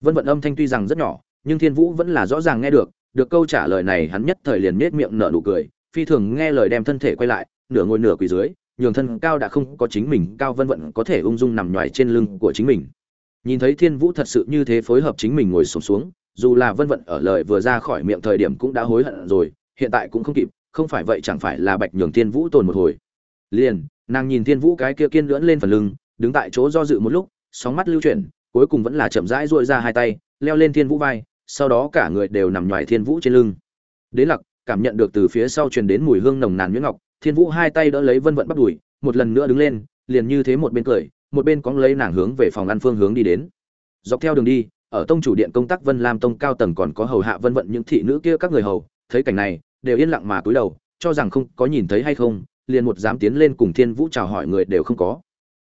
Vân vận âm thanh tuy rằng rất nhỏ, nhưng thiên vũ vẫn là rõ ràng nghe được được câu trả lời này hắn nhất thời liền nết miệng nở nụ cười, phi thường nghe lời đem thân thể quay lại, nửa ngồi nửa quỳ dưới, nhường thân cao đã không có chính mình, cao vân vận có thể ung dung nằm nhoài trên lưng của chính mình. Nhìn thấy thiên vũ thật sự như thế phối hợp chính mình ngồi sổm xuống dù là vân vận ở lời vừa ra khỏi miệng thời điểm cũng đã hối hận rồi, hiện tại cũng không kịp, không phải vậy chẳng phải là bạch nhường thiên vũ tồn một hồi. Liền, nàng nhìn thiên vũ cái kia kiên lưỡn lên phần lưng, đứng tại chỗ do dự một lúc, sóng mắt lưu chuyển, cuối cùng vẫn là chậm rãi duỗi ra hai tay, leo lên thiên vũ vai, sau đó cả người đều nằm ngoài thiên vũ trên lưng. Đến lặc, cảm nhận được từ phía sau truyền đến mùi hương nồng nàn nhuyễn ngọc, thiên vũ hai tay đỡ lấy vân vận bắt đùi, một lần nữa đứng lên, liền như thế một bên cười, một bên cóng lấy nàng hướng về phòng ăn phương hướng đi đến. Dọc theo đường đi ở tông chủ điện công tác vân lam tông cao tầng còn có hầu hạ vân vận những thị nữ kia các người hầu, thấy cảnh này, đều yên lặng mà cúi đầu, cho rằng không có nhìn thấy hay không, liền một dám tiến lên cùng thiên vũ chào hỏi người đều không có.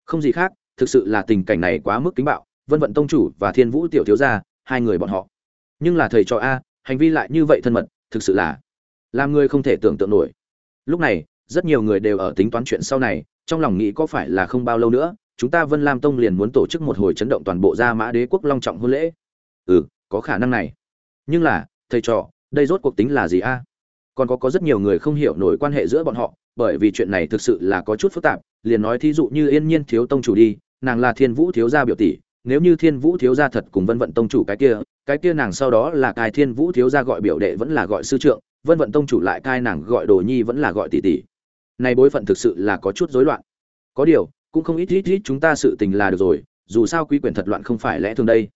Không gì khác, thực sự là tình cảnh này quá mức kính bạo, vân vận tông chủ và thiên vũ tiểu thiếu gia, hai người bọn họ. Nhưng là thầy trò a, hành vi lại như vậy thân mật, thực sự là làm người không thể tưởng tượng nổi. Lúc này, rất nhiều người đều ở tính toán chuyện sau này, trong lòng nghĩ có phải là không bao lâu nữa chúng ta vân lam tông liền muốn tổ chức một hồi chấn động toàn bộ gia mã đế quốc long trọng hôn lễ. Ừ có khả năng này. Nhưng là, thầy trò, đây rốt cuộc tính là gì a? Còn có có rất nhiều người không hiểu nổi quan hệ giữa bọn họ, bởi vì chuyện này thực sự là có chút phức tạp, liền nói thí dụ như yên nhiên thiếu tông chủ đi, nàng là thiên vũ thiếu gia biểu tỷ, nếu như thiên vũ thiếu gia thật cùng vân vận tông chủ cái kia cái kia nàng sau đó là cai thiên vũ thiếu gia gọi biểu đệ vẫn là gọi sư trượng, vân vận tông chủ lại cai nàng gọi đồ nhi vẫn là gọi tỷ tỷ. Này bối phận thực sự là có chút rối loạn. Có điều cũng không ít ít ít chúng ta sự tình là được rồi, dù sao quý quyển thật loạn không phải lẽ thường đây.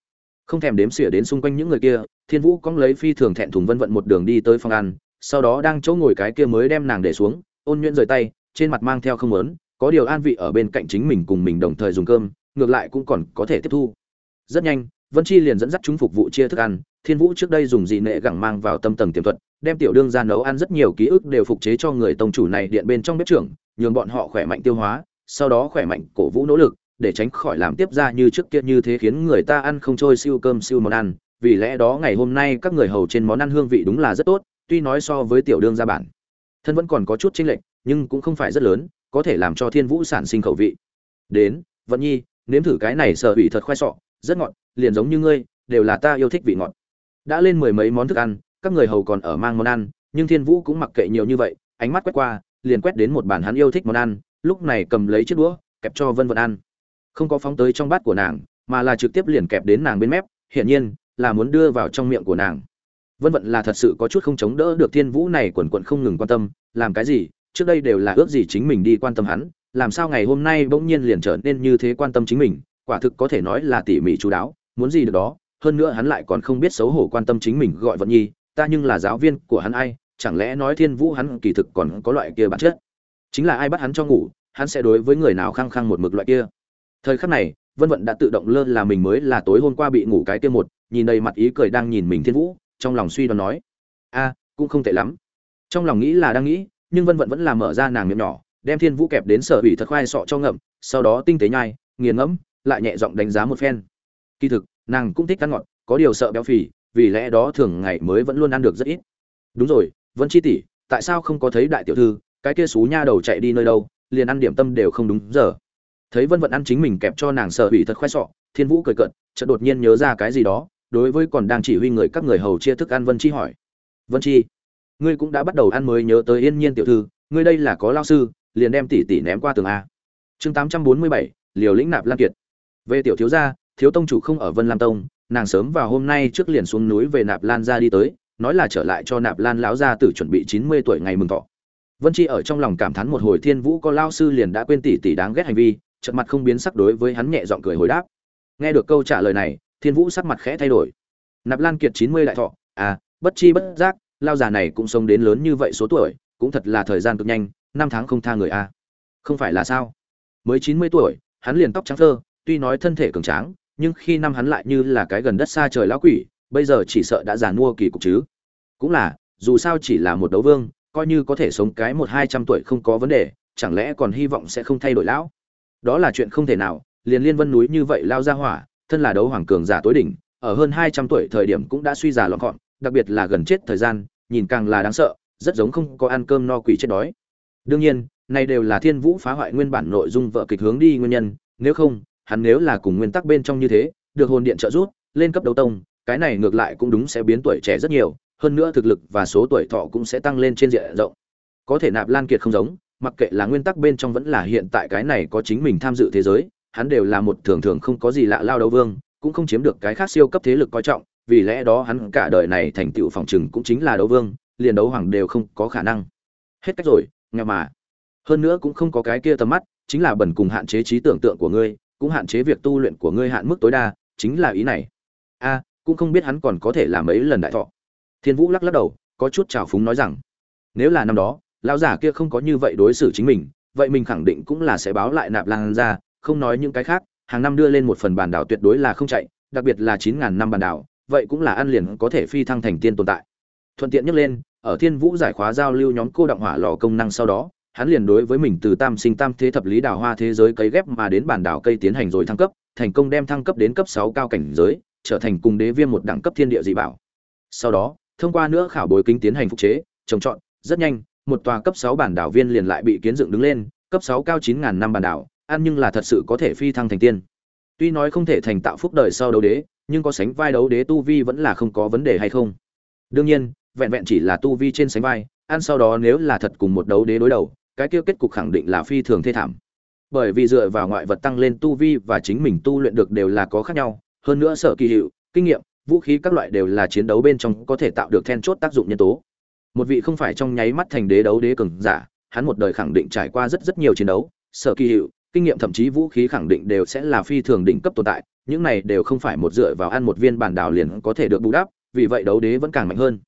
Không thèm đếm xỉa đến xung quanh những người kia, thiên vũ cóng lấy phi thường thẹn thùng vân vận một đường đi tới phòng ăn, sau đó đang chỗ ngồi cái kia mới đem nàng để xuống, ôn nhuyễn rời tay, trên mặt mang theo không lớn có điều an vị ở bên cạnh chính mình cùng mình đồng thời dùng cơm, ngược lại cũng còn có thể tiếp thu. Rất nhanh, vân chi liền dẫn dắt chúng phục vụ chia thức ăn, thiên vũ trước đây dùng dị nệ gẳng mang vào tâm tầng tiềm thuật, đem tiểu đương ra nấu ăn rất nhiều ký ức đều phục chế cho người tông chủ này điện bên trong bếp trưởng, nhường bọn họ khỏe mạnh tiêu hóa sau đó khỏe mạnh, cổ vũ nỗ lực, để tránh khỏi làm tiếp ra như trước kia như thế khiến người ta ăn không trôi siêu cơm, siêu món ăn. Vì lẽ đó ngày hôm nay các người hầu trên món ăn hương vị đúng là rất tốt, tuy nói so với tiểu đương gia bản, thân vẫn còn có chút chênh lệch, nhưng cũng không phải rất lớn, có thể làm cho thiên vũ sản sinh khẩu vị. Đến, vận nhi, nếm thử cái này sợ hủy thật khoai sọ, rất ngọt, liền giống như ngươi, đều là ta yêu thích vị ngọt. Đã lên mười mấy món thức ăn, các người hầu còn ở mang món ăn, nhưng thiên vũ cũng mặc kệ nhiều như vậy, ánh mắt quét qua, liền quét đến một bản hắn yêu thích món ăn lúc này cầm lấy chiếc đũa, kẹp cho vân vân ăn. Không có phóng tới trong bát của nàng, mà là trực tiếp liền kẹp đến nàng bên mép, hiển nhiên là muốn đưa vào trong miệng của nàng. Vân vận là thật sự có chút không chống đỡ được thiên vũ này quần quận không ngừng quan tâm, làm cái gì, trước đây đều là ước gì chính mình đi quan tâm hắn, làm sao ngày hôm nay bỗng nhiên liền trở nên như thế quan tâm chính mình, quả thực có thể nói là tỉ mỉ chú đáo, muốn gì được đó, hơn nữa hắn lại còn không biết xấu hổ quan tâm chính mình gọi vận nhi, ta nhưng là giáo viên của hắn ai, chẳng lẽ nói thiên vũ hắn kỳ thực còn có loại kia bản chất chính là ai bắt hắn cho ngủ, hắn sẽ đối với người nào khăng khăng một mực loại kia. Thời khắc này, vân vận đã tự động lơ là mình mới là tối hôm qua bị ngủ cái kia một, nhìn đầy mặt ý cười đang nhìn mình thiên vũ, trong lòng suy đoán nói, a, cũng không tệ lắm. Trong lòng nghĩ là đang nghĩ, nhưng vân vận vẫn là mở ra nàng miệng nhỏ, đem thiên vũ kẹp đến sở hủy thật khoai sọ cho ngậm, sau đó tinh tế nhai, nghiền ngẫm, lại nhẹ giọng đánh giá một phen. Kỳ thực, nàng cũng thích ăn ngọt, có điều sợ béo phì, vì lẽ đó thường ngày mới vẫn luôn ăn được rất ít. Đúng rồi, vân chi tỷ, tại sao không có thấy đại tiểu thư cái kia xú nha đầu chạy đi nơi đâu, liền ăn điểm tâm đều không đúng giờ. Thấy vân vận ăn chính mình kẹp cho nàng sợ hủy thật khoe sọ, thiên vũ cười cợt, chợt đột nhiên nhớ ra cái gì đó, đối với còn đang chỉ huy người các người hầu chia thức ăn vân chi hỏi. Vân chi, ngươi cũng đã bắt đầu ăn mới nhớ tới yên nhiên tiểu thư, ngươi đây là có lao sư, liền đem tỷ tỷ ném qua tường a. Chương tám trăm bốn mươi bảy, liều lĩnh nạp lan kiệt. Về tiểu thiếu gia, thiếu tông chủ không ở vân lam tông, nàng sớm vào hôm nay trước liền xuống núi về nạp lan ra đi tới, nói là trở lại cho nạp lan lão gia tử chuẩn bị chín mươi tuổi ngày mừng thọ vân chi ở trong lòng cảm thán một hồi thiên vũ có lao sư liền đã quên tỷ tỷ đáng ghét hành vi trợn mặt không biến sắc đối với hắn nhẹ giọng cười hồi đáp. Nghe được câu trả lời này thiên vũ sắc mặt khẽ thay đổi. Nạp lan kiệt chín mươi đại thọ à bất chi bất giác lao già này cũng sống đến lớn như vậy số tuổi cũng thật là thời gian cực nhanh năm tháng không tha người a. Không phải là sao? Mới chín mươi tuổi hắn liền tóc trắng phơ, tuy nói thân thể cường tráng nhưng khi năm hắn lại như là cái gần đất xa trời lão quỷ bây giờ chỉ sợ đã già mua kỳ cục chứ. Cũng là dù sao chỉ là một đấu vương coi như có thể sống cái một hai trăm tuổi không có vấn đề, chẳng lẽ còn hy vọng sẽ không thay đổi lão? Đó là chuyện không thể nào, liền liên vân núi như vậy lao ra hỏa, thân là đấu hoàng cường giả tối đỉnh, ở hơn hai trăm tuổi thời điểm cũng đã suy già lọn gọn, đặc biệt là gần chết thời gian, nhìn càng là đáng sợ, rất giống không có ăn cơm no quỷ chết đói. Đương nhiên, này đều là thiên vũ phá hoại nguyên bản nội dung vợ kịch hướng đi nguyên nhân, nếu không, hắn nếu là cùng nguyên tắc bên trong như thế, được hồn điện trợ rút lên cấp đấu tông, cái này ngược lại cũng đúng sẽ biến tuổi trẻ rất nhiều hơn nữa thực lực và số tuổi thọ cũng sẽ tăng lên trên diện rộng. Có thể nạp lan kiệt không giống, mặc kệ là nguyên tắc bên trong vẫn là hiện tại cái này có chính mình tham dự thế giới, hắn đều là một thường thường không có gì lạ lao đấu vương, cũng không chiếm được cái khác siêu cấp thế lực coi trọng, vì lẽ đó hắn cả đời này thành tựu phòng trừng cũng chính là đấu vương, liền đấu hoàng đều không có khả năng. Hết cách rồi nghe mà. Hơn nữa cũng không có cái kia tầm mắt, chính là bẩn cùng hạn chế trí tưởng tượng của ngươi, cũng hạn chế việc tu luyện của ngươi hạn mức tối đa, chính là ý này. A, cũng không biết hắn còn có thể làm mấy lần đại thọ thiên vũ lắc lắc đầu, có chút trào phúng nói rằng, nếu là năm đó, lão giả kia không có như vậy đối xử chính mình, vậy mình khẳng định cũng là sẽ báo lại nạp lan ra, không nói những cái khác, hàng năm đưa lên một phần bản đảo tuyệt đối là không chạy, đặc biệt là chín ngàn năm bản đảo, vậy cũng là ăn liền có thể phi thăng thành tiên tồn tại. Thuận tiện nhắc lên, ở thiên vũ giải khóa giao lưu nhóm cô động hỏa lò công năng sau đó, hắn liền đối với mình từ tam sinh tam thế thập lý đào hoa thế giới cấy ghép mà đến bản đảo cây tiến hành rồi thăng cấp, thành công đem thăng cấp đến cấp sáu cao cảnh giới, trở thành cùng đế viêm một đẳng cấp thiên địa dị bảo. Sau đó thông qua nữa khảo bồi kính tiến hành phục chế, trồng trọt, rất nhanh, một tòa cấp sáu bản đảo viên liền lại bị kiến dựng đứng lên, cấp sáu cao chín ngàn năm bản đảo, ăn nhưng là thật sự có thể phi thăng thành tiên. Tuy nói không thể thành tạo phúc đời sau đấu đế, nhưng có sánh vai đấu đế tu vi vẫn là không có vấn đề hay không. Đương nhiên, vẹn vẹn chỉ là tu vi trên sánh vai, ăn sau đó nếu là thật cùng một đấu đế đối đầu, cái kia kết cục khẳng định là phi thường thê thảm. Bởi vì dựa vào ngoại vật tăng lên tu vi và chính mình tu luyện được đều là có khác nhau, hơn nữa sở kỳ hiệu, kinh nghiệm vũ khí các loại đều là chiến đấu bên trong có thể tạo được then chốt tác dụng nhân tố. Một vị không phải trong nháy mắt thành đế đấu đế cường giả, hắn một đời khẳng định trải qua rất rất nhiều chiến đấu, sở kỳ hiệu, kinh nghiệm thậm chí vũ khí khẳng định đều sẽ là phi thường đỉnh cấp tồn tại, những này đều không phải một dựa vào ăn một viên bản đảo liền có thể được bù đắp, vì vậy đấu đế vẫn càng mạnh hơn.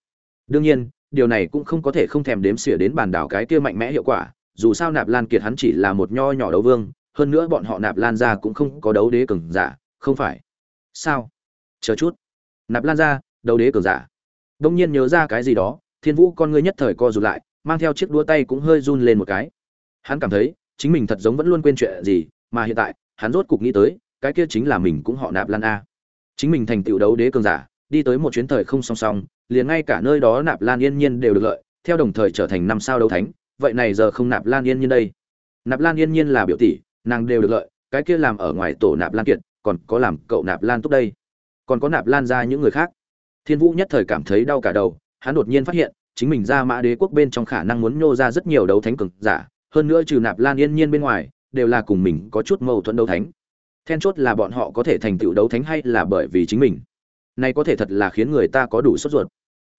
Đương nhiên, điều này cũng không có thể không thèm đếm xỉa đến bản đảo cái kia mạnh mẽ hiệu quả, dù sao nạp lan kiệt hắn chỉ là một nho nhỏ đấu vương, hơn nữa bọn họ nạp lan ra cũng không có đấu đế cường giả, không phải. Sao? Chờ chút nạp lan ra đấu đế cường giả. Đông nhiên nhớ ra cái gì đó, thiên vũ con ngươi nhất thời co rụt lại, mang theo chiếc đũa tay cũng hơi run lên một cái. Hắn cảm thấy, chính mình thật giống vẫn luôn quên chuyện gì, mà hiện tại, hắn rốt cục nghĩ tới, cái kia chính là mình cũng họ nạp lan a. Chính mình thành tựu đấu đế cường giả, đi tới một chuyến thời không song song, liền ngay cả nơi đó nạp lan yên nhiên đều được lợi, theo đồng thời trở thành năm sao đấu thánh, vậy này giờ không nạp lan yên nhiên đây. Nạp lan yên nhiên là biểu tỷ, nàng đều được lợi, cái kia làm ở ngoài tổ nạp lan kiệt, còn có làm cậu nạp lan túc đây còn có nạp lan ra những người khác. Thiên vũ nhất thời cảm thấy đau cả đầu, hắn đột nhiên phát hiện, chính mình ra mã đế quốc bên trong khả năng muốn nhô ra rất nhiều đấu thánh cường giả, hơn nữa trừ nạp lan yên nhiên bên ngoài, đều là cùng mình có chút mâu thuẫn đấu thánh. Then chốt là bọn họ có thể thành tựu đấu thánh hay là bởi vì chính mình? Này có thể thật là khiến người ta có đủ sốt ruột.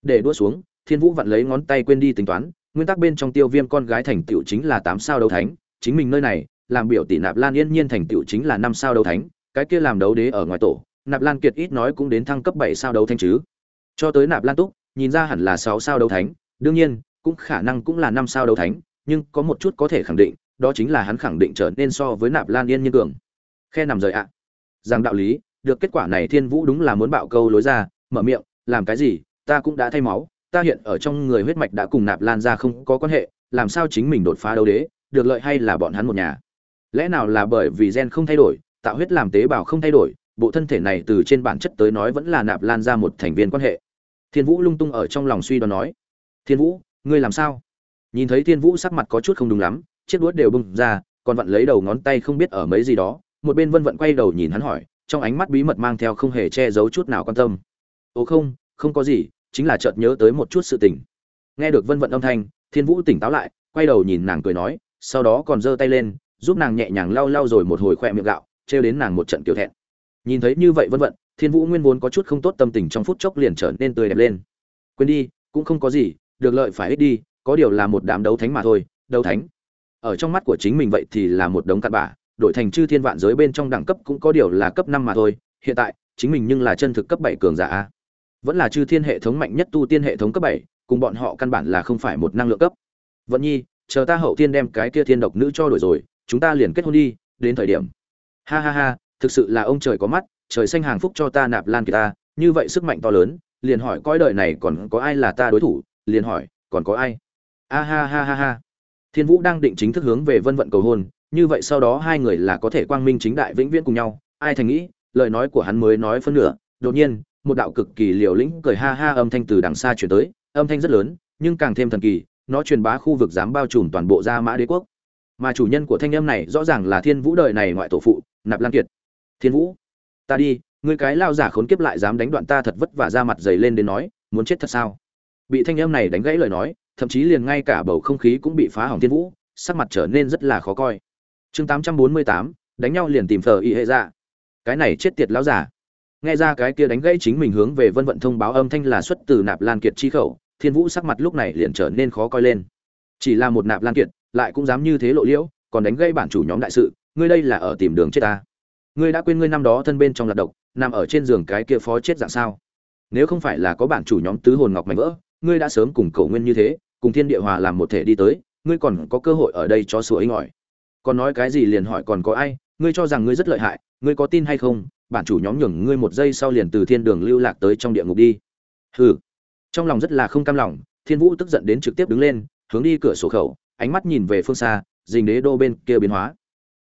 Để đua xuống, thiên vũ vặn lấy ngón tay quên đi tính toán, nguyên tắc bên trong tiêu viêm con gái thành tựu chính là tám sao đấu thánh, chính mình nơi này, làm biểu tỷ nạp lan yên nhiên thành tựu chính là năm sao đấu thánh, cái kia làm đấu đế ở ngoài tổ nạp lan kiệt ít nói cũng đến thăng cấp bảy sao đấu thánh chứ. Cho tới nạp lan túc, nhìn ra hẳn là sáu sao đấu thánh, đương nhiên, cũng khả năng cũng là năm sao đấu thánh, nhưng có một chút có thể khẳng định, đó chính là hắn khẳng định trở nên so với nạp lan yên nhiên cường. Khe nằm rời ạ. Rằng đạo lý, được kết quả này thiên vũ đúng là muốn bạo câu lối ra, mở miệng, làm cái gì, ta cũng đã thay máu, ta hiện ở trong người huyết mạch đã cùng nạp lan ra không có quan hệ, làm sao chính mình đột phá đấu đế, được lợi hay là bọn hắn một nhà? Lẽ nào là bởi vì gen không thay đổi, tạo huyết làm tế bào không thay đổi bộ thân thể này từ trên bản chất tới nói vẫn là nạp lan ra một thành viên quan hệ. Thiên vũ lung tung ở trong lòng suy đoán nói, thiên vũ, ngươi làm sao? Nhìn thấy thiên vũ sắc mặt có chút không đúng lắm, chiếc đuốt đều bung ra, còn vặn lấy đầu ngón tay không biết ở mấy gì đó, một bên vân vận quay đầu nhìn hắn hỏi, trong ánh mắt bí mật mang theo không hề che giấu chút nào quan tâm. Ồ không không có gì, chính là chợt nhớ tới một chút sự tình. Nghe được vân vận âm thanh, thiên vũ tỉnh táo lại, quay đầu nhìn nàng cười nói, sau đó còn giơ tay lên, giúp nàng nhẹ nhàng lau lau rồi một hồi khoe miệng gạo, trêu đến nàng một trận kiểu thẹn nhìn thấy như vậy vân vận thiên vũ nguyên vốn có chút không tốt tâm tình trong phút chốc liền trở nên tươi đẹp lên. Quên đi, cũng không có gì, được lợi phải ít đi, có điều là một đám đấu thánh mà thôi, đấu thánh. Ở trong mắt của chính mình vậy thì là một đống cặn bã, đổi thành chư thiên vạn giới bên trong đẳng cấp cũng có điều là cấp năm mà thôi, hiện tại, chính mình nhưng là chân thực cấp bảy cường giả a. Vẫn là chư thiên hệ thống mạnh nhất tu tiên hệ thống cấp bảy, cùng bọn họ căn bản là không phải một năng lượng cấp. Vận nhi, chờ ta hậu tiên đem cái kia thiên độc nữ cho đổi rồi, chúng ta liền kết hôn đi, đến thời điểm. Ha ha ha thực sự là ông trời có mắt, trời xanh hàng phúc cho ta nạp lan kỳ ta, như vậy sức mạnh to lớn, liền hỏi coi đời này còn có ai là ta đối thủ, liền hỏi, còn có ai? A ha ha ha ha. Thiên vũ đang định chính thức hướng về vân vận cầu hôn, như vậy sau đó hai người là có thể quang minh chính đại vĩnh viễn cùng nhau, ai thành nghĩ, lời nói của hắn mới nói phân nửa, đột nhiên, một đạo cực kỳ liều lĩnh cười ha ha âm thanh từ đằng xa chuyển tới, âm thanh rất lớn, nhưng càng thêm thần kỳ, nó truyền bá khu vực dám bao trùm toàn bộ gia mã đế quốc. Mà chủ nhân của thanh âm này rõ ràng là thiên vũ đời này ngoại tổ phụ, nạp lan kiệt thiên vũ, ta đi, ngươi cái lao giả khốn kiếp lại dám đánh đoạn ta thật vất vả ra mặt dày lên đến nói, muốn chết thật sao? Bị thanh âm này đánh gãy lời nói, thậm chí liền ngay cả bầu không khí cũng bị phá hỏng thiên vũ, sắc mặt trở nên rất là khó coi. Chương tám trăm bốn mươi tám, đánh nhau liền tìm thờ y hệ ra cái này chết tiệt lão giả. Nghe ra cái kia đánh gãy chính mình hướng về vân vận thông báo âm thanh là xuất từ nạp lan kiệt chi khẩu, thiên vũ sắc mặt lúc này liền trở nên khó coi lên. Chỉ là một nạp lan kiệt, lại cũng dám như thế lộ liễu, còn đánh gây bản chủ nhóm đại sự, ngươi đây là ở tìm đường chết ta ngươi đã quên ngươi năm đó thân bên trong lạc độc, nằm ở trên giường cái kia phó chết dạng sao? Nếu không phải là có bản chủ nhóm tứ hồn ngọc mạnh vỡ, ngươi đã sớm cùng cầu nguyên như thế, cùng thiên địa hòa làm một thể đi tới, ngươi còn có cơ hội ở đây cho sủa ấy ngỏi. Còn nói cái gì liền hỏi còn có ai, ngươi cho rằng ngươi rất lợi hại, ngươi có tin hay không? Bản chủ nhóm nhường ngươi một giây sau liền từ thiên đường lưu lạc tới trong địa ngục đi. Hừ. Trong lòng rất là không cam lòng, thiên vũ tức giận đến trực tiếp đứng lên, hướng đi cửa sổ khẩu, ánh mắt nhìn về phương xa, dình đế đô bên kia biến hóa.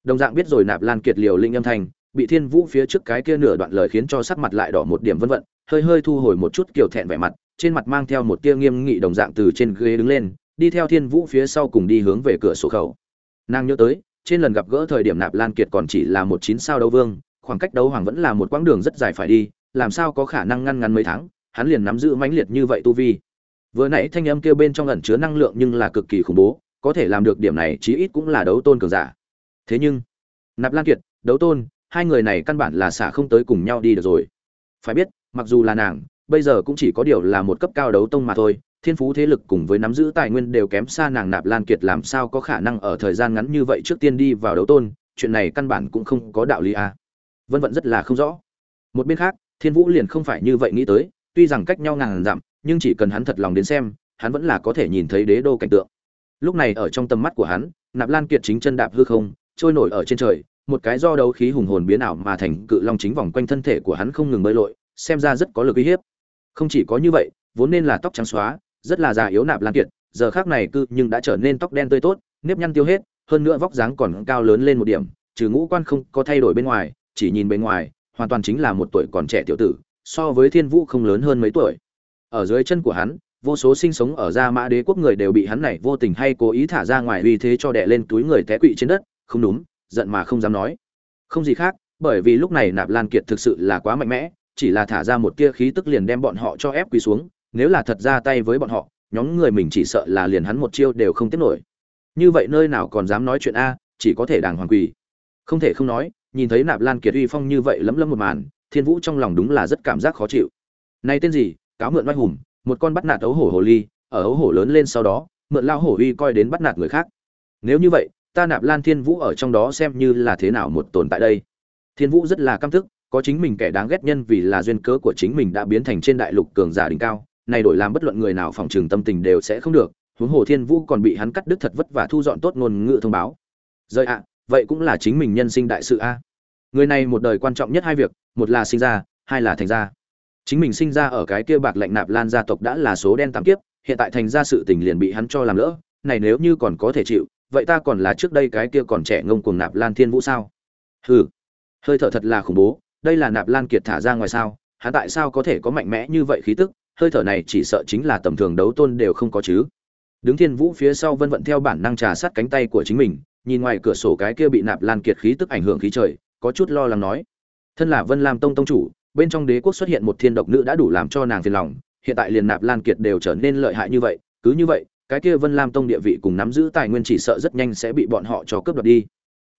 Đồng dạng biết rồi nạp lan kiệt liều linh âm thanh bị thiên vũ phía trước cái kia nửa đoạn lời khiến cho sắc mặt lại đỏ một điểm vân vận hơi hơi thu hồi một chút kiểu thẹn vẻ mặt, trên mặt mang theo một tia nghiêm nghị đồng dạng từ trên ghế đứng lên, đi theo thiên vũ phía sau cùng đi hướng về cửa sổ khẩu. Nàng nhớ tới, trên lần gặp gỡ thời điểm nạp lan kiệt còn chỉ là một chín sao đấu vương, khoảng cách đấu hoàng vẫn là một quãng đường rất dài phải đi, làm sao có khả năng ngăn ngắn mấy tháng, hắn liền nắm giữ mãnh liệt như vậy tu vi. Vừa nãy thanh âm kêu bên trong ẩn chứa năng lượng nhưng là cực kỳ khủng bố, có thể làm được điểm này chí ít cũng là đấu tôn cường giả. Thế nhưng, nạp lan kiệt, đấu tôn hai người này căn bản là xả không tới cùng nhau đi được rồi. Phải biết, mặc dù là nàng, bây giờ cũng chỉ có điều là một cấp cao đấu tông mà thôi, thiên phú thế lực cùng với nắm giữ tài nguyên đều kém xa nàng nạp lan kiệt làm sao có khả năng ở thời gian ngắn như vậy trước tiên đi vào đấu tôn, chuyện này căn bản cũng không có đạo lý à. vân vận rất là không rõ. Một bên khác, thiên vũ liền không phải như vậy nghĩ tới, tuy rằng cách nhau ngàn dặm, nhưng chỉ cần hắn thật lòng đến xem, hắn vẫn là có thể nhìn thấy đế đô cảnh tượng. Lúc này ở trong tầm mắt của hắn, nạp lan kiệt chính chân đạp hư không, trôi nổi ở trên trời một cái do đấu khí hùng hồn biến ảo mà thành cự long chính vòng quanh thân thể của hắn không ngừng bơi lội, xem ra rất có lực uy hiếp. Không chỉ có như vậy, vốn nên là tóc trắng xóa, rất là già yếu nạp lan kiệt, giờ khác này cư nhưng đã trở nên tóc đen tươi tốt, nếp nhăn tiêu hết, hơn nữa vóc dáng còn cao lớn lên một điểm, trừ ngũ quan không có thay đổi bên ngoài, chỉ nhìn bên ngoài, hoàn toàn chính là một tuổi còn trẻ tiểu tử, so với thiên vũ không lớn hơn mấy tuổi. Ở dưới chân của hắn, vô số sinh sống ở gia mã đế quốc người đều bị hắn này vô tình hay cố ý thả ra ngoài uy thế cho đè lên túi người té quỵ trên đất, không đúng giận mà không dám nói. Không gì khác, bởi vì lúc này nạp lan kiệt thực sự là quá mạnh mẽ, chỉ là thả ra một tia khí tức liền đem bọn họ cho ép quỳ xuống, nếu là thật ra tay với bọn họ, nhóm người mình chỉ sợ là liền hắn một chiêu đều không tiếp nổi. Như vậy nơi nào còn dám nói chuyện a, chỉ có thể đàng hoàng quỳ. Không thể không nói, nhìn thấy nạp lan kiệt uy phong như vậy lấm lấm một màn, thiên vũ trong lòng đúng là rất cảm giác khó chịu. Này tên gì? Cáo mượn oai hùng, một con bắt nạt ấu hổ hồ ly, ở ấu hổ lớn lên sau đó, mượn lao hổ uy coi đến bắt nạt người khác. Nếu như vậy ta nạp lan thiên vũ ở trong đó xem như là thế nào một tồn tại đây. Thiên vũ rất là căm thức, có chính mình kẻ đáng ghét nhân vì là duyên cớ của chính mình đã biến thành trên đại lục cường giả đỉnh cao, này đổi làm bất luận người nào phòng trường tâm tình đều sẽ không được, huống hồ thiên vũ còn bị hắn cắt đứt thật vất và thu dọn tốt ngôn ngữ thông báo. Rời ạ, vậy cũng là chính mình nhân sinh đại sự a. Người này một đời quan trọng nhất hai việc, một là sinh ra, hai là thành ra. Chính mình sinh ra ở cái kia bạc lệnh nạp lan gia tộc đã là số đen tám kiếp, hiện tại thành ra sự tình liền bị hắn cho làm lỡ, này nếu như còn có thể chịu vậy ta còn là trước đây cái kia còn trẻ ngông cuồng nạp lan thiên vũ sao? Hừ, hơi thở thật là khủng bố, đây là nạp lan kiệt thả ra ngoài sao? Hắn tại sao có thể có mạnh mẽ như vậy khí tức? Hơi thở này chỉ sợ chính là tầm thường đấu tôn đều không có chứ. Đứng thiên vũ phía sau vân vận theo bản năng trà sát cánh tay của chính mình, nhìn ngoài cửa sổ cái kia bị nạp lan kiệt khí tức ảnh hưởng khí trời, có chút lo lắng nói. Thân là vân lam tông tông chủ, bên trong đế quốc xuất hiện một thiên độc nữ đã đủ làm cho nàng phiền lòng, hiện tại liền nạp lan kiệt đều trở nên lợi hại như vậy, cứ như vậy cái kia vân lam tông địa vị cùng nắm giữ tài nguyên chỉ sợ rất nhanh sẽ bị bọn họ cho cướp đoạt đi.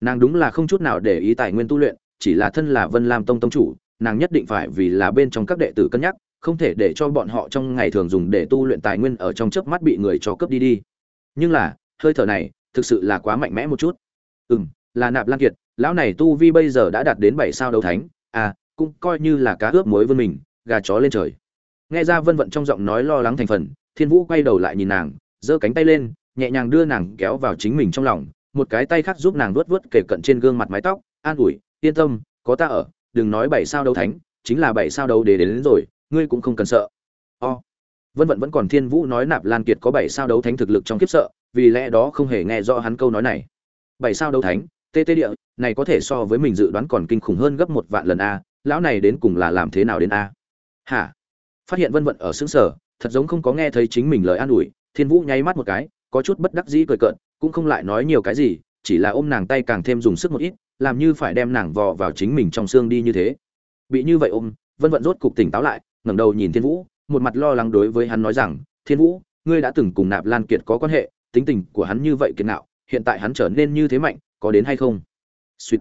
Nàng đúng là không chút nào để ý tài nguyên tu luyện, chỉ là thân là vân lam tông tông chủ, nàng nhất định phải vì là bên trong các đệ tử cân nhắc, không thể để cho bọn họ trong ngày thường dùng để tu luyện tài nguyên ở trong chớp mắt bị người cho cướp đi đi. Nhưng là, hơi thở này, thực sự là quá mạnh mẽ một chút. Ừ m là nạp lan kiệt, lão này tu vi bây giờ đã đạt đến bảy sao đấu thánh à cũng coi như là cá ướp muối vươn mình, gà chó lên trời. Nghe ra vân vận trong giọng nói lo lắng thành phần, thiên vũ quay đầu lại nhìn nàng giơ cánh tay lên nhẹ nhàng đưa nàng kéo vào chính mình trong lòng một cái tay khác giúp nàng vuốt vuốt kể cận trên gương mặt mái tóc an ủi yên tâm có ta ở đừng nói bảy sao đấu thánh chính là bảy sao đấu để đến, đến rồi ngươi cũng không cần sợ. O. Vân vận vẫn còn thiên vũ nói nạp lan kiệt có bảy sao đấu thánh thực lực trong kiếp sợ vì lẽ đó không hề nghe rõ hắn câu nói này. Bảy sao đấu thánh tê tê địa này có thể so với mình dự đoán còn kinh khủng hơn gấp một vạn lần a lão này đến cùng là làm thế nào đến a? Hả? Phát hiện vân vận ở xứng sở thật giống không có nghe thấy chính mình lời an ủi thiên vũ nháy mắt một cái, có chút bất đắc dĩ cười cợt, cũng không lại nói nhiều cái gì, chỉ là ôm nàng tay càng thêm dùng sức một ít, làm như phải đem nàng vò vào chính mình trong xương đi như thế. Bị như vậy ôm, vân vận rốt cục tỉnh táo lại, ngẩng đầu nhìn thiên vũ, một mặt lo lắng đối với hắn nói rằng, thiên vũ, ngươi đã từng cùng nạp lan kiệt có quan hệ, tính tình của hắn như vậy kiệt nạo, hiện tại hắn trở nên như thế mạnh, có đến hay không? Suýt.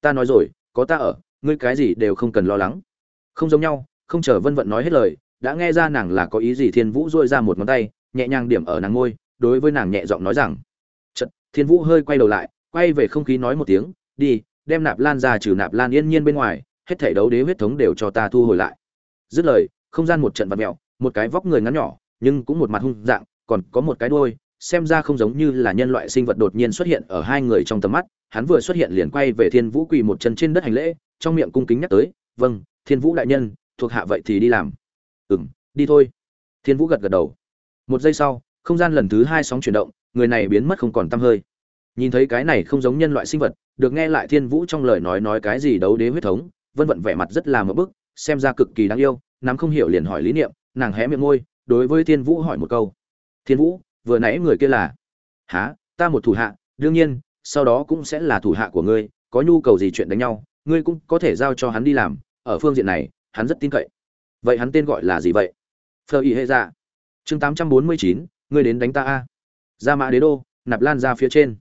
Ta nói rồi, có ta ở, ngươi cái gì đều không cần lo lắng. Không giống nhau, không chờ vân vận nói hết lời, đã nghe ra nàng là có ý gì thiên vũ dôi ra một ngón tay nhẹ nhàng điểm ở nàng ngôi đối với nàng nhẹ giọng nói rằng Chật, thiên vũ hơi quay đầu lại quay về không khí nói một tiếng đi đem nạp lan ra trừ nạp lan yên nhiên bên ngoài hết thảy đấu đế huyết thống đều cho ta thu hồi lại. Dứt lời không gian một trận vật mẹo một cái vóc người ngắn nhỏ nhưng cũng một mặt hung dạng còn có một cái đuôi xem ra không giống như là nhân loại sinh vật đột nhiên xuất hiện ở hai người trong tầm mắt. Hắn vừa xuất hiện liền quay về thiên vũ quỳ một chân trên đất hành lễ trong miệng cung kính nhắc tới vâng thiên vũ đại nhân thuộc hạ vậy thì đi làm. Ừm đi thôi. Thiên vũ gật gật đầu một giây sau, không gian lần thứ hai sóng chuyển động, người này biến mất không còn tăm hơi. Nhìn thấy cái này không giống nhân loại sinh vật, được nghe lại thiên vũ trong lời nói nói cái gì đấu đế huyết thống, vân vận vẻ mặt rất là mỡ bức, xem ra cực kỳ đáng yêu, nắm không hiểu liền hỏi lý niệm, nàng hé miệng môi, đối với thiên vũ hỏi một câu. Thiên vũ, vừa nãy người kia là? Há ta một thủ hạ, đương nhiên, sau đó cũng sẽ là thủ hạ của ngươi, có nhu cầu gì chuyện đánh nhau, ngươi cũng có thể giao cho hắn đi làm, ở phương diện này, hắn rất tin cậy. Vậy hắn tên gọi là gì vậy? Phờ ý hệ ra dạ chương tám trăm bốn mươi chín, ngươi đến đánh ta a. Ra mã đế đô, nạp lan ra phía trên.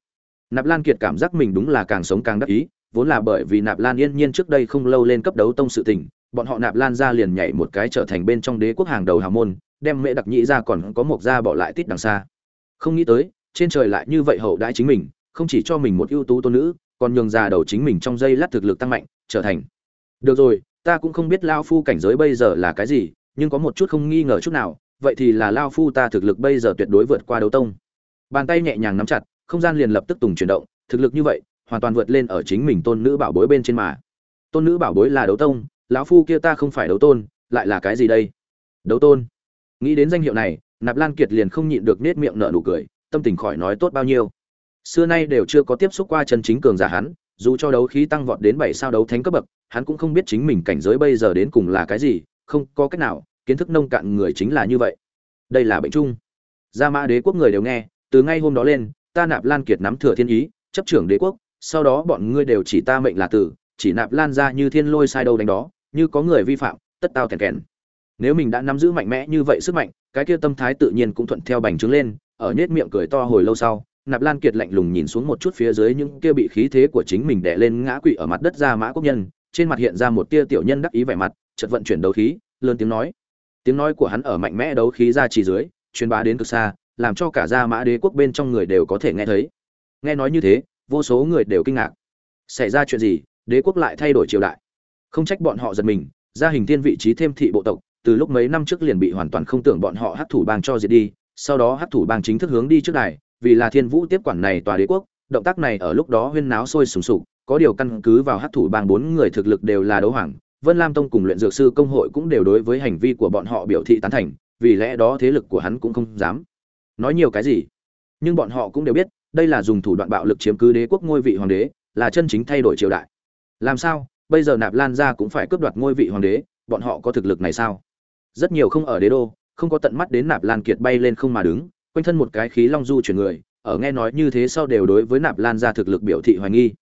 Nạp lan kiệt cảm giác mình đúng là càng sống càng đắc ý, vốn là bởi vì nạp lan yên nhiên trước đây không lâu lên cấp đấu tông sự tình, bọn họ nạp lan ra liền nhảy một cái trở thành bên trong đế quốc hàng đầu hào môn, đem mẹ đặc nhĩ ra còn có một ra bỏ lại tít đằng xa. Không nghĩ tới, trên trời lại như vậy hậu đãi chính mình, không chỉ cho mình một ưu tú tôn nữ, còn nhường ra đầu chính mình trong dây lát thực lực tăng mạnh, trở thành. Được rồi, ta cũng không biết lao phu cảnh giới bây giờ là cái gì, nhưng có một chút không nghi ngờ chút nào vậy thì là lao phu ta thực lực bây giờ tuyệt đối vượt qua đấu tông. Bàn tay nhẹ nhàng nắm chặt, không gian liền lập tức tùng chuyển động, thực lực như vậy, hoàn toàn vượt lên ở chính mình tôn nữ bảo bối bên trên mà. Tôn nữ bảo bối là đấu tông, lão phu kia ta không phải đấu tôn, lại là cái gì đây? Đấu tôn. Nghĩ đến danh hiệu này, nạp lan kiệt liền không nhịn được nết miệng nở nụ cười, tâm tình khỏi nói tốt bao nhiêu. Xưa nay đều chưa có tiếp xúc qua chân chính cường giả hắn, dù cho đấu khí tăng vọt đến bảy sao đấu thánh cấp bậc, hắn cũng không biết chính mình cảnh giới bây giờ đến cùng là cái gì, không có cách nào kiến thức nông cạn người chính là như vậy. Đây là bệnh chung. Gia mã đế quốc người đều nghe, từ ngay hôm đó lên, ta nạp lan kiệt nắm thừa thiên ý, chấp trưởng đế quốc, sau đó bọn ngươi đều chỉ ta mệnh là tử, chỉ nạp lan ra như thiên lôi sai đâu đánh đó, như có người vi phạm, tất tao kèn kèn nếu mình đã nắm giữ mạnh mẽ như vậy sức mạnh, cái kia tâm thái tự nhiên cũng thuận theo bành trướng lên, ở nhếch miệng cười to hồi lâu sau, nạp lan kiệt lạnh lùng nhìn xuống một chút phía dưới những kia bị khí thế của chính mình đè lên ngã quỵ ở mặt đất ra mã quốc nhân, trên mặt hiện ra một tia tiểu nhân đắc ý vẻ mặt, chợt vận chuyển đấu khí, lớn tiếng nói tiếng nói của hắn ở mạnh mẽ đấu khí ra chỉ dưới, truyền bá đến cực xa, làm cho cả gia mã đế quốc bên trong người đều có thể nghe thấy. Nghe nói như thế, vô số người đều kinh ngạc. Xảy ra chuyện gì, đế quốc lại thay đổi triều đại? Không trách bọn họ giật mình, gia hình thiên vị trí thêm thị bộ tộc, từ lúc mấy năm trước liền bị hoàn toàn không tưởng bọn họ hắc thủ bang cho diệt đi, sau đó hắc thủ bang chính thức hướng đi trước đài, vì là thiên vũ tiếp quản này tòa đế quốc, động tác này ở lúc đó huyên náo sôi sùng sục, có điều căn cứ vào hắc thủ bang bốn người thực lực đều là đấu hoàng vân lam tông cùng luyện dược sư công hội cũng đều đối với hành vi của bọn họ biểu thị tán thành, vì lẽ đó thế lực của hắn cũng không dám nói nhiều cái gì. Nhưng bọn họ cũng đều biết, đây là dùng thủ đoạn bạo lực chiếm cứ đế quốc ngôi vị hoàng đế, là chân chính thay đổi triều đại. Làm sao? Bây giờ nạp lan gia cũng phải cướp đoạt ngôi vị hoàng đế, bọn họ có thực lực này sao? Rất nhiều không ở đế đô, không có tận mắt đến nạp lan kiệt bay lên không mà đứng, quanh thân một cái khí long du chuyển người, ở nghe nói như thế sau đều đối với nạp lan gia thực lực biểu thị hoài nghi.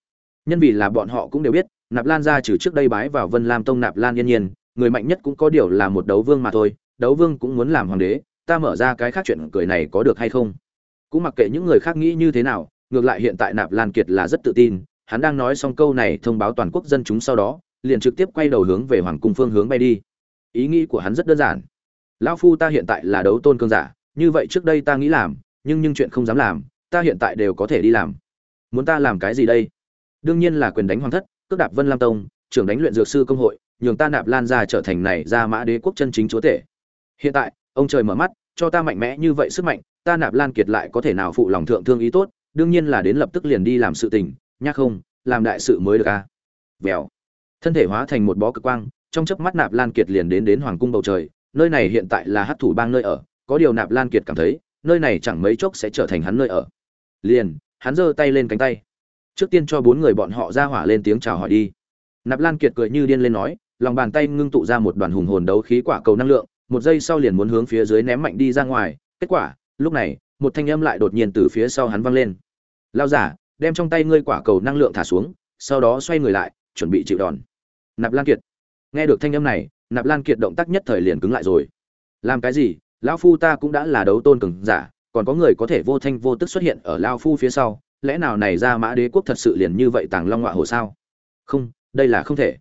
Nhân vì là bọn họ cũng đều biết nạp lan ra trừ trước đây bái vào vân lam tông nạp lan yên nhiên, người mạnh nhất cũng có điều là một đấu vương mà thôi, đấu vương cũng muốn làm hoàng đế, ta mở ra cái khác chuyện cười này có được hay không? Cũng mặc kệ những người khác nghĩ như thế nào, ngược lại hiện tại nạp lan kiệt là rất tự tin, hắn đang nói xong câu này thông báo toàn quốc dân chúng sau đó, liền trực tiếp quay đầu hướng về hoàng cung phương hướng bay đi. Ý nghĩ của hắn rất đơn giản. Lão phu ta hiện tại là đấu tôn cương giả, như vậy trước đây ta nghĩ làm, nhưng nhưng chuyện không dám làm, ta hiện tại đều có thể đi làm. Muốn ta làm cái gì đây? Đương nhiên là quyền đánh hoàng thất cước đạp vân lam tông, trưởng đánh luyện dược sư công hội, nhường ta nạp lan ra trở thành này ra mã đế quốc chân chính chúa tể. Hiện tại, ông trời mở mắt, cho ta mạnh mẽ như vậy sức mạnh, ta nạp lan kiệt lại có thể nào phụ lòng thượng thương ý tốt, đương nhiên là đến lập tức liền đi làm sự tình nhắc không, làm đại sự mới được a à? vèo. Thân thể hóa thành một bó cực quang, trong chớp mắt nạp lan kiệt liền đến đến hoàng cung bầu trời, nơi này hiện tại là hát thủ bang nơi ở, có điều nạp lan kiệt cảm thấy, nơi này chẳng mấy chốc sẽ trở thành hắn nơi ở. Liền, hắn giơ tay lên cánh tay trước tiên cho bốn người bọn họ ra hỏa lên tiếng chào hỏi đi. Nạp lan kiệt cười như điên lên nói, lòng bàn tay ngưng tụ ra một đoàn hùng hồn đấu khí quả cầu năng lượng, một giây sau liền muốn hướng phía dưới ném mạnh đi ra ngoài. Kết quả, lúc này, một thanh âm lại đột nhiên từ phía sau hắn văng lên. Lao giả, đem trong tay ngươi quả cầu năng lượng thả xuống, sau đó xoay người lại, chuẩn bị chịu đòn. Nạp lan kiệt. Nghe được thanh âm này, nạp lan kiệt động tác nhất thời liền cứng lại rồi. Làm cái gì? Lão phu ta cũng đã là đấu tôn cường giả, còn có người có thể vô thanh vô tức xuất hiện ở lao phu phía sau lẽ nào này ra mã đế quốc thật sự liền như vậy tàng long ngọa hồ sao? Không, đây là không thể.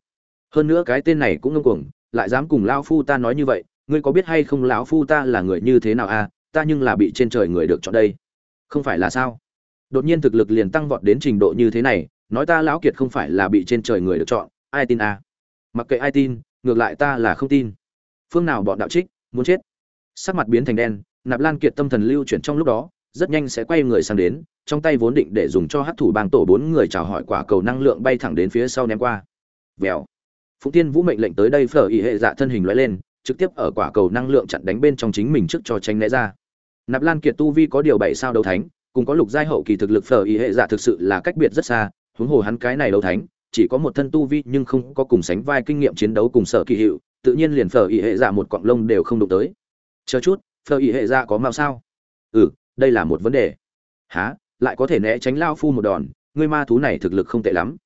Hơn nữa cái tên này cũng ngông cuồng, lại dám cùng lão phu ta nói như vậy, ngươi có biết hay không lão phu ta là người như thế nào a à? ta nhưng là bị trên trời người được chọn đây. Không phải là sao? Đột nhiên thực lực liền tăng vọt đến trình độ như thế này, nói ta lão kiệt không phải là bị trên trời người được chọn, ai tin à? mặc kệ ai tin, ngược lại ta là không tin. Phương nào bọn đạo trích, muốn chết. Sắc mặt biến thành đen, nạp lan kiệt tâm thần lưu chuyển trong lúc đó, rất nhanh sẽ quay người sang đến trong tay vốn định để dùng cho hát thủ bang tổ bốn người chào hỏi quả cầu năng lượng bay thẳng đến phía sau ném qua. Vèo. Phụng tiên vũ mệnh lệnh tới đây phở ý hệ dạ thân hình lóe lên, trực tiếp ở quả cầu năng lượng chặn đánh bên trong chính mình trước cho tránh né ra. Nạp lan kiệt tu vi có điều bảy sao đấu thánh, cùng có lục giai hậu kỳ thực lực phở ý hệ dạ thực sự là cách biệt rất xa, huống hồ hắn cái này đấu thánh, chỉ có một thân tu vi nhưng không có cùng sánh vai kinh nghiệm chiến đấu cùng sở kỳ hiệu, tự nhiên liền phở ý hệ dạ một cọng lông đều không đụng tới. Chờ chút, phở ý hệ dạ có mạo sao? Ừ đây là một vấn đề. Há lại có thể né tránh lao phu một đòn, ngươi ma thú này thực lực không tệ lắm.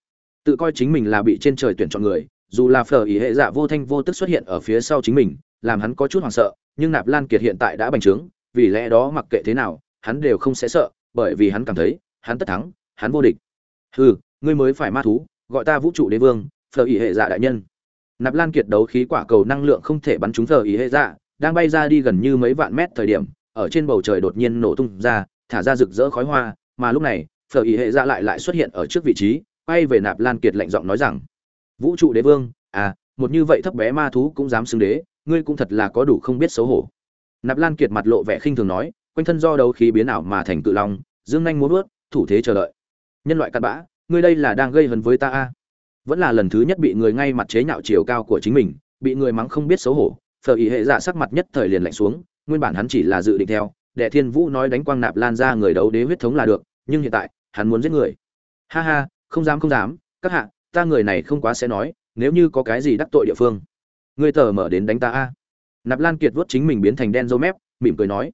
Tự coi chính mình là bị trên trời tuyển chọn người, dù là phở ý hệ dạ vô thanh vô tức xuất hiện ở phía sau chính mình, làm hắn có chút hoảng sợ, nhưng nạp lan kiệt hiện tại đã bành trướng, vì lẽ đó mặc kệ thế nào, hắn đều không sẽ sợ, bởi vì hắn cảm thấy, hắn tất thắng, hắn vô địch. Hừ, ngươi mới phải ma thú, gọi ta vũ trụ đế vương, phở ý hệ dạ đại nhân. Nạp lan kiệt đấu khí quả cầu năng lượng không thể bắn trúng phở ý hệ dạ đang bay ra đi gần như mấy vạn mét thời điểm, ở trên bầu trời đột nhiên nổ tung ra, thả ra rực rỡ khói hoa mà lúc này, phở ý hệ dạ lại lại xuất hiện ở trước vị trí, quay về nạp lan kiệt lạnh giọng nói rằng, vũ trụ đế vương à một như vậy thấp bé ma thú cũng dám xưng đế, ngươi cũng thật là có đủ không biết xấu hổ. Nạp lan kiệt mặt lộ vẻ khinh thường nói, quanh thân do đấu khí biến ảo mà thành cự long, dương nhanh muốn vớt, thủ thế chờ đợi. Nhân loại cặn bã, ngươi đây là đang gây hấn với ta a? Vẫn là lần thứ nhất bị người ngay mặt chế nhạo chiều cao của chính mình, bị người mắng không biết xấu hổ, phở ý hệ dạ sắc mặt nhất thời liền lạnh xuống, nguyên bản hắn chỉ là dự định theo đệ thiên vũ nói đánh quang nạp lan ra người đấu đế huyết thống là được, nhưng hiện tại, hắn muốn giết người. Ha ha, không dám không dám, các hạ, ta người này không quá sẽ nói, nếu như có cái gì đắc tội địa phương, ngươi tờ mở đến đánh ta a. Nạp lan kiệt vuốt chính mình biến thành đen dâu mép, mỉm cười nói,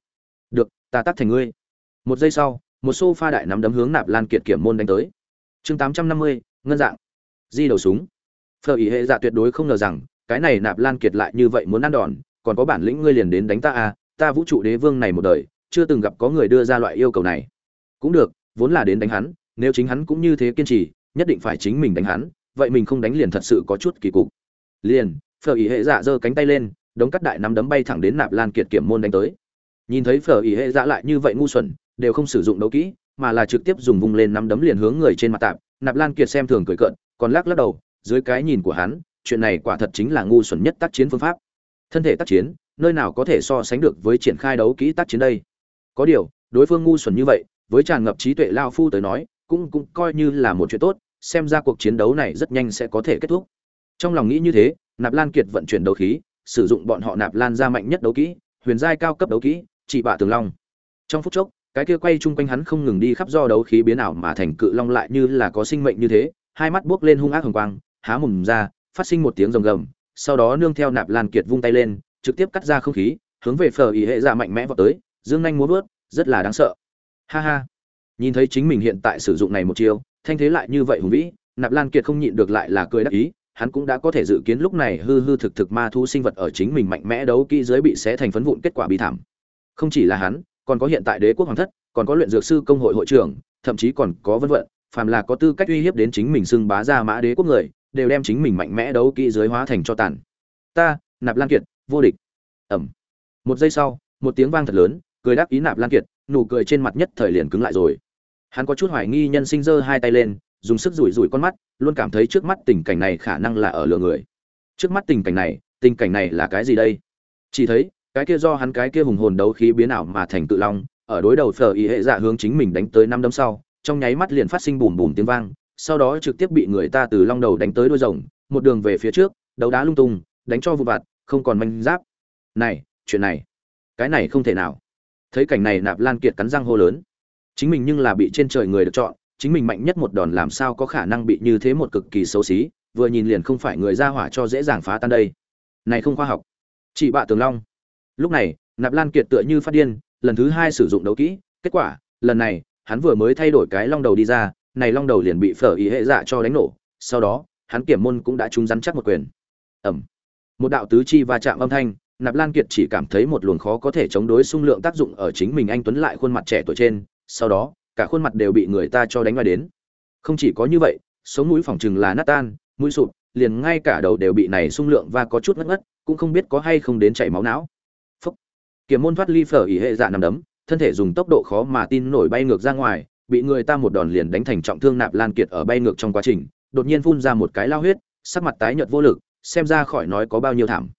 được, ta tắt thành ngươi. Một giây sau, một xô pha đại nắm đấm hướng nạp lan kiệt kiểm môn đánh tới. Chương tám trăm năm mươi, ngân dạng. Di đầu súng. Phở ý hệ dạ tuyệt đối không ngờ rằng, cái này nạp lan kiệt lại như vậy muốn ăn đòn, còn có bản lĩnh ngươi liền đến đánh ta a, ta vũ trụ đế vương này một đời chưa từng gặp có người đưa ra loại yêu cầu này. Cũng được, vốn là đến đánh hắn, nếu chính hắn cũng như thế kiên trì, nhất định phải chính mình đánh hắn, vậy mình không đánh liền thật sự có chút kỳ cục. Liền, phở ý hệ dạ giơ cánh tay lên, đống cắt đại nắm đấm bay thẳng đến nạp lan kiệt kiểm môn đánh tới. Nhìn thấy phở ý hệ dạ lại như vậy ngu xuẩn, đều không sử dụng đấu kỹ, mà là trực tiếp dùng vùng lên nắm đấm liền hướng người trên mặt tạm nạp lan kiệt xem thường cười cợt, còn lắc lắc đầu, dưới cái nhìn của hắn, chuyện này quả thật chính là ngu xuẩn nhất tác chiến phương pháp. Thân thể tác chiến, nơi nào có thể so sánh được với triển khai đấu kỹ tác chiến đây? Có điều, đối phương ngu xuẩn như vậy, với tràn ngập trí tuệ lao phu tới nói, cũng cũng coi như là một chuyện tốt, xem ra cuộc chiến đấu này rất nhanh sẽ có thể kết thúc. Trong lòng nghĩ như thế, nạp lan kiệt vận chuyển đấu khí, sử dụng bọn họ nạp lan ra mạnh nhất đấu kỹ, huyền giai cao cấp đấu kỹ, chỉ bạ tường long. Trong phút chốc, cái kia quay chung quanh hắn không ngừng đi khắp do đấu khí biến ảo mà thành cự long lại như là có sinh mệnh như thế, hai mắt buốc lên hung ác hồng quang, há mồm ra, phát sinh một tiếng rồng gầm, sau đó nương theo nạp lan kiệt vung tay lên, trực tiếp cắt ra không khí, hướng về phở ý hệ ra mạnh mẽ vào tới dương nhanh muốn vớt, rất là đáng sợ. Ha ha. Nhìn thấy chính mình hiện tại sử dụng này một chiêu, thanh thế lại như vậy hùng vĩ, nạp lan kiệt không nhịn được lại là cười đắc ý, hắn cũng đã có thể dự kiến lúc này hư hư thực thực ma thu sinh vật ở chính mình mạnh mẽ đấu kỹ dưới bị xé thành phấn vụn kết quả bi thảm. Không chỉ là hắn, còn có hiện tại đế quốc hoàng thất, còn có luyện dược sư công hội hội trưởng, thậm chí còn có vân vận, phàm là có tư cách uy hiếp đến chính mình xưng bá ra mã đế quốc người, đều đem chính mình mạnh mẽ đấu kỹ dưới hóa thành cho tàn. Ta, nạp lan kiệt, vô địch. Ẩm. Một giây sau, một tiếng vang thật lớn cười đáp ý nạp lan kiệt, nụ cười trên mặt nhất thời liền cứng lại rồi. Hắn có chút hoài nghi nhân sinh giơ hai tay lên, dùng sức rủi rủi con mắt, luôn cảm thấy trước mắt tình cảnh này khả năng là ở lừa người. Trước mắt tình cảnh này, tình cảnh này là cái gì đây? Chỉ thấy, cái kia do hắn cái kia hùng hồn đấu khí biến ảo mà thành tự long, ở đối đầu phở ý hệ dạ hướng chính mình đánh tới năm đấm sau, trong nháy mắt liền phát sinh bùm bùm tiếng vang, sau đó trực tiếp bị người ta từ long đầu đánh tới đuôi rồng, một đường về phía trước, đấu đá lung tung, đánh cho vụ vặt, không còn manh giáp. Này, chuyện này, cái này không thể nào thấy cảnh này nạp lan kiệt cắn răng hô lớn. Chính mình nhưng là bị trên trời người được chọn, chính mình mạnh nhất một đòn làm sao có khả năng bị như thế một cực kỳ xấu xí, vừa nhìn liền không phải người ra hỏa cho dễ dàng phá tan đây. Này không khoa học. Chị bạ tường long. Lúc này, nạp lan kiệt tựa như phát điên, lần thứ hai sử dụng đấu kỹ, kết quả, lần này, hắn vừa mới thay đổi cái long đầu đi ra, này long đầu liền bị phở ý hệ dạ cho đánh nổ, sau đó, hắn kiểm môn cũng đã trúng rắn chắc một quyền. Ẩm. Một đạo tứ chi va chạm âm thanh nạp lan kiệt chỉ cảm thấy một luồng khó có thể chống đối xung lượng tác dụng ở chính mình anh tuấn lại khuôn mặt trẻ tuổi trên, sau đó, cả khuôn mặt đều bị người ta cho đánh ngoài đến. Không chỉ có như vậy, sống mũi phỏng chừng là nát tan, mũi sụp, liền ngay cả đầu đều bị này xung lượng và có chút ngất ngất, cũng không biết có hay không đến chảy máu não. Phúc. Kiểm môn thoát ly phở ỉ hệ dạ nằm đấm, thân thể dùng tốc độ khó mà tin nổi bay ngược ra ngoài, bị người ta một đòn liền đánh thành trọng thương nạp lan kiệt ở bay ngược trong quá trình, đột nhiên phun ra một cái lao huyết, sắc mặt tái nhợt vô lực, xem ra khỏi nói có bao nhiêu thảm.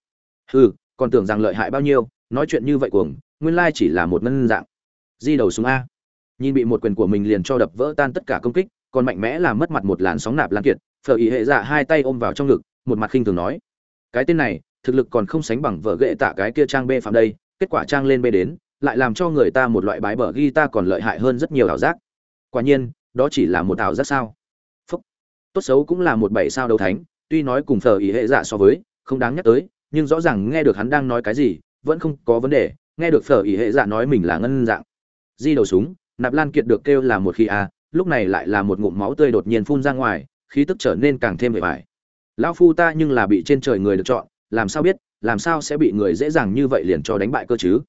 Hừ còn tưởng rằng lợi hại bao nhiêu, nói chuyện như vậy cuồng, nguyên lai chỉ là một ngân dạng. Di đầu xuống a. Nhìn bị một quyền của mình liền cho đập vỡ tan tất cả công kích, còn mạnh mẽ làm mất mặt một làn sóng nạp lan kiệt, phở ý hệ dạ hai tay ôm vào trong ngực, một mặt khinh thường nói. Cái tên này, thực lực còn không sánh bằng vợ ghệ tạ cái kia trang bê phạm đây, kết quả trang lên bê đến, lại làm cho người ta một loại bái bờ ghi ta còn lợi hại hơn rất nhiều ảo giác. Quả nhiên, đó chỉ là một ảo giác sao. Phúc. Tốt xấu cũng là một bảy sao đấu thánh, tuy nói cùng phở ý hệ dạ so với, không đáng nhắc tới nhưng rõ ràng nghe được hắn đang nói cái gì, vẫn không có vấn đề, nghe được phở ý hệ dạ nói mình là ngân dạng. Di đầu súng, nạp lan kiệt được kêu là một khi a lúc này lại là một ngụm máu tươi đột nhiên phun ra ngoài, khí tức trở nên càng thêm vẻ vải lão phu ta nhưng là bị trên trời người được chọn, làm sao biết, làm sao sẽ bị người dễ dàng như vậy liền cho đánh bại cơ chứ?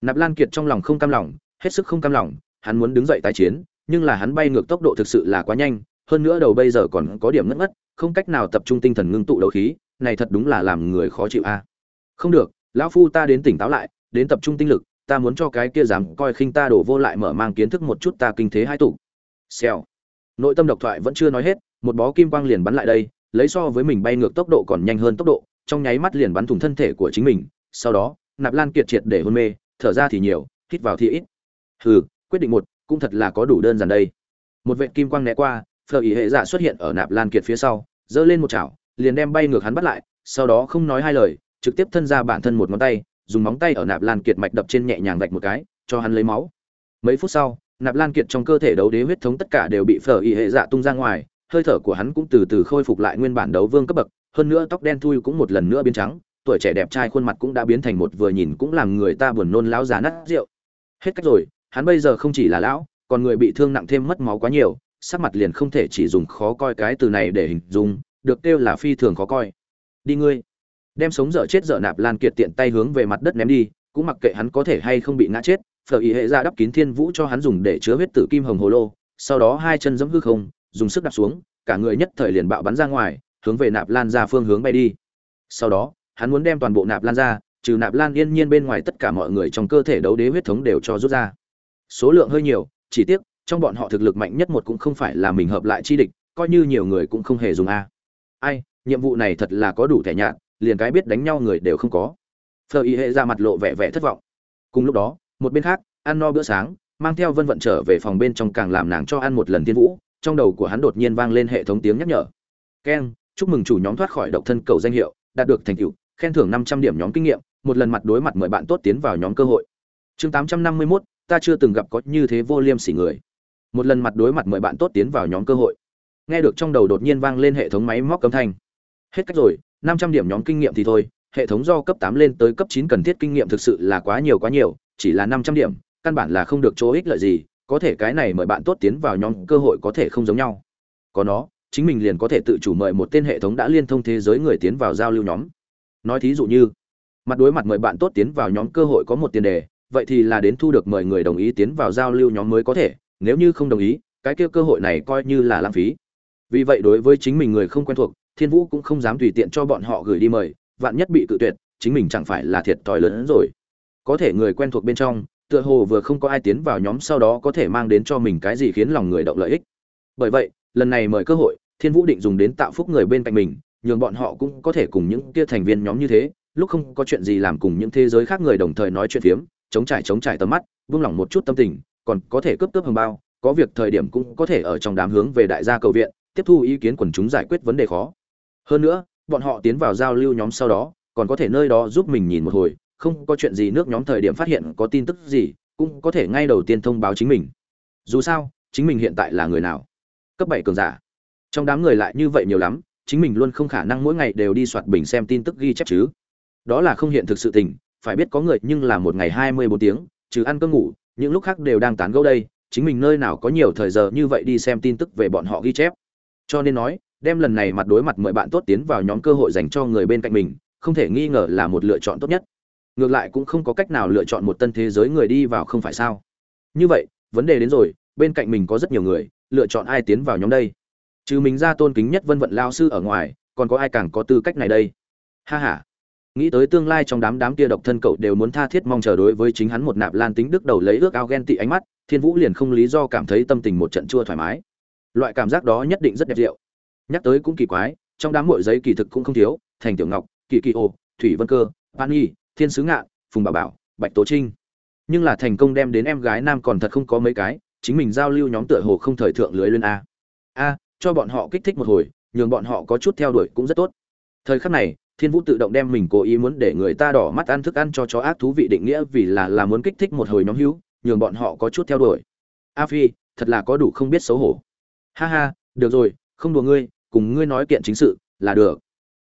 Nạp lan kiệt trong lòng không cam lòng, hết sức không cam lòng, hắn muốn đứng dậy tái chiến, nhưng là hắn bay ngược tốc độ thực sự là quá nhanh, hơn nữa đầu bây giờ còn có điểm ngất ngất, không cách nào tập trung tinh thần ngưng tụ đấu khí này thật đúng là làm người khó chịu a. Không được, lão phu ta đến tỉnh táo lại, đến tập trung tinh lực, ta muốn cho cái kia dám coi khinh ta đổ vô lại mở mang kiến thức một chút ta kinh thế hai tụ. Xèo. Nội tâm độc thoại vẫn chưa nói hết, một bó kim quang liền bắn lại đây, lấy so với mình bay ngược tốc độ còn nhanh hơn tốc độ, trong nháy mắt liền bắn thủng thân thể của chính mình, sau đó, nạp lan kiệt triệt để hôn mê, thở ra thì nhiều, hít vào thì ít. Hừ, quyết định một, cũng thật là có đủ đơn giản đây. Một vệ kim quang né qua phờ ý hệ giả xuất hiện ở nạp lan kiệt phía sau, giơ lên một chảo liền đem bay ngược hắn bắt lại, sau đó không nói hai lời, trực tiếp thân ra bản thân một ngón tay, dùng móng tay ở nạp lan kiệt mạch đập trên nhẹ nhàng vạch một cái, cho hắn lấy máu. Mấy phút sau, nạp lan kiệt trong cơ thể đấu đế huyết thống tất cả đều bị phở y hệ dạ tung ra ngoài, hơi thở của hắn cũng từ từ khôi phục lại nguyên bản đấu vương cấp bậc, hơn nữa tóc đen thui cũng một lần nữa biến trắng, tuổi trẻ đẹp trai khuôn mặt cũng đã biến thành một vừa nhìn cũng làm người ta buồn nôn lão già nát rượu. Hết cách rồi, hắn bây giờ không chỉ là lão, còn người bị thương nặng thêm mất máu quá nhiều, sắc mặt liền không thể chỉ dùng khó coi cái từ này để hình dung được kêu là phi thường khó coi. Đi ngươi. Đem sống dở chết dở nạp lan kiệt tiện tay hướng về mặt đất ném đi, cũng mặc kệ hắn có thể hay không bị ngã chết, phở ý hệ ra đắp kín thiên vũ cho hắn dùng để chứa huyết tử kim hồng hồ lô, sau đó hai chân giẫm hư không, dùng sức đạp xuống, cả người nhất thời liền bạo bắn ra ngoài, hướng về nạp lan ra phương hướng bay đi. Sau đó, hắn muốn đem toàn bộ nạp lan ra, trừ nạp lan yên nhiên bên ngoài tất cả mọi người trong cơ thể đấu đế huyết thống đều cho rút ra. Số lượng hơi nhiều, chỉ tiếc, trong bọn họ thực lực mạnh nhất một cũng không phải là mình hợp lại chi địch, coi như nhiều người cũng không hề dùng a ai, nhiệm vụ này thật là có đủ thẻ nhạt, liền cái biết đánh nhau người đều không có. Phờ y hệ ra mặt lộ vẻ vẻ thất vọng. Cùng lúc đó, một bên khác, ăn no bữa sáng, mang theo vân vận trở về phòng bên trong càng làm nàng cho ăn một lần tiên vũ, trong đầu của hắn đột nhiên vang lên hệ thống tiếng nhắc nhở. Keng chúc mừng chủ nhóm thoát khỏi độc thân cầu danh hiệu, đạt được thành tựu, khen thưởng năm trăm điểm nhóm kinh nghiệm, một lần mặt đối mặt mời bạn tốt tiến vào nhóm cơ hội. Chương tám trăm năm mươi mốt, ta chưa từng gặp có như thế vô liêm sỉ người. Một lần mặt đối mặt mời bạn tốt tiến vào nhóm cơ hội nghe được trong đầu đột nhiên vang lên hệ thống máy móc cấm thanh. Hết cách rồi, năm trăm điểm nhóm kinh nghiệm thì thôi, hệ thống do cấp tám lên tới cấp chín cần thiết kinh nghiệm thực sự là quá nhiều quá nhiều, chỉ là năm trăm điểm, căn bản là không được chỗ ích lợi gì, có thể cái này mời bạn tốt tiến vào nhóm cơ hội có thể không giống nhau. Có nó, chính mình liền có thể tự chủ mời một tên hệ thống đã liên thông thế giới người tiến vào giao lưu nhóm. Nói thí dụ như, mặt đối mặt mời bạn tốt tiến vào nhóm cơ hội có một tiền đề, vậy thì là đến thu được mời người đồng ý tiến vào giao lưu nhóm mới có thể, nếu như không đồng ý, cái kia cơ hội này coi như là lãng phí vì vậy đối với chính mình người không quen thuộc, thiên vũ cũng không dám tùy tiện cho bọn họ gửi đi mời, vạn nhất bị cự tuyệt, chính mình chẳng phải là thiệt thòi lớn hơn rồi. Có thể người quen thuộc bên trong, tựa hồ vừa không có ai tiến vào nhóm sau đó có thể mang đến cho mình cái gì khiến lòng người động lợi ích. Bởi vậy, lần này mời cơ hội, thiên vũ định dùng đến tạo phúc người bên cạnh mình, nhường bọn họ cũng có thể cùng những kia thành viên nhóm như thế, lúc không có chuyện gì làm cùng những thế giới khác người đồng thời nói chuyện phiếm, chống trải chống trải tầm mắt buông lỏng một chút tâm tình, còn có thể cướp cướp hồng bao, có việc thời điểm cũng có thể ở trong đám hướng về đại gia cầu viện tiếp thu ý kiến quần chúng giải quyết vấn đề khó. Hơn nữa, bọn họ tiến vào giao lưu nhóm sau đó, còn có thể nơi đó giúp mình nhìn một hồi, không có chuyện gì nước nhóm thời điểm phát hiện có tin tức gì, cũng có thể ngay đầu tiên thông báo chính mình. Dù sao, chính mình hiện tại là người nào? Cấp bảy cường giả. Trong đám người lại như vậy nhiều lắm, chính mình luôn không khả năng mỗi ngày đều đi soạt bình xem tin tức ghi chép chứ. Đó là không hiện thực sự tình, phải biết có người nhưng là một ngày hai mươi bốn tiếng, trừ ăn cơm ngủ, những lúc khác đều đang tán gẫu đây, chính mình nơi nào có nhiều thời giờ như vậy đi xem tin tức về bọn họ ghi chép cho nên nói, đem lần này mặt đối mặt mời bạn tốt tiến vào nhóm cơ hội dành cho người bên cạnh mình, không thể nghi ngờ là một lựa chọn tốt nhất. Ngược lại cũng không có cách nào lựa chọn một tân thế giới người đi vào không phải sao? Như vậy, vấn đề đến rồi, bên cạnh mình có rất nhiều người, lựa chọn ai tiến vào nhóm đây? Chứ mình ra tôn kính nhất vân vận lao sư ở ngoài, còn có ai càng có tư cách này đây? Ha ha. Nghĩ tới tương lai trong đám đám kia độc thân cậu đều muốn tha thiết mong chờ đối với chính hắn một nạp lan tính đức đầu lấy ước ao ghen tị ánh mắt, thiên vũ liền không lý do cảm thấy tâm tình một trận chua thoải mái loại cảm giác đó nhất định rất đẹp diệu. Nhắc tới cũng kỳ quái, trong đám mội giấy kỳ thực cũng không thiếu, thành tiểu ngọc, kỳ kỳ ô, thủy vân cơ An nghi thiên sứ ngạn, phùng bảo bảo, bạch tố trinh. Nhưng là thành công đem đến em gái nam còn thật không có mấy cái, chính mình giao lưu nhóm tựa hồ không thời thượng lưới lên a. A, cho bọn họ kích thích một hồi, nhường bọn họ có chút theo đuổi cũng rất tốt. Thời khắc này, thiên vũ tự động đem mình cố ý muốn để người ta đỏ mắt ăn thức ăn cho chó ác thú vị định nghĩa vì là là muốn kích thích một hồi nhóm hữu, nhường bọn họ có chút theo đuổi. A phi, thật là có đủ không biết xấu hổ ha ha, được rồi, không đùa ngươi, cùng ngươi nói kiện chính sự, là được.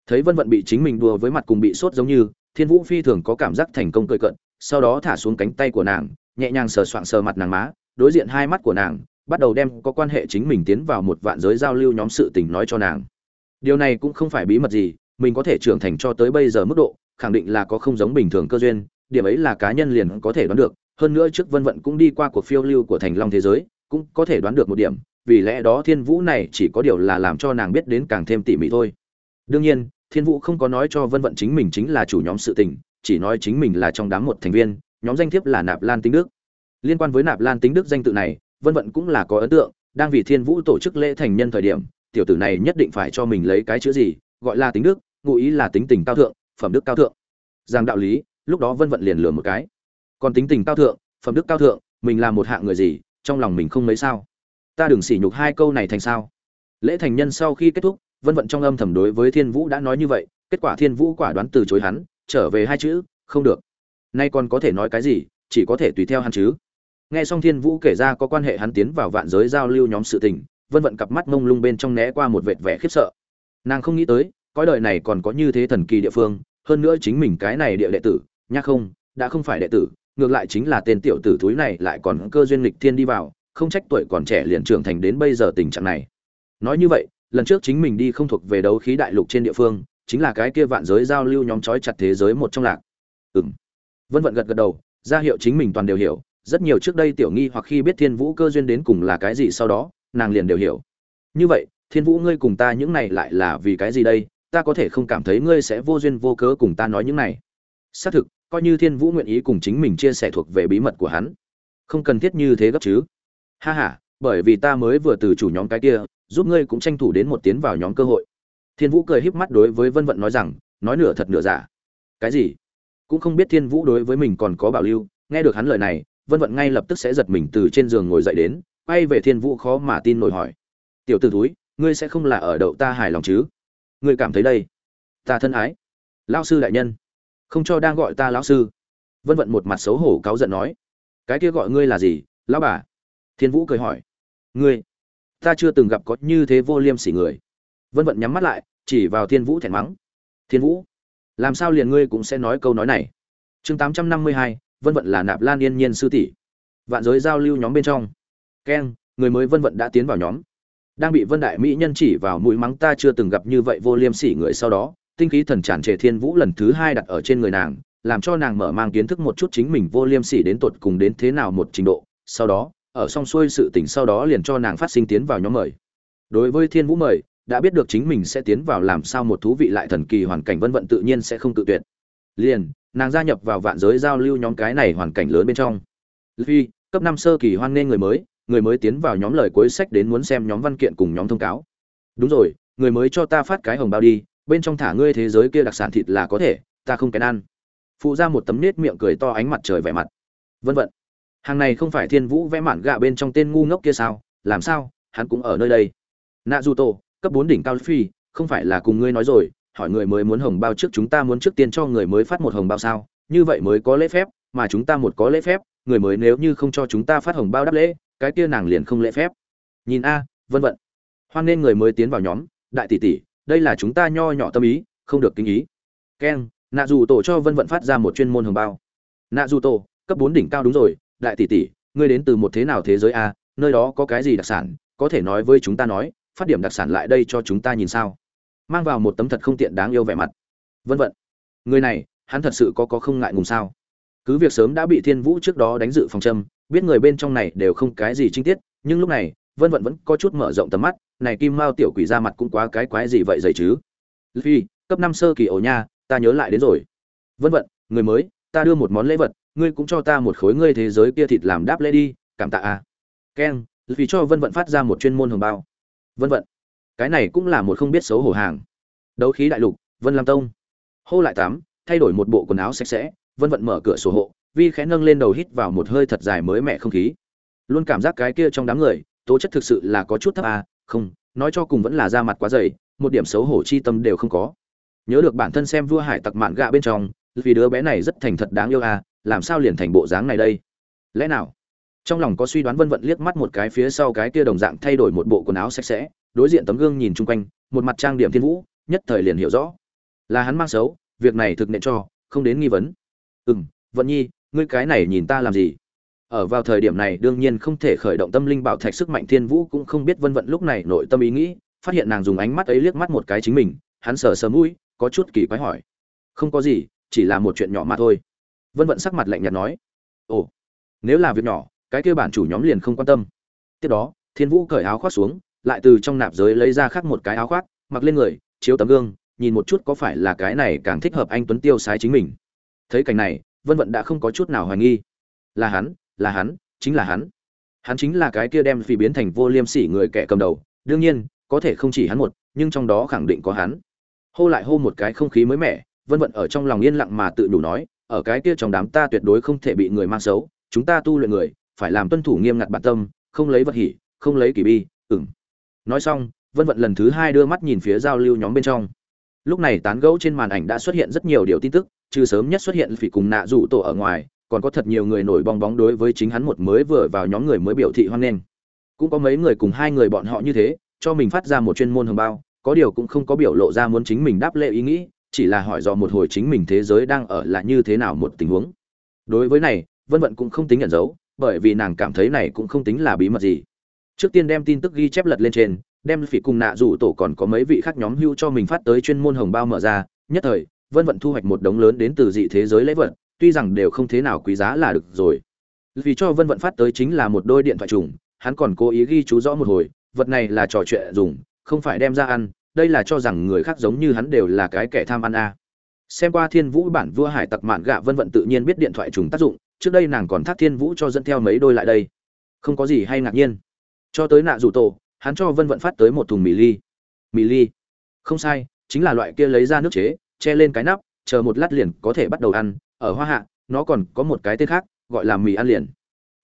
Thấy vân vận bị chính mình đùa với mặt cùng bị sốt giống như, thiên vũ phi thường có cảm giác thành công cười cận, sau đó thả xuống cánh tay của nàng, nhẹ nhàng sờ soạng sờ mặt nàng má, đối diện hai mắt của nàng, bắt đầu đem có quan hệ chính mình tiến vào một vạn giới giao lưu nhóm sự tình nói cho nàng. Điều này cũng không phải bí mật gì, mình có thể trưởng thành cho tới bây giờ mức độ, khẳng định là có không giống bình thường cơ duyên, điểm ấy là cá nhân liền có thể đoán được, hơn nữa trước vân vận cũng đi qua cuộc phiêu lưu của thành long thế giới, cũng có thể đoán được một điểm vì lẽ đó thiên vũ này chỉ có điều là làm cho nàng biết đến càng thêm tỉ mỉ thôi. Đương nhiên, thiên vũ không có nói cho vân vận chính mình chính là chủ nhóm sự tình, chỉ nói chính mình là trong đám một thành viên, nhóm danh thiếp là nạp lan tính đức. Liên quan với nạp lan tính đức danh tự này, vân vận cũng là có ấn tượng, đang vì thiên vũ tổ chức lễ thành nhân thời điểm, tiểu tử này nhất định phải cho mình lấy cái chữ gì, gọi là tính đức, ngụ ý là tính tình cao thượng, phẩm đức cao thượng. Giang đạo lý, lúc đó vân vận liền lừa một cái. Còn tính tình cao thượng, phẩm đức cao thượng, mình là một hạng người gì, trong lòng mình không mấy sao ta đừng sỉ nhục hai câu này thành sao? Lễ thành nhân sau khi kết thúc, vân vận trong âm thầm đối với thiên vũ đã nói như vậy, kết quả thiên vũ quả đoán từ chối hắn, trở về hai chữ, không được. Nay còn có thể nói cái gì, chỉ có thể tùy theo hắn chứ. Nghe xong thiên vũ kể ra có quan hệ hắn tiến vào vạn giới giao lưu nhóm sự tình, vân vận cặp mắt mông lung bên trong né qua một vệt vẻ khiếp sợ. Nàng không nghĩ tới, cõi đời này còn có như thế thần kỳ địa phương, hơn nữa chính mình cái này địa đệ tử nha không, đã không phải đệ tử, ngược lại chính là tên tiểu tử thúi này lại còn cơ duyên lịch thiên đi vào không trách tuổi còn trẻ liền trưởng thành đến bây giờ tình trạng này. Nói như vậy, lần trước chính mình đi không thuộc về đấu khí đại lục trên địa phương, chính là cái kia vạn giới giao lưu nhóm trói chặt thế giới một trong lạc. Ừng vân vận gật gật đầu, ra hiệu chính mình toàn đều hiểu, rất nhiều trước đây tiểu nghi hoặc khi biết thiên vũ cơ duyên đến cùng là cái gì sau đó, nàng liền đều hiểu. Như vậy, thiên vũ ngươi cùng ta những này lại là vì cái gì đây? Ta có thể không cảm thấy ngươi sẽ vô duyên vô cớ cùng ta nói những này. Xác thực, coi như thiên vũ nguyện ý cùng chính mình chia sẻ thuộc về bí mật của hắn. Không cần thiết như thế gấp chứ ha ha, bởi vì ta mới vừa từ chủ nhóm cái kia giúp ngươi cũng tranh thủ đến một tiến vào nhóm cơ hội. Thiên vũ cười híp mắt đối với vân vận nói rằng nói nửa thật nửa giả. Cái gì? Cũng không biết thiên vũ đối với mình còn có bảo lưu. Nghe được hắn lời này vân vận ngay lập tức sẽ giật mình từ trên giường ngồi dậy đến quay về thiên vũ khó mà tin nổi hỏi. Tiểu t ử túi ngươi sẽ không là ở đậu ta hài lòng chứ? Ngươi cảm thấy đây? Ta thân ái. Lao sư đại nhân. Không cho đang gọi ta lão sư. Vân vận một mặt xấu hổ cáu giận nói. Cái kia gọi ngươi là gì? Lão bà thiên vũ cười hỏi, ngươi, ta chưa từng gặp có như thế vô liêm sỉ người. Vân vận nhắm mắt lại, chỉ vào thiên vũ thẹn mắng, thiên vũ, làm sao liền ngươi cũng sẽ nói câu nói này? Chương tám trăm năm mươi hai, vân vận là nạp lan yên nhiên sư tỷ. Vạn giới giao lưu nhóm bên trong. Keng người mới vân vận đã tiến vào nhóm. Đang bị vân đại mỹ nhân chỉ vào mũi mắng ta chưa từng gặp như vậy vô liêm sỉ người sau đó, tinh khí thần tràn trề thiên vũ lần thứ hai đặt ở trên người nàng, làm cho nàng mở mang kiến thức một chút chính mình vô liêm sỉ đến tột cùng đến thế nào một trình độ. Sau đó ở xong xuôi sự tình sau đó liền cho nàng phát sinh tiến vào nhóm mời. Đối với thiên vũ mời, đã biết được chính mình sẽ tiến vào làm sao một thú vị lại thần kỳ hoàn cảnh vân vận tự nhiên sẽ không tự tuyệt. Liền, nàng gia nhập vào vạn giới giao lưu nhóm cái này hoàn cảnh lớn bên trong. Vì cấp năm sơ kỳ hoan nghênh người mới người mới tiến vào nhóm lời cuối sách đến muốn xem nhóm văn kiện cùng nhóm thông cáo. Đúng rồi, người mới cho ta phát cái hồng bao đi, bên trong thả ngươi thế giới kia đặc sản thịt là có thể, ta không kén ăn. Phụ ra một tấm nết miệng cười to ánh mặt trời vẻ mặt. Vân vận hàng này không phải thiên vũ vẽ mạn gạ bên trong tên ngu ngốc kia sao? Làm sao? Hắn cũng ở nơi đây. Nạ du tô cấp bốn đỉnh cao phi, không phải là cùng ngươi nói rồi, hỏi người mới muốn hồng bao trước chúng ta muốn trước tiên cho người mới phát một hồng bao sao? Như vậy mới có lễ phép, mà chúng ta một có lễ phép, người mới nếu như không cho chúng ta phát hồng bao đáp lễ, cái kia nàng liền không lễ phép. Nhìn a, vân vận hoan nên người mới tiến vào nhóm, đại tỷ tỷ, đây là chúng ta nho nhỏ tâm ý, không được kinh ý. Keng nạ dù tổ cho vân vận phát ra một chuyên môn hồng bao. Nạ dù tổ cấp bốn đỉnh cao đúng rồi đại tỷ tỷ, ngươi đến từ một thế nào thế giới a? Nơi đó có cái gì đặc sản? Có thể nói với chúng ta nói, phát điểm đặc sản lại đây cho chúng ta nhìn sao. Mang vào một tấm thật không tiện đáng yêu vẻ mặt. Vân vận người này, hắn thật sự có có không ngại ngùng sao? Cứ việc sớm đã bị thiên vũ trước đó đánh dự phòng châm, biết người bên trong này đều không cái gì chi tiết, nhưng lúc này, vân vận vẫn có chút mở rộng tầm mắt, này kim mao tiểu quỷ ra mặt cũng quá cái quái gì vậy dày chứ? Phi, cấp năm sơ kỳ ổ nha, ta nhớ lại đến rồi. Vân vận người mới, ta đưa một món lễ vật ngươi cũng cho ta một khối ngươi thế giới kia thịt làm đáp lễ đi, cảm tạ à keng vì cho vân vận phát ra một chuyên môn hồng bao. Vân vận, cái này cũng là một không biết xấu hổ hàng. Đấu khí đại lục, vân lam tông. Hô lại tắm, thay đổi một bộ quần áo sạch sẽ, vân vận mở cửa sổ hộ, vi khẽ nâng lên đầu hít vào một hơi thật dài mới mẻ không khí. Luôn cảm giác cái kia trong đám người, tố chất thực sự là có chút thấp à không, nói cho cùng vẫn là da mặt quá dày, một điểm xấu hổ chi tâm đều không có. Nhớ được bản thân xem vua hải tặc mạn gạ bên trong, vì đứa bé này rất thành thật đáng yêu à làm sao liền thành bộ dáng này đây? Lẽ nào? Trong lòng có suy đoán vân vận liếc mắt một cái phía sau cái kia đồng dạng thay đổi một bộ quần áo sạch sẽ, đối diện tấm gương nhìn chung quanh, một mặt trang điểm thiên vũ, nhất thời liền hiểu rõ. Là hắn mang xấu, việc này thực nện cho, không đến nghi vấn. Ừ m vận nhi, ngươi cái này nhìn ta làm gì? Ở vào thời điểm này đương nhiên không thể khởi động tâm linh bảo thạch sức mạnh thiên vũ cũng không biết vân vận lúc này nội tâm ý nghĩ, phát hiện nàng dùng ánh mắt ấy liếc mắt một cái chính mình, hắn sờ sờ mũi, có chút kỳ quái hỏi. Không có gì, chỉ là một chuyện nhỏ mà thôi vân vận sắc mặt lạnh nhạt nói, ồ, nếu là việc nhỏ, cái kia bản chủ nhóm liền không quan tâm. Tiếp đó, thiên vũ cởi áo khoác xuống, lại từ trong nạp giới lấy ra khác một cái áo khoác, mặc lên người, chiếu tấm gương, nhìn một chút có phải là cái này càng thích hợp anh tuấn tiêu sái chính mình. Thấy cảnh này, vân vận đã không có chút nào hoài nghi. Là hắn là hắn, chính là hắn. Hắn chính là cái kia đem phi biến thành vô liêm sỉ người kẻ cầm đầu, đương nhiên, có thể không chỉ hắn một, nhưng trong đó khẳng định có hắn. Hô lại hô một cái không khí mới mẻ, vân vận ở trong lòng yên lặng mà tự đủ nói ở cái kia trong đám ta tuyệt đối không thể bị người mang xấu, chúng ta tu luyện người, phải làm tuân thủ nghiêm ngặt bản tâm, không lấy vật hỉ, không lấy kỳ bi ừng nói xong, vân vận lần thứ hai đưa mắt nhìn phía giao lưu nhóm bên trong. Lúc này tán gẫu trên màn ảnh đã xuất hiện rất nhiều điều tin tức, trừ sớm nhất xuất hiện phỉ cùng nạ rủ tổ ở ngoài, còn có thật nhiều người nổi bong bóng đối với chính hắn một mới vừa vào nhóm người mới biểu thị hoan nghênh. Cũng có mấy người cùng hai người bọn họ như thế, cho mình phát ra một chuyên môn hồng bao, có điều cũng không có biểu lộ ra muốn chính mình đáp lệ ý nghĩ chỉ là hỏi dò một hồi chính mình thế giới đang ở là như thế nào một tình huống. Đối với này, vân vận cũng không tính nhận dấu, bởi vì nàng cảm thấy này cũng không tính là bí mật gì. Trước tiên đem tin tức ghi chép lật lên trên, đem phỉ cùng nạ rủ tổ còn có mấy vị khác nhóm hưu cho mình phát tới chuyên môn hồng bao mở ra, nhất thời, vân vận thu hoạch một đống lớn đến từ dị thế giới lễ vật, tuy rằng đều không thế nào quý giá là được rồi. Vì cho vân vận phát tới chính là một đôi điện thoại trùng, hắn còn cố ý ghi chú rõ một hồi, vật này là trò chuyện dùng, không phải đem ra ăn đây là cho rằng người khác giống như hắn đều là cái kẻ tham ăn a. Xem qua thiên vũ bản vua hải tặc mạn gạ vân vận tự nhiên biết điện thoại trùng tác dụng, trước đây nàng còn thác thiên vũ cho dẫn theo mấy đôi lại đây. Không có gì hay ngạc nhiên. Cho tới nạ rủ tổ, hắn cho vân vận phát tới một thùng mì ly. Mì ly? Không sai, chính là loại kia lấy ra nước chế, che lên cái nắp, chờ một lát liền có thể bắt đầu ăn. Ở hoa hạ, nó còn có một cái tên khác, gọi là mì ăn liền.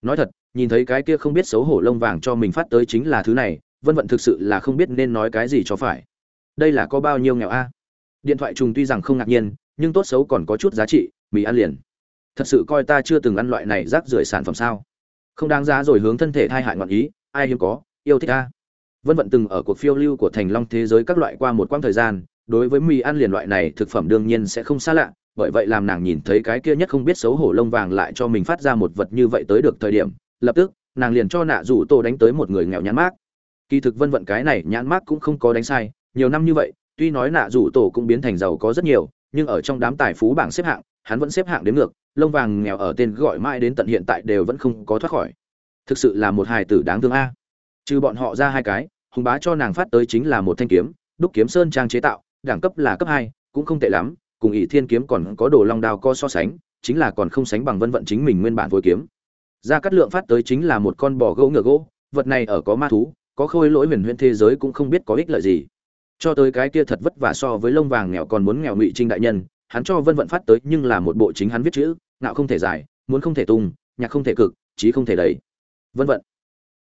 Nói thật, nhìn thấy cái kia không biết xấu hổ lông vàng cho mình phát tới chính là thứ này, vân vận thực sự là không biết nên nói cái gì cho phải đây là có bao nhiêu nghèo a? Điện thoại trùng tuy rằng không ngạc nhiên, nhưng tốt xấu còn có chút giá trị, mì ăn liền. Thật sự coi ta chưa từng ăn loại này rác rưởi sản phẩm sao? Không đáng giá rồi hướng thân thể thai hại ngọn ý, ai hiếm có, yêu thích ta vân vận từng ở cuộc phiêu lưu của thành long thế giới các loại qua một quãng thời gian, đối với mì ăn liền loại này thực phẩm đương nhiên sẽ không xa lạ, bởi vậy làm nàng nhìn thấy cái kia nhất không biết xấu hổ lông vàng lại cho mình phát ra một vật như vậy tới được thời điểm, lập tức, nàng liền cho nạ rủ tô đánh tới một người nghèo nhãn mát kỳ thực vân vận cái này nhãn mát cũng không có đánh sai nhiều năm như vậy, tuy nói nạ rủ tổ cũng biến thành giàu có rất nhiều, nhưng ở trong đám tài phú bảng xếp hạng, hắn vẫn xếp hạng đến ngược, lông vàng nghèo ở tên gọi mãi đến tận hiện tại đều vẫn không có thoát khỏi. Thực sự là một hài tử đáng thương a. Trừ bọn họ ra hai cái, hùng bá cho nàng phát tới chính là một thanh kiếm, đúc kiếm sơn trang chế tạo, đẳng cấp là cấp hai, cũng không tệ lắm, cùng ỷ thiên kiếm còn có đồ long đao co so sánh, chính là còn không sánh bằng vân vận chính mình nguyên bản phối kiếm. Ra cắt lượng phát tới chính là một con bò gỗ ngựa gỗ, vật này ở có ma thú, có khôi lỗi huyền huyễn thế giới cũng không biết có ích lợi gì cho tới cái kia thật vất vả so với lông vàng nghèo còn muốn nghèo ngụy trinh đại nhân, hắn cho vân vận phát tới nhưng là một bộ chính hắn viết chữ, ngạo không thể dài, muốn không thể tung, nhạc không thể cực trí không thể đầy. Vân vận